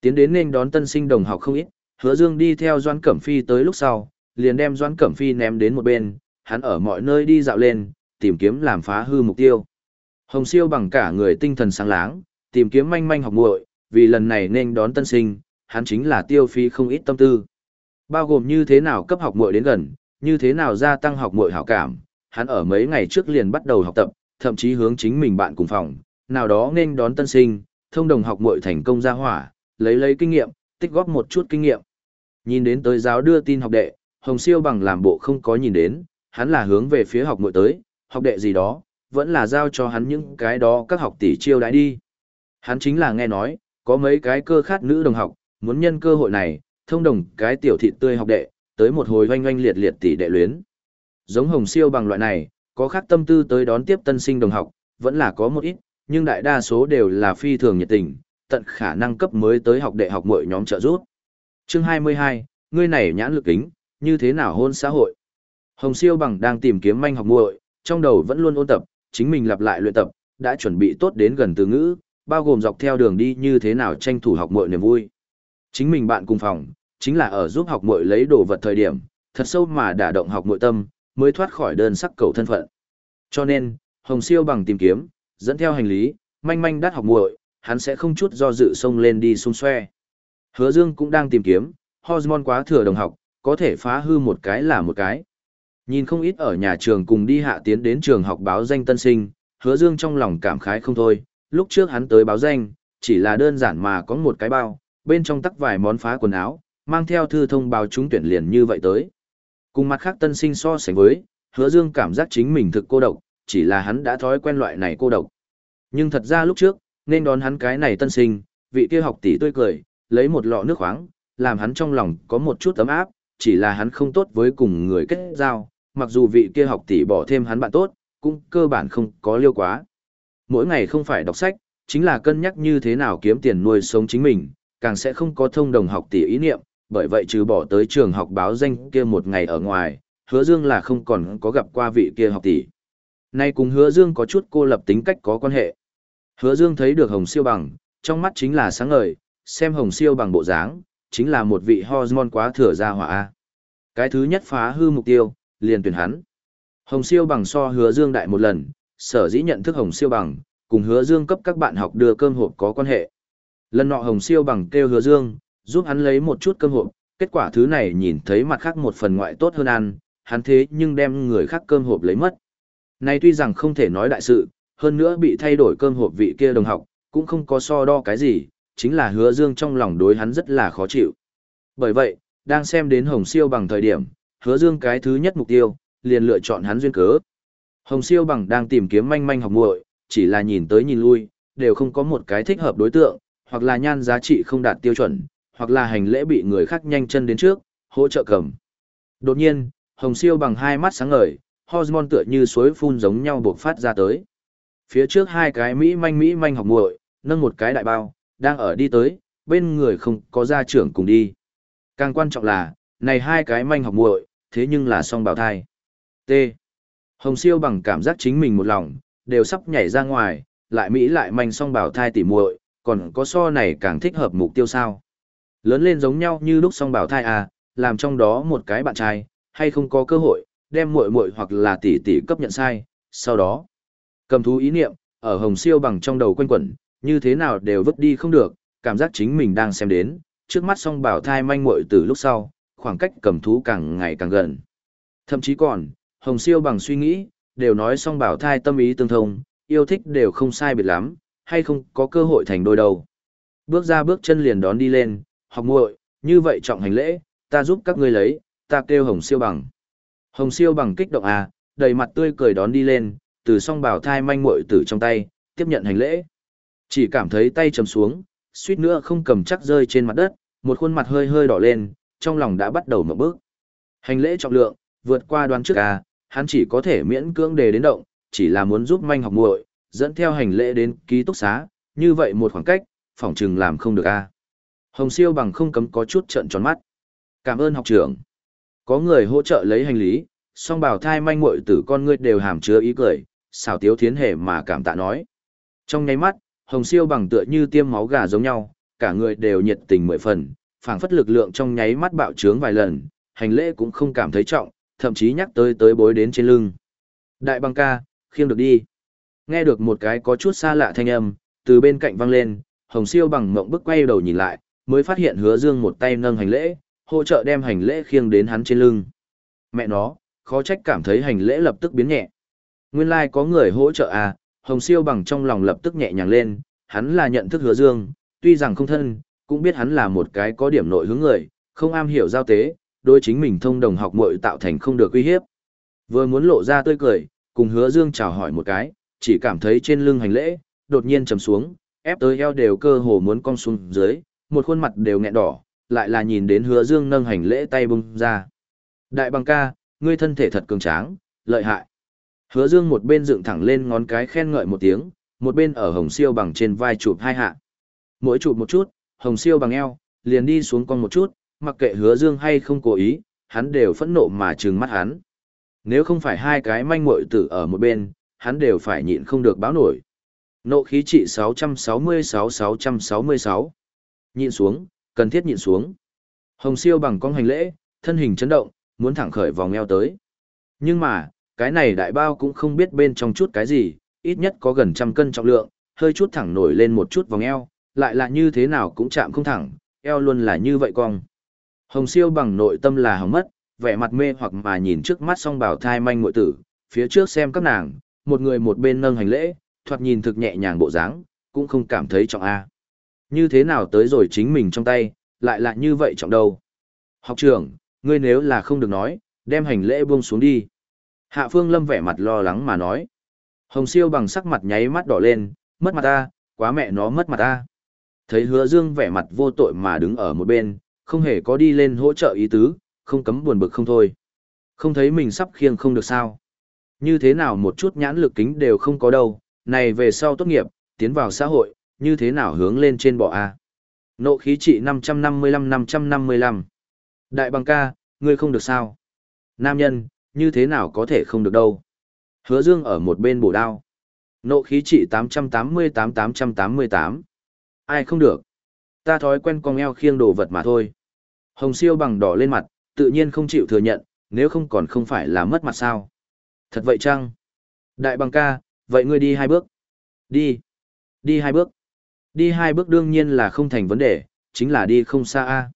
Tiến đến nên đón tân sinh đồng học không ít, Hứa Dương đi theo Doan Cẩm Phi tới lúc sau, liền đem Doan Cẩm Phi ném đến một bên, hắn ở mọi nơi đi dạo lên, tìm kiếm làm phá hư mục tiêu. Hồng Siêu bằng cả người tinh thần sáng láng, tìm kiếm manh manh học muội, vì lần này nên đón tân sinh, hắn chính là tiêu phí không ít tâm tư. Bao gồm như thế nào cấp học muội đến gần, như thế nào gia tăng học muội hảo cảm, hắn ở mấy ngày trước liền bắt đầu học tập, thậm chí hướng chính mình bạn cùng phòng, nào đó nên đón tân sinh, thông đồng học muội thành công ra hỏa, lấy lấy kinh nghiệm, tích góp một chút kinh nghiệm. Nhìn đến tới giáo đưa tin học đệ, Hồng Siêu bằng làm bộ không có nhìn đến, hắn là hướng về phía học muội tới, học đệ gì đó, vẫn là giao cho hắn những cái đó các học tỷ chiêu đãi đi. Hắn chính là nghe nói, có mấy cái cơ khát nữ đồng học, muốn nhân cơ hội này, thông đồng cái tiểu thị tươi học đệ, tới một hồi oanh oanh liệt liệt tỷ đệ luyến. Giống hồng siêu bằng loại này, có khác tâm tư tới đón tiếp tân sinh đồng học, vẫn là có một ít, nhưng đại đa số đều là phi thường nhiệt tình, tận khả năng cấp mới tới học đệ học mỗi nhóm trợ giúp. Chương 22, ngươi này nhãn lực kính, như thế nào hôn xã hội? Hồng siêu bằng đang tìm kiếm manh học muội, trong đầu vẫn luôn ôn tập, chính mình lặp lại luyện tập, đã chuẩn bị tốt đến gần từ ngữ, bao gồm dọc theo đường đi như thế nào tranh thủ học muội niềm vui. Chính mình bạn cùng phòng, chính là ở giúp học muội lấy đồ vật thời điểm, thật sâu mà đả động học muội tâm, mới thoát khỏi đơn sắc cầu thân phận. Cho nên, Hồng Siêu bằng tìm kiếm, dẫn theo hành lý, manh manh đắt học muội, hắn sẽ không chút do dự xông lên đi xung xoe. Hứa Dương cũng đang tìm kiếm, hormone quá thừa đồng học, có thể phá hư một cái là một cái. Nhìn không ít ở nhà trường cùng đi hạ tiến đến trường học báo danh tân sinh, Hứa Dương trong lòng cảm khái không thôi, lúc trước hắn tới báo danh, chỉ là đơn giản mà có một cái bao, bên trong tắc vài món phá quần áo, mang theo thư thông báo trúng tuyển liền như vậy tới. Cùng mặt khác tân sinh so sánh với, hứa dương cảm giác chính mình thực cô độc, chỉ là hắn đã thói quen loại này cô độc. Nhưng thật ra lúc trước, nên đón hắn cái này tân sinh, vị kia học tỷ tươi cười, lấy một lọ nước khoáng, làm hắn trong lòng có một chút ấm áp, chỉ là hắn không tốt với cùng người kết giao, mặc dù vị kia học tỷ bỏ thêm hắn bạn tốt, cũng cơ bản không có liêu quá. Mỗi ngày không phải đọc sách, chính là cân nhắc như thế nào kiếm tiền nuôi sống chính mình, càng sẽ không có thông đồng học tỷ ý niệm, bởi vậy trừ bỏ tới trường học báo danh kia một ngày ở ngoài, hứa dương là không còn có gặp qua vị kia học tỷ. Nay cùng hứa dương có chút cô lập tính cách có quan hệ. Hứa dương thấy được hồng siêu bằng, trong mắt chính là sáng ngời, xem hồng siêu bằng bộ dáng, chính là một vị hormone quá thừa ra hỏa. Cái thứ nhất phá hư mục tiêu, liền tuyển hắn. Hồng siêu bằng so hứa dương đại một lần, sở dĩ nhận thức hồng siêu bằng, cùng hứa dương cấp các bạn học đưa cơm hộp có quan hệ. Lần nọ hồng siêu bằng kêu hứa dương, giúp hắn lấy một chút cơm hộp, kết quả thứ này nhìn thấy mặt khác một phần ngoại tốt hơn ăn, hắn thế nhưng đem người khác cơm hộp lấy mất. Nay tuy rằng không thể nói đại sự, hơn nữa bị thay đổi cơm hộp vị kia đồng học, cũng không có so đo cái gì, chính là hứa dương trong lòng đối hắn rất là khó chịu. Bởi vậy, đang xem đến hồng siêu bằng thời điểm, hứa dương cái thứ nhất mục tiêu, liền lựa chọn hắn duyên cớ. Hồng siêu bằng đang tìm kiếm manh manh học muội, chỉ là nhìn tới nhìn lui, đều không có một cái thích hợp đối tượng, hoặc là nhan giá trị không đạt tiêu chuẩn, hoặc là hành lễ bị người khác nhanh chân đến trước, hỗ trợ cầm. Đột nhiên, Hồng Siêu bằng hai mắt sáng ngời, hormone tựa như suối phun giống nhau buộc phát ra tới. Phía trước hai cái Mỹ manh Mỹ manh học muội nâng một cái đại bao, đang ở đi tới, bên người không có gia trưởng cùng đi. Càng quan trọng là, này hai cái manh học muội thế nhưng là song bào thai. T. Hồng siêu bằng cảm giác chính mình một lòng, đều sắp nhảy ra ngoài, lại Mỹ lại manh song bào thai tỉ muội còn có so này càng thích hợp mục tiêu sao. Lớn lên giống nhau như lúc song bào thai à, làm trong đó một cái bạn trai, hay không có cơ hội, đem muội muội hoặc là tỷ tỷ cấp nhận sai, sau đó, cầm thú ý niệm, ở hồng siêu bằng trong đầu quanh quẩn, như thế nào đều vứt đi không được, cảm giác chính mình đang xem đến, trước mắt song bảo thai manh muội từ lúc sau, khoảng cách cầm thú càng ngày càng gần. Thậm chí còn, hồng siêu bằng suy nghĩ, đều nói song bảo thai tâm ý tương thông, yêu thích đều không sai biệt lắm, hay không có cơ hội thành đôi đầu. Bước ra bước chân liền đón đi lên, học muội, như vậy trọng hành lễ, ta giúp các ngươi lấy, ta kêu hồng siêu bằng. Hồng siêu bằng kích động à, đầy mặt tươi cười đón đi lên, từ song bảo thai manh muội từ trong tay, tiếp nhận hành lễ. Chỉ cảm thấy tay chầm xuống, suýt nữa không cầm chắc rơi trên mặt đất, một khuôn mặt hơi hơi đỏ lên, trong lòng đã bắt đầu mở bước. Hành lễ trọng lượng, vượt qua đoán trước à, hắn chỉ có thể miễn cưỡng đề đến động, chỉ là muốn giúp manh học muội, dẫn theo hành lễ đến ký túc xá, như vậy một khoảng cách, phỏng chừng làm không được a. À. Hồng Siêu bằng không cấm có chút trợn tròn mắt. Cảm ơn học trưởng. Có người hỗ trợ lấy hành lý, song bảo thai manh muội tử con ngươi đều hàm chứa ý cười, xảo tiếu thiến hề mà cảm tạ nói. Trong nháy mắt, Hồng Siêu bằng tựa như tiêm máu gà giống nhau, cả người đều nhiệt tình mười phần, phảng phất lực lượng trong nháy mắt bạo trướng vài lần, hành lễ cũng không cảm thấy trọng, thậm chí nhắc tới tới bối đến trên lưng. Đại băng ca, khiêng được đi. Nghe được một cái có chút xa lạ thanh âm, từ bên cạnh vang lên, Hồng Siêu bằng mộng bức quay đầu nhìn lại, mới phát hiện Hứa Dương một tay nâng hành lễ, hỗ trợ đem hành lễ khiêng đến hắn trên lưng. Mẹ nó, khó trách cảm thấy hành lễ lập tức biến nhẹ. Nguyên lai like có người hỗ trợ à, Hồng Siêu bằng trong lòng lập tức nhẹ nhàng lên, hắn là nhận thức Hứa Dương, tuy rằng không thân, cũng biết hắn là một cái có điểm nội hướng người, không am hiểu giao tế, đôi chính mình thông đồng học muội tạo thành không được uy hiếp. Vừa muốn lộ ra tươi cười, cùng Hứa Dương chào hỏi một cái, chỉ cảm thấy trên lưng hành lễ, đột nhiên trầm xuống, ép tới eo đều cơ hồ muốn cong xuống dưới, một khuôn mặt đều nghẹn đỏ, lại là nhìn đến hứa dương nâng hành lễ tay bung ra. Đại bằng ca, ngươi thân thể thật cường tráng, lợi hại. Hứa dương một bên dựng thẳng lên ngón cái khen ngợi một tiếng, một bên ở hồng siêu bằng trên vai chụp hai hạ. Mỗi chụp một chút, hồng siêu bằng eo, liền đi xuống con một chút, mặc kệ hứa dương hay không cố ý, hắn đều phẫn nộ mà trừng mắt hắn. Nếu không phải hai cái manh muội tử ở một bên, hắn đều phải nhịn không được báo nổi. Nộ khí trị 666-666. Nhịn xuống, cần thiết nhịn xuống. Hồng siêu bằng con hành lễ, thân hình chấn động, muốn thẳng khởi vòng eo tới. Nhưng mà, cái này đại bao cũng không biết bên trong chút cái gì, ít nhất có gần trăm cân trọng lượng, hơi chút thẳng nổi lên một chút vòng eo, lại là như thế nào cũng chạm không thẳng, eo luôn là như vậy cong. Hồng siêu bằng nội tâm là hỏng mất, vẻ mặt mê hoặc mà nhìn trước mắt song bảo thai manh muội tử, phía trước xem các nàng, một người một bên nâng hành lễ, thoạt nhìn thực nhẹ nhàng bộ dáng, cũng không cảm thấy trọng a. Như thế nào tới rồi chính mình trong tay, lại là như vậy trọng đâu. Học trưởng, ngươi nếu là không được nói, đem hành lễ buông xuống đi. Hạ Phương Lâm vẻ mặt lo lắng mà nói. Hồng siêu bằng sắc mặt nháy mắt đỏ lên, mất mặt ta, quá mẹ nó mất mặt ta. Thấy hứa dương vẻ mặt vô tội mà đứng ở một bên, không hề có đi lên hỗ trợ ý tứ, không cấm buồn bực không thôi. Không thấy mình sắp khiêng không được sao. Như thế nào một chút nhãn lực kính đều không có đâu, này về sau tốt nghiệp, tiến vào xã hội, như thế nào hướng lên trên bọ A. Nộ khí trị 555-555. Đại bằng ca, ngươi không được sao? Nam nhân, như thế nào có thể không được đâu? Hứa dương ở một bên bổ đao. Nộ khí trị 888-888. Ai không được? Ta thói quen con eo khiêng đồ vật mà thôi. Hồng siêu bằng đỏ lên mặt, tự nhiên không chịu thừa nhận, nếu không còn không phải là mất mặt sao. Thật vậy chăng? Đại bằng ca, vậy ngươi đi hai bước. Đi. Đi hai bước. Đi hai bước đương nhiên là không thành vấn đề, chính là đi không xa a.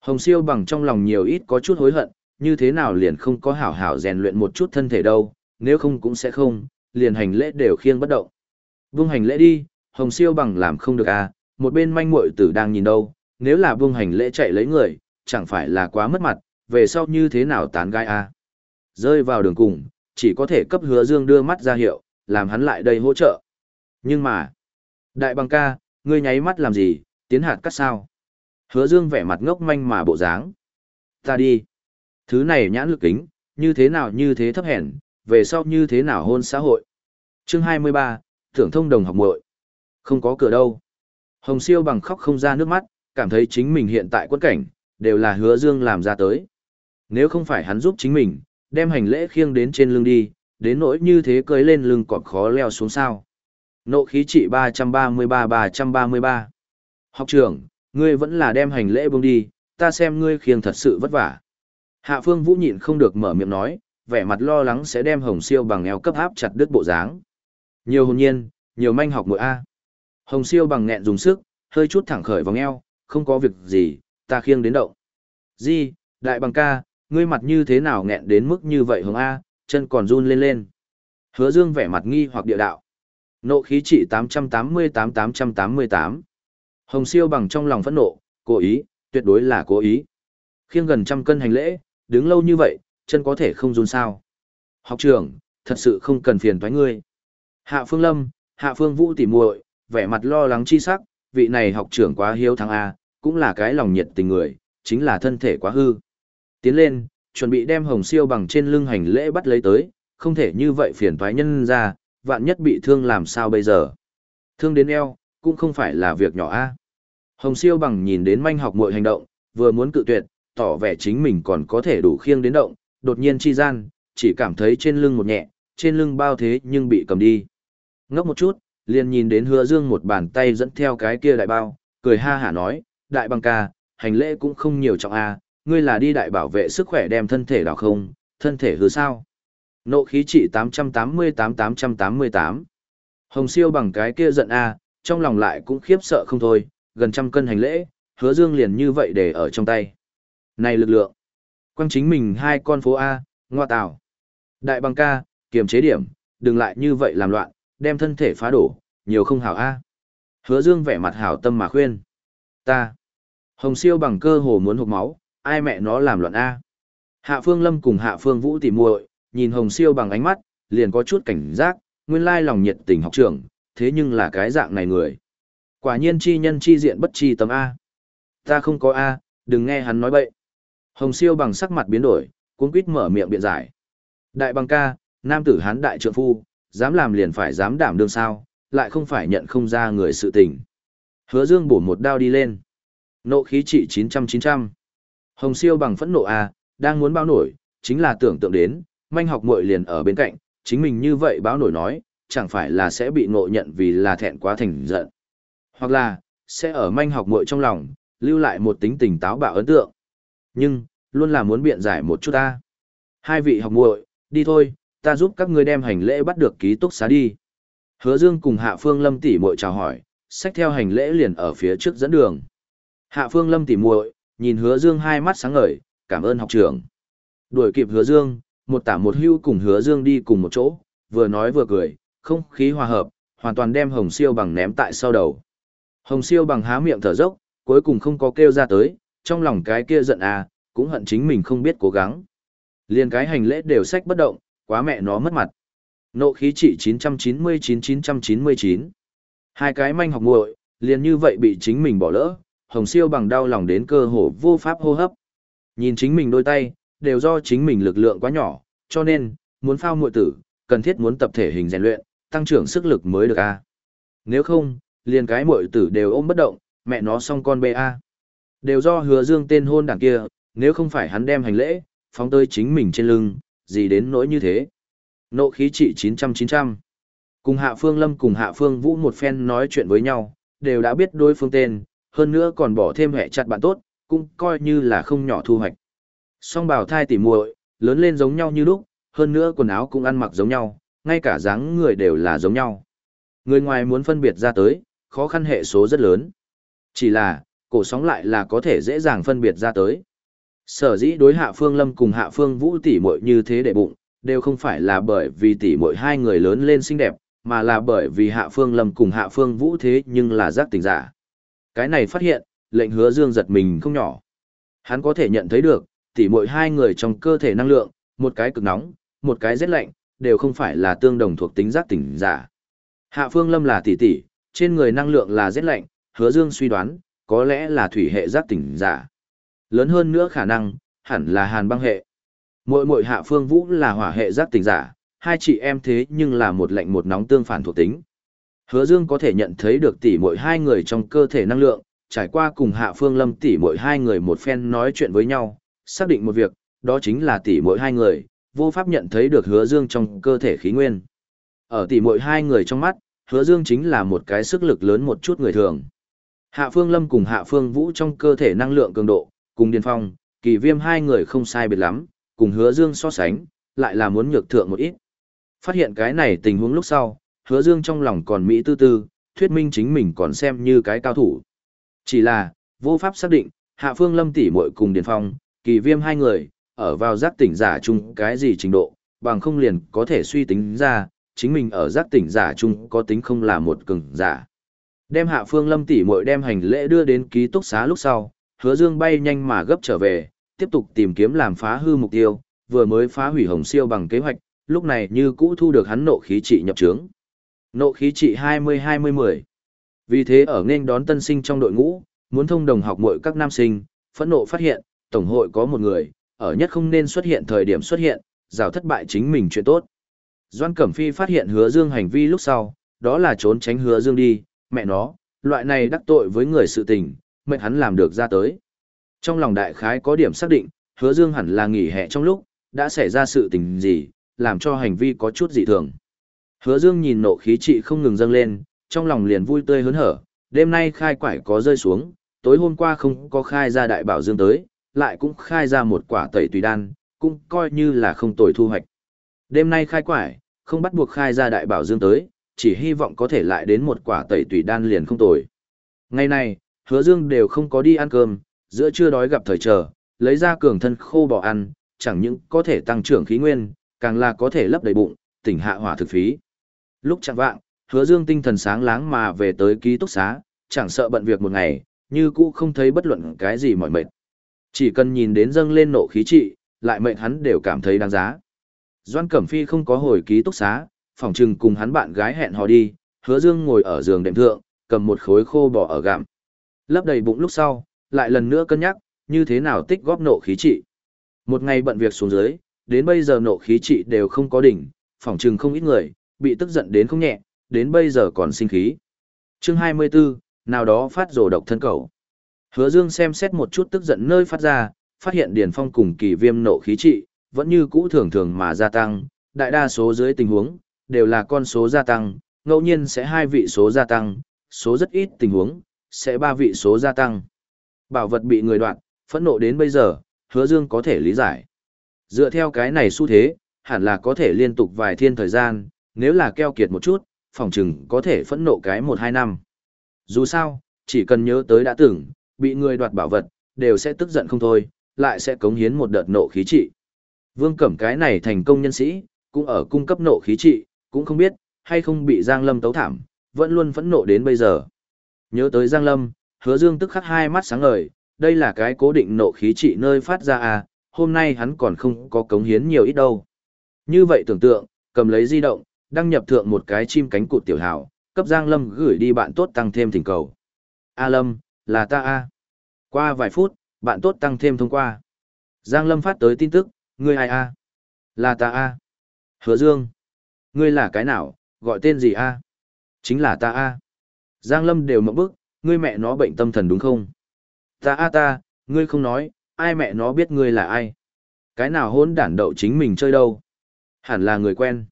Hồng siêu bằng trong lòng nhiều ít có chút hối hận, như thế nào liền không có hảo hảo rèn luyện một chút thân thể đâu, nếu không cũng sẽ không, liền hành lễ đều khiêng bất động. Vung hành lễ đi, hồng siêu bằng làm không được a, một bên manh muội tử đang nhìn đâu, nếu là buông hành lễ chạy lấy người, chẳng phải là quá mất mặt, về sau như thế nào tán gai a. Rơi vào đường cùng, chỉ có thể cấp hứa dương đưa mắt ra hiệu, làm hắn lại đây hỗ trợ. Nhưng mà, đại bằng ca, ngươi nháy mắt làm gì, tiến hạt cắt sao? Hứa dương vẻ mặt ngốc manh mà bộ dáng. Ta đi. Thứ này nhãn lực kính, như thế nào như thế thấp hèn, về sau như thế nào hôn xã hội. Chương 23, Thưởng thông đồng học muội Không có cửa đâu. Hồng siêu bằng khóc không ra nước mắt, cảm thấy chính mình hiện tại quân cảnh, đều là hứa dương làm ra tới. Nếu không phải hắn giúp chính mình, đem hành lễ khiêng đến trên lưng đi, đến nỗi như thế cưới lên lưng còn khó leo xuống sao. Nộ khí trị 333-333. Học trưởng, ngươi vẫn là đem hành lễ buông đi, ta xem ngươi khiêng thật sự vất vả. Hạ phương vũ nhịn không được mở miệng nói, vẻ mặt lo lắng sẽ đem hồng siêu bằng eo cấp áp chặt đứt bộ dáng. Nhiều hồn nhiên, nhiều manh học mội A. Hồng siêu bằng nghẹn dùng sức, hơi chút thẳng khởi vòng eo, không có việc gì, ta khiêng đến động. Di, đại bằng ca, ngươi mặt như thế nào nghẹn đến mức như vậy hồng A, chân còn run lên lên. Hứa dương vẻ mặt nghi hoặc địa đạo. Nộ khí trị 888-888. Hồng siêu bằng trong lòng phẫn nộ, cố ý, tuyệt đối là cố ý. Khiêng gần trăm cân hành lễ, đứng lâu như vậy, chân có thể không run sao. Học trưởng, thật sự không cần phiền toái ngươi. Hạ Phương Lâm, Hạ Phương Vũ tỉ muội, vẻ mặt lo lắng chi sắc, vị này học trưởng quá hiếu thắng A, cũng là cái lòng nhiệt tình người, chính là thân thể quá hư. Tiến lên, chuẩn bị đem hồng siêu bằng trên lưng hành lễ bắt lấy tới, không thể như vậy phiền toái nhân ra, vạn nhất bị thương làm sao bây giờ. Thương đến eo, cũng không phải là việc nhỏ a. Hồng siêu bằng nhìn đến manh học mọi hành động, vừa muốn cự tuyệt, tỏ vẻ chính mình còn có thể đủ khiêng đến động, đột nhiên chi gian, chỉ cảm thấy trên lưng một nhẹ, trên lưng bao thế nhưng bị cầm đi. Ngốc một chút, liền nhìn đến hứa dương một bàn tay dẫn theo cái kia đại bao, cười ha hả nói, đại bằng ca, hành lễ cũng không nhiều trọng a, ngươi là đi đại bảo vệ sức khỏe đem thân thể đào không, thân thể hứa sao. Nộ khí trị 888-888. Hồng siêu bằng cái kia giận a, trong lòng lại cũng khiếp sợ không thôi, gần trăm cân hành lễ, hứa dương liền như vậy để ở trong tay. Này lực lượng, quăng chính mình hai con phố A, ngoa tảo Đại bằng ca, kiềm chế điểm, đừng lại như vậy làm loạn, đem thân thể phá đổ, nhiều không hảo A. Hứa dương vẻ mặt hảo tâm mà khuyên. Ta. Hồng siêu bằng cơ hồ muốn hụt máu, ai mẹ nó làm loạn A. Hạ phương lâm cùng hạ phương vũ tỉ muội nhìn hồng siêu bằng ánh mắt, liền có chút cảnh giác, nguyên lai lòng nhiệt tình học trưởng, thế nhưng là cái dạng này người. Quả nhiên chi nhân chi diện bất chi tấm A. Ta không có A, đừng nghe hắn nói bậy. Hồng siêu bằng sắc mặt biến đổi, cuốn quýt mở miệng biện giải. Đại bằng ca, nam tử hán đại trượng phu, dám làm liền phải dám đảm đương sao, lại không phải nhận không ra người sự tình. Hứa dương bổ một đao đi lên. Nộ khí trị 900-900. Hồng siêu bằng phẫn nộ A, đang muốn bao nổi, chính là tưởng tượng đến, manh học muội liền ở bên cạnh, chính mình như vậy báo nổi nói, chẳng phải là sẽ bị ngộ nhận vì là thẹn quá thành giận. Hoặc là, sẽ ở manh học muội trong lòng, lưu lại một tính tình táo bạo ấn tượng. Nhưng, luôn là muốn biện giải một chút ta. Hai vị học muội, đi thôi, ta giúp các ngươi đem hành lễ bắt được ký túc xá đi. Hứa Dương cùng Hạ Phương Lâm tỷ muội chào hỏi, xách theo hành lễ liền ở phía trước dẫn đường. Hạ Phương Lâm tỷ muội, nhìn Hứa Dương hai mắt sáng ngời, cảm ơn học trưởng. Đuổi kịp Hứa Dương, một tả một hưu cùng Hứa Dương đi cùng một chỗ, vừa nói vừa cười, không khí hòa hợp, hoàn toàn đem Hồng Siêu bằng ném tại sau đầu. Hồng Siêu bằng há miệng thở dốc, cuối cùng không có kêu ra tới, trong lòng cái kia giận à, cũng hận chính mình không biết cố gắng. Liên cái hành lễ đều sách bất động, quá mẹ nó mất mặt. Nộ khí trị 999-999. Hai cái manh học muội liền như vậy bị chính mình bỏ lỡ, Hồng Siêu bằng đau lòng đến cơ hồ vô pháp hô hấp. Nhìn chính mình đôi tay, đều do chính mình lực lượng quá nhỏ, cho nên, muốn phao muội tử, cần thiết muốn tập thể hình rèn luyện, tăng trưởng sức lực mới được a. Nếu không, liền cái muội tử đều ôm bất động, mẹ nó xong con bê a. Đều do hứa dương tên hôn đảng kia, nếu không phải hắn đem hành lễ, phóng tới chính mình trên lưng, gì đến nỗi như thế. Nộ khí trị 900-900. Cùng Hạ Phương Lâm cùng Hạ Phương Vũ một phen nói chuyện với nhau, đều đã biết đối phương tên, hơn nữa còn bỏ thêm hệ chặt bạn tốt, cũng coi như là không nhỏ thu hoạch. Song bào thai tỉ muội, lớn lên giống nhau như lúc, hơn nữa quần áo cũng ăn mặc giống nhau, ngay cả dáng người đều là giống nhau. Người ngoài muốn phân biệt ra tới, khó khăn hệ số rất lớn. Chỉ là, cổ sóng lại là có thể dễ dàng phân biệt ra tới. Sở dĩ đối hạ phương lâm cùng hạ phương vũ tỷ muội như thế để bụng, đều không phải là bởi vì tỷ muội hai người lớn lên xinh đẹp, mà là bởi vì hạ phương lâm cùng hạ phương vũ thế nhưng là giác tình giả. Cái này phát hiện, lệnh hứa dương giật mình không nhỏ. Hắn có thể nhận thấy được, tỷ muội hai người trong cơ thể năng lượng, một cái cực nóng, một cái rét lạnh, đều không phải là tương đồng thuộc tính giác tỉnh giả. Hạ Phương Lâm là tỷ tỷ, trên người năng lượng là rét lạnh, Hứa Dương suy đoán, có lẽ là thủy hệ giác tỉnh giả. Lớn hơn nữa khả năng, hẳn là hàn băng hệ. Mội Mội Hạ Phương Vũ là hỏa hệ giác tình giả, hai chị em thế nhưng là một lạnh một nóng tương phản thuộc tính. Hứa Dương có thể nhận thấy được tỷ muội hai người trong cơ thể năng lượng, trải qua cùng Hạ Phương Lâm tỷ muội hai người một phen nói chuyện với nhau, xác định một việc, đó chính là tỷ muội hai người, vô pháp nhận thấy được Hứa Dương trong cơ thể khí nguyên. Ở tỷ muội hai người trong mắt, Hứa Dương chính là một cái sức lực lớn một chút người thường. Hạ Phương Lâm cùng Hạ Phương Vũ trong cơ thể năng lượng cường độ, cùng Điền Phong, Kỳ Viêm hai người không sai biệt lắm, cùng Hứa Dương so sánh, lại là muốn nhược thượng một ít. Phát hiện cái này tình huống lúc sau, Hứa Dương trong lòng còn mỹ tư tư, thuyết minh chính mình còn xem như cái cao thủ. Chỉ là, vô pháp xác định, Hạ Phương Lâm tỷ muội cùng Điền Phong, Kỳ Viêm hai người, ở vào giác tỉnh giả chung cái gì trình độ, bằng không liền có thể suy tính ra, chính mình ở giác tỉnh giả chung có tính không là một cường giả. Đem Hạ Phương Lâm tỷ muội đem hành lễ đưa đến ký túc xá lúc sau, Hứa Dương bay nhanh mà gấp trở về, tiếp tục tìm kiếm làm phá hư mục tiêu, vừa mới phá hủy Hồng Siêu bằng kế hoạch, lúc này như cũ thu được hắn nộ khí trị nhập trướng. Nộ khí trị 20-20-10. Vì thế ở nên đón tân sinh trong đội ngũ, muốn thông đồng học muội các nam sinh, phẫn nộ phát hiện, tổng hội có một người, ở nhất không nên xuất hiện thời điểm xuất hiện, rào thất bại chính mình chuyện tốt. Doan Cẩm Phi phát hiện hứa dương hành vi lúc sau, đó là trốn tránh hứa dương đi, mẹ nó, loại này đắc tội với người sự tình, mệnh hắn làm được ra tới. Trong lòng đại khái có điểm xác định, hứa dương hẳn là nghỉ hè trong lúc, đã xảy ra sự tình gì, làm cho hành vi có chút dị thường. Hứa dương nhìn nộ khí trị không ngừng dâng lên, trong lòng liền vui tươi hớn hở, đêm nay khai quải có rơi xuống, tối hôm qua không có khai ra đại bảo dương tới, lại cũng khai ra một quả tẩy tùy đan, cũng coi như là không tồi thu hoạch. Đêm nay khai quải, không bắt buộc khai ra đại bảo dương tới, chỉ hy vọng có thể lại đến một quả tẩy tùy đan liền không tồi. Ngày này, hứa dương đều không có đi ăn cơm, giữa trưa đói gặp thời chờ, lấy ra cường thân khô bỏ ăn, chẳng những có thể tăng trưởng khí nguyên, càng là có thể lấp đầy bụng, tỉnh hạ hỏa thực phí. Lúc chẳng vạng, hứa dương tinh thần sáng láng mà về tới ký túc xá, chẳng sợ bận việc một ngày, như cũ không thấy bất luận cái gì mỏi mệt. Chỉ cần nhìn đến dâng lên nộ khí trị, lại mệnh hắn đều cảm thấy đáng giá. Doan Cẩm Phi không có hồi ký túc xá, phòng trừng cùng hắn bạn gái hẹn hò đi, hứa dương ngồi ở giường đệm thượng, cầm một khối khô bò ở gặm. Lấp đầy bụng lúc sau, lại lần nữa cân nhắc, như thế nào tích góp nộ khí trị. Một ngày bận việc xuống dưới, đến bây giờ nộ khí trị đều không có đỉnh, phòng trừng không ít người, bị tức giận đến không nhẹ, đến bây giờ còn sinh khí. Chương 24, nào đó phát rồ độc thân cầu. Hứa Dương xem xét một chút tức giận nơi phát ra, phát hiện Điền Phong cùng kỳ viêm nộ khí trị, vẫn như cũ thường thường mà gia tăng, đại đa số dưới tình huống, đều là con số gia tăng, ngẫu nhiên sẽ hai vị số gia tăng, số rất ít tình huống, sẽ ba vị số gia tăng. Bảo vật bị người đoạn, phẫn nộ đến bây giờ, hứa dương có thể lý giải. Dựa theo cái này xu thế, hẳn là có thể liên tục vài thiên thời gian, nếu là keo kiệt một chút, phòng chừng có thể phẫn nộ cái một hai năm. Dù sao, chỉ cần nhớ tới đã từng, bị người đoạt bảo vật, đều sẽ tức giận không thôi, lại sẽ cống hiến một đợt nộ khí trị. Vương Cẩm cái này thành công nhân sĩ, cũng ở cung cấp nộ khí trị, cũng không biết, hay không bị Giang Lâm tấu thảm, vẫn luôn phẫn nộ đến bây giờ. Nhớ tới Giang Lâm, hứa dương tức khắc hai mắt sáng ngời, đây là cái cố định nộ khí trị nơi phát ra à, hôm nay hắn còn không có cống hiến nhiều ít đâu. Như vậy tưởng tượng, cầm lấy di động, đăng nhập thượng một cái chim cánh cụt tiểu hào, cấp Giang Lâm gửi đi bạn tốt tăng thêm thỉnh cầu. A Lâm, là ta A. Qua vài phút, bạn tốt tăng thêm thông qua. Giang Lâm phát tới tin tức, ngươi ai A? Là ta A. Hứa Dương. Ngươi là cái nào, gọi tên gì A? Chính là ta A. Giang Lâm đều mộng bức, ngươi mẹ nó bệnh tâm thần đúng không? Ta A ta, ngươi không nói, ai mẹ nó biết ngươi là ai? Cái nào hôn đản đậu chính mình chơi đâu? Hẳn là người quen.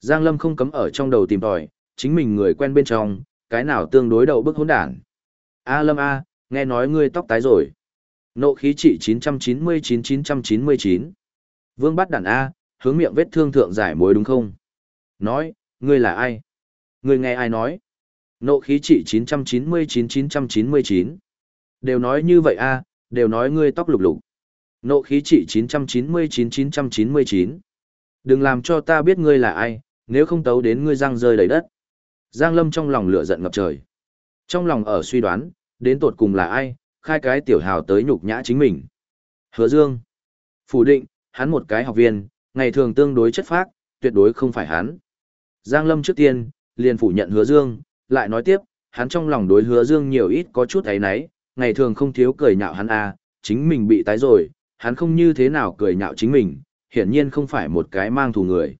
Giang Lâm không cấm ở trong đầu tìm tòi, chính mình người quen bên trong, cái nào tương đối đầu bức hỗn đản. A Lâm A, nghe nói ngươi tóc tái rồi. Nộ khí trị 999-999. Vương bắt đàn A, hướng miệng vết thương thượng giải mối đúng không? Nói, ngươi là ai? Ngươi nghe ai nói? Nộ khí trị 999-999. Đều nói như vậy A, đều nói ngươi tóc lục lục. Nộ khí trị 999-999. Đừng làm cho ta biết ngươi là ai, nếu không tấu đến ngươi răng rơi đầy đất. Giang Lâm trong lòng lửa giận ngập trời. Trong lòng ở suy đoán, đến tột cùng là ai, khai cái tiểu hào tới nhục nhã chính mình. Hứa Dương. Phủ định, hắn một cái học viên, ngày thường tương đối chất phác, tuyệt đối không phải hắn. Giang Lâm trước tiên, liền phủ nhận Hứa Dương, lại nói tiếp, hắn trong lòng đối Hứa Dương nhiều ít có chút ấy nấy, ngày thường không thiếu cười nhạo hắn à, chính mình bị tái rồi, hắn không như thế nào cười nhạo chính mình, hiển nhiên không phải một cái mang thù người.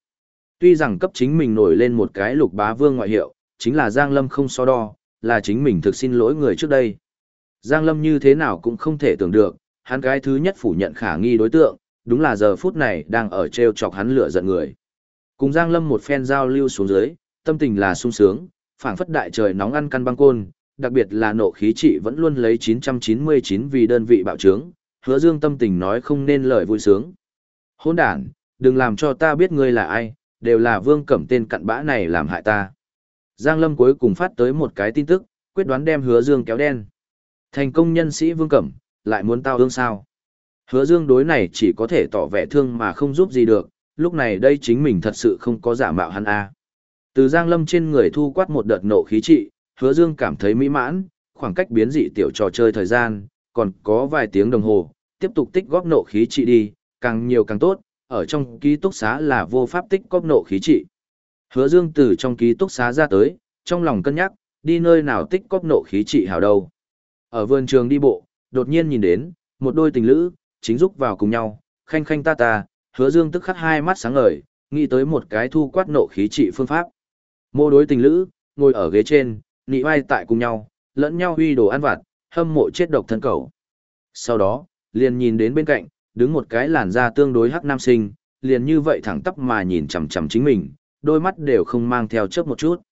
Tuy rằng cấp chính mình nổi lên một cái lục bá vương ngoại hiệu, chính là Giang Lâm không so đo, là chính mình thực xin lỗi người trước đây. Giang Lâm như thế nào cũng không thể tưởng được, hắn cái thứ nhất phủ nhận khả nghi đối tượng, đúng là giờ phút này đang ở treo chọc hắn lửa giận người. Cùng Giang Lâm một phen giao lưu xuống dưới, tâm tình là sung sướng, phảng phất đại trời nóng ăn căn băng côn, đặc biệt là nộ khí trị vẫn luôn lấy 999 vì đơn vị bạo trướng, hứa dương tâm tình nói không nên lời vui sướng. Hôn đàn, đừng làm cho ta biết ngươi là ai, đều là vương cẩm tên cặn bã này làm hại ta. Giang Lâm cuối cùng phát tới một cái tin tức, quyết đoán đem hứa dương kéo đen. Thành công nhân sĩ vương cẩm, lại muốn tao ương sao. Hứa dương đối này chỉ có thể tỏ vẻ thương mà không giúp gì được, lúc này đây chính mình thật sự không có giả mạo hắn a. Từ Giang Lâm trên người thu quát một đợt nộ khí trị, Hứa Dương cảm thấy mỹ mãn, khoảng cách biến dị tiểu trò chơi thời gian, còn có vài tiếng đồng hồ, tiếp tục tích góp nộ khí trị đi, càng nhiều càng tốt, ở trong ký túc xá là vô pháp tích góp nộ khí trị. Hứa Dương từ trong ký túc xá ra tới, trong lòng cân nhắc, đi nơi nào tích góp nộ khí trị hảo đâu. Ở vườn trường đi bộ, đột nhiên nhìn đến, một đôi tình lữ, chính rúc vào cùng nhau, khanh khanh ta ta, hứa dương tức khắc hai mắt sáng ngời, nghĩ tới một cái thu quát nộ khí trị phương pháp. Mô đối tình lữ, ngồi ở ghế trên, nị vai tại cùng nhau, lẫn nhau huy đồ ăn vặt, hâm mộ chết độc thân cầu. Sau đó, liền nhìn đến bên cạnh, đứng một cái làn da tương đối hắc nam sinh, liền như vậy thẳng tắp mà nhìn chằm chằm chính mình, đôi mắt đều không mang theo chớp một chút.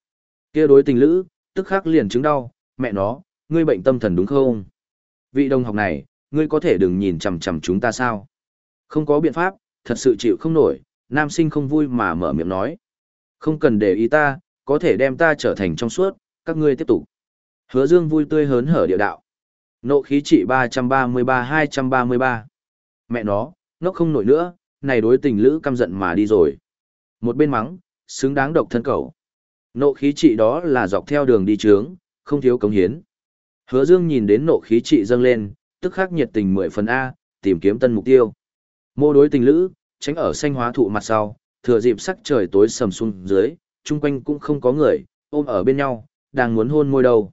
Kia đối tình lữ, tức khắc liền chứng đau, mẹ nó, ngươi bệnh tâm thần đúng không? Vị đồng học này, ngươi có thể đừng nhìn chằm chằm chúng ta sao? Không có biện pháp, thật sự chịu không nổi, nam sinh không vui mà mở miệng nói. Không cần để ý ta, có thể đem ta trở thành trong suốt, các ngươi tiếp tục. Hứa dương vui tươi hớn hở địa đạo. Nộ khí trị 333-233. Mẹ nó, nó không nổi nữa, này đối tình lữ căm giận mà đi rồi. Một bên mắng, xứng đáng độc thân cầu. Nộ khí trị đó là dọc theo đường đi trướng, không thiếu cống hiến. Hứa dương nhìn đến nộ khí trị dâng lên, tức khắc nhiệt tình mười phần A, tìm kiếm tân mục tiêu. Mô đối tình lữ, tránh ở xanh hóa thụ mặt sau, thừa dịp sắc trời tối sầm xuống dưới, chung quanh cũng không có người, ôm ở bên nhau, đang muốn hôn môi đầu.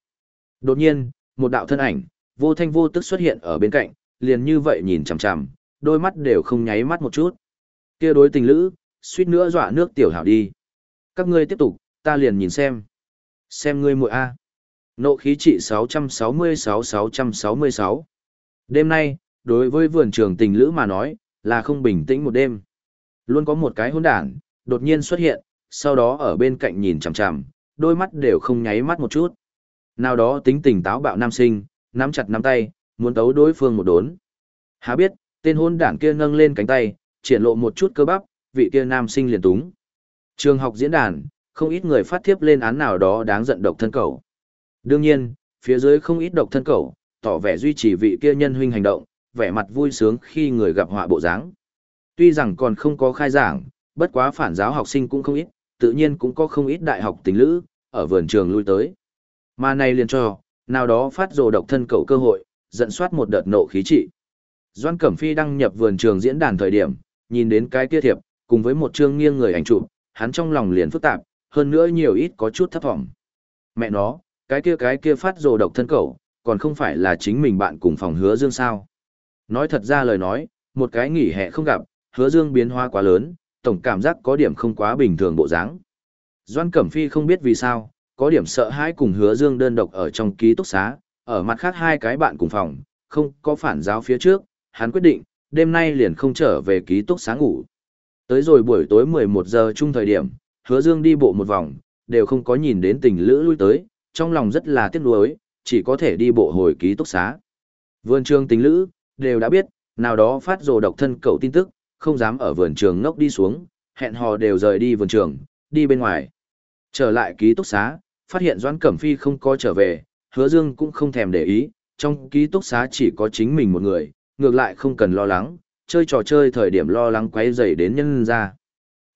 Đột nhiên, một đạo thân ảnh, vô thanh vô tức xuất hiện ở bên cạnh, liền như vậy nhìn chằm chằm, đôi mắt đều không nháy mắt một chút. Kia đối tình lữ, suýt nữa dọa nước tiểu hảo đi. Các ngươi tiếp tục, ta liền nhìn xem. Xem ngươi muội A. Nộ khí trị 666-666. Đêm nay, đối với vườn trường tình lữ mà nói, là không bình tĩnh một đêm. Luôn có một cái hỗn đản, đột nhiên xuất hiện, sau đó ở bên cạnh nhìn chằm chằm, đôi mắt đều không nháy mắt một chút. Nào đó tính tình táo bạo nam sinh, nắm chặt nắm tay, muốn tấu đối phương một đốn. Há biết, tên hôn đảng kia nâng lên cánh tay, triển lộ một chút cơ bắp, vị kia nam sinh liền túng. Trường học diễn đàn, không ít người phát thiếp lên án nào đó đáng giận độc thân cầu. Đương nhiên, phía dưới không ít độc thân cầu, tỏ vẻ duy trì vị kia nhân huynh hành động, vẻ mặt vui sướng khi người gặp họa bộ dáng. Tuy rằng còn không có khai giảng, bất quá phản giáo học sinh cũng không ít, tự nhiên cũng có không ít đại học tình lữ, ở vườn trường lui tới. Mà này liền cho, nào đó phát rồ độc thân cầu cơ hội, dẫn soát một đợt nộ khí trị. Doan Cẩm Phi đăng nhập vườn trường diễn đàn thời điểm, nhìn đến cái kia thiệp, cùng với một chương nghiêng người ảnh chụp, hắn trong lòng liền phức tạp, hơn nữa nhiều ít có chút thấp vọng. Mẹ nó, cái kia cái kia phát rồ độc thân cầu, còn không phải là chính mình bạn cùng phòng hứa dương sao. Nói thật ra lời nói, một cái nghỉ hè không gặp, hứa dương biến hóa quá lớn, tổng cảm giác có điểm không quá bình thường bộ dáng. Doan Cẩm Phi không biết vì sao, có điểm sợ hãi cùng hứa dương đơn độc ở trong ký túc xá, ở mặt khác hai cái bạn cùng phòng, không có phản giáo phía trước, hắn quyết định, đêm nay liền không trở về ký túc xá ngủ. Tới rồi buổi tối 11 giờ chung thời điểm, hứa dương đi bộ một vòng, đều không có nhìn đến tình lữ lui tới, trong lòng rất là tiếc nuối, chỉ có thể đi bộ hồi ký túc xá. Vườn trường tình lữ, đều đã biết, nào đó phát rồ độc thân cậu tin tức, không dám ở vườn trường ngốc đi xuống, hẹn hò đều rời đi vườn trường, đi bên ngoài. Trở lại ký túc xá, phát hiện Doãn Cẩm Phi không có trở về, hứa dương cũng không thèm để ý, trong ký túc xá chỉ có chính mình một người, ngược lại không cần lo lắng, chơi trò chơi thời điểm lo lắng quấy rầy đến nhân ra.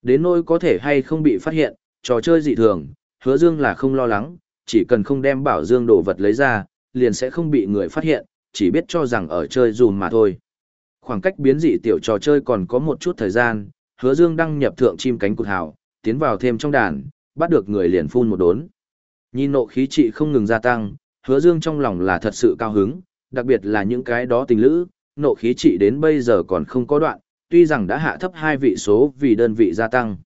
Đến nỗi có thể hay không bị phát hiện, trò chơi dị thường, hứa dương là không lo lắng, chỉ cần không đem bảo dương đồ vật lấy ra, liền sẽ không bị người phát hiện, chỉ biết cho rằng ở chơi dùm mà thôi. Khoảng cách biến dị tiểu trò chơi còn có một chút thời gian, hứa dương đăng nhập thượng chim cánh cụt hào, tiến vào thêm trong đàn, bắt được người liền phun một đốn. Nhìn nộ khí trị không ngừng gia tăng, hứa dương trong lòng là thật sự cao hứng, đặc biệt là những cái đó tình lữ, nộ khí trị đến bây giờ còn không có đoạn, tuy rằng đã hạ thấp hai vị số vì đơn vị gia tăng.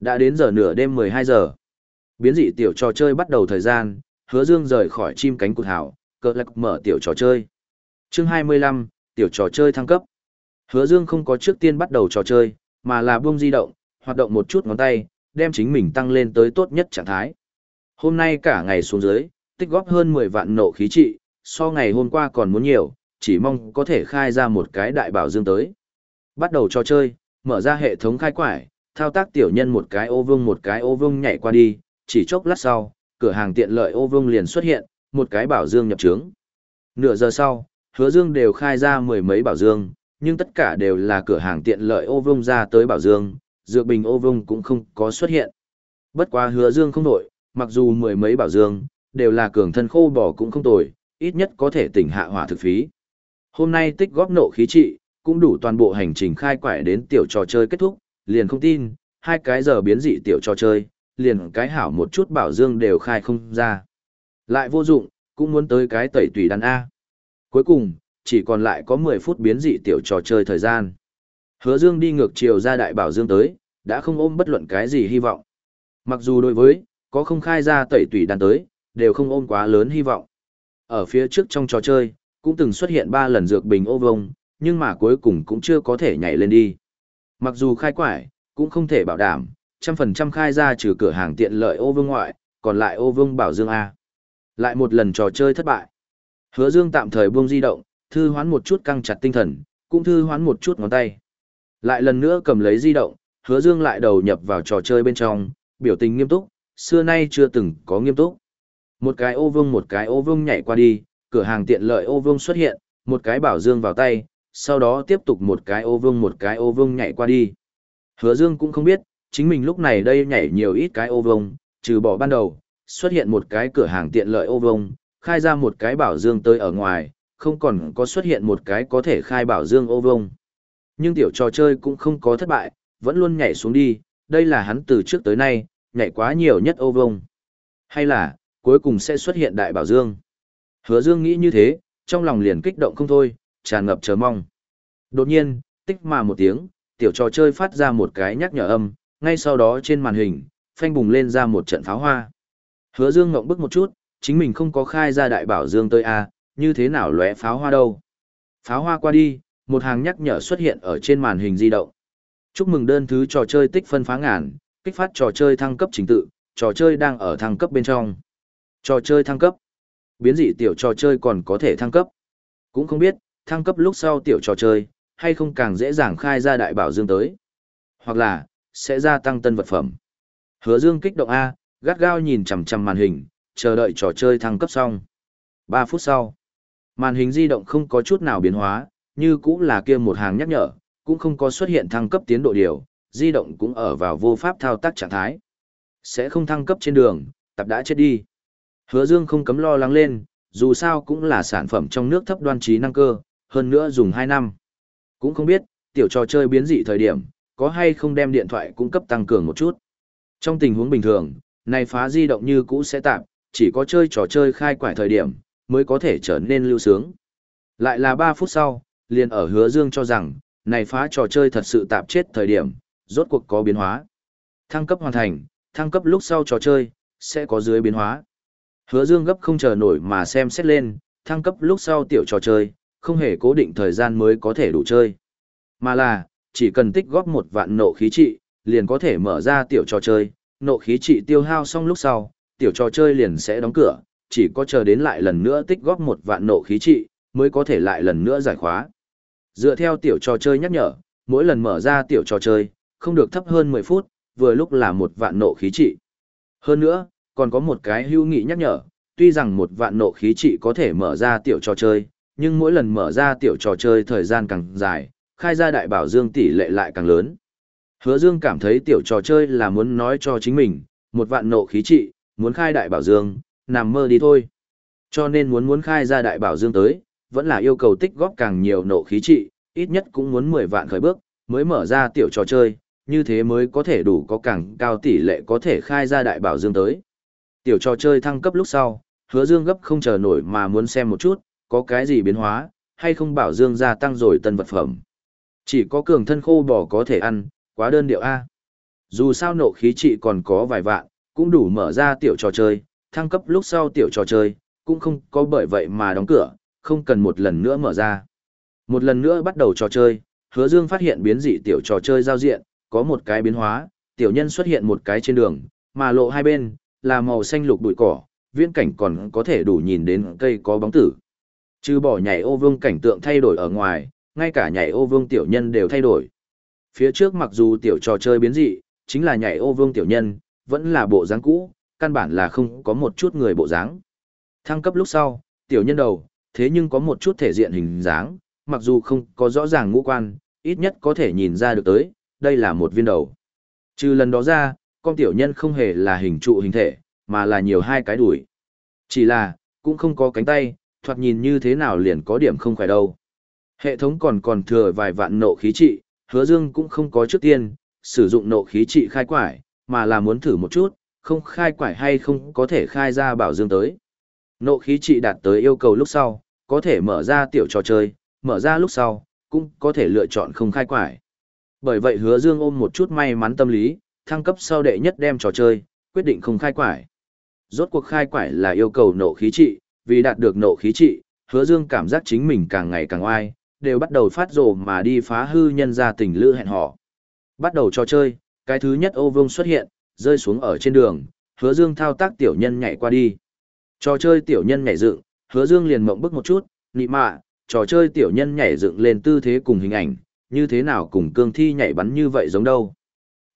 Đã đến giờ nửa đêm 12 giờ. Biến dị tiểu trò chơi bắt đầu thời gian, hứa dương rời khỏi chim cánh cụt hào, cờ lạc mở tiểu trò chơi. Chương 25, tiểu trò chơi thăng cấp. Hứa dương không có trước tiên bắt đầu trò chơi, mà là buông di động, hoạt động một chút ngón tay, đem chính mình tăng lên tới tốt nhất trạng thái. Hôm nay cả ngày xuống dưới, tích góp hơn 10 vạn nộ khí trị, so ngày hôm qua còn muốn nhiều, chỉ mong có thể khai ra một cái đại bảo dương tới. Bắt đầu trò chơi, mở ra hệ thống khai quải, thao tác tiểu nhân một cái ô vương một cái ô vương nhảy qua đi, chỉ chốc lát sau, cửa hàng tiện lợi ô vương liền xuất hiện, một cái bảo dương nhập trướng. Nửa giờ sau, hứa dương đều khai ra mười mấy bảo dương, nhưng tất cả đều là cửa hàng tiện lợi ô vông ra tới bảo dương, dược bình ô vông cũng không có xuất hiện. Bất quá hứa dương không nổi, mặc dù mười mấy bảo dương, đều là cường thân khô bỏ cũng không tồi, ít nhất có thể tỉnh hạ hỏa thực phí. Hôm nay tích góp nộ khí trị, cũng đủ toàn bộ hành trình khai quải đến tiểu trò chơi kết thúc, liền không tin, hai cái giờ biến dị tiểu trò chơi, liền cái hảo một chút bảo dương đều khai không ra. Lại vô dụng, cũng muốn tới cái tẩy tùy đàn A. Cuối cùng, chỉ còn lại có 10 phút biến dị tiểu trò chơi thời gian. Hứa dương đi ngược chiều ra đại bảo dương tới, đã không ôm bất luận cái gì hy vọng. Mặc dù đối với, có không khai ra tẩy tùy đàn tới, đều không ôm quá lớn hy vọng. Ở phía trước trong trò chơi, cũng từng xuất hiện 3 lần dược bình ô vông, nhưng mà cuối cùng cũng chưa có thể nhảy lên đi. Mặc dù khai quải, cũng không thể bảo đảm, trăm phần trăm khai ra trừ cửa hàng tiện lợi ô vương ngoại, còn lại ô vương bảo dương A. Lại một lần trò chơi thất bại. Hứa dương tạm thời buông di động, thư hoán một chút căng chặt tinh thần, cũng thư hoán một chút ngón tay. Lại lần nữa cầm lấy di động, hứa dương lại đầu nhập vào trò chơi bên trong, biểu tình nghiêm túc, xưa nay chưa từng có nghiêm túc. Một cái ô vương một cái ô vương nhảy qua đi, cửa hàng tiện lợi ô vương xuất hiện, một cái bảo dương vào tay, sau đó tiếp tục một cái ô vương một cái ô vương nhảy qua đi. Hứa dương cũng không biết, chính mình lúc này đây nhảy nhiều ít cái ô vương, trừ bỏ ban đầu, xuất hiện một cái cửa hàng tiện lợi ô vương, khai ra một cái bảo dương tới ở ngoài, không còn có xuất hiện một cái có thể khai bảo dương ô vông. Nhưng tiểu trò chơi cũng không có thất bại, vẫn luôn nhảy xuống đi, đây là hắn từ trước tới nay, nhảy quá nhiều nhất ô vông. Hay là, cuối cùng sẽ xuất hiện đại bảo dương. Hứa dương nghĩ như thế, trong lòng liền kích động không thôi, tràn ngập chờ mong. Đột nhiên, tích mà một tiếng, tiểu trò chơi phát ra một cái nhắc nhở âm, ngay sau đó trên màn hình, phanh bùng lên ra một trận pháo hoa. Hứa Dương ngậm bức một chút, chính mình không có khai ra đại bảo Dương tới a, như thế nào lóe pháo hoa đâu. Pháo hoa qua đi, một hàng nhắc nhở xuất hiện ở trên màn hình di động. Chúc mừng đơn thứ trò chơi tích phân phá ngàn, kích phát trò chơi thăng cấp chính tự, trò chơi đang ở thăng cấp bên trong. Trò chơi thăng cấp. Biến dị tiểu trò chơi còn có thể thăng cấp. Cũng không biết, thăng cấp lúc sau tiểu trò chơi, hay không càng dễ dàng khai ra đại bảo dương tới. Hoặc là, sẽ gia tăng tân vật phẩm. Hứa dương kích động A, gắt gao nhìn chằm chằm màn hình, chờ đợi trò chơi thăng cấp xong. 3 phút sau, màn hình di động không có chút nào biến hóa, như cũng là kia một hàng nhắc nhở, cũng không có xuất hiện thăng cấp tiến độ điều, di động cũng ở vào vô pháp thao tác trạng thái. Sẽ không thăng cấp trên đường, tập đã chết đi. Hứa Dương không cấm lo lắng lên, dù sao cũng là sản phẩm trong nước thấp đoan trí năng cơ, hơn nữa dùng 2 năm. Cũng không biết, tiểu trò chơi biến dị thời điểm, có hay không đem điện thoại cung cấp tăng cường một chút. Trong tình huống bình thường, này phá di động như cũ sẽ tạm, chỉ có chơi trò chơi khai quải thời điểm, mới có thể trở nên lưu sướng. Lại là 3 phút sau, liền ở hứa dương cho rằng, này phá trò chơi thật sự tạm chết thời điểm, rốt cuộc có biến hóa. Thăng cấp hoàn thành, thăng cấp lúc sau trò chơi, sẽ có dưới biến hóa. Hứa dương gấp không chờ nổi mà xem xét lên, thăng cấp lúc sau tiểu trò chơi, không hề cố định thời gian mới có thể đủ chơi. Mà là, chỉ cần tích góp một vạn nộ khí trị, liền có thể mở ra tiểu trò chơi, nộ khí trị tiêu hao xong lúc sau, tiểu trò chơi liền sẽ đóng cửa, chỉ có chờ đến lại lần nữa tích góp một vạn nộ khí trị, mới có thể lại lần nữa giải khóa. Dựa theo tiểu trò chơi nhắc nhở, mỗi lần mở ra tiểu trò chơi, không được thấp hơn 10 phút, vừa lúc là một vạn nộ khí trị. Hơn nữa, còn có một cái hưu nghị nhắc nhở, tuy rằng một vạn nộ khí trị có thể mở ra tiểu trò chơi, nhưng mỗi lần mở ra tiểu trò chơi thời gian càng dài, khai ra đại bảo dương tỷ lệ lại càng lớn. Hứa Dương cảm thấy tiểu trò chơi là muốn nói cho chính mình, một vạn nộ khí trị, muốn khai đại bảo dương, nằm mơ đi thôi. Cho nên muốn muốn khai ra đại bảo dương tới, vẫn là yêu cầu tích góp càng nhiều nộ khí trị, ít nhất cũng muốn 10 vạn khởi bước, mới mở ra tiểu trò chơi, như thế mới có thể đủ có càng cao tỷ lệ có thể khai ra đại bảo dương tới. Tiểu trò chơi thăng cấp lúc sau, hứa dương gấp không chờ nổi mà muốn xem một chút, có cái gì biến hóa, hay không bảo dương gia tăng rồi tân vật phẩm. Chỉ có cường thân khô bò có thể ăn, quá đơn điệu A. Dù sao nộ khí trị còn có vài vạn, cũng đủ mở ra tiểu trò chơi, thăng cấp lúc sau tiểu trò chơi, cũng không có bởi vậy mà đóng cửa, không cần một lần nữa mở ra. Một lần nữa bắt đầu trò chơi, hứa dương phát hiện biến dị tiểu trò chơi giao diện, có một cái biến hóa, tiểu nhân xuất hiện một cái trên đường, mà lộ hai bên, là màu xanh lục bụi cỏ, viễn cảnh còn có thể đủ nhìn đến cây có bóng tử. Trừ bỏ nhảy ô vương cảnh tượng thay đổi ở ngoài, ngay cả nhảy ô vương tiểu nhân đều thay đổi. Phía trước mặc dù tiểu trò chơi biến dị, chính là nhảy ô vương tiểu nhân, vẫn là bộ dáng cũ, căn bản là không có một chút người bộ dáng. Thăng cấp lúc sau, tiểu nhân đầu, thế nhưng có một chút thể diện hình dáng, mặc dù không có rõ ràng ngũ quan, ít nhất có thể nhìn ra được tới, đây là một viên đầu. Trừ lần đó ra, con tiểu nhân không hề là hình trụ hình thể, mà là nhiều hai cái đùi. Chỉ là, cũng không có cánh tay, thoạt nhìn như thế nào liền có điểm không khỏe đâu. Hệ thống còn còn thừa vài vạn nộ khí trị, hứa dương cũng không có trước tiên, sử dụng nộ khí trị khai quải, mà là muốn thử một chút, không khai quải hay không có thể khai ra bảo dương tới. Nộ khí trị đạt tới yêu cầu lúc sau, có thể mở ra tiểu trò chơi, mở ra lúc sau, cũng có thể lựa chọn không khai quải. Bởi vậy hứa dương ôm một chút may mắn tâm lý, thăng cấp sau đệ nhất đem trò chơi, quyết định không khai quải. Rốt cuộc khai quải là yêu cầu nộ khí trị, vì đạt được nộ khí trị, hứa dương cảm giác chính mình càng ngày càng oai, đều bắt đầu phát rồ mà đi phá hư nhân gia tình lữ hẹn hò. Bắt đầu trò chơi, cái thứ nhất ô vương xuất hiện, rơi xuống ở trên đường, hứa dương thao tác tiểu nhân nhảy qua đi. Trò chơi tiểu nhân nhảy dựng, hứa dương liền mộng bức một chút, nị mạ, trò chơi tiểu nhân nhảy dựng lên tư thế cùng hình ảnh, như thế nào cùng cương thi nhảy bắn như vậy giống đâu.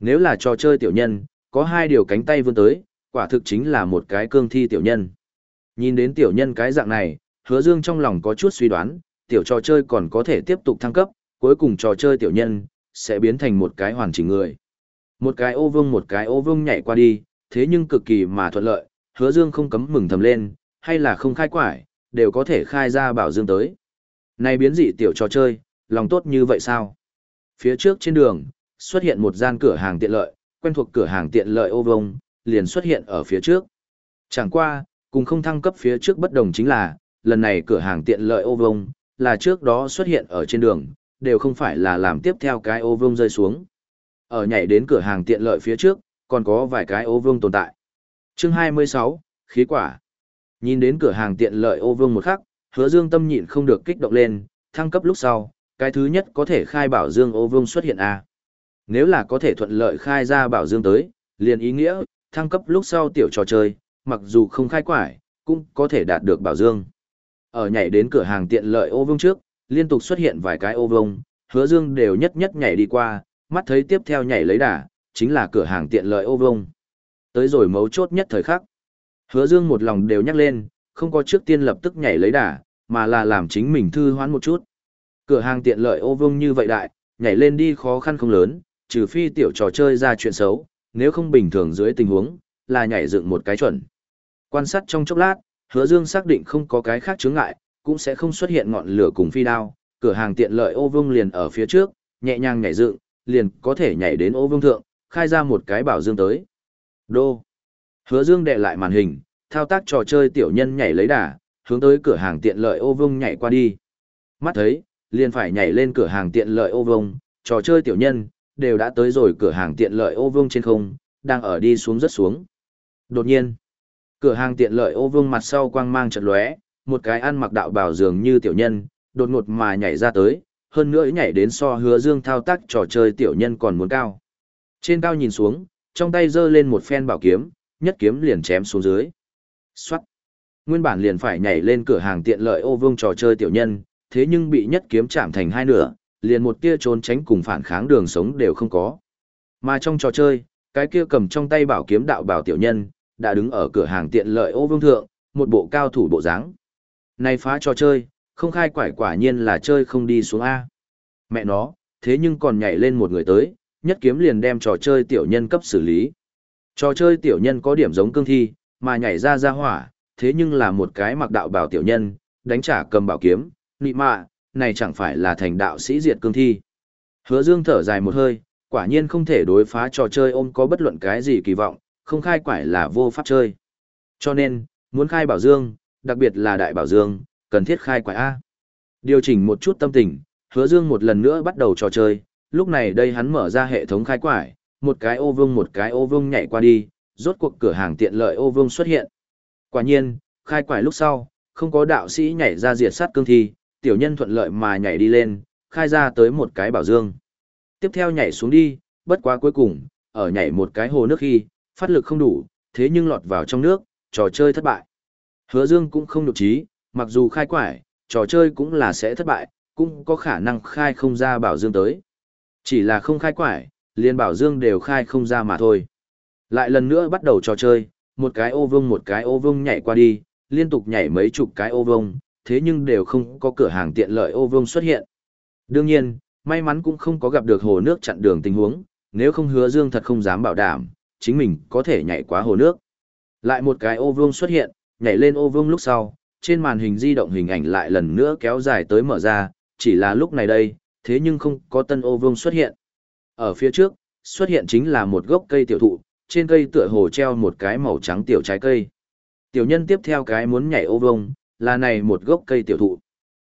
Nếu là trò chơi tiểu nhân, có hai điều cánh tay vươn tới, quả thực chính là một cái cương thi tiểu nhân. Nhìn đến tiểu nhân cái dạng này, hứa dương trong lòng có chút suy đoán, tiểu trò chơi còn có thể tiếp tục thăng cấp, cuối cùng trò chơi tiểu nhân, sẽ biến thành một cái hoàn chỉnh người. Một cái ô vương một cái ô vương nhảy qua đi, thế nhưng cực kỳ mà thuận lợi, hứa dương không cấm mừng thầm lên, hay là không khai quải, đều có thể khai ra bảo dương tới. Này biến dị tiểu trò chơi, lòng tốt như vậy sao? Phía trước trên đường, xuất hiện một gian cửa hàng tiện lợi, quen thuộc cửa hàng tiện lợi ô vông, liền xuất hiện ở phía trước. Chẳng qua, cùng không thăng cấp phía trước bất đồng chính là, lần này cửa hàng tiện lợi ô vông, là trước đó xuất hiện ở trên đường, đều không phải là làm tiếp theo cái ô vông rơi xuống. Ở nhảy đến cửa hàng tiện lợi phía trước, còn có vài cái ô Vương tồn tại. Chương 26, khí quả. Nhìn đến cửa hàng tiện lợi ô vương một khắc, hứa dương tâm nhịn không được kích động lên, thăng cấp lúc sau, cái thứ nhất có thể khai bảo dương ô vương xuất hiện a à. Nếu là có thể thuận lợi khai ra bảo dương tới, liền ý nghĩa, thăng cấp lúc sau tiểu trò chơi, mặc dù không khai quải, cũng có thể đạt được bảo dương. Ở nhảy đến cửa hàng tiện lợi ô vương trước, liên tục xuất hiện vài cái ô vương, hứa dương đều nhất nhất nhảy đi qua, mắt thấy tiếp theo nhảy lấy đà, chính là cửa hàng tiện lợi ô vông. Tới rồi mấu chốt nhất thời khắc. Hứa dương một lòng đều nhắc lên, không có trước tiên lập tức nhảy lấy đà, mà là làm chính mình thư hoán một chút. Cửa hàng tiện lợi ô vông như vậy đại, nhảy lên đi khó khăn không lớn, trừ phi tiểu trò chơi ra chuyện xấu, nếu không bình thường dưới tình huống, là nhảy dựng một cái chuẩn. Quan sát trong chốc lát, hứa dương xác định không có cái khác chướng ngại, cũng sẽ không xuất hiện ngọn lửa cùng phi đao, cửa hàng tiện lợi ô vông liền ở phía trước, nhẹ nhàng nhảy dựng, liền có thể nhảy đến ô vương thượng, khai ra một cái bảo dương tới. Đô. Hứa dương đệ lại màn hình, thao tác trò chơi tiểu nhân nhảy lấy đà, hướng tới cửa hàng tiện lợi ô vương nhảy qua đi. Mắt thấy, liền phải nhảy lên cửa hàng tiện lợi ô vương, trò chơi tiểu nhân, đều đã tới rồi cửa hàng tiện lợi ô vương trên không, đang ở đi xuống rất xuống. Đột nhiên, cửa hàng tiện lợi ô vương mặt sau quang mang chợt lóe, một cái ăn mặc đạo bảo dường như tiểu nhân, đột ngột mà nhảy ra tới, hơn nữa nhảy đến so hứa dương thao tác trò chơi tiểu nhân còn muốn cao. Trên cao nhìn xuống, trong tay giơ lên một phen bảo kiếm, nhất kiếm liền chém xuống dưới. Xoát. Nguyên bản liền phải nhảy lên cửa hàng tiện lợi ô vương trò chơi tiểu nhân, thế nhưng bị nhất kiếm chạm thành hai nửa, liền một tia trốn tránh cùng phản kháng đường sống đều không có. Mà trong trò chơi, cái kia cầm trong tay bảo kiếm đạo bảo tiểu nhân, đã đứng ở cửa hàng tiện lợi ô vương thượng, một bộ cao thủ bộ dáng. Này phá trò chơi, không khai quải quả nhiên là chơi không đi xuống A. Mẹ nó, thế nhưng còn nhảy lên một người tới, nhất kiếm liền đem trò chơi tiểu nhân cấp xử lý. Trò chơi tiểu nhân có điểm giống cương thi, mà nhảy ra ra hỏa, thế nhưng là một cái mặc đạo bảo tiểu nhân, đánh trả cầm bảo kiếm, nị mạ, này chẳng phải là thành đạo sĩ diệt cương thi. Hứa Dương thở dài một hơi, quả nhiên không thể đối phá trò chơi ôm có bất luận cái gì kỳ vọng, không khai quải là vô pháp chơi. Cho nên, muốn khai bảo dương, đặc biệt là đại bảo dương, cần thiết khai quải A. Điều chỉnh một chút tâm tình, hứa dương một lần nữa bắt đầu trò chơi, lúc này đây hắn mở ra hệ thống khai quải, một cái ô vương một cái ô vương nhảy qua đi, rốt cuộc cửa hàng tiện lợi ô vương xuất hiện. Quả nhiên, khai quải lúc sau, không có đạo sĩ nhảy ra diệt sát cương thi, tiểu nhân thuận lợi mà nhảy đi lên, khai ra tới một cái bảo dương. Tiếp theo nhảy xuống đi, bất quá cuối cùng, ở nhảy một cái hồ nước khi, phát lực không đủ, thế nhưng lọt vào trong nước, trò chơi thất bại. Hứa Dương cũng không nhục trí, mặc dù khai quải, trò chơi cũng là sẽ thất bại, cũng có khả năng khai không ra bảo dương tới. Chỉ là không khai quải, liền bảo dương đều khai không ra mà thôi. Lại lần nữa bắt đầu trò chơi, một cái ô vông một cái ô vông nhảy qua đi, liên tục nhảy mấy chục cái ô vông, thế nhưng đều không có cửa hàng tiện lợi ô vông xuất hiện. Đương nhiên, may mắn cũng không có gặp được hồ nước chặn đường tình huống, nếu không hứa dương thật không dám bảo đảm, chính mình có thể nhảy qua hồ nước. Lại một cái ô vương xuất hiện, nhảy lên ô vương lúc sau, trên màn hình di động hình ảnh lại lần nữa kéo dài tới mở ra, chỉ là lúc này đây, thế nhưng không có tân ô vương xuất hiện. Ở phía trước, xuất hiện chính là một gốc cây tiểu thụ, trên cây tựa hồ treo một cái màu trắng tiểu trái cây. Tiểu nhân tiếp theo cái muốn nhảy ô vương, là này một gốc cây tiểu thụ.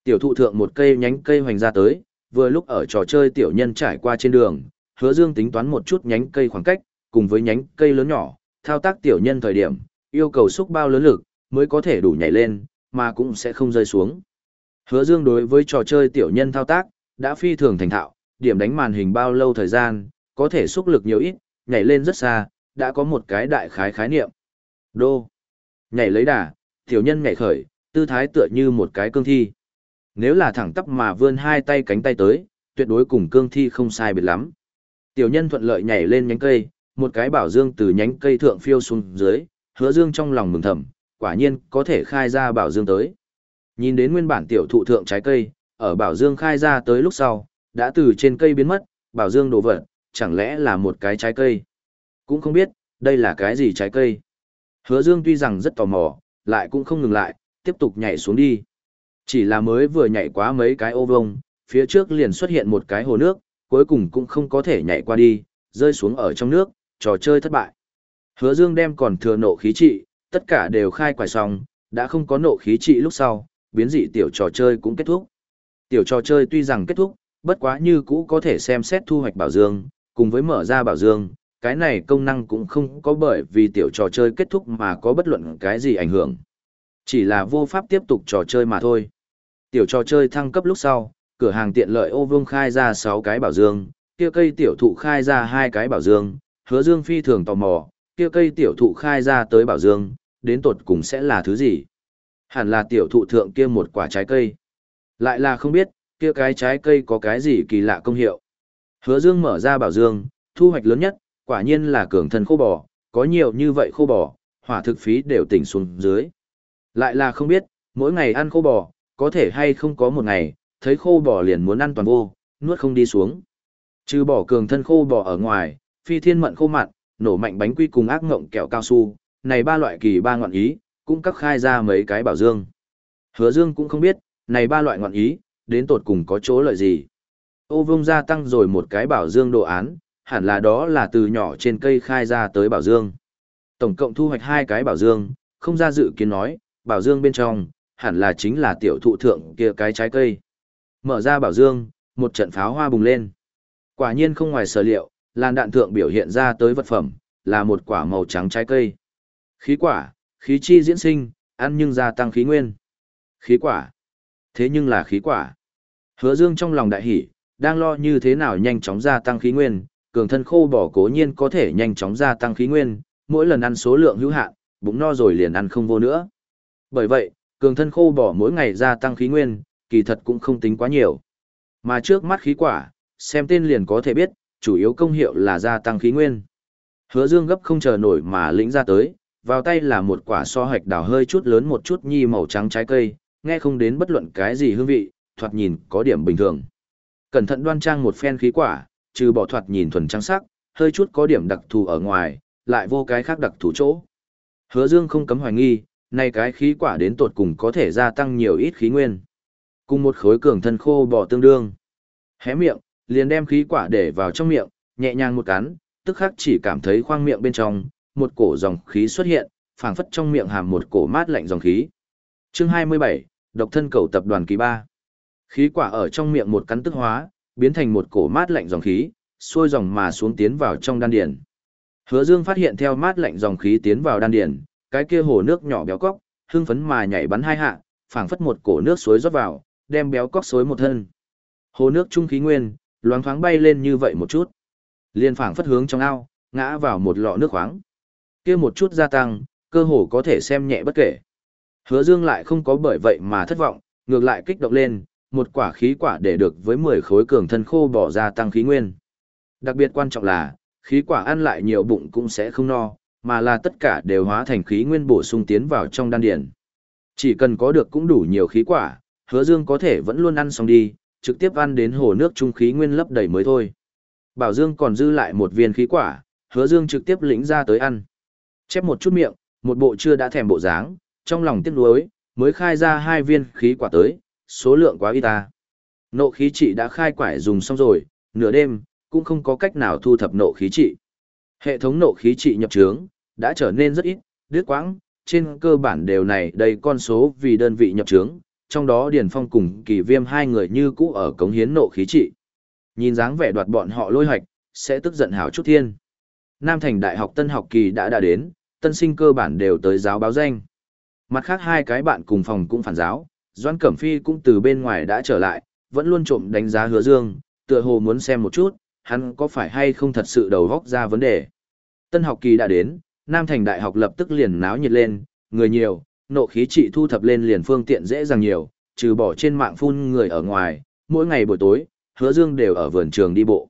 Tiểu thụ thượng một cây nhánh cây hoành ra tới, vừa lúc ở trò chơi tiểu nhân trải qua trên đường, hứa dương tính toán một chút nhánh cây khoảng cách, cùng với nhánh cây lớn nhỏ, thao tác tiểu nhân thời điểm, yêu cầu xúc bao lớn lực, mới có thể đủ nhảy lên, mà cũng sẽ không rơi xuống. Hứa Dương đối với trò chơi tiểu nhân thao tác, đã phi thường thành thạo, điểm đánh màn hình bao lâu thời gian, có thể xúc lực nhiều ít, nhảy lên rất xa, đã có một cái đại khái khái niệm. Đô. Nhảy lấy đà, tiểu nhân nhảy khởi, tư thái tựa như một cái cương thi. Nếu là thẳng tắp mà vươn hai tay cánh tay tới, tuyệt đối cùng cương thi không sai biệt lắm. Tiểu nhân thuận lợi nhảy lên nhánh cây, một cái bảo dương từ nhánh cây thượng phiêu xuống dưới, hứa dương trong lòng mừng thầm, quả nhiên có thể khai ra bảo dương tới. Nhìn đến nguyên bản tiểu thụ thượng trái cây, ở bảo dương khai ra tới lúc sau, đã từ trên cây biến mất, bảo dương đổ vật, chẳng lẽ là một cái trái cây. Cũng không biết, đây là cái gì trái cây. Hứa dương tuy rằng rất tò mò, lại cũng không ngừng lại, tiếp tục nhảy xuống đi. Chỉ là mới vừa nhảy quá mấy cái ô vông, phía trước liền xuất hiện một cái hồ nước, cuối cùng cũng không có thể nhảy qua đi, rơi xuống ở trong nước, trò chơi thất bại. Hứa Dương đem còn thừa nộ khí trị, tất cả đều khai quải xong, đã không có nộ khí trị lúc sau, biến dị tiểu trò chơi cũng kết thúc. Tiểu trò chơi tuy rằng kết thúc, bất quá như cũ có thể xem xét thu hoạch bảo dương, cùng với mở ra bảo dương, cái này công năng cũng không có bởi vì tiểu trò chơi kết thúc mà có bất luận cái gì ảnh hưởng. Chỉ là vô pháp tiếp tục trò chơi mà thôi. Tiểu trò chơi thăng cấp lúc sau, cửa hàng tiện lợi ô vương khai ra 6 cái bảo dương, kia cây tiểu thụ khai ra hai cái bảo dương, hứa dương phi thường tò mò, kia cây tiểu thụ khai ra tới bảo dương, đến tột cùng sẽ là thứ gì? Hẳn là tiểu thụ thượng kia một quả trái cây. Lại là không biết, kia cái trái cây có cái gì kỳ lạ công hiệu. Hứa dương mở ra bảo dương, thu hoạch lớn nhất, quả nhiên là cường thân khô bò, có nhiều như vậy khô bò, hỏa thực phí đều tỉnh xuống dưới. Lại là không biết, mỗi ngày ăn khô bò, có thể hay không có một ngày, thấy khô bò liền muốn ăn toàn vô, nuốt không đi xuống. Trừ bỏ cường thân khô bò ở ngoài, phi thiên mận khô mặn, nổ mạnh bánh quy cùng ác ngộng kẹo cao su, này ba loại kỳ ba ngọn ý, cũng cắt khai ra mấy cái bảo dương. Hứa Dương cũng không biết, này ba loại ngọn ý, đến tột cùng có chỗ lợi gì. Ô Vương gia tăng rồi một cái bảo dương đồ án, hẳn là đó là từ nhỏ trên cây khai ra tới bảo dương. Tổng cộng thu hoạch hai cái bảo dương, không ra dự kiến nói, bảo dương bên trong, hẳn là chính là tiểu thụ thượng kia cái trái cây. Mở ra bảo dương, một trận pháo hoa bùng lên. Quả nhiên không ngoài sở liệu, làn đạn thượng biểu hiện ra tới vật phẩm, là một quả màu trắng trái cây. Khí quả, khí chi diễn sinh, ăn nhưng gia tăng khí nguyên. Khí quả. Thế nhưng là khí quả. Hứa Dương trong lòng đại hỉ, đang lo như thế nào nhanh chóng gia tăng khí nguyên, cường thân khô bỏ cố nhiên có thể nhanh chóng gia tăng khí nguyên, mỗi lần ăn số lượng hữu hạn, bụng no rồi liền ăn không vô nữa. Bởi vậy, cường thân khô bỏ mỗi ngày gia tăng khí nguyên, kỳ thật cũng không tính quá nhiều. Mà trước mắt khí quả, xem tên liền có thể biết, chủ yếu công hiệu là gia tăng khí nguyên. Hứa Dương gấp không chờ nổi mà lĩnh ra tới, vào tay là một quả so hạch đào hơi chút lớn một chút nhi màu trắng trái cây, nghe không đến bất luận cái gì hương vị, thoạt nhìn có điểm bình thường. Cẩn thận đoan trang một phen khí quả, trừ bỏ thoạt nhìn thuần trắng sắc, hơi chút có điểm đặc thù ở ngoài, lại vô cái khác đặc thù chỗ. Hứa Dương không cấm hoài nghi, này cái khí quả đến tột cùng có thể gia tăng nhiều ít khí nguyên. Cùng một khối cường thân khô bỏ tương đương. Hé miệng, liền đem khí quả để vào trong miệng, nhẹ nhàng một cắn, tức khắc chỉ cảm thấy khoang miệng bên trong, một cổ dòng khí xuất hiện, phảng phất trong miệng hàm một cổ mát lạnh dòng khí. Chương 27, độc thân cầu tập đoàn kỳ 3. Khí quả ở trong miệng một cắn tức hóa, biến thành một cổ mát lạnh dòng khí, xuôi dòng mà xuống tiến vào trong đan điền. Hứa Dương phát hiện theo mát lạnh dòng khí tiến vào đan điền, cái kia hồ nước nhỏ béo cóc, hưng phấn mà nhảy bắn hai hạ, phảng phất một cổ nước suối rót vào, đem béo cóc suối một thân. Hồ nước trung khí nguyên, loáng thoáng bay lên như vậy một chút. Liên phảng phất hướng trong ao, ngã vào một lọ nước khoáng. Kia một chút gia tăng, cơ hồ có thể xem nhẹ bất kể. Hứa Dương lại không có bởi vậy mà thất vọng, ngược lại kích động lên, một quả khí quả để được với 10 khối cường thân khô bỏ ra tăng khí nguyên. Đặc biệt quan trọng là, khí quả ăn lại nhiều bụng cũng sẽ không no, mà là tất cả đều hóa thành khí nguyên bổ sung tiến vào trong đan điền. Chỉ cần có được cũng đủ nhiều khí quả, hứa dương có thể vẫn luôn ăn xong đi, trực tiếp ăn đến hồ nước trung khí nguyên lấp đầy mới thôi. Bảo Dương còn dư lại một viên khí quả, hứa dương trực tiếp lĩnh ra tới ăn. Chép một chút miệng, một bộ chưa đã thèm bộ dáng, trong lòng tiếc nuối, mới khai ra hai viên khí quả tới, số lượng quá ít ta. Nộ khí trị đã khai quải dùng xong rồi, nửa đêm, cũng không có cách nào thu thập nộ khí trị. Hệ thống nộ khí trị nhập trướng, đã trở nên rất ít, đứt quãng, trên cơ bản đều này đây con số vì đơn vị nhập trướng, trong đó Điền Phong cùng kỳ viêm hai người như cũ ở cống hiến nộ khí trị. Nhìn dáng vẻ đoạt bọn họ lôi hoạch, sẽ tức giận hảo chút thiên. Nam Thành Đại học Tân học kỳ đã đã đến, tân sinh cơ bản đều tới giáo báo danh. Mặt khác hai cái bạn cùng phòng cũng phản giáo, Doan Cẩm Phi cũng từ bên ngoài đã trở lại, vẫn luôn trộm đánh giá hứa dương, tựa hồ muốn xem một chút, hắn có phải hay không thật sự đầu góc ra vấn đề. Tân học kỳ đã đến, Nam Thành Đại học lập tức liền náo nhiệt lên, người nhiều, nộ khí trị thu thập lên liền phương tiện dễ dàng nhiều, trừ bỏ trên mạng phun người ở ngoài, mỗi ngày buổi tối, hứa dương đều ở vườn trường đi bộ.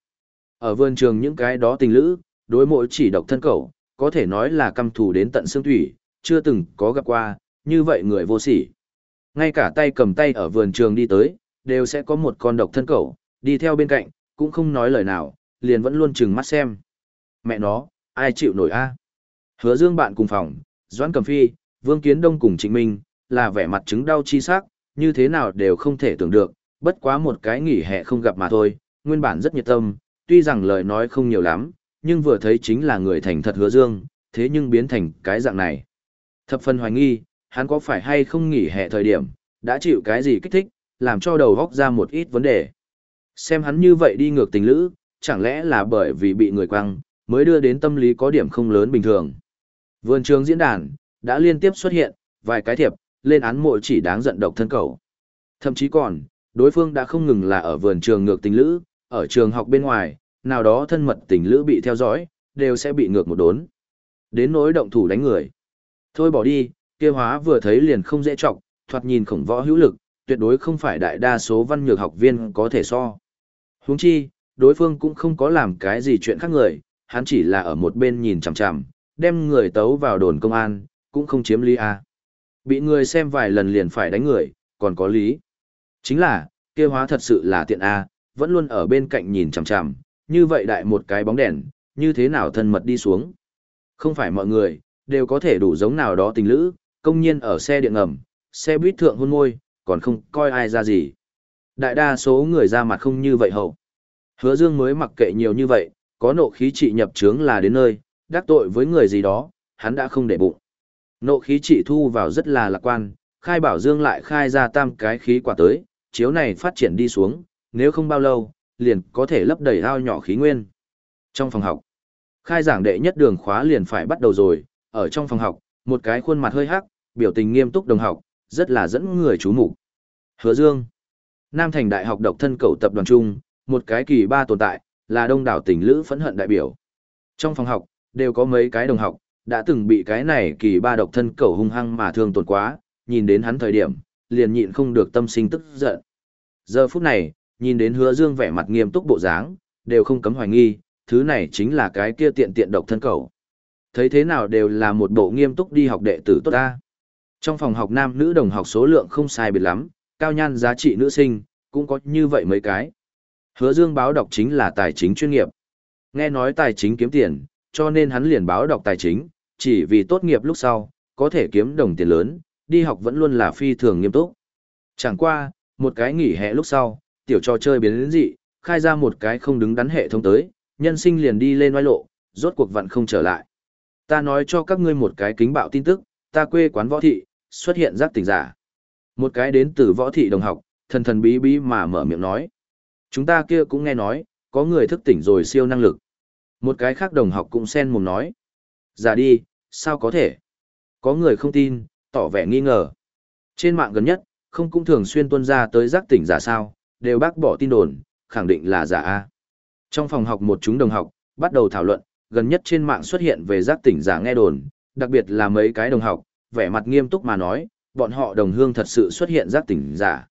Ở vườn trường những cái đó tình lữ, đối mỗi chỉ độc thân cầu, có thể nói là căm thù đến tận xương thủy, chưa từng có gặp qua, như vậy người vô sỉ. Ngay cả tay cầm tay ở vườn trường đi tới, đều sẽ có một con độc thân cẩu, đi theo bên cạnh, cũng không nói lời nào, liền vẫn luôn chừng mắt xem. Mẹ nó, ai chịu nổi a? Hứa Dương bạn cùng phòng, Doãn cầm Phi, Vương Kiến Đông cùng Trịnh Minh, là vẻ mặt chứng đau chi sắc, như thế nào đều không thể tưởng được, bất quá một cái nghỉ hè không gặp mà thôi, nguyên bản rất nhiệt tâm, tuy rằng lời nói không nhiều lắm, nhưng vừa thấy chính là người thành thật Hứa Dương, thế nhưng biến thành cái dạng này. Thập phần hoài nghi, hắn có phải hay không nghỉ hè thời điểm, đã chịu cái gì kích thích, làm cho đầu góc ra một ít vấn đề. Xem hắn như vậy đi ngược tình lữ, chẳng lẽ là bởi vì bị người quăng, mới đưa đến tâm lý có điểm không lớn bình thường. Vườn trường diễn đàn, đã liên tiếp xuất hiện, vài cái thiệp, lên án mội chỉ đáng giận độc thân cầu. Thậm chí còn, đối phương đã không ngừng là ở vườn trường ngược tình lữ, ở trường học bên ngoài, nào đó thân mật tình lữ bị theo dõi, đều sẽ bị ngược một đốn. Đến nỗi động thủ đánh người. Thôi bỏ đi, kia hóa vừa thấy liền không dễ trọng, thoạt nhìn khổng võ hữu lực, tuyệt đối không phải đại đa số văn nhược học viên có thể so. Huống chi, đối phương cũng không có làm cái gì chuyện khác người, hắn chỉ là ở một bên nhìn chằm chằm, đem người tấu vào đồn công an, cũng không chiếm lý a. Bị người xem vài lần liền phải đánh người, còn có lý. Chính là, kia hóa thật sự là tiện a, vẫn luôn ở bên cạnh nhìn chằm chằm, như vậy đại một cái bóng đèn, như thế nào thân mật đi xuống. Không phải mọi người, đều có thể đủ giống nào đó tình lữ, công nhiên ở xe điện ngầm, xe buýt thượng hôn môi, còn không coi ai ra gì. Đại đa số người ra mặt không như vậy hậu. Hứa Dương mới mặc kệ nhiều như vậy, có nộ khí trị nhập trướng là đến nơi, đắc tội với người gì đó, hắn đã không để bụng. Nộ khí trị thu vào rất là lạc quan, khai bảo Dương lại khai ra tam cái khí quả tới, chiếu này phát triển đi xuống, nếu không bao lâu, liền có thể lấp đầy ao nhỏ khí nguyên. Trong phòng học, khai giảng đệ nhất đường khóa liền phải bắt đầu rồi, ở trong phòng học, một cái khuôn mặt hơi hắc, biểu tình nghiêm túc đồng học, rất là dẫn người chú mục. Hứa Dương, Nam Thành Đại học độc thân cầu tập đoàn trung, một cái kỳ ba tồn tại, là đông đảo tình lữ phẫn hận đại biểu. Trong phòng học, đều có mấy cái đồng học, đã từng bị cái này kỳ ba độc thân cầu hung hăng mà thương tổn quá, nhìn đến hắn thời điểm, liền nhịn không được tâm sinh tức giận. Giờ phút này, nhìn đến hứa dương vẻ mặt nghiêm túc bộ dáng, đều không cấm hoài nghi, thứ này chính là cái kia tiện tiện độc thân cầu. Thấy thế nào đều là một bộ nghiêm túc đi học đệ tử tốt ta. Trong phòng học nam nữ đồng học số lượng không sai biệt lắm, cao nhan giá trị nữ sinh, cũng có như vậy mấy cái. Hứa Dương báo đọc chính là tài chính chuyên nghiệp. Nghe nói tài chính kiếm tiền, cho nên hắn liền báo đọc tài chính, chỉ vì tốt nghiệp lúc sau, có thể kiếm đồng tiền lớn, đi học vẫn luôn là phi thường nghiêm túc. Chẳng qua, một cái nghỉ hè lúc sau, tiểu trò chơi biến đến dị, khai ra một cái không đứng đắn hệ thống tới, nhân sinh liền đi lên oai lộ, rốt cuộc vẫn không trở lại. Ta nói cho các ngươi một cái kính bạo tin tức, ta quê quán võ thị, xuất hiện giác tỉnh giả. Một cái đến từ võ thị đồng học, thần thần bí bí mà mở miệng nói. Chúng ta kia cũng nghe nói, có người thức tỉnh rồi siêu năng lực. Một cái khác đồng học cũng sen mồm nói. Giả đi, sao có thể? Có người không tin, tỏ vẻ nghi ngờ. Trên mạng gần nhất, không cũng thường xuyên tuân ra tới giác tỉnh giả sao, đều bác bỏ tin đồn, khẳng định là giả A. Trong phòng học một chúng đồng học, bắt đầu thảo luận, gần nhất trên mạng xuất hiện về giác tỉnh giả nghe đồn, đặc biệt là mấy cái đồng học, vẻ mặt nghiêm túc mà nói, bọn họ đồng hương thật sự xuất hiện giác tỉnh giả.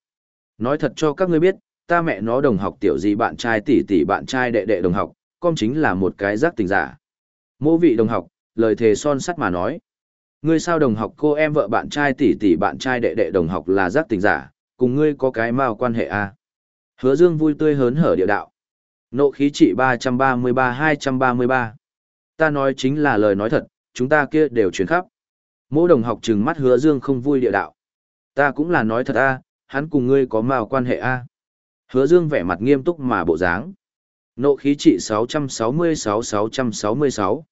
Nói thật cho các ngươi biết, ta mẹ nó đồng học tiểu gì bạn trai tỷ tỷ bạn trai đệ đệ đồng học, con chính là một cái giác tỉnh giả. Mô vị đồng học, lời thề son sắt mà nói. Ngươi sao đồng học cô em vợ bạn trai tỷ tỷ bạn trai đệ đệ đồng học là giác tỉnh giả, cùng ngươi có cái mao quan hệ a à? Hứa Dương vui tươi hớn hở địa đạo. Nộ khí trị 333-233. Ta nói chính là lời nói thật, chúng ta kia đều chuyển khắp. Mỗ đồng học trừng mắt hứa Dương không vui địa đạo. Ta cũng là nói thật a, hắn cùng ngươi có mào quan hệ a. Hứa Dương vẻ mặt nghiêm túc mà bộ dáng. Nộ khí trị 666-666.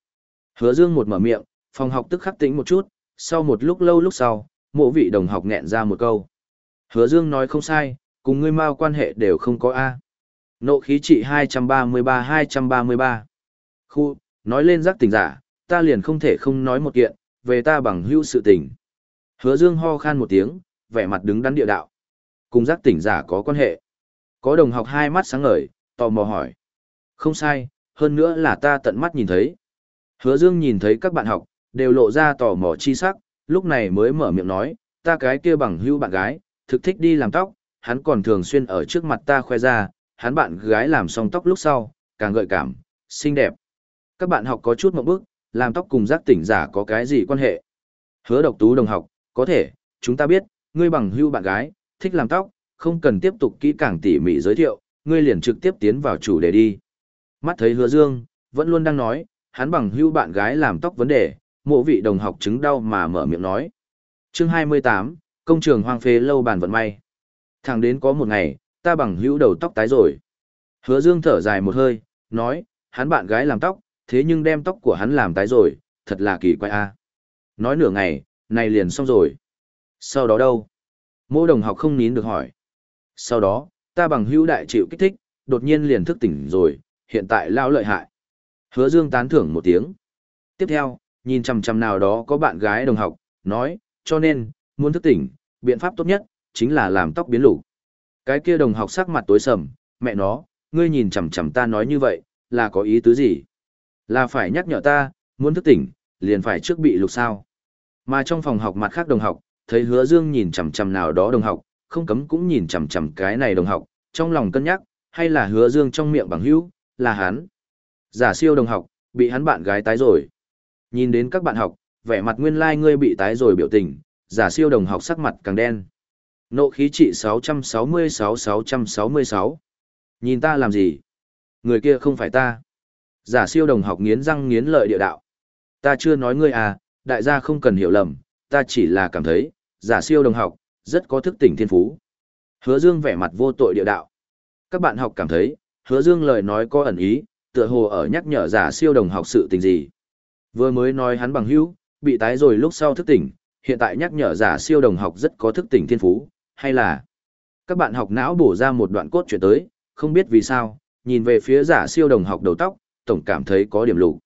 Hứa Dương một mở miệng, phòng học tức khắc tĩnh một chút, sau một lúc lâu lúc sau, mộ vị đồng học nghẹn ra một câu. Hứa Dương nói không sai, cùng ngươi mao quan hệ đều không có A. Nộ khí trị 233-233. Khu, nói lên giác tình giả, ta liền không thể không nói một kiện, về ta bằng hữu sự tình. Hứa Dương ho khan một tiếng, vẻ mặt đứng đắn địa đạo. Cùng giác tỉnh giả có quan hệ. Có đồng học hai mắt sáng ngời, tò mò hỏi. Không sai, hơn nữa là ta tận mắt nhìn thấy. Hứa Dương nhìn thấy các bạn học, đều lộ ra tò mò chi sắc, lúc này mới mở miệng nói, ta cái kia bằng hữu bạn gái, thực thích đi làm tóc, hắn còn thường xuyên ở trước mặt ta khoe ra, hắn bạn gái làm xong tóc lúc sau, càng gợi cảm, xinh đẹp. Các bạn học có chút một bước, làm tóc cùng giác tỉnh giả có cái gì quan hệ? Hứa độc tú đồng học, có thể, chúng ta biết, ngươi bằng hữu bạn gái, thích làm tóc, không cần tiếp tục kỹ càng tỉ mỉ giới thiệu, ngươi liền trực tiếp tiến vào chủ đề đi. Mắt thấy hứa dương, vẫn luôn đang nói, hắn bằng hữu bạn gái làm tóc vấn đề, mộ vị đồng học chứng đau mà mở miệng nói. Chương 28, công trường hoang phế lâu bàn vận may. Thẳng đến có một ngày, ta bằng hữu đầu tóc tái rồi. Hứa Dương thở dài một hơi, nói, hắn bạn gái làm tóc, thế nhưng đem tóc của hắn làm tái rồi, thật là kỳ quái a. Nói nửa ngày, này liền xong rồi. Sau đó đâu? Mô đồng học không nín được hỏi. Sau đó, ta bằng hữu đại chịu kích thích, đột nhiên liền thức tỉnh rồi, hiện tại lao lợi hại. Hứa Dương tán thưởng một tiếng. Tiếp theo, nhìn chằm chằm nào đó có bạn gái đồng học, nói, cho nên, muốn thức tỉnh, biện pháp tốt nhất, chính là làm tóc biến lục. Cái kia đồng học sắc mặt tối sầm, mẹ nó, ngươi nhìn chằm chằm ta nói như vậy, là có ý tứ gì? Là phải nhắc nhở ta, muốn thức tỉnh, liền phải trước bị lục sao. Mà trong phòng học mặt khác đồng học, thấy hứa dương nhìn chằm chằm nào đó đồng học, không cấm cũng nhìn chằm chằm cái này đồng học, trong lòng cân nhắc, hay là hứa dương trong miệng bằng hữu, là hắn. Giả siêu đồng học, bị hắn bạn gái tái rồi. Nhìn đến các bạn học, vẻ mặt nguyên lai like ngươi bị tái rồi biểu tình, giả siêu đồng học sắc mặt càng đen. Nộ khí trị 666-666. Nhìn ta làm gì? Người kia không phải ta. Giả siêu đồng học nghiến răng nghiến lợi địa đạo. Ta chưa nói ngươi à, đại gia không cần hiểu lầm, ta chỉ là cảm thấy, giả siêu đồng học, rất có thức tỉnh thiên phú. Hứa Dương vẻ mặt vô tội địa đạo. Các bạn học cảm thấy, hứa Dương lời nói có ẩn ý, tựa hồ ở nhắc nhở giả siêu đồng học sự tình gì. Vừa mới nói hắn bằng hữu, bị tái rồi lúc sau thức tỉnh, hiện tại nhắc nhở giả siêu đồng học rất có thức tỉnh thiên phú, hay là các bạn học não bổ ra một đoạn cốt chuyện tới, không biết vì sao, nhìn về phía giả siêu đồng học đầu tóc, tổng cảm thấy có điểm lục.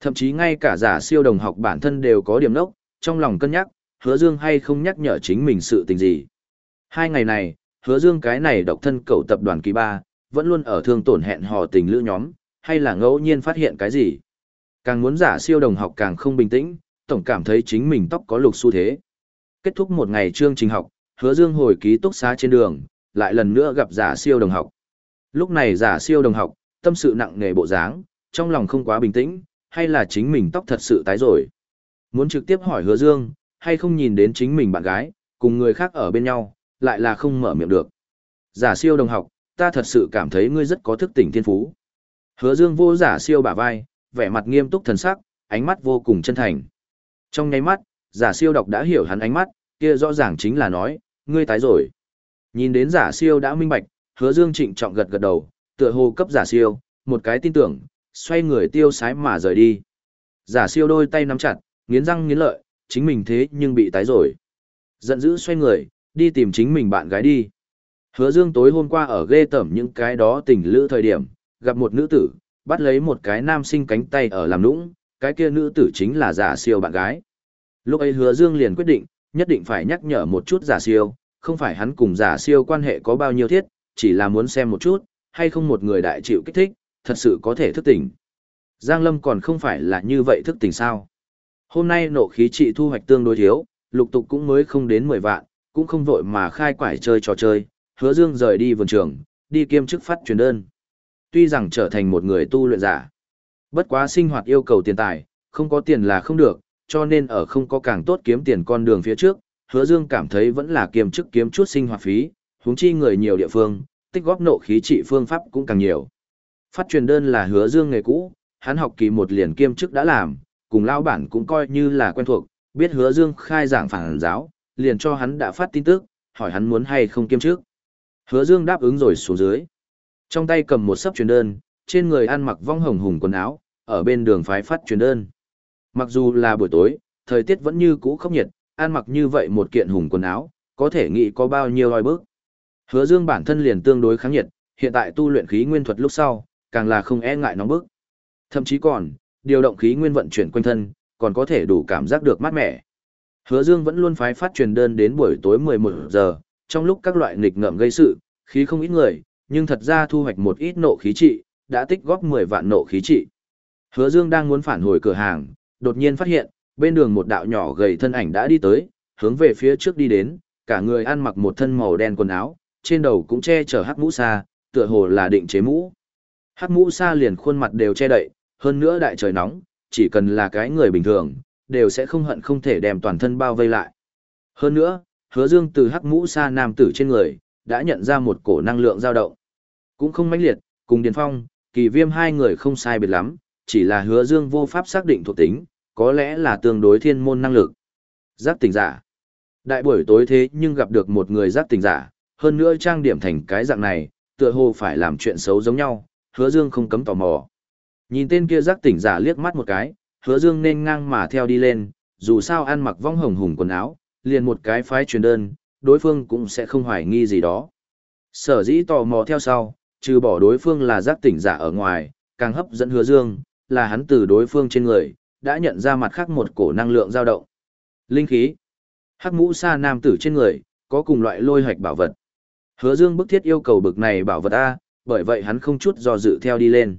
Thậm chí ngay cả giả siêu đồng học bản thân đều có điểm nốc, trong lòng cân nhắc, hứa dương hay không nhắc nhở chính mình sự tình gì. Hai ngày này, hứa dương cái này độc thân cầu tập đoàn kỳ ba, vẫn luôn ở thương tổn hẹn hò tình lữ nhóm, hay là ngẫu nhiên phát hiện cái gì. Càng muốn giả siêu đồng học càng không bình tĩnh, tổng cảm thấy chính mình tóc có lục xu thế. Kết thúc một ngày chương trình học, hứa dương hồi ký túc xá trên đường, lại lần nữa gặp giả siêu đồng học. Lúc này giả siêu đồng học, tâm sự nặng nề bộ dáng, trong lòng không quá bình tĩnh, hay là chính mình tóc thật sự tái rồi. Muốn trực tiếp hỏi hứa dương, hay không nhìn đến chính mình bạn gái, cùng người khác ở bên nhau, lại là không mở miệng được. Giả siêu đồng học, ta thật sự cảm thấy ngươi rất có thức tỉnh thiên phú. Hứa dương vô giả siêu bả vai, vẻ mặt nghiêm túc thần sắc, ánh mắt vô cùng chân thành. Trong nháy mắt, giả siêu đọc đã hiểu hắn ánh mắt, kia rõ ràng chính là nói, ngươi tái rồi. Nhìn đến giả siêu đã minh bạch, hứa dương trịnh trọng gật gật đầu, tựa hồ cấp giả siêu, một cái tin tưởng, xoay người tiêu sái mà rời đi. Giả siêu đôi tay nắm chặt, nghiến răng nghiến lợi, chính mình thế nhưng bị tái rồi. Giận dữ xoay người, đi tìm chính mình bạn gái đi. Hứa dương tối hôm qua ở ghê tẩm những cái đó tình lữ thời điểm, gặp một nữ tử, bắt lấy một cái nam sinh cánh tay ở làm nũng, cái kia nữ tử chính là giả siêu bạn gái. Lúc ấy hứa dương liền quyết định, nhất định phải nhắc nhở một chút giả siêu, không phải hắn cùng giả siêu quan hệ có bao nhiêu thiết, chỉ là muốn xem một chút, hay không một người đại chịu kích thích, thật sự có thể thức tỉnh. Giang Lâm còn không phải là như vậy thức tỉnh sao. Hôm nay nộ khí trị thu hoạch tương đối thiếu, lục tục cũng mới không đến 10 vạn, cũng không vội mà khai quải chơi trò chơi, hứa dương rời đi vườn trường, đi kiêm chức phát truyền đơn. Tuy rằng trở thành một người tu luyện giả, bất quá sinh hoạt yêu cầu tiền tài, không có tiền là không được, cho nên ở không có càng tốt kiếm tiền con đường phía trước, hứa dương cảm thấy vẫn là kiêm chức kiếm chút sinh hoạt phí, huống chi người nhiều địa phương, tích góp nộ khí trị phương pháp cũng càng nhiều. Phát truyền đơn là hứa dương nghề cũ, hắn học kỳ một liền kiêm chức đã làm, cùng lao bản cũng coi như là quen thuộc, biết hứa dương khai giảng phản giáo, liền cho hắn đã phát tin tức, hỏi hắn muốn hay không kiêm chức. Hứa dương đáp ứng rồi xuống dưới. Trong tay cầm một sấp truyền đơn, trên người ăn mặc vong hồng hùng quần áo, ở bên đường phái phát truyền đơn. Mặc dù là buổi tối, thời tiết vẫn như cũ khốc nhiệt, ăn mặc như vậy một kiện hùng quần áo, có thể nghĩ có bao nhiêu oi bức. Hứa Dương bản thân liền tương đối kháng nhiệt, hiện tại tu luyện khí nguyên thuật lúc sau, càng là không e ngại nóng bức. Thậm chí còn, điều động khí nguyên vận chuyển quanh thân, còn có thể đủ cảm giác được mát mẻ. Hứa Dương vẫn luôn phái phát truyền đơn đến buổi tối 11 giờ, trong lúc các loại nghịch ngợm gây sự, khí không ít người, nhưng thật ra thu hoạch một ít nộ khí trị, đã tích góp 10 vạn nộ khí trị. Hứa Dương đang muốn phản hồi cửa hàng, đột nhiên phát hiện, bên đường một đạo nhỏ gầy thân ảnh đã đi tới, hướng về phía trước đi đến, cả người ăn mặc một thân màu đen quần áo, trên đầu cũng che chở hắc mũ sa, tựa hồ là định chế mũ. Hắc mũ sa liền khuôn mặt đều che đậy, hơn nữa đại trời nóng, chỉ cần là cái người bình thường, đều sẽ không hận không thể đem toàn thân bao vây lại. Hơn nữa, hứa dương từ hắc mũ sa nam tử trên người, đã nhận ra một cổ năng lượng dao động. Cũng không mãnh liệt, cùng Điền Phong, kỳ viêm hai người không sai biệt lắm, chỉ là hứa dương vô pháp xác định thuộc tính, có lẽ là tương đối thiên môn năng lực. Giác tỉnh giả. Đại buổi tối thế nhưng gặp được một người giác tỉnh giả, hơn nữa trang điểm thành cái dạng này, tựa hồ phải làm chuyện xấu giống nhau, hứa dương không cấm tò mò. Nhìn tên kia giác tỉnh giả liếc mắt một cái, hứa dương nên ngang mà theo đi lên, dù sao ăn mặc vong hồng hùng quần áo, liền một cái phái truyền đơn, đối phương cũng sẽ không hoài nghi gì đó. Sở dĩ tò mò theo sau, trừ bỏ đối phương là giác tỉnh giả ở ngoài, càng hấp dẫn hứa dương, là hắn từ đối phương trên người, đã nhận ra mặt khác một cổ năng lượng dao động. Linh khí. Hắc mũ sa nam tử trên người, có cùng loại lôi hoạch bảo vật. Hứa Dương bức thiết yêu cầu bực này bảo vật A, bởi vậy hắn không chút do dự theo đi lên.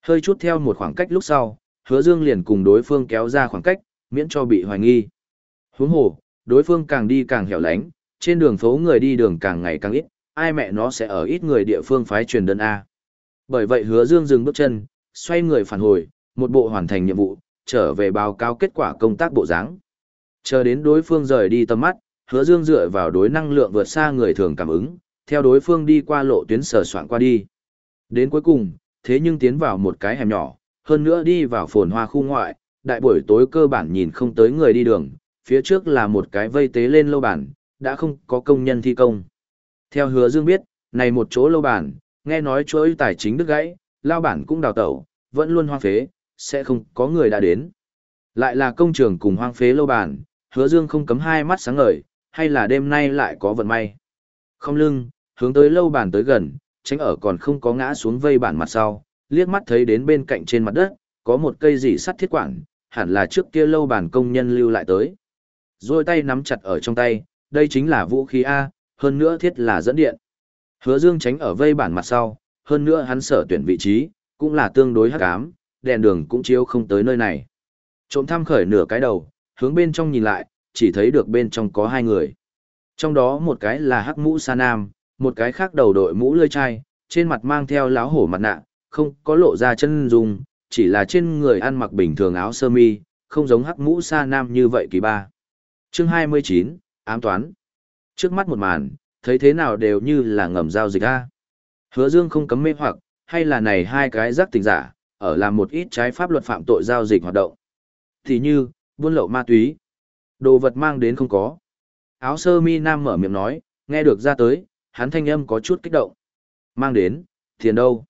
Hơi chút theo một khoảng cách lúc sau, Hứa Dương liền cùng đối phương kéo ra khoảng cách, miễn cho bị hoài nghi. Huống hồ, đối phương càng đi càng hẻo lánh, trên đường phố người đi đường càng ngày càng ít, ai mẹ nó sẽ ở ít người địa phương phái truyền đơn A. Bởi vậy Hứa Dương dừng bước chân, xoay người phản hồi, một bộ hoàn thành nhiệm vụ, trở về báo cáo kết quả công tác bộ dáng. Chờ đến đối phương rời đi tầm mắt, Hứa Dương dựa vào đối năng lượng vượt xa người thường cảm ứng, theo đối phương đi qua lộ tuyến sở soạn qua đi. Đến cuối cùng, thế nhưng tiến vào một cái hẻm nhỏ, hơn nữa đi vào phồn hoa khu ngoại, đại buổi tối cơ bản nhìn không tới người đi đường, phía trước là một cái vây tế lên lâu bản, đã không có công nhân thi công. Theo hứa dương biết, này một chỗ lâu bản, nghe nói chuỗi tài chính đứt gãy, lao bản cũng đào tẩu, vẫn luôn hoang phế, sẽ không có người đã đến. Lại là công trường cùng hoang phế lâu bản, hứa dương không cấm hai mắt sáng ngời, hay là đêm nay lại có vận may. Không lưng, hướng tới lâu bản tới gần, tránh ở còn không có ngã xuống vây bản mặt sau, liếc mắt thấy đến bên cạnh trên mặt đất, có một cây dỉ sắt thiết quản, hẳn là trước kia lâu bản công nhân lưu lại tới. Rồi tay nắm chặt ở trong tay, đây chính là vũ khí A, hơn nữa thiết là dẫn điện. Hứa Dương tránh ở vây bản mặt sau, hơn nữa hắn sở tuyển vị trí, cũng là tương đối hắc ám, đèn đường cũng chiếu không tới nơi này. Trộm thăm khởi nửa cái đầu, hướng bên trong nhìn lại, chỉ thấy được bên trong có hai người. Trong đó một cái là hắc mũ sa nam, một cái khác đầu đội mũ lơi chai, trên mặt mang theo láo hổ mặt nạ, không có lộ ra chân dung, chỉ là trên người ăn mặc bình thường áo sơ mi, không giống hắc mũ sa nam như vậy kỳ ba. Chương 29, ám toán. Trước mắt một màn, thấy thế nào đều như là ngầm giao dịch a. Hứa Dương không cấm mê hoặc, hay là này hai cái giác tình giả, ở làm một ít trái pháp luật phạm tội giao dịch hoạt động. Thì như, buôn lậu ma túy, đồ vật mang đến không có. Áo sơ mi nam mở miệng nói, nghe được ra tới, hắn thanh âm có chút kích động. Mang đến, tiền đâu?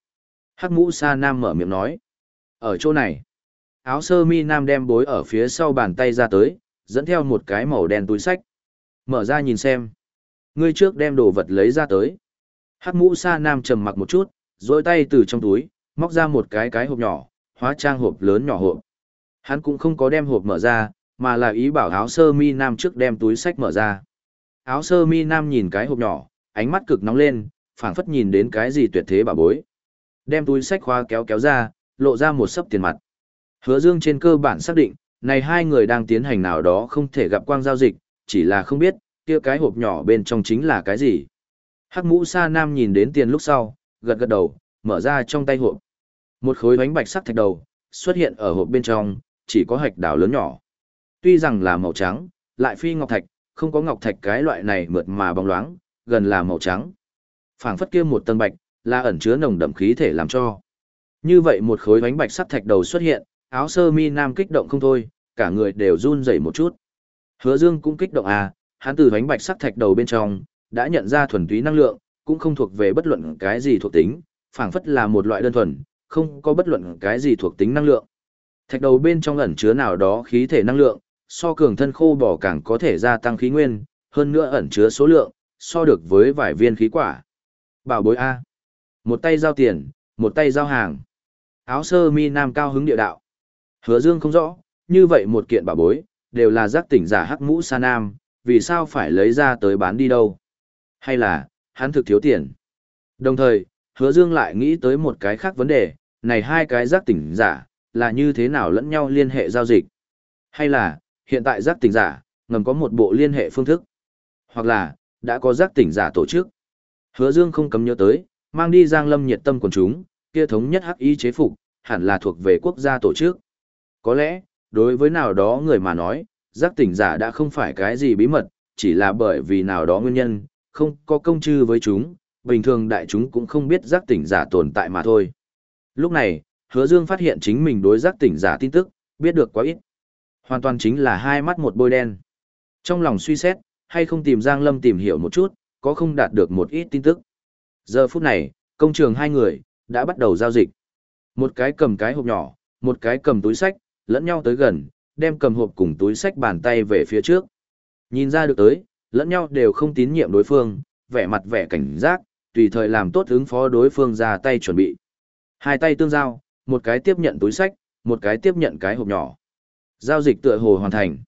Hắc mũ sa nam mở miệng nói. Ở chỗ này. Áo sơ mi nam đem bối ở phía sau bàn tay ra tới, dẫn theo một cái màu đen túi sách. Mở ra nhìn xem. Ngươi trước đem đồ vật lấy ra tới. Hắc mũ sa nam trầm mặc một chút, rồi tay từ trong túi, móc ra một cái cái hộp nhỏ, hóa trang hộp lớn nhỏ hộp. Hắn cũng không có đem hộp mở ra, mà là ý bảo áo sơ mi nam trước đem túi sách mở ra. Áo sơ mi nam nhìn cái hộp nhỏ, ánh mắt cực nóng lên, phảng phất nhìn đến cái gì tuyệt thế bà bối. Đem túi sách khóa kéo kéo ra, lộ ra một sấp tiền mặt. Hứa Dương trên cơ bản xác định, này hai người đang tiến hành nào đó không thể gặp quang giao dịch, chỉ là không biết, kia cái hộp nhỏ bên trong chính là cái gì. Hắc mũ sa nam nhìn đến tiền lúc sau, gật gật đầu, mở ra trong tay hộp. Một khối bánh bạch sắc thạch đầu, xuất hiện ở hộp bên trong, chỉ có hạch đảo lớn nhỏ. Tuy rằng là màu trắng, lại phi ngọc thạch, không có ngọc thạch cái loại này mượt mà bóng loáng, gần là màu trắng. phảng phất kia một tầng bạch, là ẩn chứa nồng đậm khí thể làm cho. Như vậy một khối bánh bạch sắc thạch đầu xuất hiện, áo sơ mi nam kích động không thôi, cả người đều run rẩy một chút. Hứa Dương cũng kích động à, hắn từ bánh bạch sắc thạch đầu bên trong, đã nhận ra thuần túy năng lượng, cũng không thuộc về bất luận cái gì thuộc tính, phảng phất là một loại đơn thuần, không có bất luận cái gì thuộc tính năng lượng. Thạch đầu bên trong ẩn chứa nào đó khí thể năng lượng, so cường thân khô bò càng có thể gia tăng khí nguyên, hơn nữa ẩn chứa số lượng, so được với vài viên khí quả. Bảo bối A. Một tay giao tiền, một tay giao hàng. Áo sơ mi nam cao hứng địa đạo. Hứa dương không rõ, như vậy một kiện bảo bối, đều là giác tỉnh giả hắc mũ sa nam, vì sao phải lấy ra tới bán đi đâu? Hay là, hắn thực thiếu tiền? Đồng thời, hứa dương lại nghĩ tới một cái khác vấn đề, này hai cái giác tỉnh giả, là như thế nào lẫn nhau liên hệ giao dịch? Hay là, hiện tại giác tỉnh giả, ngầm có một bộ liên hệ phương thức? Hoặc là, đã có giác tỉnh giả tổ chức? Hứa dương không cấm nhớ tới, mang đi giang lâm nhiệt tâm quần chúng, kia thống nhất hắc y chế phục, hẳn là thuộc về quốc gia tổ chức. Có lẽ, đối với nào đó người mà nói, giác tỉnh giả đã không phải cái gì bí mật, chỉ là bởi vì nào đó nguyên nhân, không có công chư với chúng, bình thường đại chúng cũng không biết giác tỉnh giả tồn tại mà thôi. Lúc này, hứa dương phát hiện chính mình đối giác tỉnh giả tin tức, biết được quá ít. Hoàn toàn chính là hai mắt một bôi đen. Trong lòng suy xét, hay không tìm Giang Lâm tìm hiểu một chút, có không đạt được một ít tin tức. Giờ phút này, công trường hai người, đã bắt đầu giao dịch. Một cái cầm cái hộp nhỏ, một cái cầm túi sách, lẫn nhau tới gần, đem cầm hộp cùng túi sách bàn tay về phía trước. Nhìn ra được tới, lẫn nhau đều không tín nhiệm đối phương, vẻ mặt vẻ cảnh giác, tùy thời làm tốt ứng phó đối phương ra tay chuẩn bị. Hai tay tương giao, một cái tiếp nhận túi sách, một cái tiếp nhận cái hộp nhỏ. Giao dịch tựa hồ hoàn thành.